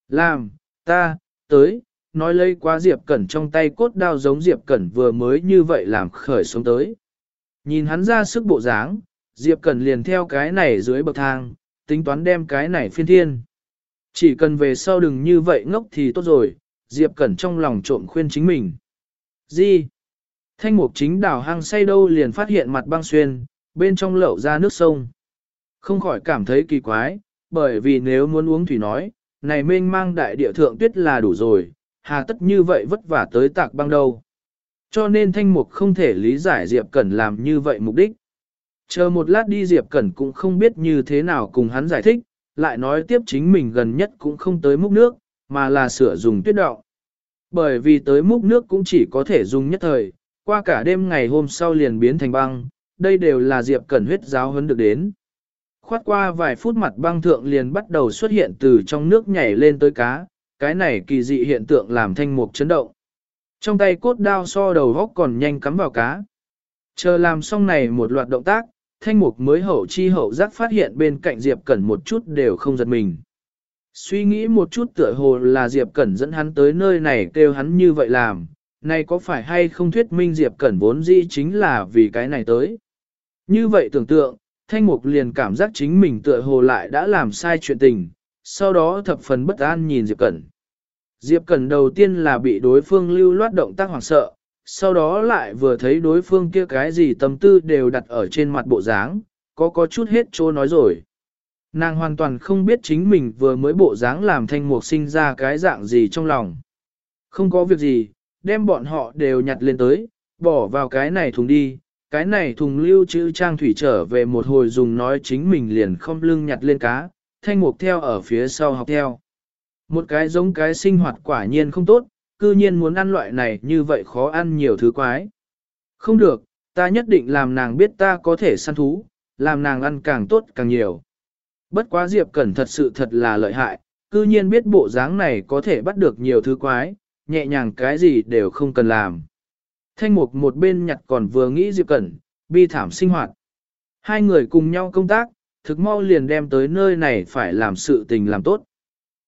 Làm, ta, tới, nói lấy quá Diệp Cẩn trong tay cốt đao giống Diệp Cẩn vừa mới như vậy làm khởi xuống tới. Nhìn hắn ra sức bộ dáng, Diệp Cẩn liền theo cái này dưới bậc thang, tính toán đem cái này phiên thiên. Chỉ cần về sau đừng như vậy ngốc thì tốt rồi, Diệp Cẩn trong lòng trộm khuyên chính mình. Gì? Thanh mục chính đảo hang say đâu liền phát hiện mặt băng xuyên, bên trong lậu ra nước sông. Không khỏi cảm thấy kỳ quái, bởi vì nếu muốn uống thủy nói, này mênh mang đại địa thượng tuyết là đủ rồi, hà tất như vậy vất vả tới tạc băng đâu. Cho nên thanh mục không thể lý giải Diệp Cẩn làm như vậy mục đích. Chờ một lát đi Diệp Cẩn cũng không biết như thế nào cùng hắn giải thích, lại nói tiếp chính mình gần nhất cũng không tới múc nước, mà là sửa dùng tuyết đọng. Bởi vì tới múc nước cũng chỉ có thể dùng nhất thời, qua cả đêm ngày hôm sau liền biến thành băng, đây đều là Diệp Cẩn huyết giáo huấn được đến. Khoát qua vài phút mặt băng thượng liền bắt đầu xuất hiện từ trong nước nhảy lên tới cá, cái này kỳ dị hiện tượng làm thanh mục chấn động. Trong tay cốt đao so đầu góc còn nhanh cắm vào cá. Chờ làm xong này một loạt động tác, thanh mục mới hậu chi hậu giác phát hiện bên cạnh Diệp Cẩn một chút đều không giật mình. Suy nghĩ một chút tựa hồ là Diệp Cẩn dẫn hắn tới nơi này kêu hắn như vậy làm, này có phải hay không thuyết minh Diệp Cẩn vốn dĩ chính là vì cái này tới. Như vậy tưởng tượng, Thanh Mục liền cảm giác chính mình tựa hồ lại đã làm sai chuyện tình, sau đó thập phần bất an nhìn Diệp Cẩn. Diệp Cẩn đầu tiên là bị đối phương lưu loát động tác hoảng sợ, sau đó lại vừa thấy đối phương kia cái gì tâm tư đều đặt ở trên mặt bộ dáng, có có chút hết chỗ nói rồi. Nàng hoàn toàn không biết chính mình vừa mới bộ dáng làm thanh mục sinh ra cái dạng gì trong lòng. Không có việc gì, đem bọn họ đều nhặt lên tới, bỏ vào cái này thùng đi, cái này thùng lưu trữ trang thủy trở về một hồi dùng nói chính mình liền không lưng nhặt lên cá, thanh mục theo ở phía sau học theo. Một cái giống cái sinh hoạt quả nhiên không tốt, cư nhiên muốn ăn loại này như vậy khó ăn nhiều thứ quái. Không được, ta nhất định làm nàng biết ta có thể săn thú, làm nàng ăn càng tốt càng nhiều. Bất quá Diệp Cẩn thật sự thật là lợi hại, cư nhiên biết bộ dáng này có thể bắt được nhiều thứ quái, nhẹ nhàng cái gì đều không cần làm. Thanh mục một bên nhặt còn vừa nghĩ Diệp Cẩn, bi thảm sinh hoạt. Hai người cùng nhau công tác, thực mau liền đem tới nơi này phải làm sự tình làm tốt.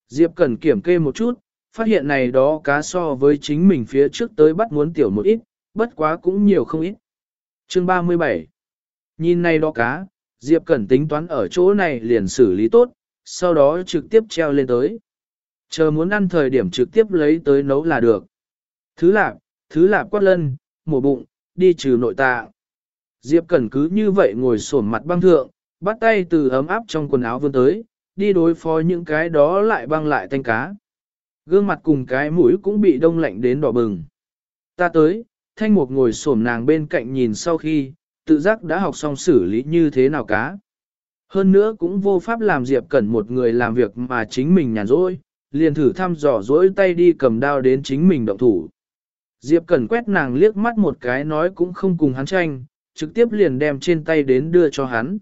Diệp Cẩn kiểm kê một chút, phát hiện này đó cá so với chính mình phía trước tới bắt muốn tiểu một ít, bất quá cũng nhiều không ít. Chương 37 Nhìn này đó cá, Diệp Cẩn tính toán ở chỗ này liền xử lý tốt, sau đó trực tiếp treo lên tới. Chờ muốn ăn thời điểm trực tiếp lấy tới nấu là được. Thứ lạp, thứ lạp quát lân, mổ bụng, đi trừ nội tạ. Diệp Cẩn cứ như vậy ngồi sổn mặt băng thượng, bắt tay từ ấm áp trong quần áo vươn tới, đi đối phó những cái đó lại băng lại thanh cá. Gương mặt cùng cái mũi cũng bị đông lạnh đến đỏ bừng. Ta tới, thanh mục ngồi xổm nàng bên cạnh nhìn sau khi, tự giác đã học xong xử lý như thế nào cá. Hơn nữa cũng vô pháp làm Diệp Cẩn một người làm việc mà chính mình nhàn rỗi, liền thử thăm dò dỗi tay đi cầm đao đến chính mình động thủ. Diệp Cẩn quét nàng liếc mắt một cái nói cũng không cùng hắn tranh, trực tiếp liền đem trên tay đến đưa cho hắn.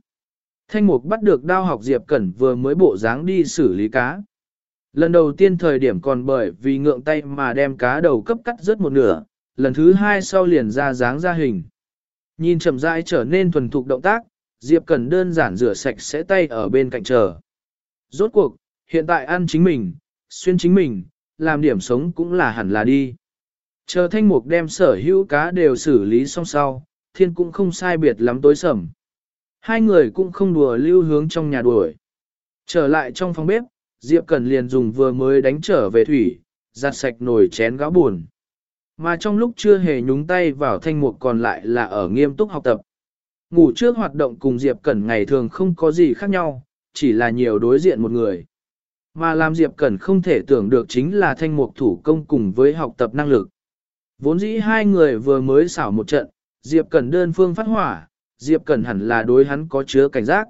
Thanh mục bắt được đao học Diệp Cẩn vừa mới bộ dáng đi xử lý cá. Lần đầu tiên thời điểm còn bởi vì ngượng tay mà đem cá đầu cấp cắt rớt một nửa, lần thứ hai sau liền ra dáng ra hình. Nhìn chậm rãi trở nên thuần thục động tác, Diệp Cẩn đơn giản rửa sạch sẽ tay ở bên cạnh chờ. Rốt cuộc, hiện tại ăn chính mình, xuyên chính mình, làm điểm sống cũng là hẳn là đi. Chờ thanh mục đem sở hữu cá đều xử lý xong sau, thiên cũng không sai biệt lắm tối sầm. Hai người cũng không đùa lưu hướng trong nhà đuổi. Trở lại trong phòng bếp, Diệp Cẩn liền dùng vừa mới đánh trở về thủy, giặt sạch nồi chén gáo buồn. Mà trong lúc chưa hề nhúng tay vào thanh mục còn lại là ở nghiêm túc học tập. Ngủ trước hoạt động cùng Diệp Cẩn ngày thường không có gì khác nhau, chỉ là nhiều đối diện một người. Mà làm Diệp Cẩn không thể tưởng được chính là thanh mục thủ công cùng với học tập năng lực. Vốn dĩ hai người vừa mới xảo một trận, Diệp Cẩn đơn phương phát hỏa, Diệp Cẩn hẳn là đối hắn có chứa cảnh giác.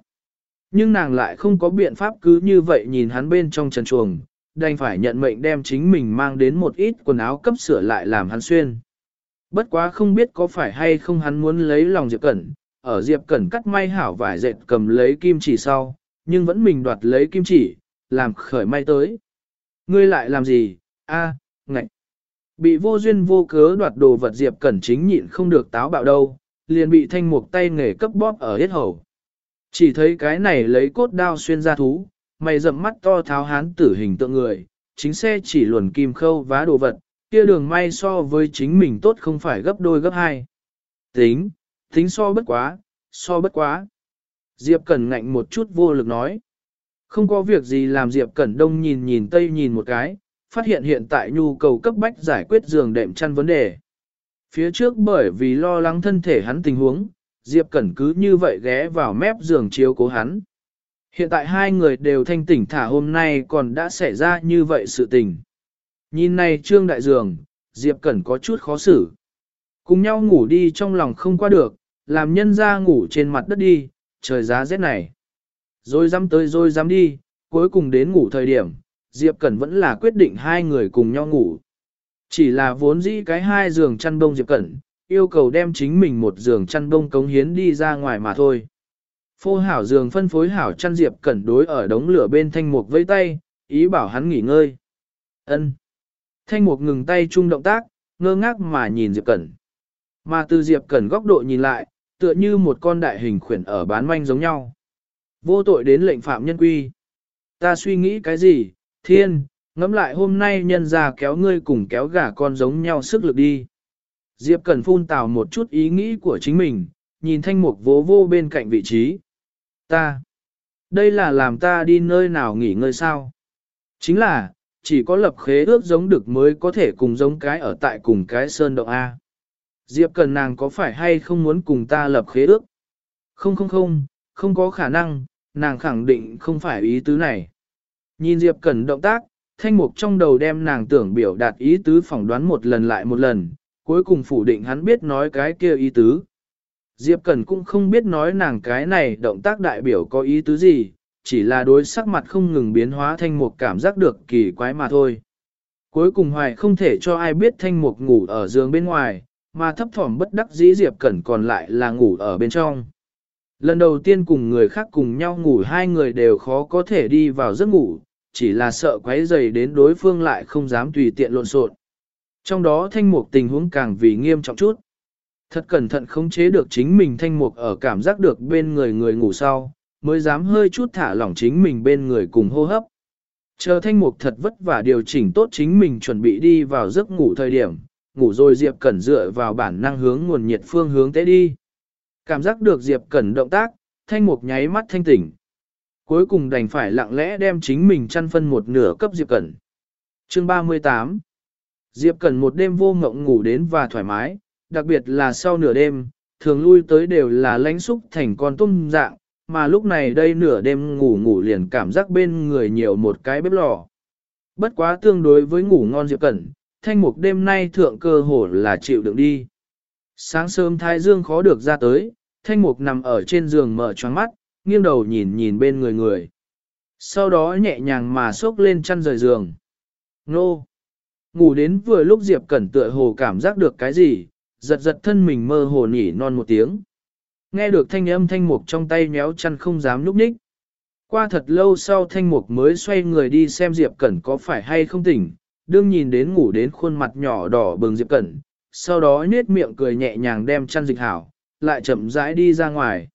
Nhưng nàng lại không có biện pháp cứ như vậy nhìn hắn bên trong trần chuồng, đành phải nhận mệnh đem chính mình mang đến một ít quần áo cấp sửa lại làm hắn xuyên. Bất quá không biết có phải hay không hắn muốn lấy lòng Diệp Cẩn, ở Diệp Cẩn cắt may hảo vải dệt cầm lấy kim chỉ sau, nhưng vẫn mình đoạt lấy kim chỉ, làm khởi may tới. Ngươi lại làm gì? A, à, ngạch. Bị vô duyên vô cớ đoạt đồ vật Diệp Cẩn chính nhịn không được táo bạo đâu, liền bị thanh mục tay nghề cấp bóp ở hết hầu. Chỉ thấy cái này lấy cốt đao xuyên ra thú, mày rậm mắt to tháo hán tử hình tượng người, chính xe chỉ luồn kim khâu vá đồ vật, kia đường may so với chính mình tốt không phải gấp đôi gấp hai. Tính, tính so bất quá, so bất quá. Diệp Cẩn ngạnh một chút vô lực nói. Không có việc gì làm Diệp Cẩn đông nhìn nhìn tây nhìn một cái, phát hiện hiện tại nhu cầu cấp bách giải quyết giường đệm chăn vấn đề. Phía trước bởi vì lo lắng thân thể hắn tình huống, Diệp Cẩn cứ như vậy ghé vào mép giường chiếu cố hắn. Hiện tại hai người đều thanh tỉnh thả hôm nay còn đã xảy ra như vậy sự tình. Nhìn này trương đại dường, Diệp Cẩn có chút khó xử. Cùng nhau ngủ đi trong lòng không qua được, làm nhân ra ngủ trên mặt đất đi, trời giá rét này. Rồi dám tới rồi dám đi, cuối cùng đến ngủ thời điểm, Diệp Cẩn vẫn là quyết định hai người cùng nhau ngủ. Chỉ là vốn dĩ cái hai giường chăn bông Diệp Cẩn, yêu cầu đem chính mình một giường chăn bông cống hiến đi ra ngoài mà thôi. Phô hảo giường phân phối hảo chăn Diệp Cẩn đối ở đống lửa bên thanh mục vẫy tay, ý bảo hắn nghỉ ngơi. ân Thanh mục ngừng tay chung động tác, ngơ ngác mà nhìn Diệp Cẩn. Mà từ Diệp Cẩn góc độ nhìn lại, tựa như một con đại hình khuyển ở bán manh giống nhau. Vô tội đến lệnh phạm nhân quy. Ta suy nghĩ cái gì, thiên, ngẫm lại hôm nay nhân ra kéo ngươi cùng kéo gà con giống nhau sức lực đi. Diệp Cẩn phun tào một chút ý nghĩ của chính mình, nhìn thanh mục vố vô bên cạnh vị trí. Ta, đây là làm ta đi nơi nào nghỉ ngơi sao? Chính là, chỉ có lập khế ước giống được mới có thể cùng giống cái ở tại cùng cái sơn động A. Diệp Cần nàng có phải hay không muốn cùng ta lập khế ước? Không không không, không có khả năng, nàng khẳng định không phải ý tứ này. Nhìn Diệp Cần động tác, thanh mục trong đầu đem nàng tưởng biểu đạt ý tứ phỏng đoán một lần lại một lần, cuối cùng phủ định hắn biết nói cái kia ý tứ. Diệp Cần cũng không biết nói nàng cái này động tác đại biểu có ý tứ gì, chỉ là đối sắc mặt không ngừng biến hóa thanh mục cảm giác được kỳ quái mà thôi. Cuối cùng hoài không thể cho ai biết thanh mục ngủ ở giường bên ngoài, mà thấp thỏm bất đắc dĩ Diệp Cẩn còn lại là ngủ ở bên trong. Lần đầu tiên cùng người khác cùng nhau ngủ hai người đều khó có thể đi vào giấc ngủ, chỉ là sợ quấy dày đến đối phương lại không dám tùy tiện lộn xộn. Trong đó thanh mục tình huống càng vì nghiêm trọng chút. Thật cẩn thận khống chế được chính mình thanh mục ở cảm giác được bên người người ngủ sau, mới dám hơi chút thả lỏng chính mình bên người cùng hô hấp. Chờ thanh mục thật vất vả điều chỉnh tốt chính mình chuẩn bị đi vào giấc ngủ thời điểm, ngủ rồi Diệp Cẩn dựa vào bản năng hướng nguồn nhiệt phương hướng tế đi. Cảm giác được Diệp Cẩn động tác, thanh mục nháy mắt thanh tỉnh. Cuối cùng đành phải lặng lẽ đem chính mình chăn phân một nửa cấp Diệp Cẩn. Chương 38 Diệp Cẩn một đêm vô ngộng ngủ đến và thoải mái, đặc biệt là sau nửa đêm, thường lui tới đều là lánh xúc thành con tôm dạng, mà lúc này đây nửa đêm ngủ ngủ liền cảm giác bên người nhiều một cái bếp lò. Bất quá tương đối với ngủ ngon Diệp Cẩn, thanh mục đêm nay thượng cơ hồ là chịu đựng đi. Sáng sớm thái dương khó được ra tới, thanh mục nằm ở trên giường mở choáng mắt, nghiêng đầu nhìn nhìn bên người người. Sau đó nhẹ nhàng mà xốc lên chăn rời giường. Nô! Ngủ đến vừa lúc Diệp Cẩn tựa hồ cảm giác được cái gì, giật giật thân mình mơ hồ nhỉ non một tiếng. Nghe được thanh âm thanh mục trong tay méo chăn không dám núp ních. Qua thật lâu sau thanh mục mới xoay người đi xem Diệp Cẩn có phải hay không tỉnh, đương nhìn đến ngủ đến khuôn mặt nhỏ đỏ bừng Diệp Cẩn, sau đó nết miệng cười nhẹ nhàng đem chăn dịch hảo, lại chậm rãi đi ra ngoài.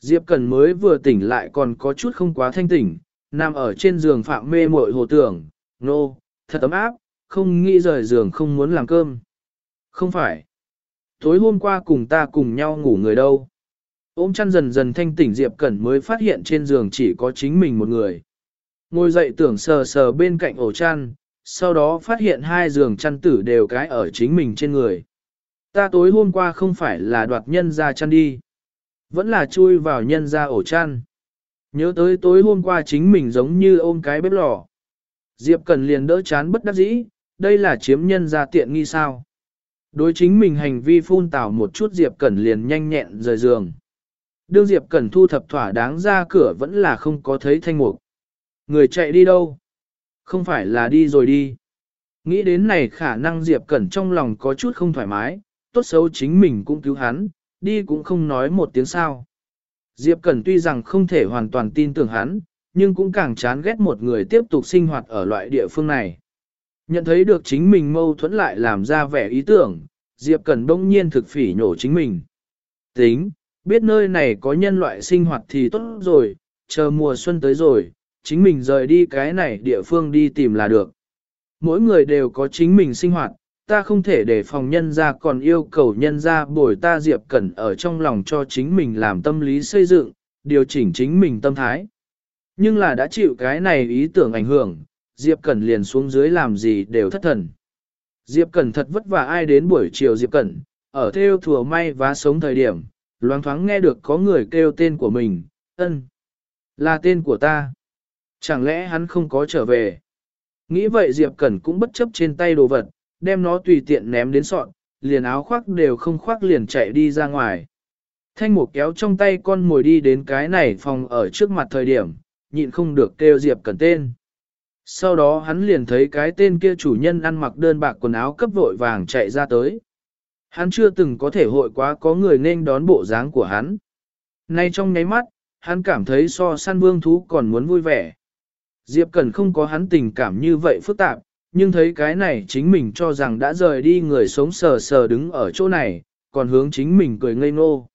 Diệp Cẩn mới vừa tỉnh lại còn có chút không quá thanh tỉnh, nằm ở trên giường phạm mê mội hồ tưởng, nô, no, thật ấm áp, không nghĩ rời giường không muốn làm cơm. Không phải. Tối hôm qua cùng ta cùng nhau ngủ người đâu. Ôm chăn dần dần thanh tỉnh Diệp Cẩn mới phát hiện trên giường chỉ có chính mình một người. Ngồi dậy tưởng sờ sờ bên cạnh ổ chăn, sau đó phát hiện hai giường chăn tử đều cái ở chính mình trên người. Ta tối hôm qua không phải là đoạt nhân ra chăn đi. Vẫn là chui vào nhân ra ổ chăn. Nhớ tới tối hôm qua chính mình giống như ôm cái bếp lò. Diệp Cần liền đỡ chán bất đắc dĩ, đây là chiếm nhân ra tiện nghi sao. Đối chính mình hành vi phun tảo một chút Diệp Cẩn liền nhanh nhẹn rời giường. Đương Diệp Cẩn thu thập thỏa đáng ra cửa vẫn là không có thấy thanh mục. Người chạy đi đâu? Không phải là đi rồi đi. Nghĩ đến này khả năng Diệp Cẩn trong lòng có chút không thoải mái, tốt xấu chính mình cũng cứu hắn, đi cũng không nói một tiếng sao. Diệp Cẩn tuy rằng không thể hoàn toàn tin tưởng hắn, nhưng cũng càng chán ghét một người tiếp tục sinh hoạt ở loại địa phương này. Nhận thấy được chính mình mâu thuẫn lại làm ra vẻ ý tưởng, Diệp Cẩn đông nhiên thực phỉ nhổ chính mình. Tính, biết nơi này có nhân loại sinh hoạt thì tốt rồi, chờ mùa xuân tới rồi, chính mình rời đi cái này địa phương đi tìm là được. Mỗi người đều có chính mình sinh hoạt, ta không thể để phòng nhân ra còn yêu cầu nhân ra bồi ta Diệp Cẩn ở trong lòng cho chính mình làm tâm lý xây dựng, điều chỉnh chính mình tâm thái. Nhưng là đã chịu cái này ý tưởng ảnh hưởng, Diệp Cẩn liền xuống dưới làm gì đều thất thần. Diệp Cẩn thật vất vả ai đến buổi chiều Diệp Cẩn, ở theo thừa may và sống thời điểm, loáng thoáng nghe được có người kêu tên của mình, ân. Là tên của ta. Chẳng lẽ hắn không có trở về? Nghĩ vậy Diệp Cẩn cũng bất chấp trên tay đồ vật, đem nó tùy tiện ném đến sọn, liền áo khoác đều không khoác liền chạy đi ra ngoài. Thanh mục kéo trong tay con mồi đi đến cái này phòng ở trước mặt thời điểm, nhịn không được kêu Diệp Cẩn tên. Sau đó hắn liền thấy cái tên kia chủ nhân ăn mặc đơn bạc quần áo cấp vội vàng chạy ra tới. Hắn chưa từng có thể hội quá có người nên đón bộ dáng của hắn. Nay trong nháy mắt, hắn cảm thấy so săn vương thú còn muốn vui vẻ. Diệp Cẩn không có hắn tình cảm như vậy phức tạp, nhưng thấy cái này chính mình cho rằng đã rời đi người sống sờ sờ đứng ở chỗ này, còn hướng chính mình cười ngây ngô.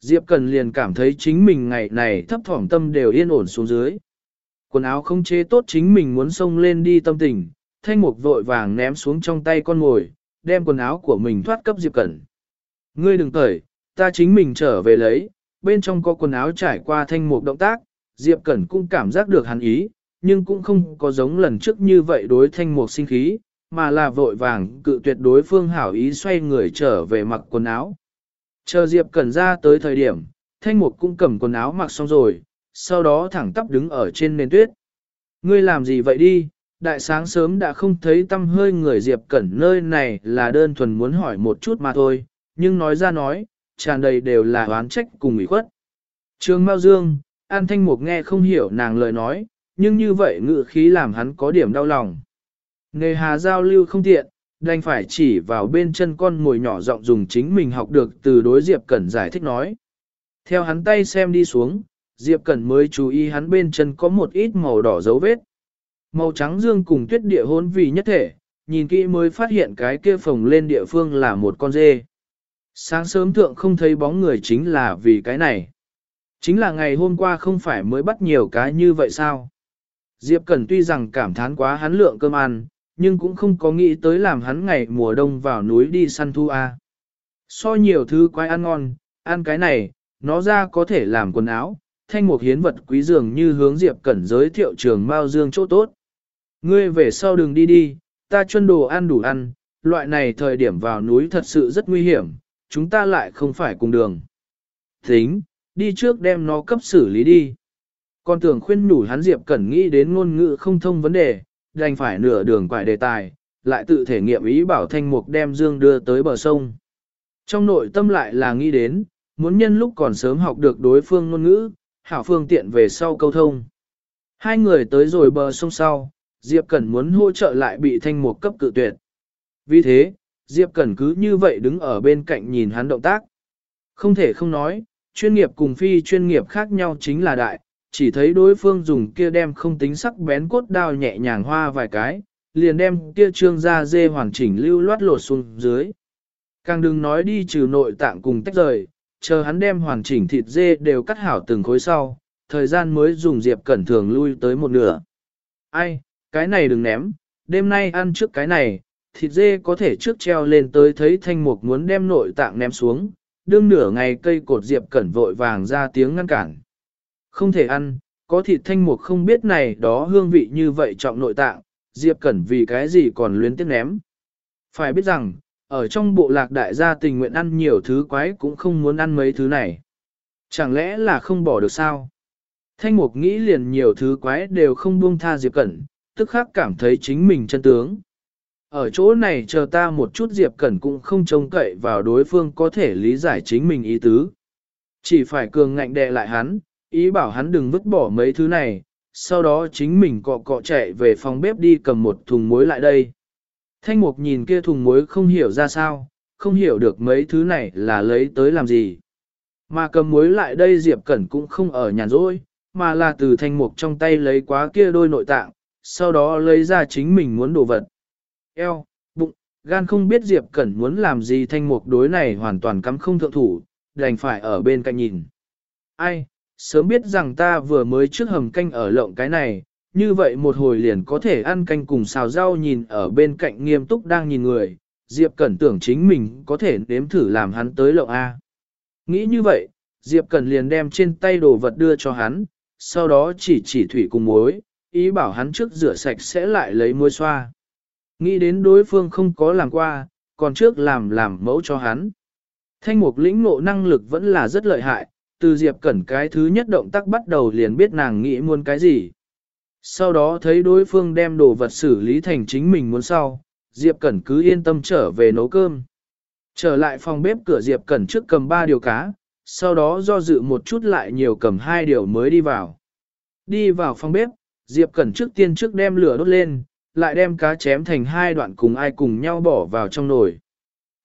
Diệp Cần liền cảm thấy chính mình ngày này thấp thỏm tâm đều yên ổn xuống dưới. Quần áo không chế tốt chính mình muốn xông lên đi tâm tình, thanh mục vội vàng ném xuống trong tay con ngồi, đem quần áo của mình thoát cấp Diệp Cẩn. Ngươi đừng cởi, ta chính mình trở về lấy, bên trong có quần áo trải qua thanh mục động tác, Diệp Cẩn cũng cảm giác được hắn ý, nhưng cũng không có giống lần trước như vậy đối thanh mục sinh khí, mà là vội vàng cự tuyệt đối phương hảo ý xoay người trở về mặc quần áo. Chờ Diệp Cẩn ra tới thời điểm, thanh mục cũng cầm quần áo mặc xong rồi, sau đó thẳng tắp đứng ở trên nền tuyết. Ngươi làm gì vậy đi, đại sáng sớm đã không thấy tâm hơi người Diệp Cẩn nơi này là đơn thuần muốn hỏi một chút mà thôi, nhưng nói ra nói, tràn đầy đều là oán trách cùng ủy khuất. trương Mao Dương, An Thanh Mục nghe không hiểu nàng lời nói, nhưng như vậy ngự khí làm hắn có điểm đau lòng. Nghề hà giao lưu không tiện, đành phải chỉ vào bên chân con mồi nhỏ giọng dùng chính mình học được từ đối Diệp Cẩn giải thích nói. Theo hắn tay xem đi xuống, Diệp Cẩn mới chú ý hắn bên chân có một ít màu đỏ dấu vết. Màu trắng dương cùng tuyết địa hôn vì nhất thể, nhìn kỹ mới phát hiện cái kia phồng lên địa phương là một con dê. Sáng sớm thượng không thấy bóng người chính là vì cái này. Chính là ngày hôm qua không phải mới bắt nhiều cái như vậy sao? Diệp Cẩn tuy rằng cảm thán quá hắn lượng cơm ăn, nhưng cũng không có nghĩ tới làm hắn ngày mùa đông vào núi đi săn thu a. So nhiều thứ quái ăn ngon, ăn cái này, nó ra có thể làm quần áo, thanh một hiến vật quý dường như hướng Diệp Cẩn giới thiệu trường Mao Dương chỗ tốt. Ngươi về sau đường đi đi, ta chuân đồ ăn đủ ăn, loại này thời điểm vào núi thật sự rất nguy hiểm, chúng ta lại không phải cùng đường. Tính, đi trước đem nó cấp xử lý đi. Con tưởng khuyên nhủ hắn Diệp Cẩn nghĩ đến ngôn ngữ không thông vấn đề, đành phải nửa đường quải đề tài, lại tự thể nghiệm ý bảo thanh mục đem Dương đưa tới bờ sông. Trong nội tâm lại là nghĩ đến, muốn nhân lúc còn sớm học được đối phương ngôn ngữ, hảo phương tiện về sau câu thông. Hai người tới rồi bờ sông sau, Diệp Cẩn muốn hỗ trợ lại bị thanh mục cấp cự tuyệt. Vì thế, Diệp Cẩn cứ như vậy đứng ở bên cạnh nhìn hắn động tác. Không thể không nói, chuyên nghiệp cùng phi chuyên nghiệp khác nhau chính là đại, chỉ thấy đối phương dùng kia đem không tính sắc bén cốt đao nhẹ nhàng hoa vài cái, liền đem kia trương da dê hoàn chỉnh lưu loát lột xuống dưới. Càng đừng nói đi trừ nội tạng cùng tách rời, chờ hắn đem hoàn chỉnh thịt dê đều cắt hảo từng khối sau, thời gian mới dùng Diệp Cẩn thường lui tới một nửa. Ai, cái này đừng ném, đêm nay ăn trước cái này, thịt dê có thể trước treo lên tới thấy thanh mục muốn đem nội tạng ném xuống, đương nửa ngày cây cột Diệp Cẩn vội vàng ra tiếng ngăn cản. Không thể ăn, có thịt thanh mục không biết này đó hương vị như vậy trọng nội tạng, Diệp Cẩn vì cái gì còn luyến tiếc ném. Phải biết rằng, ở trong bộ lạc đại gia tình nguyện ăn nhiều thứ quái cũng không muốn ăn mấy thứ này. Chẳng lẽ là không bỏ được sao? Thanh mục nghĩ liền nhiều thứ quái đều không buông tha Diệp Cẩn, tức khắc cảm thấy chính mình chân tướng. Ở chỗ này chờ ta một chút Diệp Cẩn cũng không trông cậy vào đối phương có thể lý giải chính mình ý tứ. Chỉ phải cường ngạnh đè lại hắn, ý bảo hắn đừng vứt bỏ mấy thứ này, sau đó chính mình cọ cọ chạy về phòng bếp đi cầm một thùng muối lại đây. Thanh mục nhìn kia thùng muối không hiểu ra sao, không hiểu được mấy thứ này là lấy tới làm gì. Mà cầm muối lại đây Diệp Cẩn cũng không ở nhàn rỗi, mà là từ thanh mục trong tay lấy quá kia đôi nội tạng, sau đó lấy ra chính mình muốn đồ vật. Eo, bụng, gan không biết Diệp Cẩn muốn làm gì thanh mục đối này hoàn toàn cắm không thượng thủ, đành phải ở bên cạnh nhìn. Ai, sớm biết rằng ta vừa mới trước hầm canh ở lộng cái này, như vậy một hồi liền có thể ăn canh cùng xào rau nhìn ở bên cạnh nghiêm túc đang nhìn người, Diệp Cẩn tưởng chính mình có thể nếm thử làm hắn tới lộng A. Nghĩ như vậy, Diệp Cẩn liền đem trên tay đồ vật đưa cho hắn, sau đó chỉ chỉ thủy cùng muối, ý bảo hắn trước rửa sạch sẽ lại lấy muối xoa. Nghĩ đến đối phương không có làm qua, còn trước làm làm mẫu cho hắn. Thanh mục lĩnh ngộ năng lực vẫn là rất lợi hại, từ Diệp Cẩn cái thứ nhất động tác bắt đầu liền biết nàng nghĩ muốn cái gì. Sau đó thấy đối phương đem đồ vật xử lý thành chính mình muốn sau, Diệp Cẩn cứ yên tâm trở về nấu cơm. Trở lại phòng bếp cửa Diệp Cẩn trước cầm ba điều cá, sau đó do dự một chút lại nhiều cầm hai điều mới đi vào. Đi vào phòng bếp, Diệp Cẩn trước tiên trước đem lửa đốt lên, lại đem cá chém thành hai đoạn cùng ai cùng nhau bỏ vào trong nồi.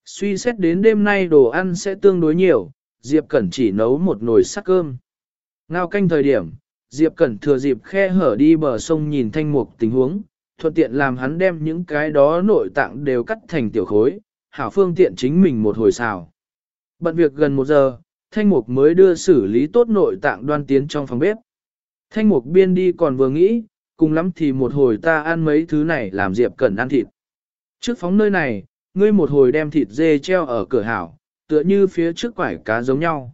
Suy xét đến đêm nay đồ ăn sẽ tương đối nhiều, Diệp Cẩn chỉ nấu một nồi sắc cơm. Ngao canh thời điểm, Diệp Cẩn thừa dịp khe hở đi bờ sông nhìn thanh mục tình huống, thuận tiện làm hắn đem những cái đó nội tạng đều cắt thành tiểu khối, hảo phương tiện chính mình một hồi xào. Bận việc gần một giờ, thanh mục mới đưa xử lý tốt nội tạng đoan tiến trong phòng bếp. Thanh mục biên đi còn vừa nghĩ, cùng lắm thì một hồi ta ăn mấy thứ này làm Diệp Cẩn ăn thịt. Trước phóng nơi này, ngươi một hồi đem thịt dê treo ở cửa hảo, tựa như phía trước quải cá giống nhau.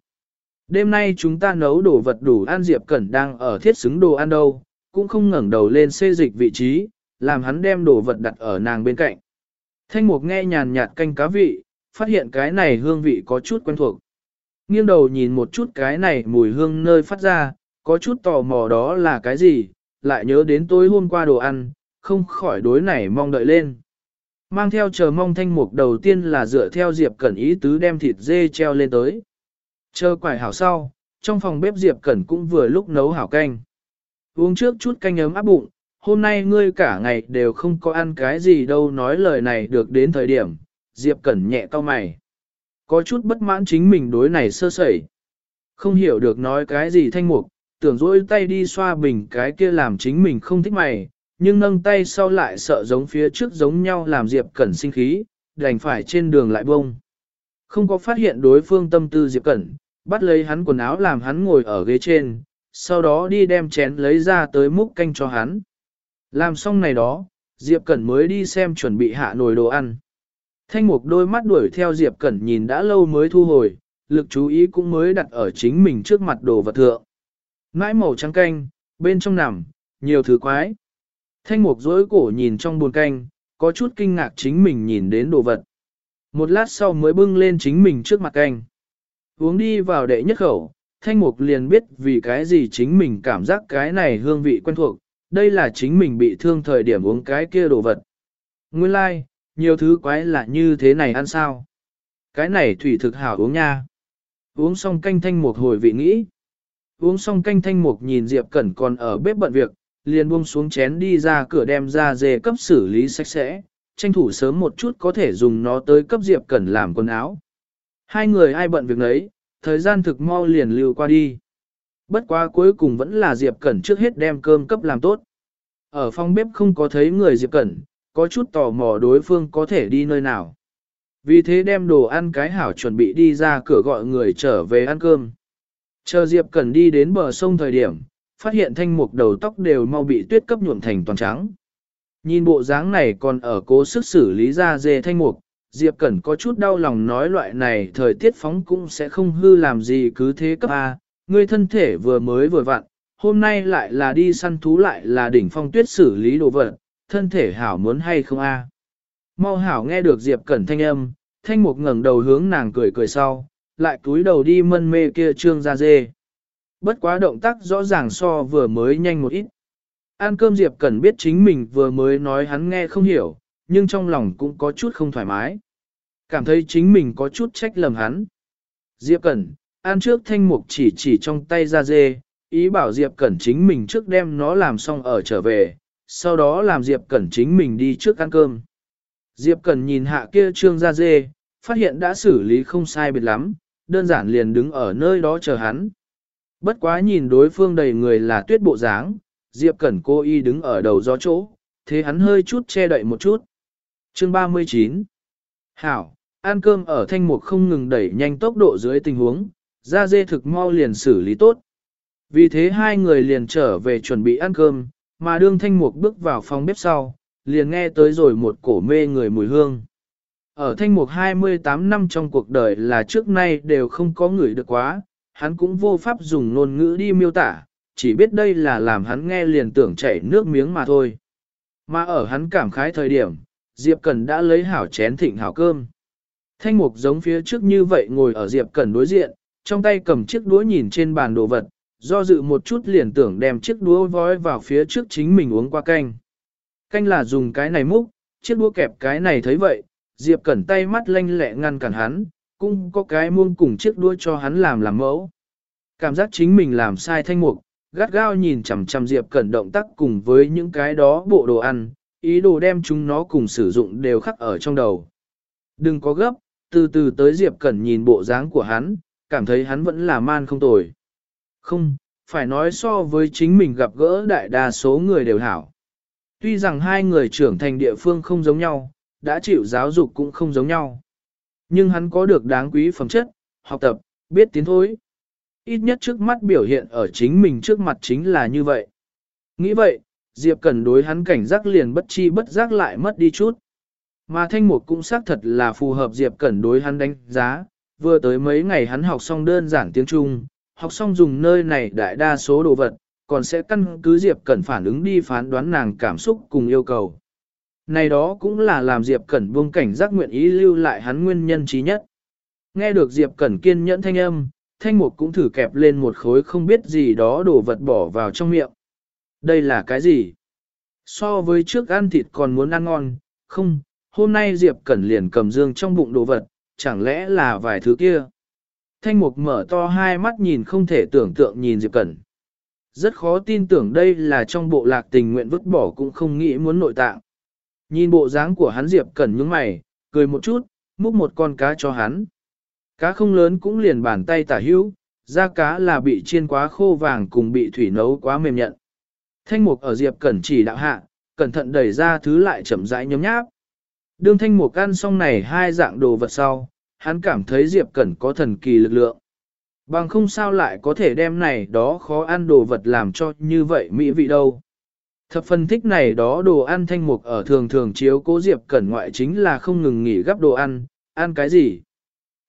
Đêm nay chúng ta nấu đồ vật đủ ăn Diệp Cẩn đang ở thiết xứng đồ ăn đâu, cũng không ngẩng đầu lên xê dịch vị trí, làm hắn đem đồ vật đặt ở nàng bên cạnh. Thanh mục nghe nhàn nhạt canh cá vị, phát hiện cái này hương vị có chút quen thuộc. Nghiêng đầu nhìn một chút cái này mùi hương nơi phát ra, có chút tò mò đó là cái gì, lại nhớ đến tối hôm qua đồ ăn, không khỏi đối này mong đợi lên. Mang theo chờ mong thanh mục đầu tiên là dựa theo Diệp Cẩn ý tứ đem thịt dê treo lên tới. Chờ quải hảo sau, trong phòng bếp Diệp Cẩn cũng vừa lúc nấu hảo canh. Uống trước chút canh ấm áp bụng, hôm nay ngươi cả ngày đều không có ăn cái gì đâu nói lời này được đến thời điểm, Diệp Cẩn nhẹ cau mày. Có chút bất mãn chính mình đối này sơ sẩy. Không hiểu được nói cái gì thanh mục, tưởng dỗi tay đi xoa bình cái kia làm chính mình không thích mày, nhưng nâng tay sau lại sợ giống phía trước giống nhau làm Diệp Cẩn sinh khí, đành phải trên đường lại bông. Không có phát hiện đối phương tâm tư Diệp Cẩn, bắt lấy hắn quần áo làm hắn ngồi ở ghế trên, sau đó đi đem chén lấy ra tới múc canh cho hắn. Làm xong này đó, Diệp Cẩn mới đi xem chuẩn bị hạ nồi đồ ăn. Thanh mục đôi mắt đuổi theo Diệp Cẩn nhìn đã lâu mới thu hồi, lực chú ý cũng mới đặt ở chính mình trước mặt đồ vật thượng. Mãi màu trắng canh, bên trong nằm, nhiều thứ quái. Thanh mục dối cổ nhìn trong buồn canh, có chút kinh ngạc chính mình nhìn đến đồ vật. Một lát sau mới bưng lên chính mình trước mặt canh. Uống đi vào đệ nhất khẩu, thanh mục liền biết vì cái gì chính mình cảm giác cái này hương vị quen thuộc, đây là chính mình bị thương thời điểm uống cái kia đồ vật. Nguyên lai, like, nhiều thứ quái lạ như thế này ăn sao? Cái này thủy thực hảo uống nha. Uống xong canh thanh mục hồi vị nghĩ. Uống xong canh thanh mục nhìn Diệp Cẩn còn ở bếp bận việc, liền buông xuống chén đi ra cửa đem ra dề cấp xử lý sạch sẽ, tranh thủ sớm một chút có thể dùng nó tới cấp Diệp Cẩn làm quần áo. Hai người ai bận việc nấy, thời gian thực mau liền lưu qua đi. Bất quá cuối cùng vẫn là Diệp Cẩn trước hết đem cơm cấp làm tốt. Ở phòng bếp không có thấy người Diệp Cẩn, có chút tò mò đối phương có thể đi nơi nào. Vì thế đem đồ ăn cái hảo chuẩn bị đi ra cửa gọi người trở về ăn cơm. Chờ Diệp Cẩn đi đến bờ sông thời điểm, phát hiện thanh mục đầu tóc đều mau bị tuyết cấp nhuộm thành toàn trắng. Nhìn bộ dáng này còn ở cố sức xử lý ra dê thanh mục, Diệp Cẩn có chút đau lòng nói loại này thời tiết phóng cũng sẽ không hư làm gì cứ thế cấp A, ngươi thân thể vừa mới vừa vặn, hôm nay lại là đi săn thú lại là đỉnh phong tuyết xử lý đồ vật, thân thể hảo muốn hay không A. Mau hảo nghe được Diệp Cẩn thanh âm, thanh mục ngẩng đầu hướng nàng cười cười sau, lại túi đầu đi mân mê kia trương ra dê. Bất quá động tác rõ ràng so vừa mới nhanh một ít. Ăn cơm Diệp Cẩn biết chính mình vừa mới nói hắn nghe không hiểu, nhưng trong lòng cũng có chút không thoải mái. Cảm thấy chính mình có chút trách lầm hắn. Diệp Cẩn, ăn trước thanh mục chỉ chỉ trong tay ra dê, ý bảo Diệp Cẩn chính mình trước đem nó làm xong ở trở về, sau đó làm Diệp Cẩn chính mình đi trước ăn cơm. Diệp Cẩn nhìn hạ kia trương ra dê, phát hiện đã xử lý không sai biệt lắm, đơn giản liền đứng ở nơi đó chờ hắn. Bất quá nhìn đối phương đầy người là tuyết bộ dáng, Diệp Cẩn cô y đứng ở đầu gió chỗ, thế hắn hơi chút che đậy một chút. Chương 39 Hảo, ăn cơm ở thanh mục không ngừng đẩy nhanh tốc độ dưới tình huống, ra dê thực mau liền xử lý tốt. Vì thế hai người liền trở về chuẩn bị ăn cơm, mà đương thanh mục bước vào phòng bếp sau, liền nghe tới rồi một cổ mê người mùi hương. Ở thanh mục 28 năm trong cuộc đời là trước nay đều không có người được quá, hắn cũng vô pháp dùng ngôn ngữ đi miêu tả, chỉ biết đây là làm hắn nghe liền tưởng chảy nước miếng mà thôi. Mà ở hắn cảm khái thời điểm, Diệp Cẩn đã lấy hảo chén thịnh hảo cơm. Thanh mục giống phía trước như vậy ngồi ở Diệp Cẩn đối diện, trong tay cầm chiếc đũa nhìn trên bàn đồ vật, do dự một chút liền tưởng đem chiếc đũa vói vào phía trước chính mình uống qua canh. Canh là dùng cái này múc, chiếc đũa kẹp cái này thấy vậy, Diệp Cẩn tay mắt lanh lẹ ngăn cản hắn, cũng có cái muông cùng chiếc đuôi cho hắn làm làm mẫu. Cảm giác chính mình làm sai thanh mục, gắt gao nhìn chằm chằm Diệp Cẩn động tác cùng với những cái đó bộ đồ ăn, ý đồ đem chúng nó cùng sử dụng đều khắc ở trong đầu. Đừng có gấp, từ từ tới Diệp Cẩn nhìn bộ dáng của hắn, cảm thấy hắn vẫn là man không tồi. Không, phải nói so với chính mình gặp gỡ đại đa số người đều hảo. Tuy rằng hai người trưởng thành địa phương không giống nhau, đã chịu giáo dục cũng không giống nhau. Nhưng hắn có được đáng quý phẩm chất, học tập, biết tiến thối. Ít nhất trước mắt biểu hiện ở chính mình trước mặt chính là như vậy. Nghĩ vậy, Diệp Cẩn đối hắn cảnh giác liền bất chi bất giác lại mất đi chút. Mà thanh mục cũng xác thật là phù hợp Diệp Cẩn đối hắn đánh giá, vừa tới mấy ngày hắn học xong đơn giản tiếng Trung, học xong dùng nơi này đại đa số đồ vật, còn sẽ căn cứ Diệp Cẩn phản ứng đi phán đoán nàng cảm xúc cùng yêu cầu. Này đó cũng là làm Diệp Cẩn buông cảnh giác nguyện ý lưu lại hắn nguyên nhân trí nhất. Nghe được Diệp Cẩn kiên nhẫn thanh âm, thanh mục cũng thử kẹp lên một khối không biết gì đó đồ vật bỏ vào trong miệng. Đây là cái gì? So với trước ăn thịt còn muốn ăn ngon, không, hôm nay Diệp Cẩn liền cầm dương trong bụng đồ vật, chẳng lẽ là vài thứ kia? Thanh mục mở to hai mắt nhìn không thể tưởng tượng nhìn Diệp Cẩn. Rất khó tin tưởng đây là trong bộ lạc tình nguyện vứt bỏ cũng không nghĩ muốn nội tạng. Nhìn bộ dáng của hắn Diệp Cẩn nhướng mày, cười một chút, múc một con cá cho hắn. Cá không lớn cũng liền bàn tay tả hữu, da cá là bị chiên quá khô vàng cùng bị thủy nấu quá mềm nhận. Thanh mục ở Diệp Cẩn chỉ đạo hạ, cẩn thận đẩy ra thứ lại chậm rãi nhấm nháp. Đương thanh mục ăn xong này hai dạng đồ vật sau, hắn cảm thấy Diệp Cẩn có thần kỳ lực lượng. Bằng không sao lại có thể đem này đó khó ăn đồ vật làm cho như vậy mỹ vị đâu. Thập phân thích này đó đồ ăn thanh mục ở thường thường chiếu cố Diệp Cẩn ngoại chính là không ngừng nghỉ gấp đồ ăn, ăn cái gì.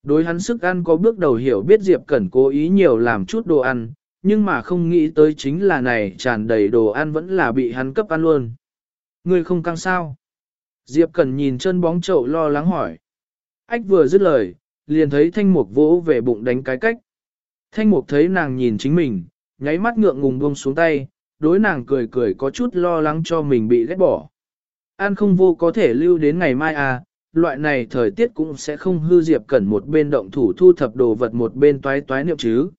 Đối hắn sức ăn có bước đầu hiểu biết Diệp Cẩn cố ý nhiều làm chút đồ ăn, nhưng mà không nghĩ tới chính là này tràn đầy đồ ăn vẫn là bị hắn cấp ăn luôn. Người không căng sao? Diệp Cẩn nhìn chân bóng chậu lo lắng hỏi. Ách vừa dứt lời, liền thấy thanh mục vỗ về bụng đánh cái cách. Thanh mục thấy nàng nhìn chính mình, nháy mắt ngượng ngùng buông xuống tay, đối nàng cười cười có chút lo lắng cho mình bị ghét bỏ. An không vô có thể lưu đến ngày mai à, loại này thời tiết cũng sẽ không hư Diệp Cẩn một bên động thủ thu thập đồ vật một bên toái toái niệm chứ.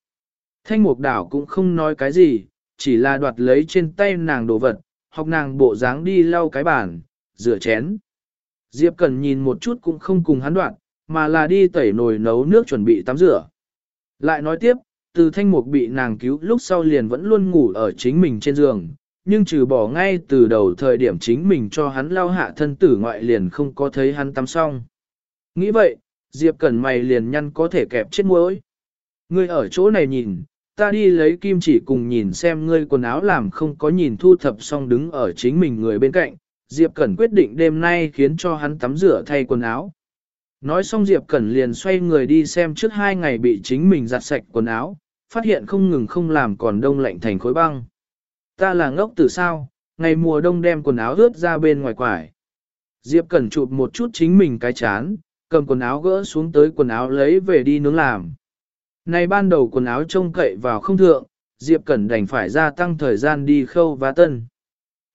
Thanh mục đảo cũng không nói cái gì, chỉ là đoạt lấy trên tay nàng đồ vật, học nàng bộ dáng đi lau cái bàn, rửa chén. Diệp Cần nhìn một chút cũng không cùng hắn đoạn, mà là đi tẩy nồi nấu nước chuẩn bị tắm rửa. Lại nói tiếp, từ thanh mục bị nàng cứu lúc sau liền vẫn luôn ngủ ở chính mình trên giường, nhưng trừ bỏ ngay từ đầu thời điểm chính mình cho hắn lao hạ thân tử ngoại liền không có thấy hắn tắm xong. Nghĩ vậy, Diệp Cẩn mày liền nhăn có thể kẹp chết muối. Ngươi ở chỗ này nhìn, ta đi lấy kim chỉ cùng nhìn xem ngươi quần áo làm không có nhìn thu thập xong đứng ở chính mình người bên cạnh. Diệp Cẩn quyết định đêm nay khiến cho hắn tắm rửa thay quần áo. Nói xong Diệp Cẩn liền xoay người đi xem trước hai ngày bị chính mình giặt sạch quần áo, phát hiện không ngừng không làm còn đông lạnh thành khối băng. Ta là ngốc từ sao, ngày mùa đông đem quần áo ướt ra bên ngoài quải. Diệp Cẩn chụp một chút chính mình cái chán, cầm quần áo gỡ xuống tới quần áo lấy về đi nướng làm. Này ban đầu quần áo trông cậy vào không thượng, Diệp Cẩn đành phải gia tăng thời gian đi khâu vá tân.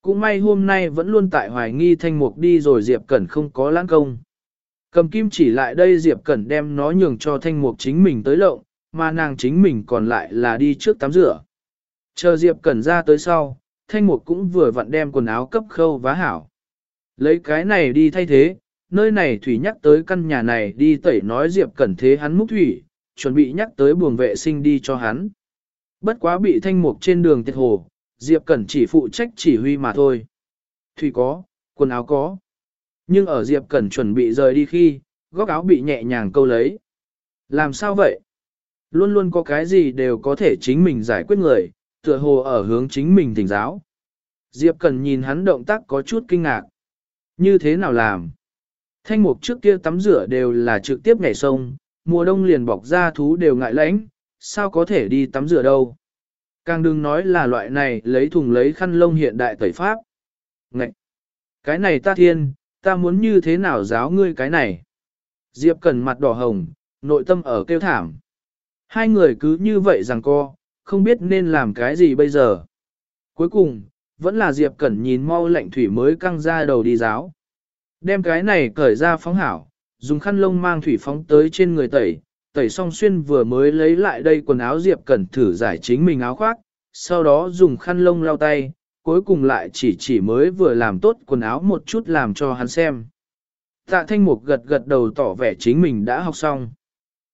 Cũng may hôm nay vẫn luôn tại hoài nghi thanh mục đi rồi Diệp Cẩn không có lãng công. Cầm kim chỉ lại đây Diệp Cẩn đem nó nhường cho thanh mục chính mình tới lộng, mà nàng chính mình còn lại là đi trước tắm rửa. Chờ Diệp Cẩn ra tới sau, thanh mục cũng vừa vặn đem quần áo cấp khâu vá hảo. Lấy cái này đi thay thế, nơi này Thủy nhắc tới căn nhà này đi tẩy nói Diệp Cẩn thế hắn múc thủy, chuẩn bị nhắc tới buồng vệ sinh đi cho hắn. Bất quá bị thanh mục trên đường tiệt hồ, Diệp Cẩn chỉ phụ trách chỉ huy mà thôi. Thủy có, quần áo có. Nhưng ở Diệp Cẩn chuẩn bị rời đi khi, góc áo bị nhẹ nhàng câu lấy. Làm sao vậy? Luôn luôn có cái gì đều có thể chính mình giải quyết người, tựa hồ ở hướng chính mình thỉnh giáo. Diệp Cần nhìn hắn động tác có chút kinh ngạc. Như thế nào làm? Thanh mục trước kia tắm rửa đều là trực tiếp nhảy sông, mùa đông liền bọc ra thú đều ngại lãnh, sao có thể đi tắm rửa đâu. Càng đừng nói là loại này lấy thùng lấy khăn lông hiện đại tẩy pháp. Ngậy! Cái này ta thiên, ta muốn như thế nào giáo ngươi cái này? Diệp Cần mặt đỏ hồng, nội tâm ở kêu thảm. Hai người cứ như vậy rằng co, không biết nên làm cái gì bây giờ. Cuối cùng, vẫn là Diệp Cẩn nhìn mau lạnh thủy mới căng ra đầu đi giáo. Đem cái này cởi ra phóng hảo, dùng khăn lông mang thủy phóng tới trên người tẩy, tẩy xong xuyên vừa mới lấy lại đây quần áo Diệp Cẩn thử giải chính mình áo khoác, sau đó dùng khăn lông lau tay, cuối cùng lại chỉ chỉ mới vừa làm tốt quần áo một chút làm cho hắn xem. Tạ thanh mục gật gật đầu tỏ vẻ chính mình đã học xong.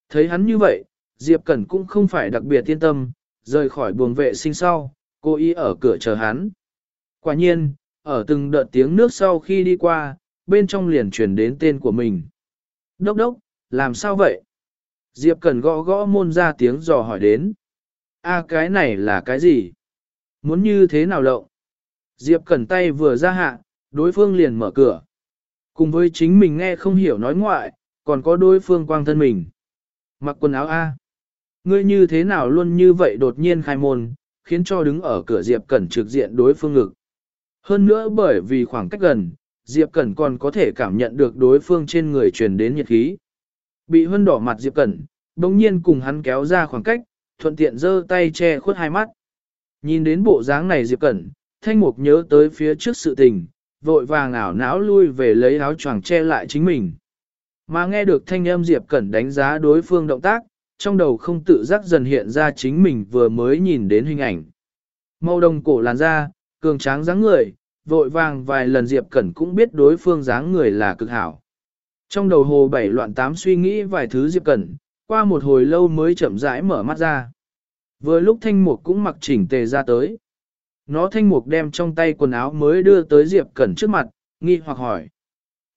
Thấy hắn như vậy, Diệp Cẩn cũng không phải đặc biệt yên tâm, rời khỏi buồng vệ sinh sau, cô ý ở cửa chờ hắn. Quả nhiên, ở từng đợt tiếng nước sau khi đi qua, bên trong liền chuyển đến tên của mình. Đốc đốc, làm sao vậy? Diệp Cẩn gõ gõ môn ra tiếng dò hỏi đến. a cái này là cái gì? Muốn như thế nào lộng? Diệp Cẩn tay vừa ra hạ, đối phương liền mở cửa. Cùng với chính mình nghe không hiểu nói ngoại, còn có đối phương quang thân mình. Mặc quần áo A. Ngươi như thế nào luôn như vậy đột nhiên khai môn, khiến cho đứng ở cửa Diệp Cẩn trực diện đối phương ngực. Hơn nữa bởi vì khoảng cách gần, Diệp Cẩn còn có thể cảm nhận được đối phương trên người truyền đến nhiệt khí. Bị hân đỏ mặt Diệp Cẩn, đồng nhiên cùng hắn kéo ra khoảng cách, thuận tiện giơ tay che khuất hai mắt. Nhìn đến bộ dáng này Diệp Cẩn, thanh mục nhớ tới phía trước sự tình, vội vàng ảo não lui về lấy áo choàng che lại chính mình. Mà nghe được thanh âm Diệp Cẩn đánh giá đối phương động tác, trong đầu không tự giác dần hiện ra chính mình vừa mới nhìn đến hình ảnh. Màu đồng cổ làn da, cường tráng dáng người, vội vàng vài lần Diệp Cẩn cũng biết đối phương dáng người là cực hảo. Trong đầu hồ bảy loạn tám suy nghĩ vài thứ Diệp Cẩn, qua một hồi lâu mới chậm rãi mở mắt ra. Vừa lúc thanh mục cũng mặc chỉnh tề ra tới. Nó thanh mục đem trong tay quần áo mới đưa tới Diệp Cẩn trước mặt, nghi hoặc hỏi.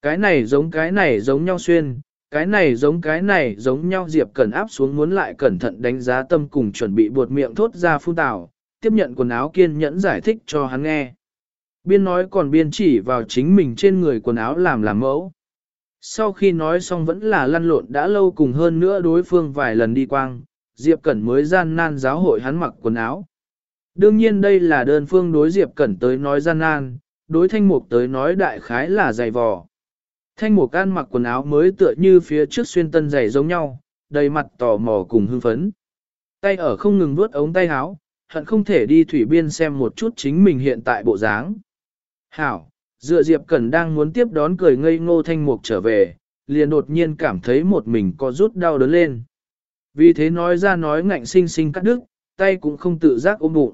Cái này giống cái này giống nhau xuyên, cái này giống cái này giống nhau Diệp Cẩn áp xuống muốn lại cẩn thận đánh giá tâm cùng chuẩn bị buột miệng thốt ra phun tào, tiếp nhận quần áo kiên nhẫn giải thích cho hắn nghe. Biên nói còn biên chỉ vào chính mình trên người quần áo làm làm mẫu. Sau khi nói xong vẫn là lăn lộn đã lâu cùng hơn nữa đối phương vài lần đi quang, Diệp Cẩn mới gian nan giáo hội hắn mặc quần áo. Đương nhiên đây là đơn phương đối Diệp Cẩn tới nói gian nan, đối thanh mục tới nói đại khái là dày vò. Thanh mục Can mặc quần áo mới tựa như phía trước xuyên tân giày giống nhau, đầy mặt tò mò cùng hưng phấn. Tay ở không ngừng vuốt ống tay áo, hận không thể đi thủy biên xem một chút chính mình hiện tại bộ dáng. Hảo, dựa Diệp Cẩn đang muốn tiếp đón cười ngây ngô thanh mục trở về, liền đột nhiên cảm thấy một mình có rút đau đớn lên. Vì thế nói ra nói ngạnh sinh sinh cắt đứt, tay cũng không tự giác ôm bụng.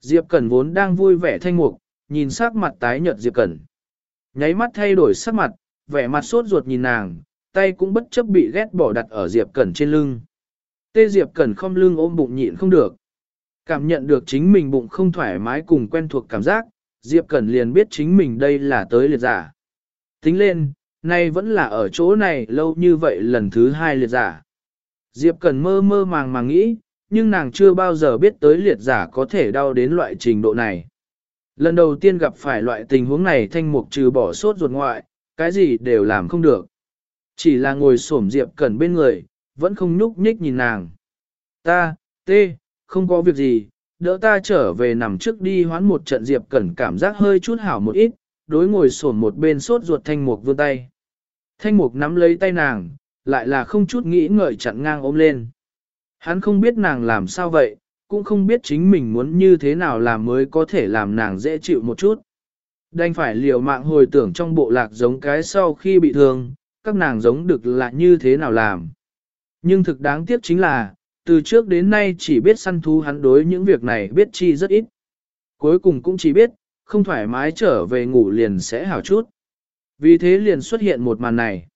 Diệp Cẩn vốn đang vui vẻ thanh mục, nhìn sắc mặt tái nhợt Diệp Cẩn. Nháy mắt thay đổi sắc mặt, vẻ mặt sốt ruột nhìn nàng, tay cũng bất chấp bị ghét bỏ đặt ở Diệp Cẩn trên lưng. Tê Diệp Cẩn không lưng ôm bụng nhịn không được. Cảm nhận được chính mình bụng không thoải mái cùng quen thuộc cảm giác, Diệp Cẩn liền biết chính mình đây là tới liệt giả. Tính lên, nay vẫn là ở chỗ này lâu như vậy lần thứ hai liệt giả. Diệp Cẩn mơ mơ màng màng nghĩ, nhưng nàng chưa bao giờ biết tới liệt giả có thể đau đến loại trình độ này. Lần đầu tiên gặp phải loại tình huống này thanh mục trừ bỏ sốt ruột ngoại, cái gì đều làm không được. Chỉ là ngồi xổm Diệp Cẩn bên người, vẫn không nhúc nhích nhìn nàng. Ta, tê, không có việc gì, đỡ ta trở về nằm trước đi hoán một trận Diệp Cẩn cảm giác hơi chút hảo một ít, đối ngồi xổm một bên sốt ruột thanh mục vươn tay. Thanh mục nắm lấy tay nàng, lại là không chút nghĩ ngợi chặn ngang ôm lên. Hắn không biết nàng làm sao vậy, cũng không biết chính mình muốn như thế nào làm mới có thể làm nàng dễ chịu một chút. Đành phải liều mạng hồi tưởng trong bộ lạc giống cái sau khi bị thương, các nàng giống được là như thế nào làm. Nhưng thực đáng tiếc chính là, từ trước đến nay chỉ biết săn thú hắn đối những việc này biết chi rất ít. Cuối cùng cũng chỉ biết, không thoải mái trở về ngủ liền sẽ hảo chút. Vì thế liền xuất hiện một màn này.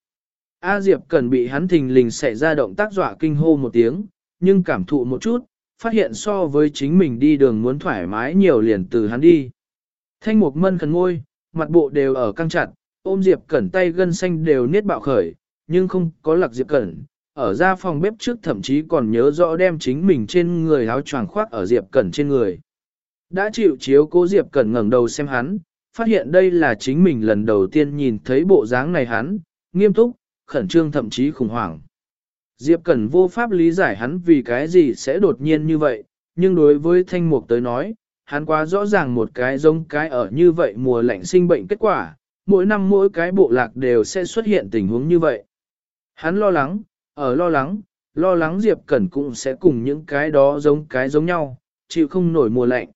A Diệp cần bị hắn thình lình xảy ra động tác dọa kinh hô một tiếng, nhưng cảm thụ một chút, phát hiện so với chính mình đi đường muốn thoải mái nhiều liền từ hắn đi. Thanh mục mân khẩn ngôi, mặt bộ đều ở căng chặt, ôm Diệp Cẩn tay gân xanh đều niết bạo khởi, nhưng không có lạc Diệp Cẩn. Ở ra phòng bếp trước thậm chí còn nhớ rõ đem chính mình trên người áo choàng khoác ở Diệp Cẩn trên người. Đã chịu chiếu cố Diệp Cẩn ngẩng đầu xem hắn, phát hiện đây là chính mình lần đầu tiên nhìn thấy bộ dáng này hắn, nghiêm túc, khẩn trương thậm chí khủng hoảng. Diệp Cẩn vô pháp lý giải hắn vì cái gì sẽ đột nhiên như vậy, nhưng đối với thanh mục tới nói, hắn quá rõ ràng một cái giống cái ở như vậy mùa lạnh sinh bệnh kết quả, mỗi năm mỗi cái bộ lạc đều sẽ xuất hiện tình huống như vậy. Hắn lo lắng, ở lo lắng, lo lắng Diệp Cẩn cũng sẽ cùng những cái đó giống cái giống nhau, chịu không nổi mùa lạnh.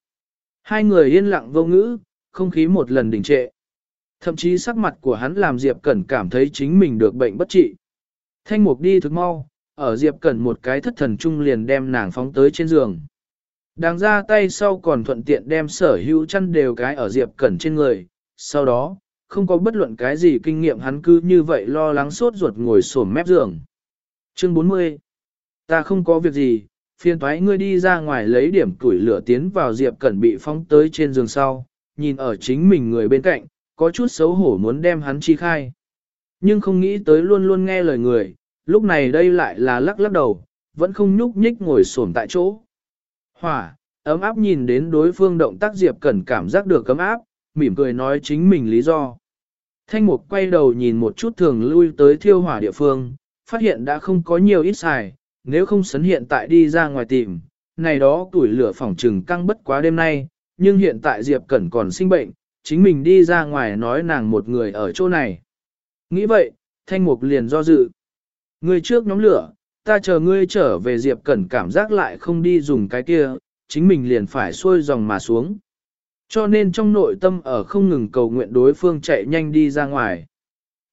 Hai người yên lặng vô ngữ, không khí một lần đình trệ. Thậm chí sắc mặt của hắn làm Diệp Cẩn cảm thấy chính mình được bệnh bất trị. Thanh mục đi thực mau, ở Diệp Cẩn một cái thất thần trung liền đem nàng phóng tới trên giường. Đang ra tay sau còn thuận tiện đem sở hữu chăn đều cái ở Diệp Cẩn trên người, sau đó, không có bất luận cái gì kinh nghiệm hắn cứ như vậy lo lắng sốt ruột ngồi xổm mép giường. Chương 40 Ta không có việc gì, phiền thoái ngươi đi ra ngoài lấy điểm tuổi lửa tiến vào Diệp Cẩn bị phóng tới trên giường sau, nhìn ở chính mình người bên cạnh, có chút xấu hổ muốn đem hắn chi khai. Nhưng không nghĩ tới luôn luôn nghe lời người, lúc này đây lại là lắc lắc đầu, vẫn không nhúc nhích ngồi xổm tại chỗ. Hỏa, ấm áp nhìn đến đối phương động tác Diệp Cẩn cảm giác được ấm áp, mỉm cười nói chính mình lý do. Thanh mục quay đầu nhìn một chút thường lui tới thiêu hỏa địa phương, phát hiện đã không có nhiều ít xài, nếu không sấn hiện tại đi ra ngoài tìm, này đó tuổi lửa phòng trừng căng bất quá đêm nay, nhưng hiện tại Diệp Cẩn còn sinh bệnh, chính mình đi ra ngoài nói nàng một người ở chỗ này. Nghĩ vậy, thanh mục liền do dự. Người trước nhóm lửa, ta chờ ngươi trở về Diệp Cẩn cảm giác lại không đi dùng cái kia, chính mình liền phải xuôi dòng mà xuống. Cho nên trong nội tâm ở không ngừng cầu nguyện đối phương chạy nhanh đi ra ngoài.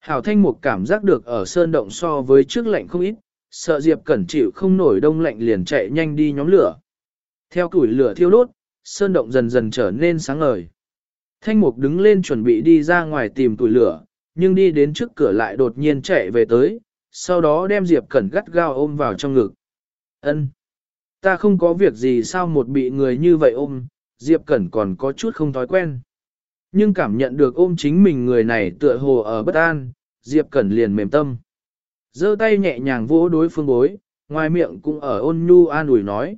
Hảo thanh mục cảm giác được ở sơn động so với trước lạnh không ít, sợ Diệp Cẩn chịu không nổi đông lạnh liền chạy nhanh đi nhóm lửa. Theo củi lửa thiêu đốt, sơn động dần dần trở nên sáng ngời. Thanh mục đứng lên chuẩn bị đi ra ngoài tìm củi lửa, nhưng đi đến trước cửa lại đột nhiên chạy về tới, sau đó đem Diệp Cẩn gắt gao ôm vào trong ngực. Ân, Ta không có việc gì sao một bị người như vậy ôm, Diệp Cẩn còn có chút không thói quen. Nhưng cảm nhận được ôm chính mình người này tựa hồ ở bất an, Diệp Cẩn liền mềm tâm. giơ tay nhẹ nhàng vỗ đối phương bối, ngoài miệng cũng ở ôn nhu an ủi nói.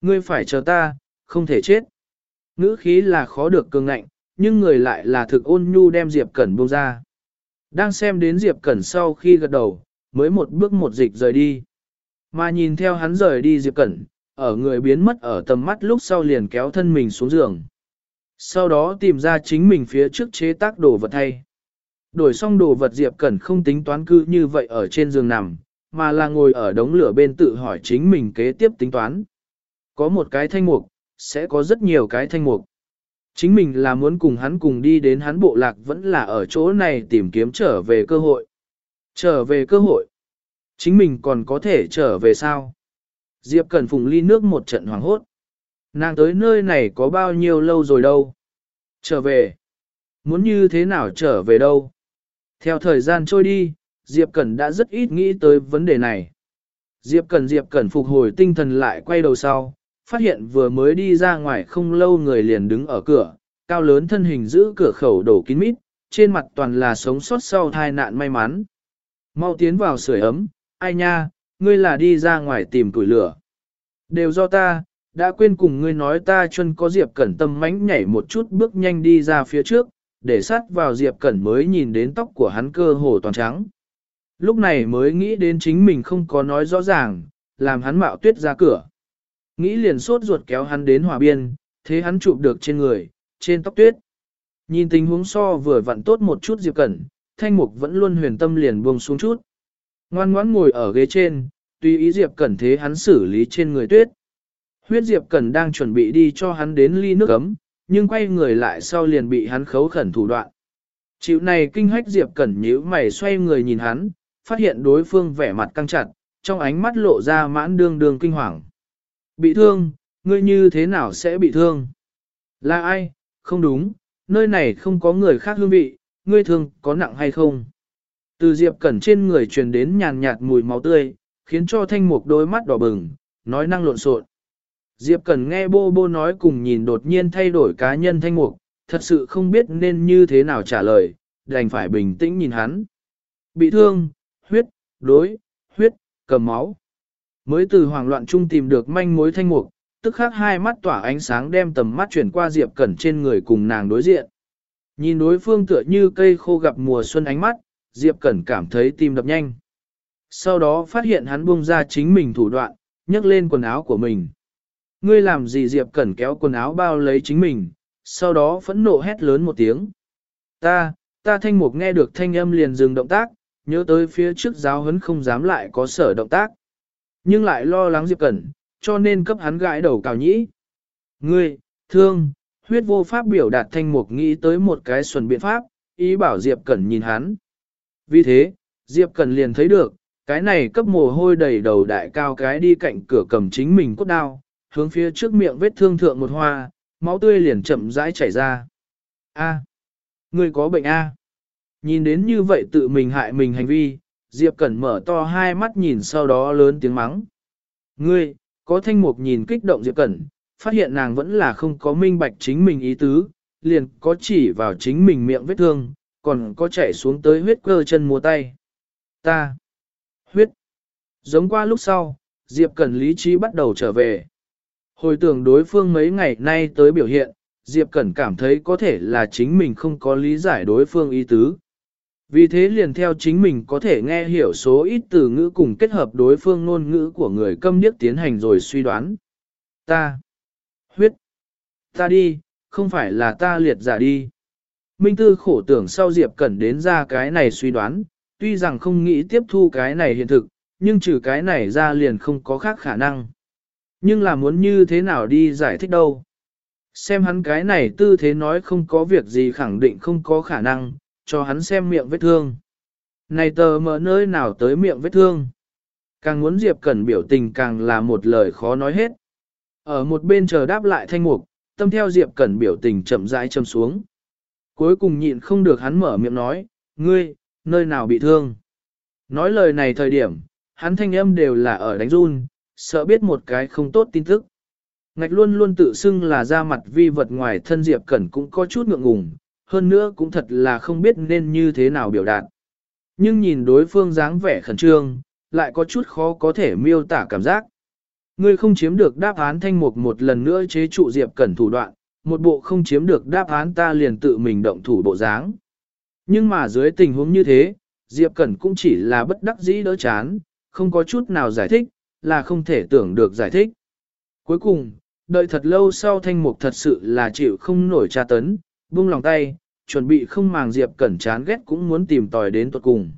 Ngươi phải chờ ta, không thể chết. Ngữ khí là khó được cường ngạnh, nhưng người lại là thực ôn nhu đem Diệp Cẩn buông ra. Đang xem đến Diệp Cẩn sau khi gật đầu, mới một bước một dịch rời đi. Mà nhìn theo hắn rời đi Diệp Cẩn, ở người biến mất ở tầm mắt lúc sau liền kéo thân mình xuống giường. Sau đó tìm ra chính mình phía trước chế tác đồ vật thay. Đổi xong đồ vật Diệp Cẩn không tính toán cư như vậy ở trên giường nằm, mà là ngồi ở đống lửa bên tự hỏi chính mình kế tiếp tính toán. Có một cái thanh mục, sẽ có rất nhiều cái thanh mục. Chính mình là muốn cùng hắn cùng đi đến hắn bộ lạc vẫn là ở chỗ này tìm kiếm trở về cơ hội. Trở về cơ hội. Chính mình còn có thể trở về sao? Diệp Cẩn Phùng ly nước một trận hoảng hốt. Nàng tới nơi này có bao nhiêu lâu rồi đâu? Trở về. Muốn như thế nào trở về đâu? Theo thời gian trôi đi, Diệp Cẩn đã rất ít nghĩ tới vấn đề này. Diệp Cẩn Diệp Cẩn phục hồi tinh thần lại quay đầu sau, phát hiện vừa mới đi ra ngoài không lâu người liền đứng ở cửa, cao lớn thân hình giữ cửa khẩu đổ kín mít, trên mặt toàn là sống sót sau tai nạn may mắn. Mau tiến vào sưởi ấm, ai nha, ngươi là đi ra ngoài tìm củi lửa. Đều do ta, đã quên cùng ngươi nói ta chân có Diệp Cẩn tâm mánh nhảy một chút bước nhanh đi ra phía trước, để sát vào Diệp Cẩn mới nhìn đến tóc của hắn cơ hồ toàn trắng. Lúc này mới nghĩ đến chính mình không có nói rõ ràng, làm hắn mạo tuyết ra cửa. Nghĩ liền sốt ruột kéo hắn đến hòa biên, thế hắn chụp được trên người, trên tóc tuyết. Nhìn tình huống so vừa vặn tốt một chút Diệp Cẩn, thanh mục vẫn luôn huyền tâm liền buông xuống chút. Ngoan ngoãn ngồi ở ghế trên, tùy ý Diệp Cẩn thế hắn xử lý trên người tuyết. Huyết Diệp Cẩn đang chuẩn bị đi cho hắn đến ly nước ấm, nhưng quay người lại sau liền bị hắn khấu khẩn thủ đoạn. Chịu này kinh hách Diệp Cẩn nhíu mày xoay người nhìn hắn, phát hiện đối phương vẻ mặt căng chặt, trong ánh mắt lộ ra mãn đương đương kinh hoàng. Bị thương, ngươi như thế nào sẽ bị thương? Là ai? Không đúng, nơi này không có người khác hương vị, ngươi thương có nặng hay không? Từ Diệp Cẩn trên người truyền đến nhàn nhạt mùi máu tươi, khiến cho thanh mục đôi mắt đỏ bừng, nói năng lộn xộn. Diệp Cẩn nghe bô bô nói cùng nhìn đột nhiên thay đổi cá nhân thanh mục, thật sự không biết nên như thế nào trả lời, đành phải bình tĩnh nhìn hắn. Bị thương, huyết, đối, huyết, cầm máu. Mới từ hoảng loạn chung tìm được manh mối thanh mục, tức khắc hai mắt tỏa ánh sáng đem tầm mắt chuyển qua Diệp Cẩn trên người cùng nàng đối diện. Nhìn đối phương tựa như cây khô gặp mùa xuân ánh mắt, Diệp Cẩn cảm thấy tim đập nhanh. Sau đó phát hiện hắn buông ra chính mình thủ đoạn, nhấc lên quần áo của mình. Ngươi làm gì Diệp Cẩn kéo quần áo bao lấy chính mình, sau đó phẫn nộ hét lớn một tiếng. Ta, ta thanh mục nghe được thanh âm liền dừng động tác, nhớ tới phía trước giáo hấn không dám lại có sở động tác. Nhưng lại lo lắng Diệp Cẩn, cho nên cấp hắn gãi đầu cào nhĩ. Ngươi, thương, huyết vô pháp biểu đạt thanh mục nghĩ tới một cái xuẩn biện pháp, ý bảo Diệp Cẩn nhìn hắn. Vì thế, Diệp Cẩn liền thấy được, cái này cấp mồ hôi đầy đầu đại cao cái đi cạnh cửa cầm chính mình cốt đao, hướng phía trước miệng vết thương thượng một hoa, máu tươi liền chậm rãi chảy ra. A, ngươi có bệnh A. Nhìn đến như vậy tự mình hại mình hành vi, Diệp Cẩn mở to hai mắt nhìn sau đó lớn tiếng mắng. Ngươi, có thanh mục nhìn kích động Diệp Cẩn, phát hiện nàng vẫn là không có minh bạch chính mình ý tứ, liền có chỉ vào chính mình miệng vết thương, còn có chảy xuống tới huyết cơ chân múa tay. Ta, huyết, giống qua lúc sau, Diệp Cẩn lý trí bắt đầu trở về. Hồi tưởng đối phương mấy ngày nay tới biểu hiện, Diệp Cẩn cảm thấy có thể là chính mình không có lý giải đối phương ý tứ. Vì thế liền theo chính mình có thể nghe hiểu số ít từ ngữ cùng kết hợp đối phương ngôn ngữ của người câm điếc tiến hành rồi suy đoán. Ta, ta đi, không phải là ta liệt giả đi. Minh Tư khổ tưởng sau Diệp Cẩn đến ra cái này suy đoán, tuy rằng không nghĩ tiếp thu cái này hiện thực, nhưng trừ cái này ra liền không có khác khả năng. Nhưng là muốn như thế nào đi giải thích đâu. Xem hắn cái này tư thế nói không có việc gì khẳng định không có khả năng, cho hắn xem miệng vết thương. Này tờ mở nơi nào tới miệng vết thương. Càng muốn Diệp Cẩn biểu tình càng là một lời khó nói hết. Ở một bên chờ đáp lại thanh mục, tâm theo Diệp Cẩn biểu tình chậm rãi châm xuống. Cuối cùng nhịn không được hắn mở miệng nói, ngươi, nơi nào bị thương. Nói lời này thời điểm, hắn thanh âm đều là ở đánh run, sợ biết một cái không tốt tin tức. Ngạch luôn luôn tự xưng là ra mặt vi vật ngoài thân Diệp Cẩn cũng có chút ngượng ngùng, hơn nữa cũng thật là không biết nên như thế nào biểu đạt. Nhưng nhìn đối phương dáng vẻ khẩn trương, lại có chút khó có thể miêu tả cảm giác. Ngươi không chiếm được đáp án thanh mục một lần nữa chế trụ Diệp Cẩn thủ đoạn, một bộ không chiếm được đáp án ta liền tự mình động thủ bộ dáng. Nhưng mà dưới tình huống như thế, Diệp Cẩn cũng chỉ là bất đắc dĩ đỡ chán, không có chút nào giải thích, là không thể tưởng được giải thích. Cuối cùng, đợi thật lâu sau thanh mục thật sự là chịu không nổi tra tấn, buông lòng tay, chuẩn bị không màng Diệp Cẩn chán ghét cũng muốn tìm tòi đến tuột cùng.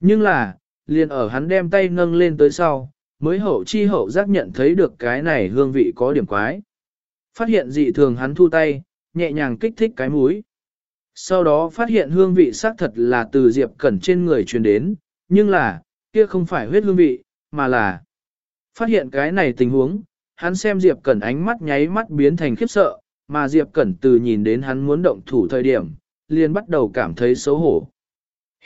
Nhưng là, liền ở hắn đem tay nâng lên tới sau, mới hậu chi hậu giác nhận thấy được cái này hương vị có điểm quái. Phát hiện dị thường hắn thu tay, nhẹ nhàng kích thích cái mũi. Sau đó phát hiện hương vị xác thật là từ Diệp Cẩn trên người truyền đến, nhưng là, kia không phải huyết hương vị, mà là phát hiện cái này tình huống, hắn xem Diệp Cẩn ánh mắt nháy mắt biến thành khiếp sợ, mà Diệp Cẩn từ nhìn đến hắn muốn động thủ thời điểm, liền bắt đầu cảm thấy xấu hổ.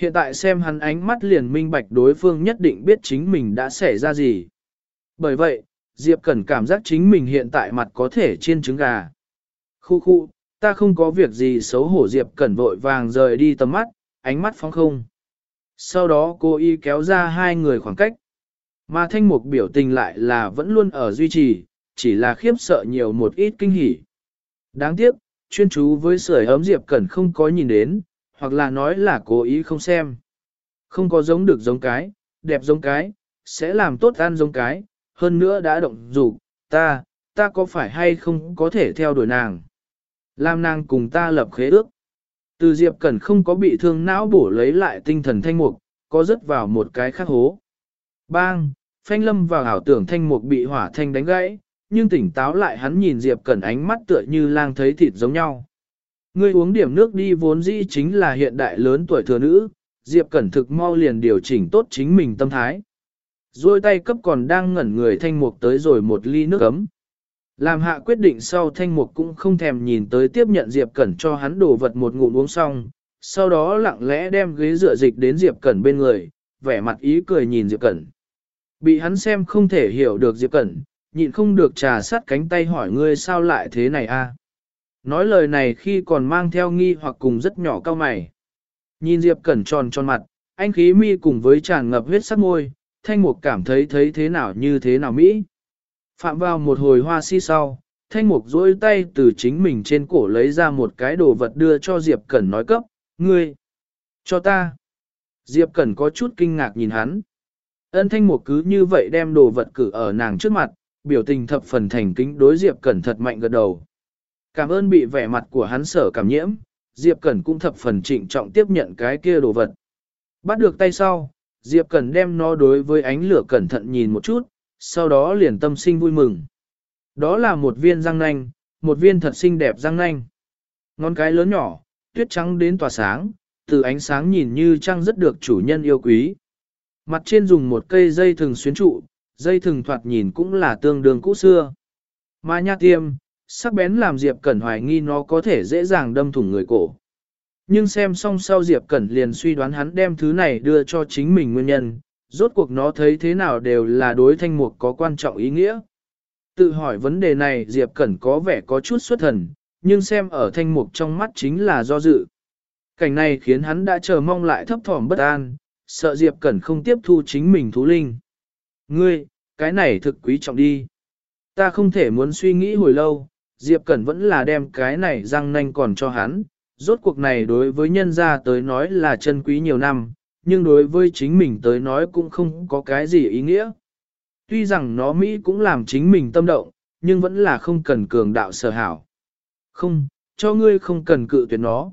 Hiện tại xem hắn ánh mắt liền minh bạch đối phương nhất định biết chính mình đã xảy ra gì. Bởi vậy, Diệp Cẩn cảm giác chính mình hiện tại mặt có thể chiên trứng gà. Khu khu, ta không có việc gì xấu hổ Diệp Cẩn vội vàng rời đi tầm mắt, ánh mắt phóng không. Sau đó cô y kéo ra hai người khoảng cách. Mà thanh mục biểu tình lại là vẫn luôn ở duy trì, chỉ là khiếp sợ nhiều một ít kinh hỉ. Đáng tiếc, chuyên chú với sưởi ấm Diệp Cẩn không có nhìn đến, hoặc là nói là cố ý không xem. Không có giống được giống cái, đẹp giống cái, sẽ làm tốt ăn giống cái, hơn nữa đã động dục ta, ta có phải hay không có thể theo đuổi nàng. Làm nàng cùng ta lập khế ước. Từ Diệp Cẩn không có bị thương não bổ lấy lại tinh thần thanh mục, có rớt vào một cái khắc hố. Bang, phanh lâm vào ảo tưởng thanh mục bị hỏa thanh đánh gãy, nhưng tỉnh táo lại hắn nhìn Diệp Cẩn ánh mắt tựa như lang thấy thịt giống nhau. Ngươi uống điểm nước đi vốn dĩ chính là hiện đại lớn tuổi thừa nữ, Diệp Cẩn thực mau liền điều chỉnh tốt chính mình tâm thái. Rồi tay cấp còn đang ngẩn người thanh mục tới rồi một ly nước ấm. Làm hạ quyết định sau thanh mục cũng không thèm nhìn tới tiếp nhận Diệp Cẩn cho hắn đổ vật một ngụm uống xong, sau đó lặng lẽ đem ghế dựa dịch đến Diệp Cẩn bên người, vẻ mặt ý cười nhìn Diệp Cẩn. Bị hắn xem không thể hiểu được Diệp Cẩn, nhịn không được trà sát cánh tay hỏi ngươi sao lại thế này a? Nói lời này khi còn mang theo nghi hoặc cùng rất nhỏ cao mày. Nhìn Diệp Cẩn tròn tròn mặt, anh khí mi cùng với tràn ngập huyết sắc môi, thanh mục cảm thấy thấy thế nào như thế nào Mỹ. Phạm vào một hồi hoa si sau, thanh mục duỗi tay từ chính mình trên cổ lấy ra một cái đồ vật đưa cho Diệp Cẩn nói cấp, ngươi, cho ta. Diệp Cẩn có chút kinh ngạc nhìn hắn. Ân thanh mục cứ như vậy đem đồ vật cử ở nàng trước mặt, biểu tình thập phần thành kính đối Diệp Cẩn thật mạnh gật đầu. Cảm ơn bị vẻ mặt của hắn sở cảm nhiễm, Diệp Cẩn cũng thập phần trịnh trọng tiếp nhận cái kia đồ vật. Bắt được tay sau, Diệp Cẩn đem nó đối với ánh lửa cẩn thận nhìn một chút, sau đó liền tâm sinh vui mừng. Đó là một viên răng nanh, một viên thật xinh đẹp răng nanh. Ngón cái lớn nhỏ, tuyết trắng đến tỏa sáng, từ ánh sáng nhìn như trăng rất được chủ nhân yêu quý. Mặt trên dùng một cây dây thừng xuyến trụ, dây thừng thoạt nhìn cũng là tương đương cũ xưa. Mà nha tiêm, sắc bén làm Diệp Cẩn hoài nghi nó có thể dễ dàng đâm thủng người cổ. Nhưng xem xong sau Diệp Cẩn liền suy đoán hắn đem thứ này đưa cho chính mình nguyên nhân, rốt cuộc nó thấy thế nào đều là đối thanh mục có quan trọng ý nghĩa. Tự hỏi vấn đề này Diệp Cẩn có vẻ có chút xuất thần, nhưng xem ở thanh mục trong mắt chính là do dự. Cảnh này khiến hắn đã chờ mong lại thấp thỏm bất an, sợ Diệp Cẩn không tiếp thu chính mình thú linh. Ngươi, cái này thực quý trọng đi. Ta không thể muốn suy nghĩ hồi lâu, Diệp Cẩn vẫn là đem cái này răng nanh còn cho hắn. Rốt cuộc này đối với nhân gia tới nói là chân quý nhiều năm, nhưng đối với chính mình tới nói cũng không có cái gì ý nghĩa. Tuy rằng nó Mỹ cũng làm chính mình tâm động, nhưng vẫn là không cần cường đạo sở hảo. Không, cho ngươi không cần cự tuyệt nó.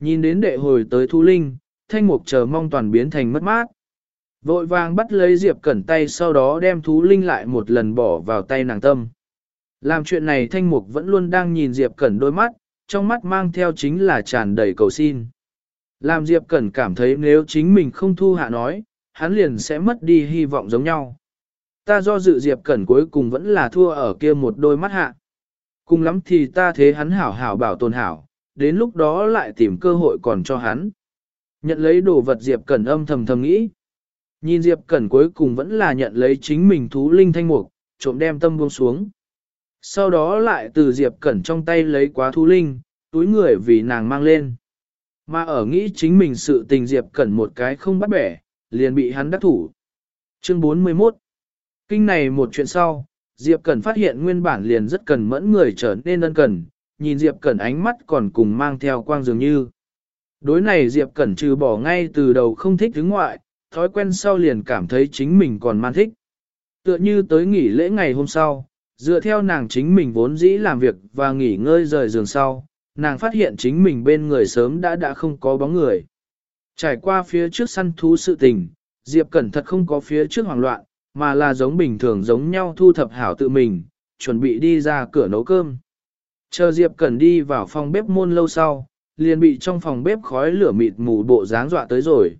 Nhìn đến đệ hồi tới thu linh, thanh mục chờ mong toàn biến thành mất mát. Vội vàng bắt lấy Diệp Cẩn tay sau đó đem thú linh lại một lần bỏ vào tay nàng tâm. Làm chuyện này thanh mục vẫn luôn đang nhìn Diệp Cẩn đôi mắt, trong mắt mang theo chính là tràn đầy cầu xin. Làm Diệp Cẩn cảm thấy nếu chính mình không thu hạ nói, hắn liền sẽ mất đi hy vọng giống nhau. Ta do dự Diệp Cẩn cuối cùng vẫn là thua ở kia một đôi mắt hạ. Cùng lắm thì ta thế hắn hảo hảo bảo tồn hảo, đến lúc đó lại tìm cơ hội còn cho hắn. Nhận lấy đồ vật Diệp Cẩn âm thầm thầm nghĩ. Nhìn Diệp Cẩn cuối cùng vẫn là nhận lấy chính mình thú linh thanh mục, trộm đem tâm buông xuống. Sau đó lại từ Diệp Cẩn trong tay lấy quá thú linh, túi người vì nàng mang lên. Mà ở nghĩ chính mình sự tình Diệp Cẩn một cái không bắt bẻ, liền bị hắn đắc thủ. Chương 41 Kinh này một chuyện sau, Diệp Cẩn phát hiện nguyên bản liền rất cần mẫn người trở nên ân cần, nhìn Diệp Cẩn ánh mắt còn cùng mang theo quang dường như. Đối này Diệp Cẩn trừ bỏ ngay từ đầu không thích đứng ngoại, thói quen sau liền cảm thấy chính mình còn man thích. Tựa như tới nghỉ lễ ngày hôm sau, dựa theo nàng chính mình vốn dĩ làm việc và nghỉ ngơi rời giường sau, nàng phát hiện chính mình bên người sớm đã đã không có bóng người. Trải qua phía trước săn thú sự tình, Diệp Cẩn thật không có phía trước hoảng loạn, mà là giống bình thường giống nhau thu thập hảo tự mình, chuẩn bị đi ra cửa nấu cơm. Chờ Diệp Cẩn đi vào phòng bếp môn lâu sau, liền bị trong phòng bếp khói lửa mịt mù bộ dáng dọa tới rồi.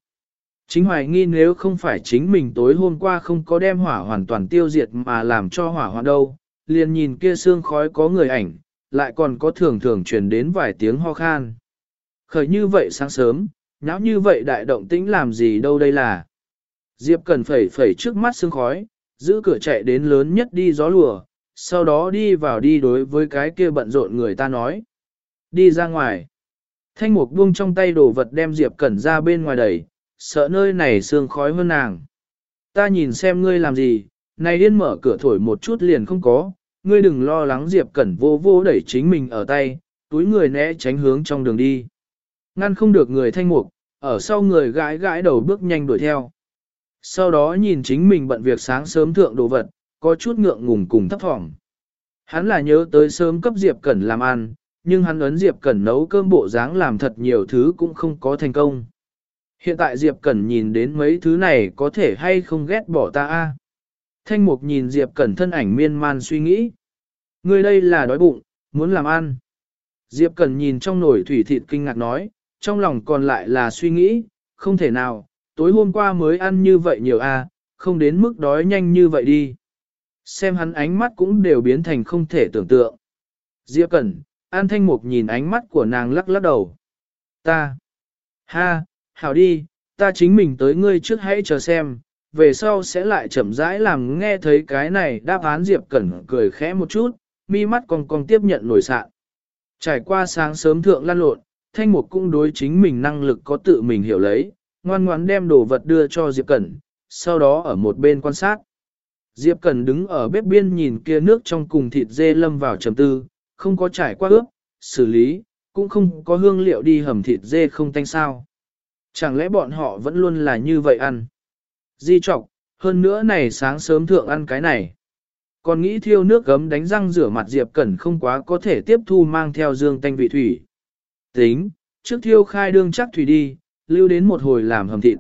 Chính hoài nghi nếu không phải chính mình tối hôm qua không có đem hỏa hoàn toàn tiêu diệt mà làm cho hỏa hoạn đâu, liền nhìn kia xương khói có người ảnh, lại còn có thường thường truyền đến vài tiếng ho khan. Khởi như vậy sáng sớm, nháo như vậy đại động tĩnh làm gì đâu đây là. Diệp cần phẩy phẩy trước mắt xương khói, giữ cửa chạy đến lớn nhất đi gió lùa, sau đó đi vào đi đối với cái kia bận rộn người ta nói. Đi ra ngoài. Thanh mục buông trong tay đồ vật đem Diệp Cẩn ra bên ngoài đẩy, sợ nơi này sương khói hơn nàng. Ta nhìn xem ngươi làm gì, này điên mở cửa thổi một chút liền không có, ngươi đừng lo lắng Diệp Cẩn vô vô đẩy chính mình ở tay, túi người né tránh hướng trong đường đi. Ngăn không được người thanh mục, ở sau người gãi gãi đầu bước nhanh đuổi theo. Sau đó nhìn chính mình bận việc sáng sớm thượng đồ vật, có chút ngượng ngùng cùng thấp thỏm. Hắn là nhớ tới sớm cấp Diệp Cẩn làm ăn, nhưng hắn ấn Diệp Cẩn nấu cơm bộ dáng làm thật nhiều thứ cũng không có thành công. Hiện tại Diệp Cẩn nhìn đến mấy thứ này có thể hay không ghét bỏ ta a? Thanh Mục nhìn Diệp Cẩn thân ảnh miên man suy nghĩ. Người đây là đói bụng, muốn làm ăn. Diệp Cẩn nhìn trong nồi thủy thịt kinh ngạc nói, trong lòng còn lại là suy nghĩ, không thể nào, tối hôm qua mới ăn như vậy nhiều a, không đến mức đói nhanh như vậy đi. Xem hắn ánh mắt cũng đều biến thành không thể tưởng tượng. Diệp Cẩn, An Thanh Mục nhìn ánh mắt của nàng lắc lắc đầu. Ta. Ha, hảo đi, ta chính mình tới ngươi trước hãy chờ xem, về sau sẽ lại chậm rãi làm nghe thấy cái này đáp án Diệp Cẩn cười khẽ một chút, mi mắt còn còn tiếp nhận nổi sạn. Trải qua sáng sớm thượng lan lộn, Thanh Mục cũng đối chính mình năng lực có tự mình hiểu lấy, ngoan ngoãn đem đồ vật đưa cho Diệp Cẩn, sau đó ở một bên quan sát. Diệp Cẩn đứng ở bếp biên nhìn kia nước trong cùng thịt dê lâm vào trầm tư, không có trải qua ướp, xử lý, cũng không có hương liệu đi hầm thịt dê không tanh sao. Chẳng lẽ bọn họ vẫn luôn là như vậy ăn? Di trọc, hơn nữa này sáng sớm thượng ăn cái này. Còn nghĩ thiêu nước gấm đánh răng rửa mặt Diệp Cẩn không quá có thể tiếp thu mang theo dương tanh vị thủy. Tính, trước thiêu khai đương chắc thủy đi, lưu đến một hồi làm hầm thịt.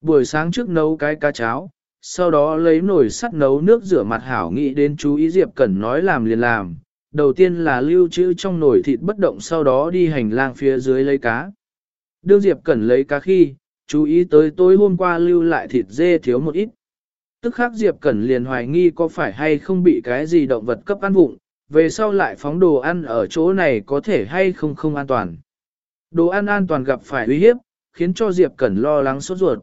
Buổi sáng trước nấu cái cá cháo, sau đó lấy nồi sắt nấu nước rửa mặt hảo nghĩ đến chú ý Diệp Cẩn nói làm liền làm. Đầu tiên là lưu trữ trong nồi thịt bất động sau đó đi hành lang phía dưới lấy cá. Đương Diệp Cẩn lấy cá khi, chú ý tới tối hôm qua lưu lại thịt dê thiếu một ít. Tức khắc Diệp Cẩn liền hoài nghi có phải hay không bị cái gì động vật cấp ăn vụng, về sau lại phóng đồ ăn ở chỗ này có thể hay không không an toàn. Đồ ăn an toàn gặp phải uy hiếp, khiến cho Diệp Cẩn lo lắng sốt ruột.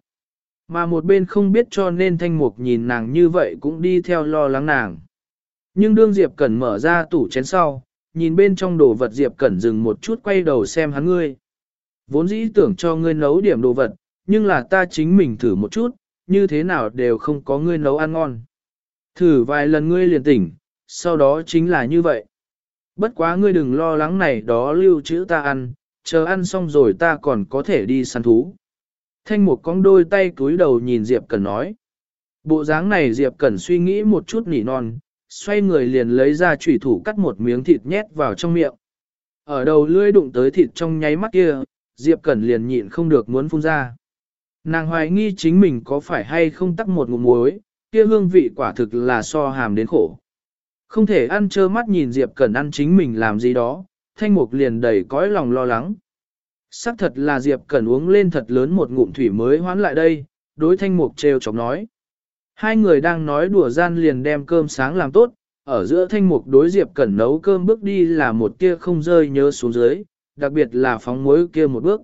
Mà một bên không biết cho nên thanh mục nhìn nàng như vậy cũng đi theo lo lắng nàng. Nhưng đương Diệp Cẩn mở ra tủ chén sau, nhìn bên trong đồ vật Diệp Cẩn dừng một chút quay đầu xem hắn ngươi. Vốn dĩ tưởng cho ngươi nấu điểm đồ vật, nhưng là ta chính mình thử một chút, như thế nào đều không có ngươi nấu ăn ngon. Thử vài lần ngươi liền tỉnh, sau đó chính là như vậy. Bất quá ngươi đừng lo lắng này đó lưu trữ ta ăn, chờ ăn xong rồi ta còn có thể đi săn thú. Thanh mục cong đôi tay cúi đầu nhìn Diệp Cẩn nói. Bộ dáng này Diệp Cẩn suy nghĩ một chút nỉ non, xoay người liền lấy ra chủy thủ cắt một miếng thịt nhét vào trong miệng. Ở đầu lưỡi đụng tới thịt trong nháy mắt kia, Diệp Cẩn liền nhịn không được muốn phun ra. Nàng hoài nghi chính mình có phải hay không tắc một ngụm muối, kia hương vị quả thực là so hàm đến khổ. Không thể ăn trơ mắt nhìn Diệp Cẩn ăn chính mình làm gì đó, thanh mục liền đầy cõi lòng lo lắng. Sắc thật là Diệp Cẩn uống lên thật lớn một ngụm thủy mới hoán lại đây, đối thanh mục trêu chọc nói. Hai người đang nói đùa gian liền đem cơm sáng làm tốt, ở giữa thanh mục đối Diệp Cẩn nấu cơm bước đi là một tia không rơi nhớ xuống dưới, đặc biệt là phóng muối kia một bước.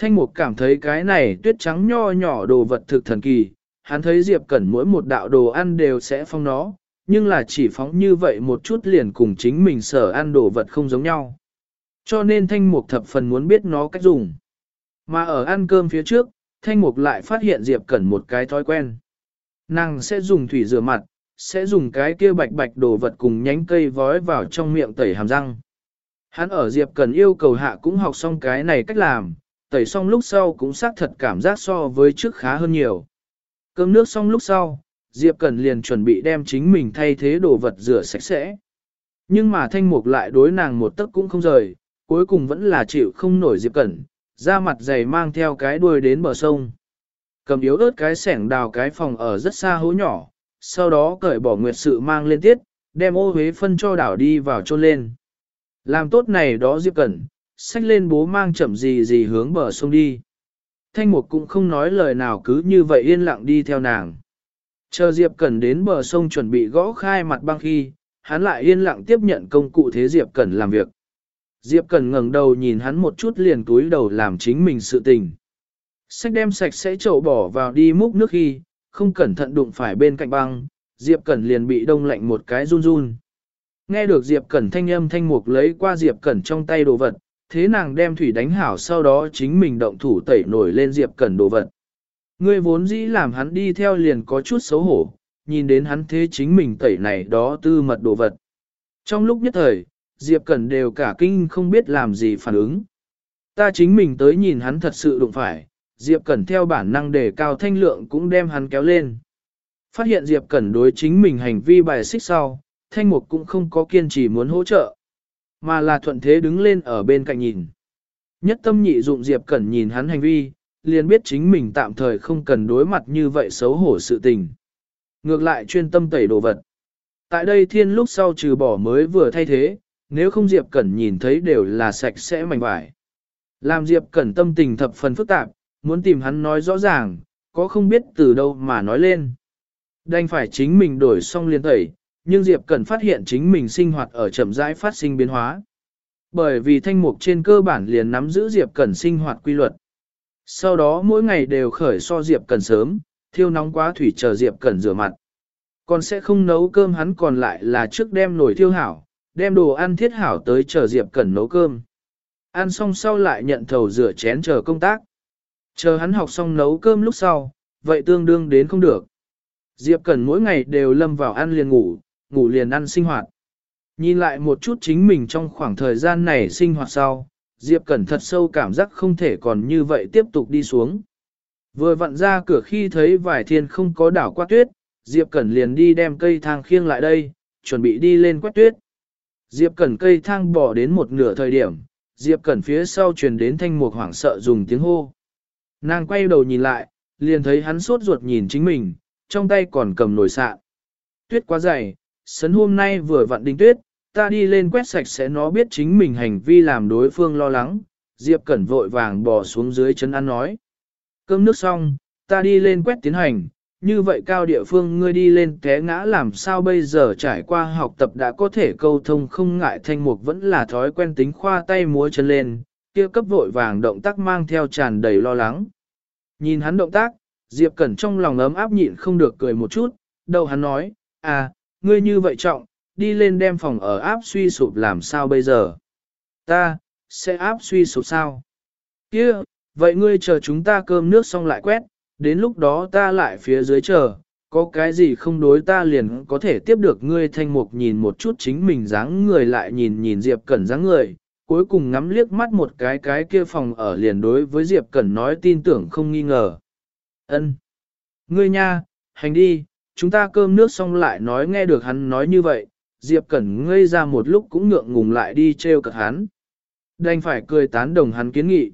Thanh mục cảm thấy cái này tuyết trắng nho nhỏ đồ vật thực thần kỳ, hắn thấy Diệp Cẩn mỗi một đạo đồ ăn đều sẽ phong nó, nhưng là chỉ phóng như vậy một chút liền cùng chính mình sở ăn đồ vật không giống nhau. Cho nên thanh mục thập phần muốn biết nó cách dùng. Mà ở ăn cơm phía trước, thanh mục lại phát hiện Diệp Cẩn một cái thói quen. Nàng sẽ dùng thủy rửa mặt, sẽ dùng cái kia bạch bạch đồ vật cùng nhánh cây vói vào trong miệng tẩy hàm răng. Hắn ở Diệp Cẩn yêu cầu hạ cũng học xong cái này cách làm, tẩy xong lúc sau cũng xác thật cảm giác so với trước khá hơn nhiều. Cơm nước xong lúc sau, Diệp Cẩn liền chuẩn bị đem chính mình thay thế đồ vật rửa sạch sẽ. Nhưng mà thanh mục lại đối nàng một tấc cũng không rời, cuối cùng vẫn là chịu không nổi Diệp Cẩn, ra mặt dày mang theo cái đuôi đến bờ sông. Cầm yếu ớt cái sẻng đào cái phòng ở rất xa hố nhỏ, sau đó cởi bỏ nguyệt sự mang lên tiết, đem ô huế phân cho đảo đi vào chôn lên. Làm tốt này đó Diệp Cẩn, xách lên bố mang chậm gì gì hướng bờ sông đi. Thanh mục cũng không nói lời nào cứ như vậy yên lặng đi theo nàng. Chờ Diệp Cẩn đến bờ sông chuẩn bị gõ khai mặt băng khi, hắn lại yên lặng tiếp nhận công cụ thế Diệp Cẩn làm việc. Diệp Cẩn ngẩng đầu nhìn hắn một chút liền túi đầu làm chính mình sự tình. Sách đem sạch sẽ trậu bỏ vào đi múc nước khi, không cẩn thận đụng phải bên cạnh băng, Diệp Cẩn liền bị đông lạnh một cái run run. Nghe được Diệp Cẩn thanh âm thanh mục lấy qua Diệp Cẩn trong tay đồ vật, thế nàng đem thủy đánh hảo sau đó chính mình động thủ tẩy nổi lên Diệp Cẩn đồ vật. Ngươi vốn dĩ làm hắn đi theo liền có chút xấu hổ, nhìn đến hắn thế chính mình tẩy này đó tư mật đồ vật. Trong lúc nhất thời, Diệp Cẩn đều cả kinh không biết làm gì phản ứng. Ta chính mình tới nhìn hắn thật sự đụng phải, Diệp Cẩn theo bản năng đề cao thanh lượng cũng đem hắn kéo lên. Phát hiện Diệp Cẩn đối chính mình hành vi bài xích sau, thanh mục cũng không có kiên trì muốn hỗ trợ, mà là thuận thế đứng lên ở bên cạnh nhìn. Nhất tâm nhị dụng Diệp Cẩn nhìn hắn hành vi, liền biết chính mình tạm thời không cần đối mặt như vậy xấu hổ sự tình. Ngược lại chuyên tâm tẩy đồ vật. Tại đây thiên lúc sau trừ bỏ mới vừa thay thế, nếu không Diệp Cẩn nhìn thấy đều là sạch sẽ mảnh vải. Làm Diệp Cẩn tâm tình thập phần phức tạp, muốn tìm hắn nói rõ ràng, có không biết từ đâu mà nói lên. Đành phải chính mình đổi xong liền tẩy, nhưng Diệp Cẩn phát hiện chính mình sinh hoạt ở chậm rãi phát sinh biến hóa. Bởi vì thanh mục trên cơ bản liền nắm giữ Diệp Cẩn sinh hoạt quy luật. Sau đó mỗi ngày đều khởi so Diệp Cẩn sớm, thiêu nóng quá thủy chờ Diệp Cẩn rửa mặt. Còn sẽ không nấu cơm hắn còn lại là trước đem nồi thiêu hảo, đem đồ ăn thiết hảo tới chờ Diệp Cẩn nấu cơm. Ăn xong sau lại nhận thầu rửa chén chờ công tác. Chờ hắn học xong nấu cơm lúc sau, vậy tương đương đến không được. Diệp Cẩn mỗi ngày đều lâm vào ăn liền ngủ, ngủ liền ăn sinh hoạt. Nhìn lại một chút chính mình trong khoảng thời gian này sinh hoạt sau, Diệp Cẩn thật sâu cảm giác không thể còn như vậy tiếp tục đi xuống. Vừa vặn ra cửa khi thấy vải thiên không có đảo qua tuyết, Diệp Cẩn liền đi đem cây thang khiêng lại đây, chuẩn bị đi lên quét tuyết. Diệp Cẩn cây thang bỏ đến một nửa thời điểm, Diệp Cẩn phía sau truyền đến thanh mục hoảng sợ dùng tiếng hô. Nàng quay đầu nhìn lại, liền thấy hắn sốt ruột nhìn chính mình, trong tay còn cầm nồi sạn. Tuyết quá dày, sấn hôm nay vừa vặn đinh tuyết, ta đi lên quét sạch sẽ nó biết chính mình hành vi làm đối phương lo lắng, Diệp Cẩn vội vàng bò xuống dưới chân ăn nói. Cơm nước xong, ta đi lên quét tiến hành, như vậy cao địa phương ngươi đi lên té ngã làm sao bây giờ? Trải qua học tập đã có thể câu thông không ngại thanh mục vẫn là thói quen tính khoa tay múa chân lên, kia cấp vội vàng động tác mang theo tràn đầy lo lắng. Nhìn hắn động tác, Diệp Cẩn trong lòng ấm áp nhịn không được cười một chút, đầu hắn nói, à, ngươi như vậy trọng, đi lên đem phòng ở áp suy sụp làm sao bây giờ? Ta, sẽ áp suy sụp sao? Kia, vậy ngươi chờ chúng ta cơm nước xong lại quét, đến lúc đó ta lại phía dưới chờ, có cái gì không đối ta liền có thể tiếp được ngươi thanh mục nhìn một chút chính mình dáng người lại nhìn nhìn Diệp Cẩn dáng người, cuối cùng ngắm liếc mắt một cái cái kia phòng ở liền đối với Diệp Cẩn nói tin tưởng không nghi ngờ. Ân, Ngươi nha, hành đi, chúng ta cơm nước xong lại nói nghe được hắn nói như vậy, Diệp Cẩn ngây ra một lúc cũng ngượng ngùng lại đi treo cợt hắn. Đành phải cười tán đồng hắn kiến nghị.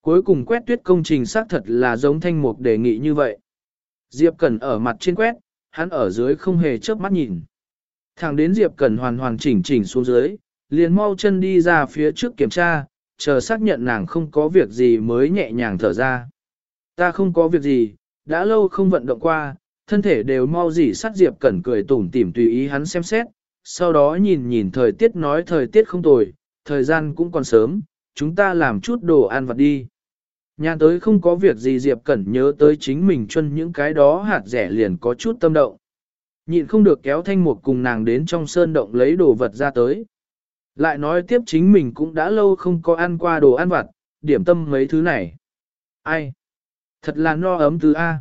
Cuối cùng quét tuyết công trình xác thật là giống thanh mục đề nghị như vậy. Diệp Cẩn ở mặt trên quét, hắn ở dưới không hề chớp mắt nhìn. Thẳng đến Diệp Cẩn hoàn hoàn chỉnh chỉnh xuống dưới, liền mau chân đi ra phía trước kiểm tra, chờ xác nhận nàng không có việc gì mới nhẹ nhàng thở ra. Ta không có việc gì, đã lâu không vận động qua, thân thể đều mau dỉ sắt Diệp Cẩn cười tủm tỉm tùy ý hắn xem xét, sau đó nhìn nhìn thời tiết nói thời tiết không tồi, thời gian cũng còn sớm, chúng ta làm chút đồ ăn vặt đi. Nhà tới không có việc gì Diệp Cẩn nhớ tới chính mình chân những cái đó hạt rẻ liền có chút tâm động. Nhịn không được kéo thanh mục cùng nàng đến trong sơn động lấy đồ vật ra tới. Lại nói tiếp chính mình cũng đã lâu không có ăn qua đồ ăn vặt, điểm tâm mấy thứ này. Ai? Thật là no ấm từ A.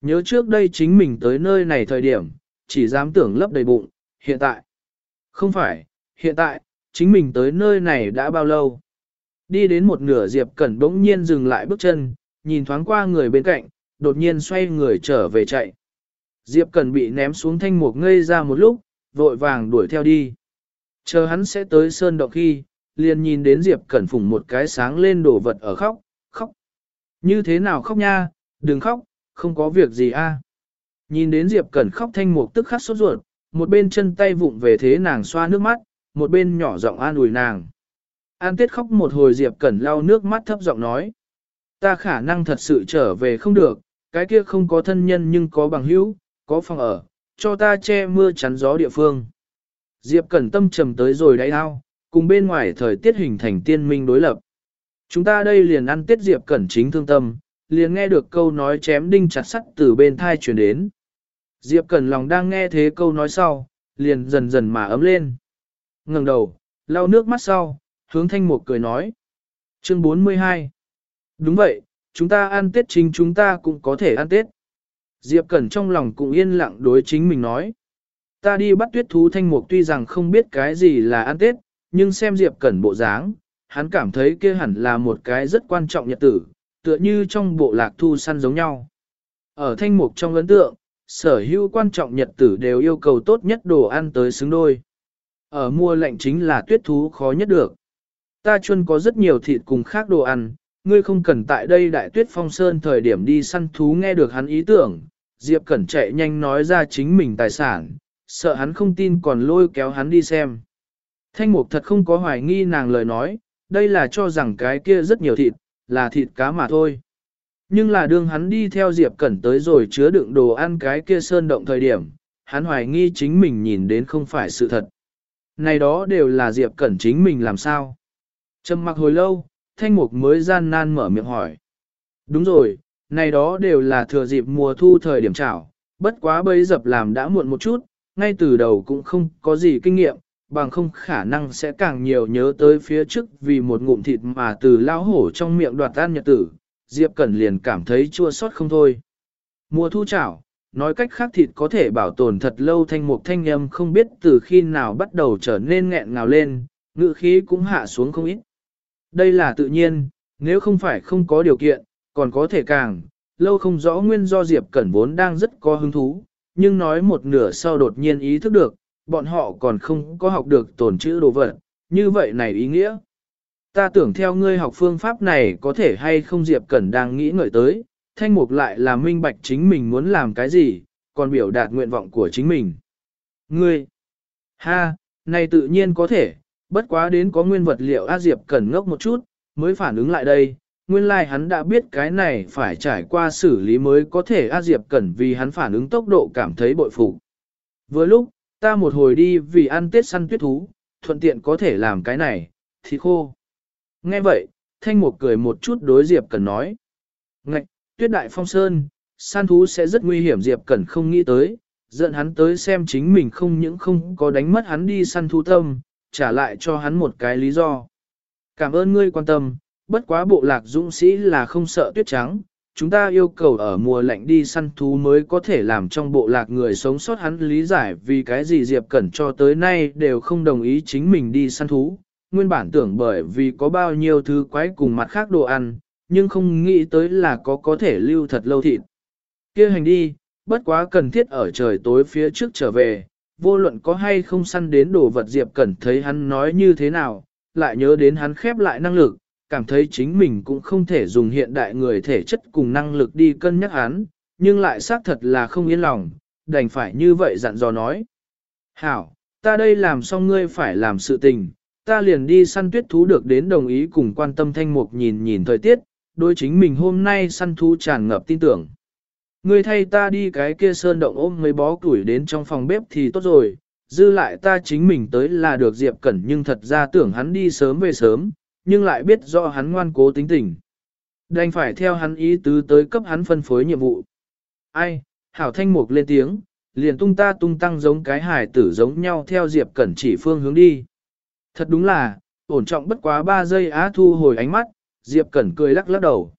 Nhớ trước đây chính mình tới nơi này thời điểm, chỉ dám tưởng lấp đầy bụng, hiện tại. Không phải, hiện tại, chính mình tới nơi này đã bao lâu. Đi đến một nửa Diệp Cẩn bỗng nhiên dừng lại bước chân, nhìn thoáng qua người bên cạnh, đột nhiên xoay người trở về chạy. Diệp Cẩn bị ném xuống thanh mục ngây ra một lúc, vội vàng đuổi theo đi. Chờ hắn sẽ tới sơn động khi, liền nhìn đến Diệp Cẩn phủng một cái sáng lên đổ vật ở khóc, khóc. Như thế nào khóc nha, đừng khóc, không có việc gì a. Nhìn đến Diệp Cẩn khóc thanh mục tức khắc sốt ruột, một bên chân tay vụng về thế nàng xoa nước mắt, một bên nhỏ giọng an ủi nàng. An Tiết khóc một hồi Diệp Cẩn lau nước mắt thấp giọng nói. Ta khả năng thật sự trở về không được, cái kia không có thân nhân nhưng có bằng hữu, có phòng ở, cho ta che mưa chắn gió địa phương. Diệp Cẩn tâm trầm tới rồi đáy ao, cùng bên ngoài thời tiết hình thành tiên minh đối lập. Chúng ta đây liền ăn tiết Diệp Cẩn chính thương tâm, liền nghe được câu nói chém đinh chặt sắt từ bên thai truyền đến. Diệp Cẩn lòng đang nghe thế câu nói sau, liền dần dần mà ấm lên. ngẩng đầu, lau nước mắt sau, hướng thanh mục cười nói. Chương 42 Đúng vậy, chúng ta ăn Tết chính chúng ta cũng có thể ăn Tết. Diệp Cẩn trong lòng cũng yên lặng đối chính mình nói. Ta đi bắt tuyết thú thanh mục tuy rằng không biết cái gì là ăn Tết, nhưng xem Diệp Cẩn bộ dáng, hắn cảm thấy kia hẳn là một cái rất quan trọng nhật tử, tựa như trong bộ lạc thu săn giống nhau. Ở thanh mục trong ấn tượng, sở hữu quan trọng nhật tử đều yêu cầu tốt nhất đồ ăn tới xứng đôi. Ở mùa lạnh chính là tuyết thú khó nhất được. Ta chuân có rất nhiều thịt cùng khác đồ ăn, ngươi không cần tại đây đại tuyết phong sơn thời điểm đi săn thú nghe được hắn ý tưởng. Diệp Cẩn chạy nhanh nói ra chính mình tài sản, sợ hắn không tin còn lôi kéo hắn đi xem. Thanh mục thật không có hoài nghi nàng lời nói, đây là cho rằng cái kia rất nhiều thịt, là thịt cá mà thôi. Nhưng là đương hắn đi theo Diệp Cẩn tới rồi chứa đựng đồ ăn cái kia sơn động thời điểm, hắn hoài nghi chính mình nhìn đến không phải sự thật. Này đó đều là Diệp Cẩn chính mình làm sao? Trầm mặc hồi lâu, thanh mục mới gian nan mở miệng hỏi. Đúng rồi, này đó đều là thừa dịp mùa thu thời điểm trảo, bất quá bấy dập làm đã muộn một chút, ngay từ đầu cũng không có gì kinh nghiệm, bằng không khả năng sẽ càng nhiều nhớ tới phía trước vì một ngụm thịt mà từ lao hổ trong miệng đoạt tan nhật tử, Diệp Cẩn liền cảm thấy chua xót không thôi. Mùa thu chảo, nói cách khác thịt có thể bảo tồn thật lâu thanh mục thanh âm không biết từ khi nào bắt đầu trở nên nghẹn ngào lên, ngự khí cũng hạ xuống không ít. Đây là tự nhiên, nếu không phải không có điều kiện, còn có thể càng, lâu không rõ nguyên do Diệp Cẩn vốn đang rất có hứng thú, nhưng nói một nửa sau đột nhiên ý thức được, bọn họ còn không có học được tồn chữ đồ vật, như vậy này ý nghĩa. Ta tưởng theo ngươi học phương pháp này có thể hay không Diệp Cẩn đang nghĩ ngợi tới, thanh mục lại là minh bạch chính mình muốn làm cái gì, còn biểu đạt nguyện vọng của chính mình. Ngươi, ha, này tự nhiên có thể, bất quá đến có nguyên vật liệu A Diệp cần ngốc một chút, mới phản ứng lại đây. Nguyên lai like hắn đã biết cái này phải trải qua xử lý mới có thể A Diệp Cẩn vì hắn phản ứng tốc độ cảm thấy bội phục. Vừa lúc, ta một hồi đi vì ăn tết săn tuyết thú, thuận tiện có thể làm cái này, thì khô. Nghe vậy, Thanh Mục cười một chút đối Diệp Cẩn nói. Ngạch, tuyết đại phong sơn, săn thú sẽ rất nguy hiểm Diệp Cẩn không nghĩ tới, giận hắn tới xem chính mình không những không có đánh mất hắn đi săn thú tâm, trả lại cho hắn một cái lý do. Cảm ơn ngươi quan tâm, bất quá bộ lạc dũng sĩ là không sợ tuyết trắng, chúng ta yêu cầu ở mùa lạnh đi săn thú mới có thể làm trong bộ lạc người sống sót hắn lý giải vì cái gì Diệp Cẩn cho tới nay đều không đồng ý chính mình đi săn thú. Nguyên bản tưởng bởi vì có bao nhiêu thứ quái cùng mặt khác đồ ăn, nhưng không nghĩ tới là có có thể lưu thật lâu thịt. kia hành đi, bất quá cần thiết ở trời tối phía trước trở về, vô luận có hay không săn đến đồ vật Diệp Cẩn thấy hắn nói như thế nào, lại nhớ đến hắn khép lại năng lực, cảm thấy chính mình cũng không thể dùng hiện đại người thể chất cùng năng lực đi cân nhắc hắn, nhưng lại xác thật là không yên lòng, đành phải như vậy dặn dò nói. Hảo, ta đây làm xong ngươi phải làm sự tình, ta liền đi săn tuyết thú được đến đồng ý cùng quan tâm thanh mục nhìn nhìn thời tiết, đối chính mình hôm nay săn thú tràn ngập tin tưởng. Ngươi thay ta đi cái kia sơn động ôm mấy bó củi đến trong phòng bếp thì tốt rồi, dư lại ta chính mình tới là được Diệp Cẩn nhưng thật ra tưởng hắn đi sớm về sớm, nhưng lại biết rõ hắn ngoan cố tính tình. Đành phải theo hắn ý tứ tới cấp hắn phân phối nhiệm vụ. Ai, hảo thanh mục lên tiếng, liền tung ta tung tăng giống cái hải tử giống nhau theo Diệp Cẩn chỉ phương hướng đi. Thật đúng là, ổn trọng bất quá 3 giây á thu hồi ánh mắt, Diệp Cẩn cười lắc lắc đầu.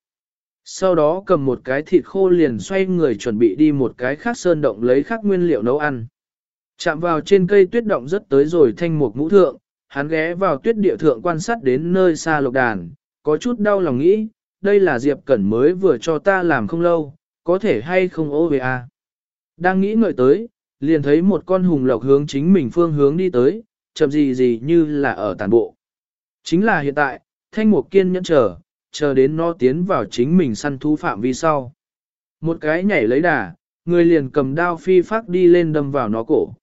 Sau đó cầm một cái thịt khô liền xoay người chuẩn bị đi một cái khác sơn động lấy khác nguyên liệu nấu ăn. Chạm vào trên cây tuyết động rất tới rồi thanh mục ngũ thượng, hắn ghé vào tuyết địa thượng quan sát đến nơi xa lộc đàn, có chút đau lòng nghĩ, đây là Diệp Cẩn mới vừa cho ta làm không lâu, có thể hay không ô về à. Đang nghĩ ngợi tới, liền thấy một con hùng lộc hướng chính mình phương hướng đi tới, chậm gì gì như là ở tàn bộ. Chính là hiện tại, thanh mục kiên nhẫn chờ, chờ đến nó tiến vào chính mình săn thú phạm vi sau. Một cái nhảy lấy đà, người liền cầm đao phi phát đi lên đâm vào nó cổ.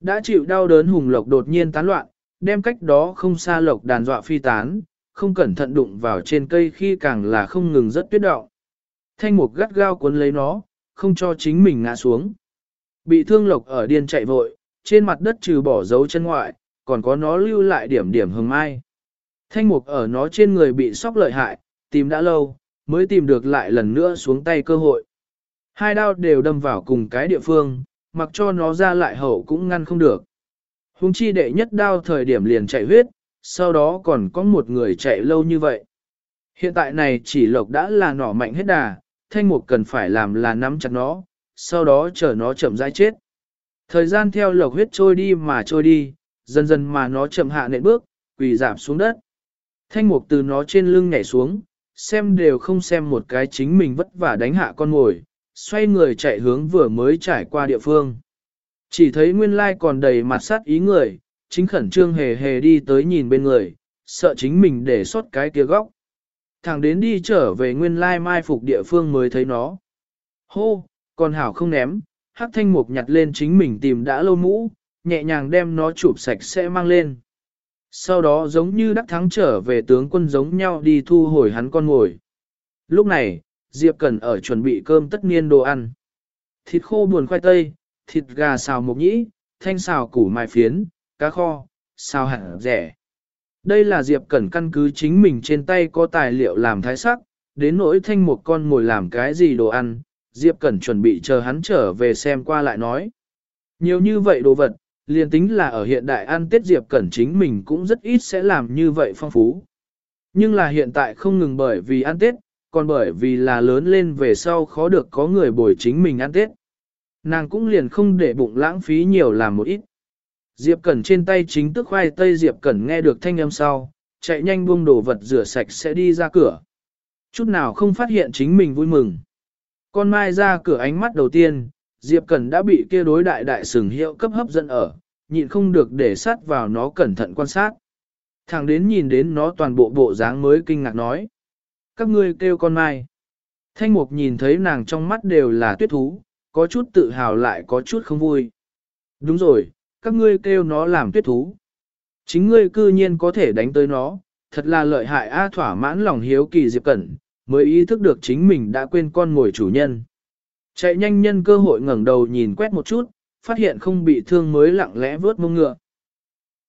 Đã chịu đau đớn hùng lộc đột nhiên tán loạn, đem cách đó không xa lộc đàn dọa phi tán, không cẩn thận đụng vào trên cây khi càng là không ngừng rất tuyết động. Thanh mục gắt gao cuốn lấy nó, không cho chính mình ngã xuống. Bị thương lộc ở điên chạy vội, trên mặt đất trừ bỏ dấu chân ngoại, còn có nó lưu lại điểm điểm hừng mai. Thanh mục ở nó trên người bị sóc lợi hại, tìm đã lâu, mới tìm được lại lần nữa xuống tay cơ hội. Hai đao đều đâm vào cùng cái địa phương, mặc cho nó ra lại hậu cũng ngăn không được. Hùng chi đệ nhất đao thời điểm liền chạy huyết, sau đó còn có một người chạy lâu như vậy. Hiện tại này chỉ lộc đã là nỏ mạnh hết đà, thanh mục cần phải làm là nắm chặt nó, sau đó chờ nó chậm rãi chết. Thời gian theo lộc huyết trôi đi mà trôi đi, dần dần mà nó chậm hạ nện bước, quỳ giảm xuống đất. Thanh mục từ nó trên lưng nhảy xuống, xem đều không xem một cái chính mình vất vả đánh hạ con ngồi, xoay người chạy hướng vừa mới trải qua địa phương. Chỉ thấy nguyên lai còn đầy mặt sát ý người, chính khẩn trương hề hề đi tới nhìn bên người, sợ chính mình để sót cái kia góc. Thằng đến đi trở về nguyên lai mai phục địa phương mới thấy nó. Hô, còn hảo không ném, hắc thanh mục nhặt lên chính mình tìm đã lâu mũ, nhẹ nhàng đem nó chụp sạch sẽ mang lên. Sau đó giống như đắc thắng trở về tướng quân giống nhau đi thu hồi hắn con ngồi. Lúc này, Diệp Cẩn ở chuẩn bị cơm tất niên đồ ăn. Thịt khô buồn khoai tây, thịt gà xào mộc nhĩ, thanh xào củ mài phiến, cá kho, xào hẳn rẻ. Đây là Diệp Cẩn căn cứ chính mình trên tay có tài liệu làm thái sắc, đến nỗi thanh một con ngồi làm cái gì đồ ăn, Diệp Cẩn chuẩn bị chờ hắn trở về xem qua lại nói. Nhiều như vậy đồ vật, liền tính là ở hiện đại ăn Tết Diệp Cẩn chính mình cũng rất ít sẽ làm như vậy phong phú. Nhưng là hiện tại không ngừng bởi vì ăn Tết, còn bởi vì là lớn lên về sau khó được có người bồi chính mình ăn Tết. Nàng cũng liền không để bụng lãng phí nhiều làm một ít. Diệp Cẩn trên tay chính tức khoai tây Diệp Cẩn nghe được thanh âm sau, chạy nhanh buông đồ vật rửa sạch sẽ đi ra cửa. Chút nào không phát hiện chính mình vui mừng. Con mai ra cửa ánh mắt đầu tiên, Diệp Cẩn đã bị kia đối đại đại sừng hiệu cấp hấp dẫn ở, nhịn không được để sát vào nó cẩn thận quan sát. thằng đến nhìn đến nó toàn bộ bộ dáng mới kinh ngạc nói. Các ngươi kêu con mai. Thanh mục nhìn thấy nàng trong mắt đều là tuyết thú, có chút tự hào lại có chút không vui. Đúng rồi, các ngươi kêu nó làm tuyết thú. Chính ngươi cư nhiên có thể đánh tới nó, thật là lợi hại a thỏa mãn lòng hiếu kỳ Diệp Cẩn, mới ý thức được chính mình đã quên con ngồi chủ nhân. Chạy nhanh nhân cơ hội ngẩng đầu nhìn quét một chút, phát hiện không bị thương mới lặng lẽ vớt mông ngựa.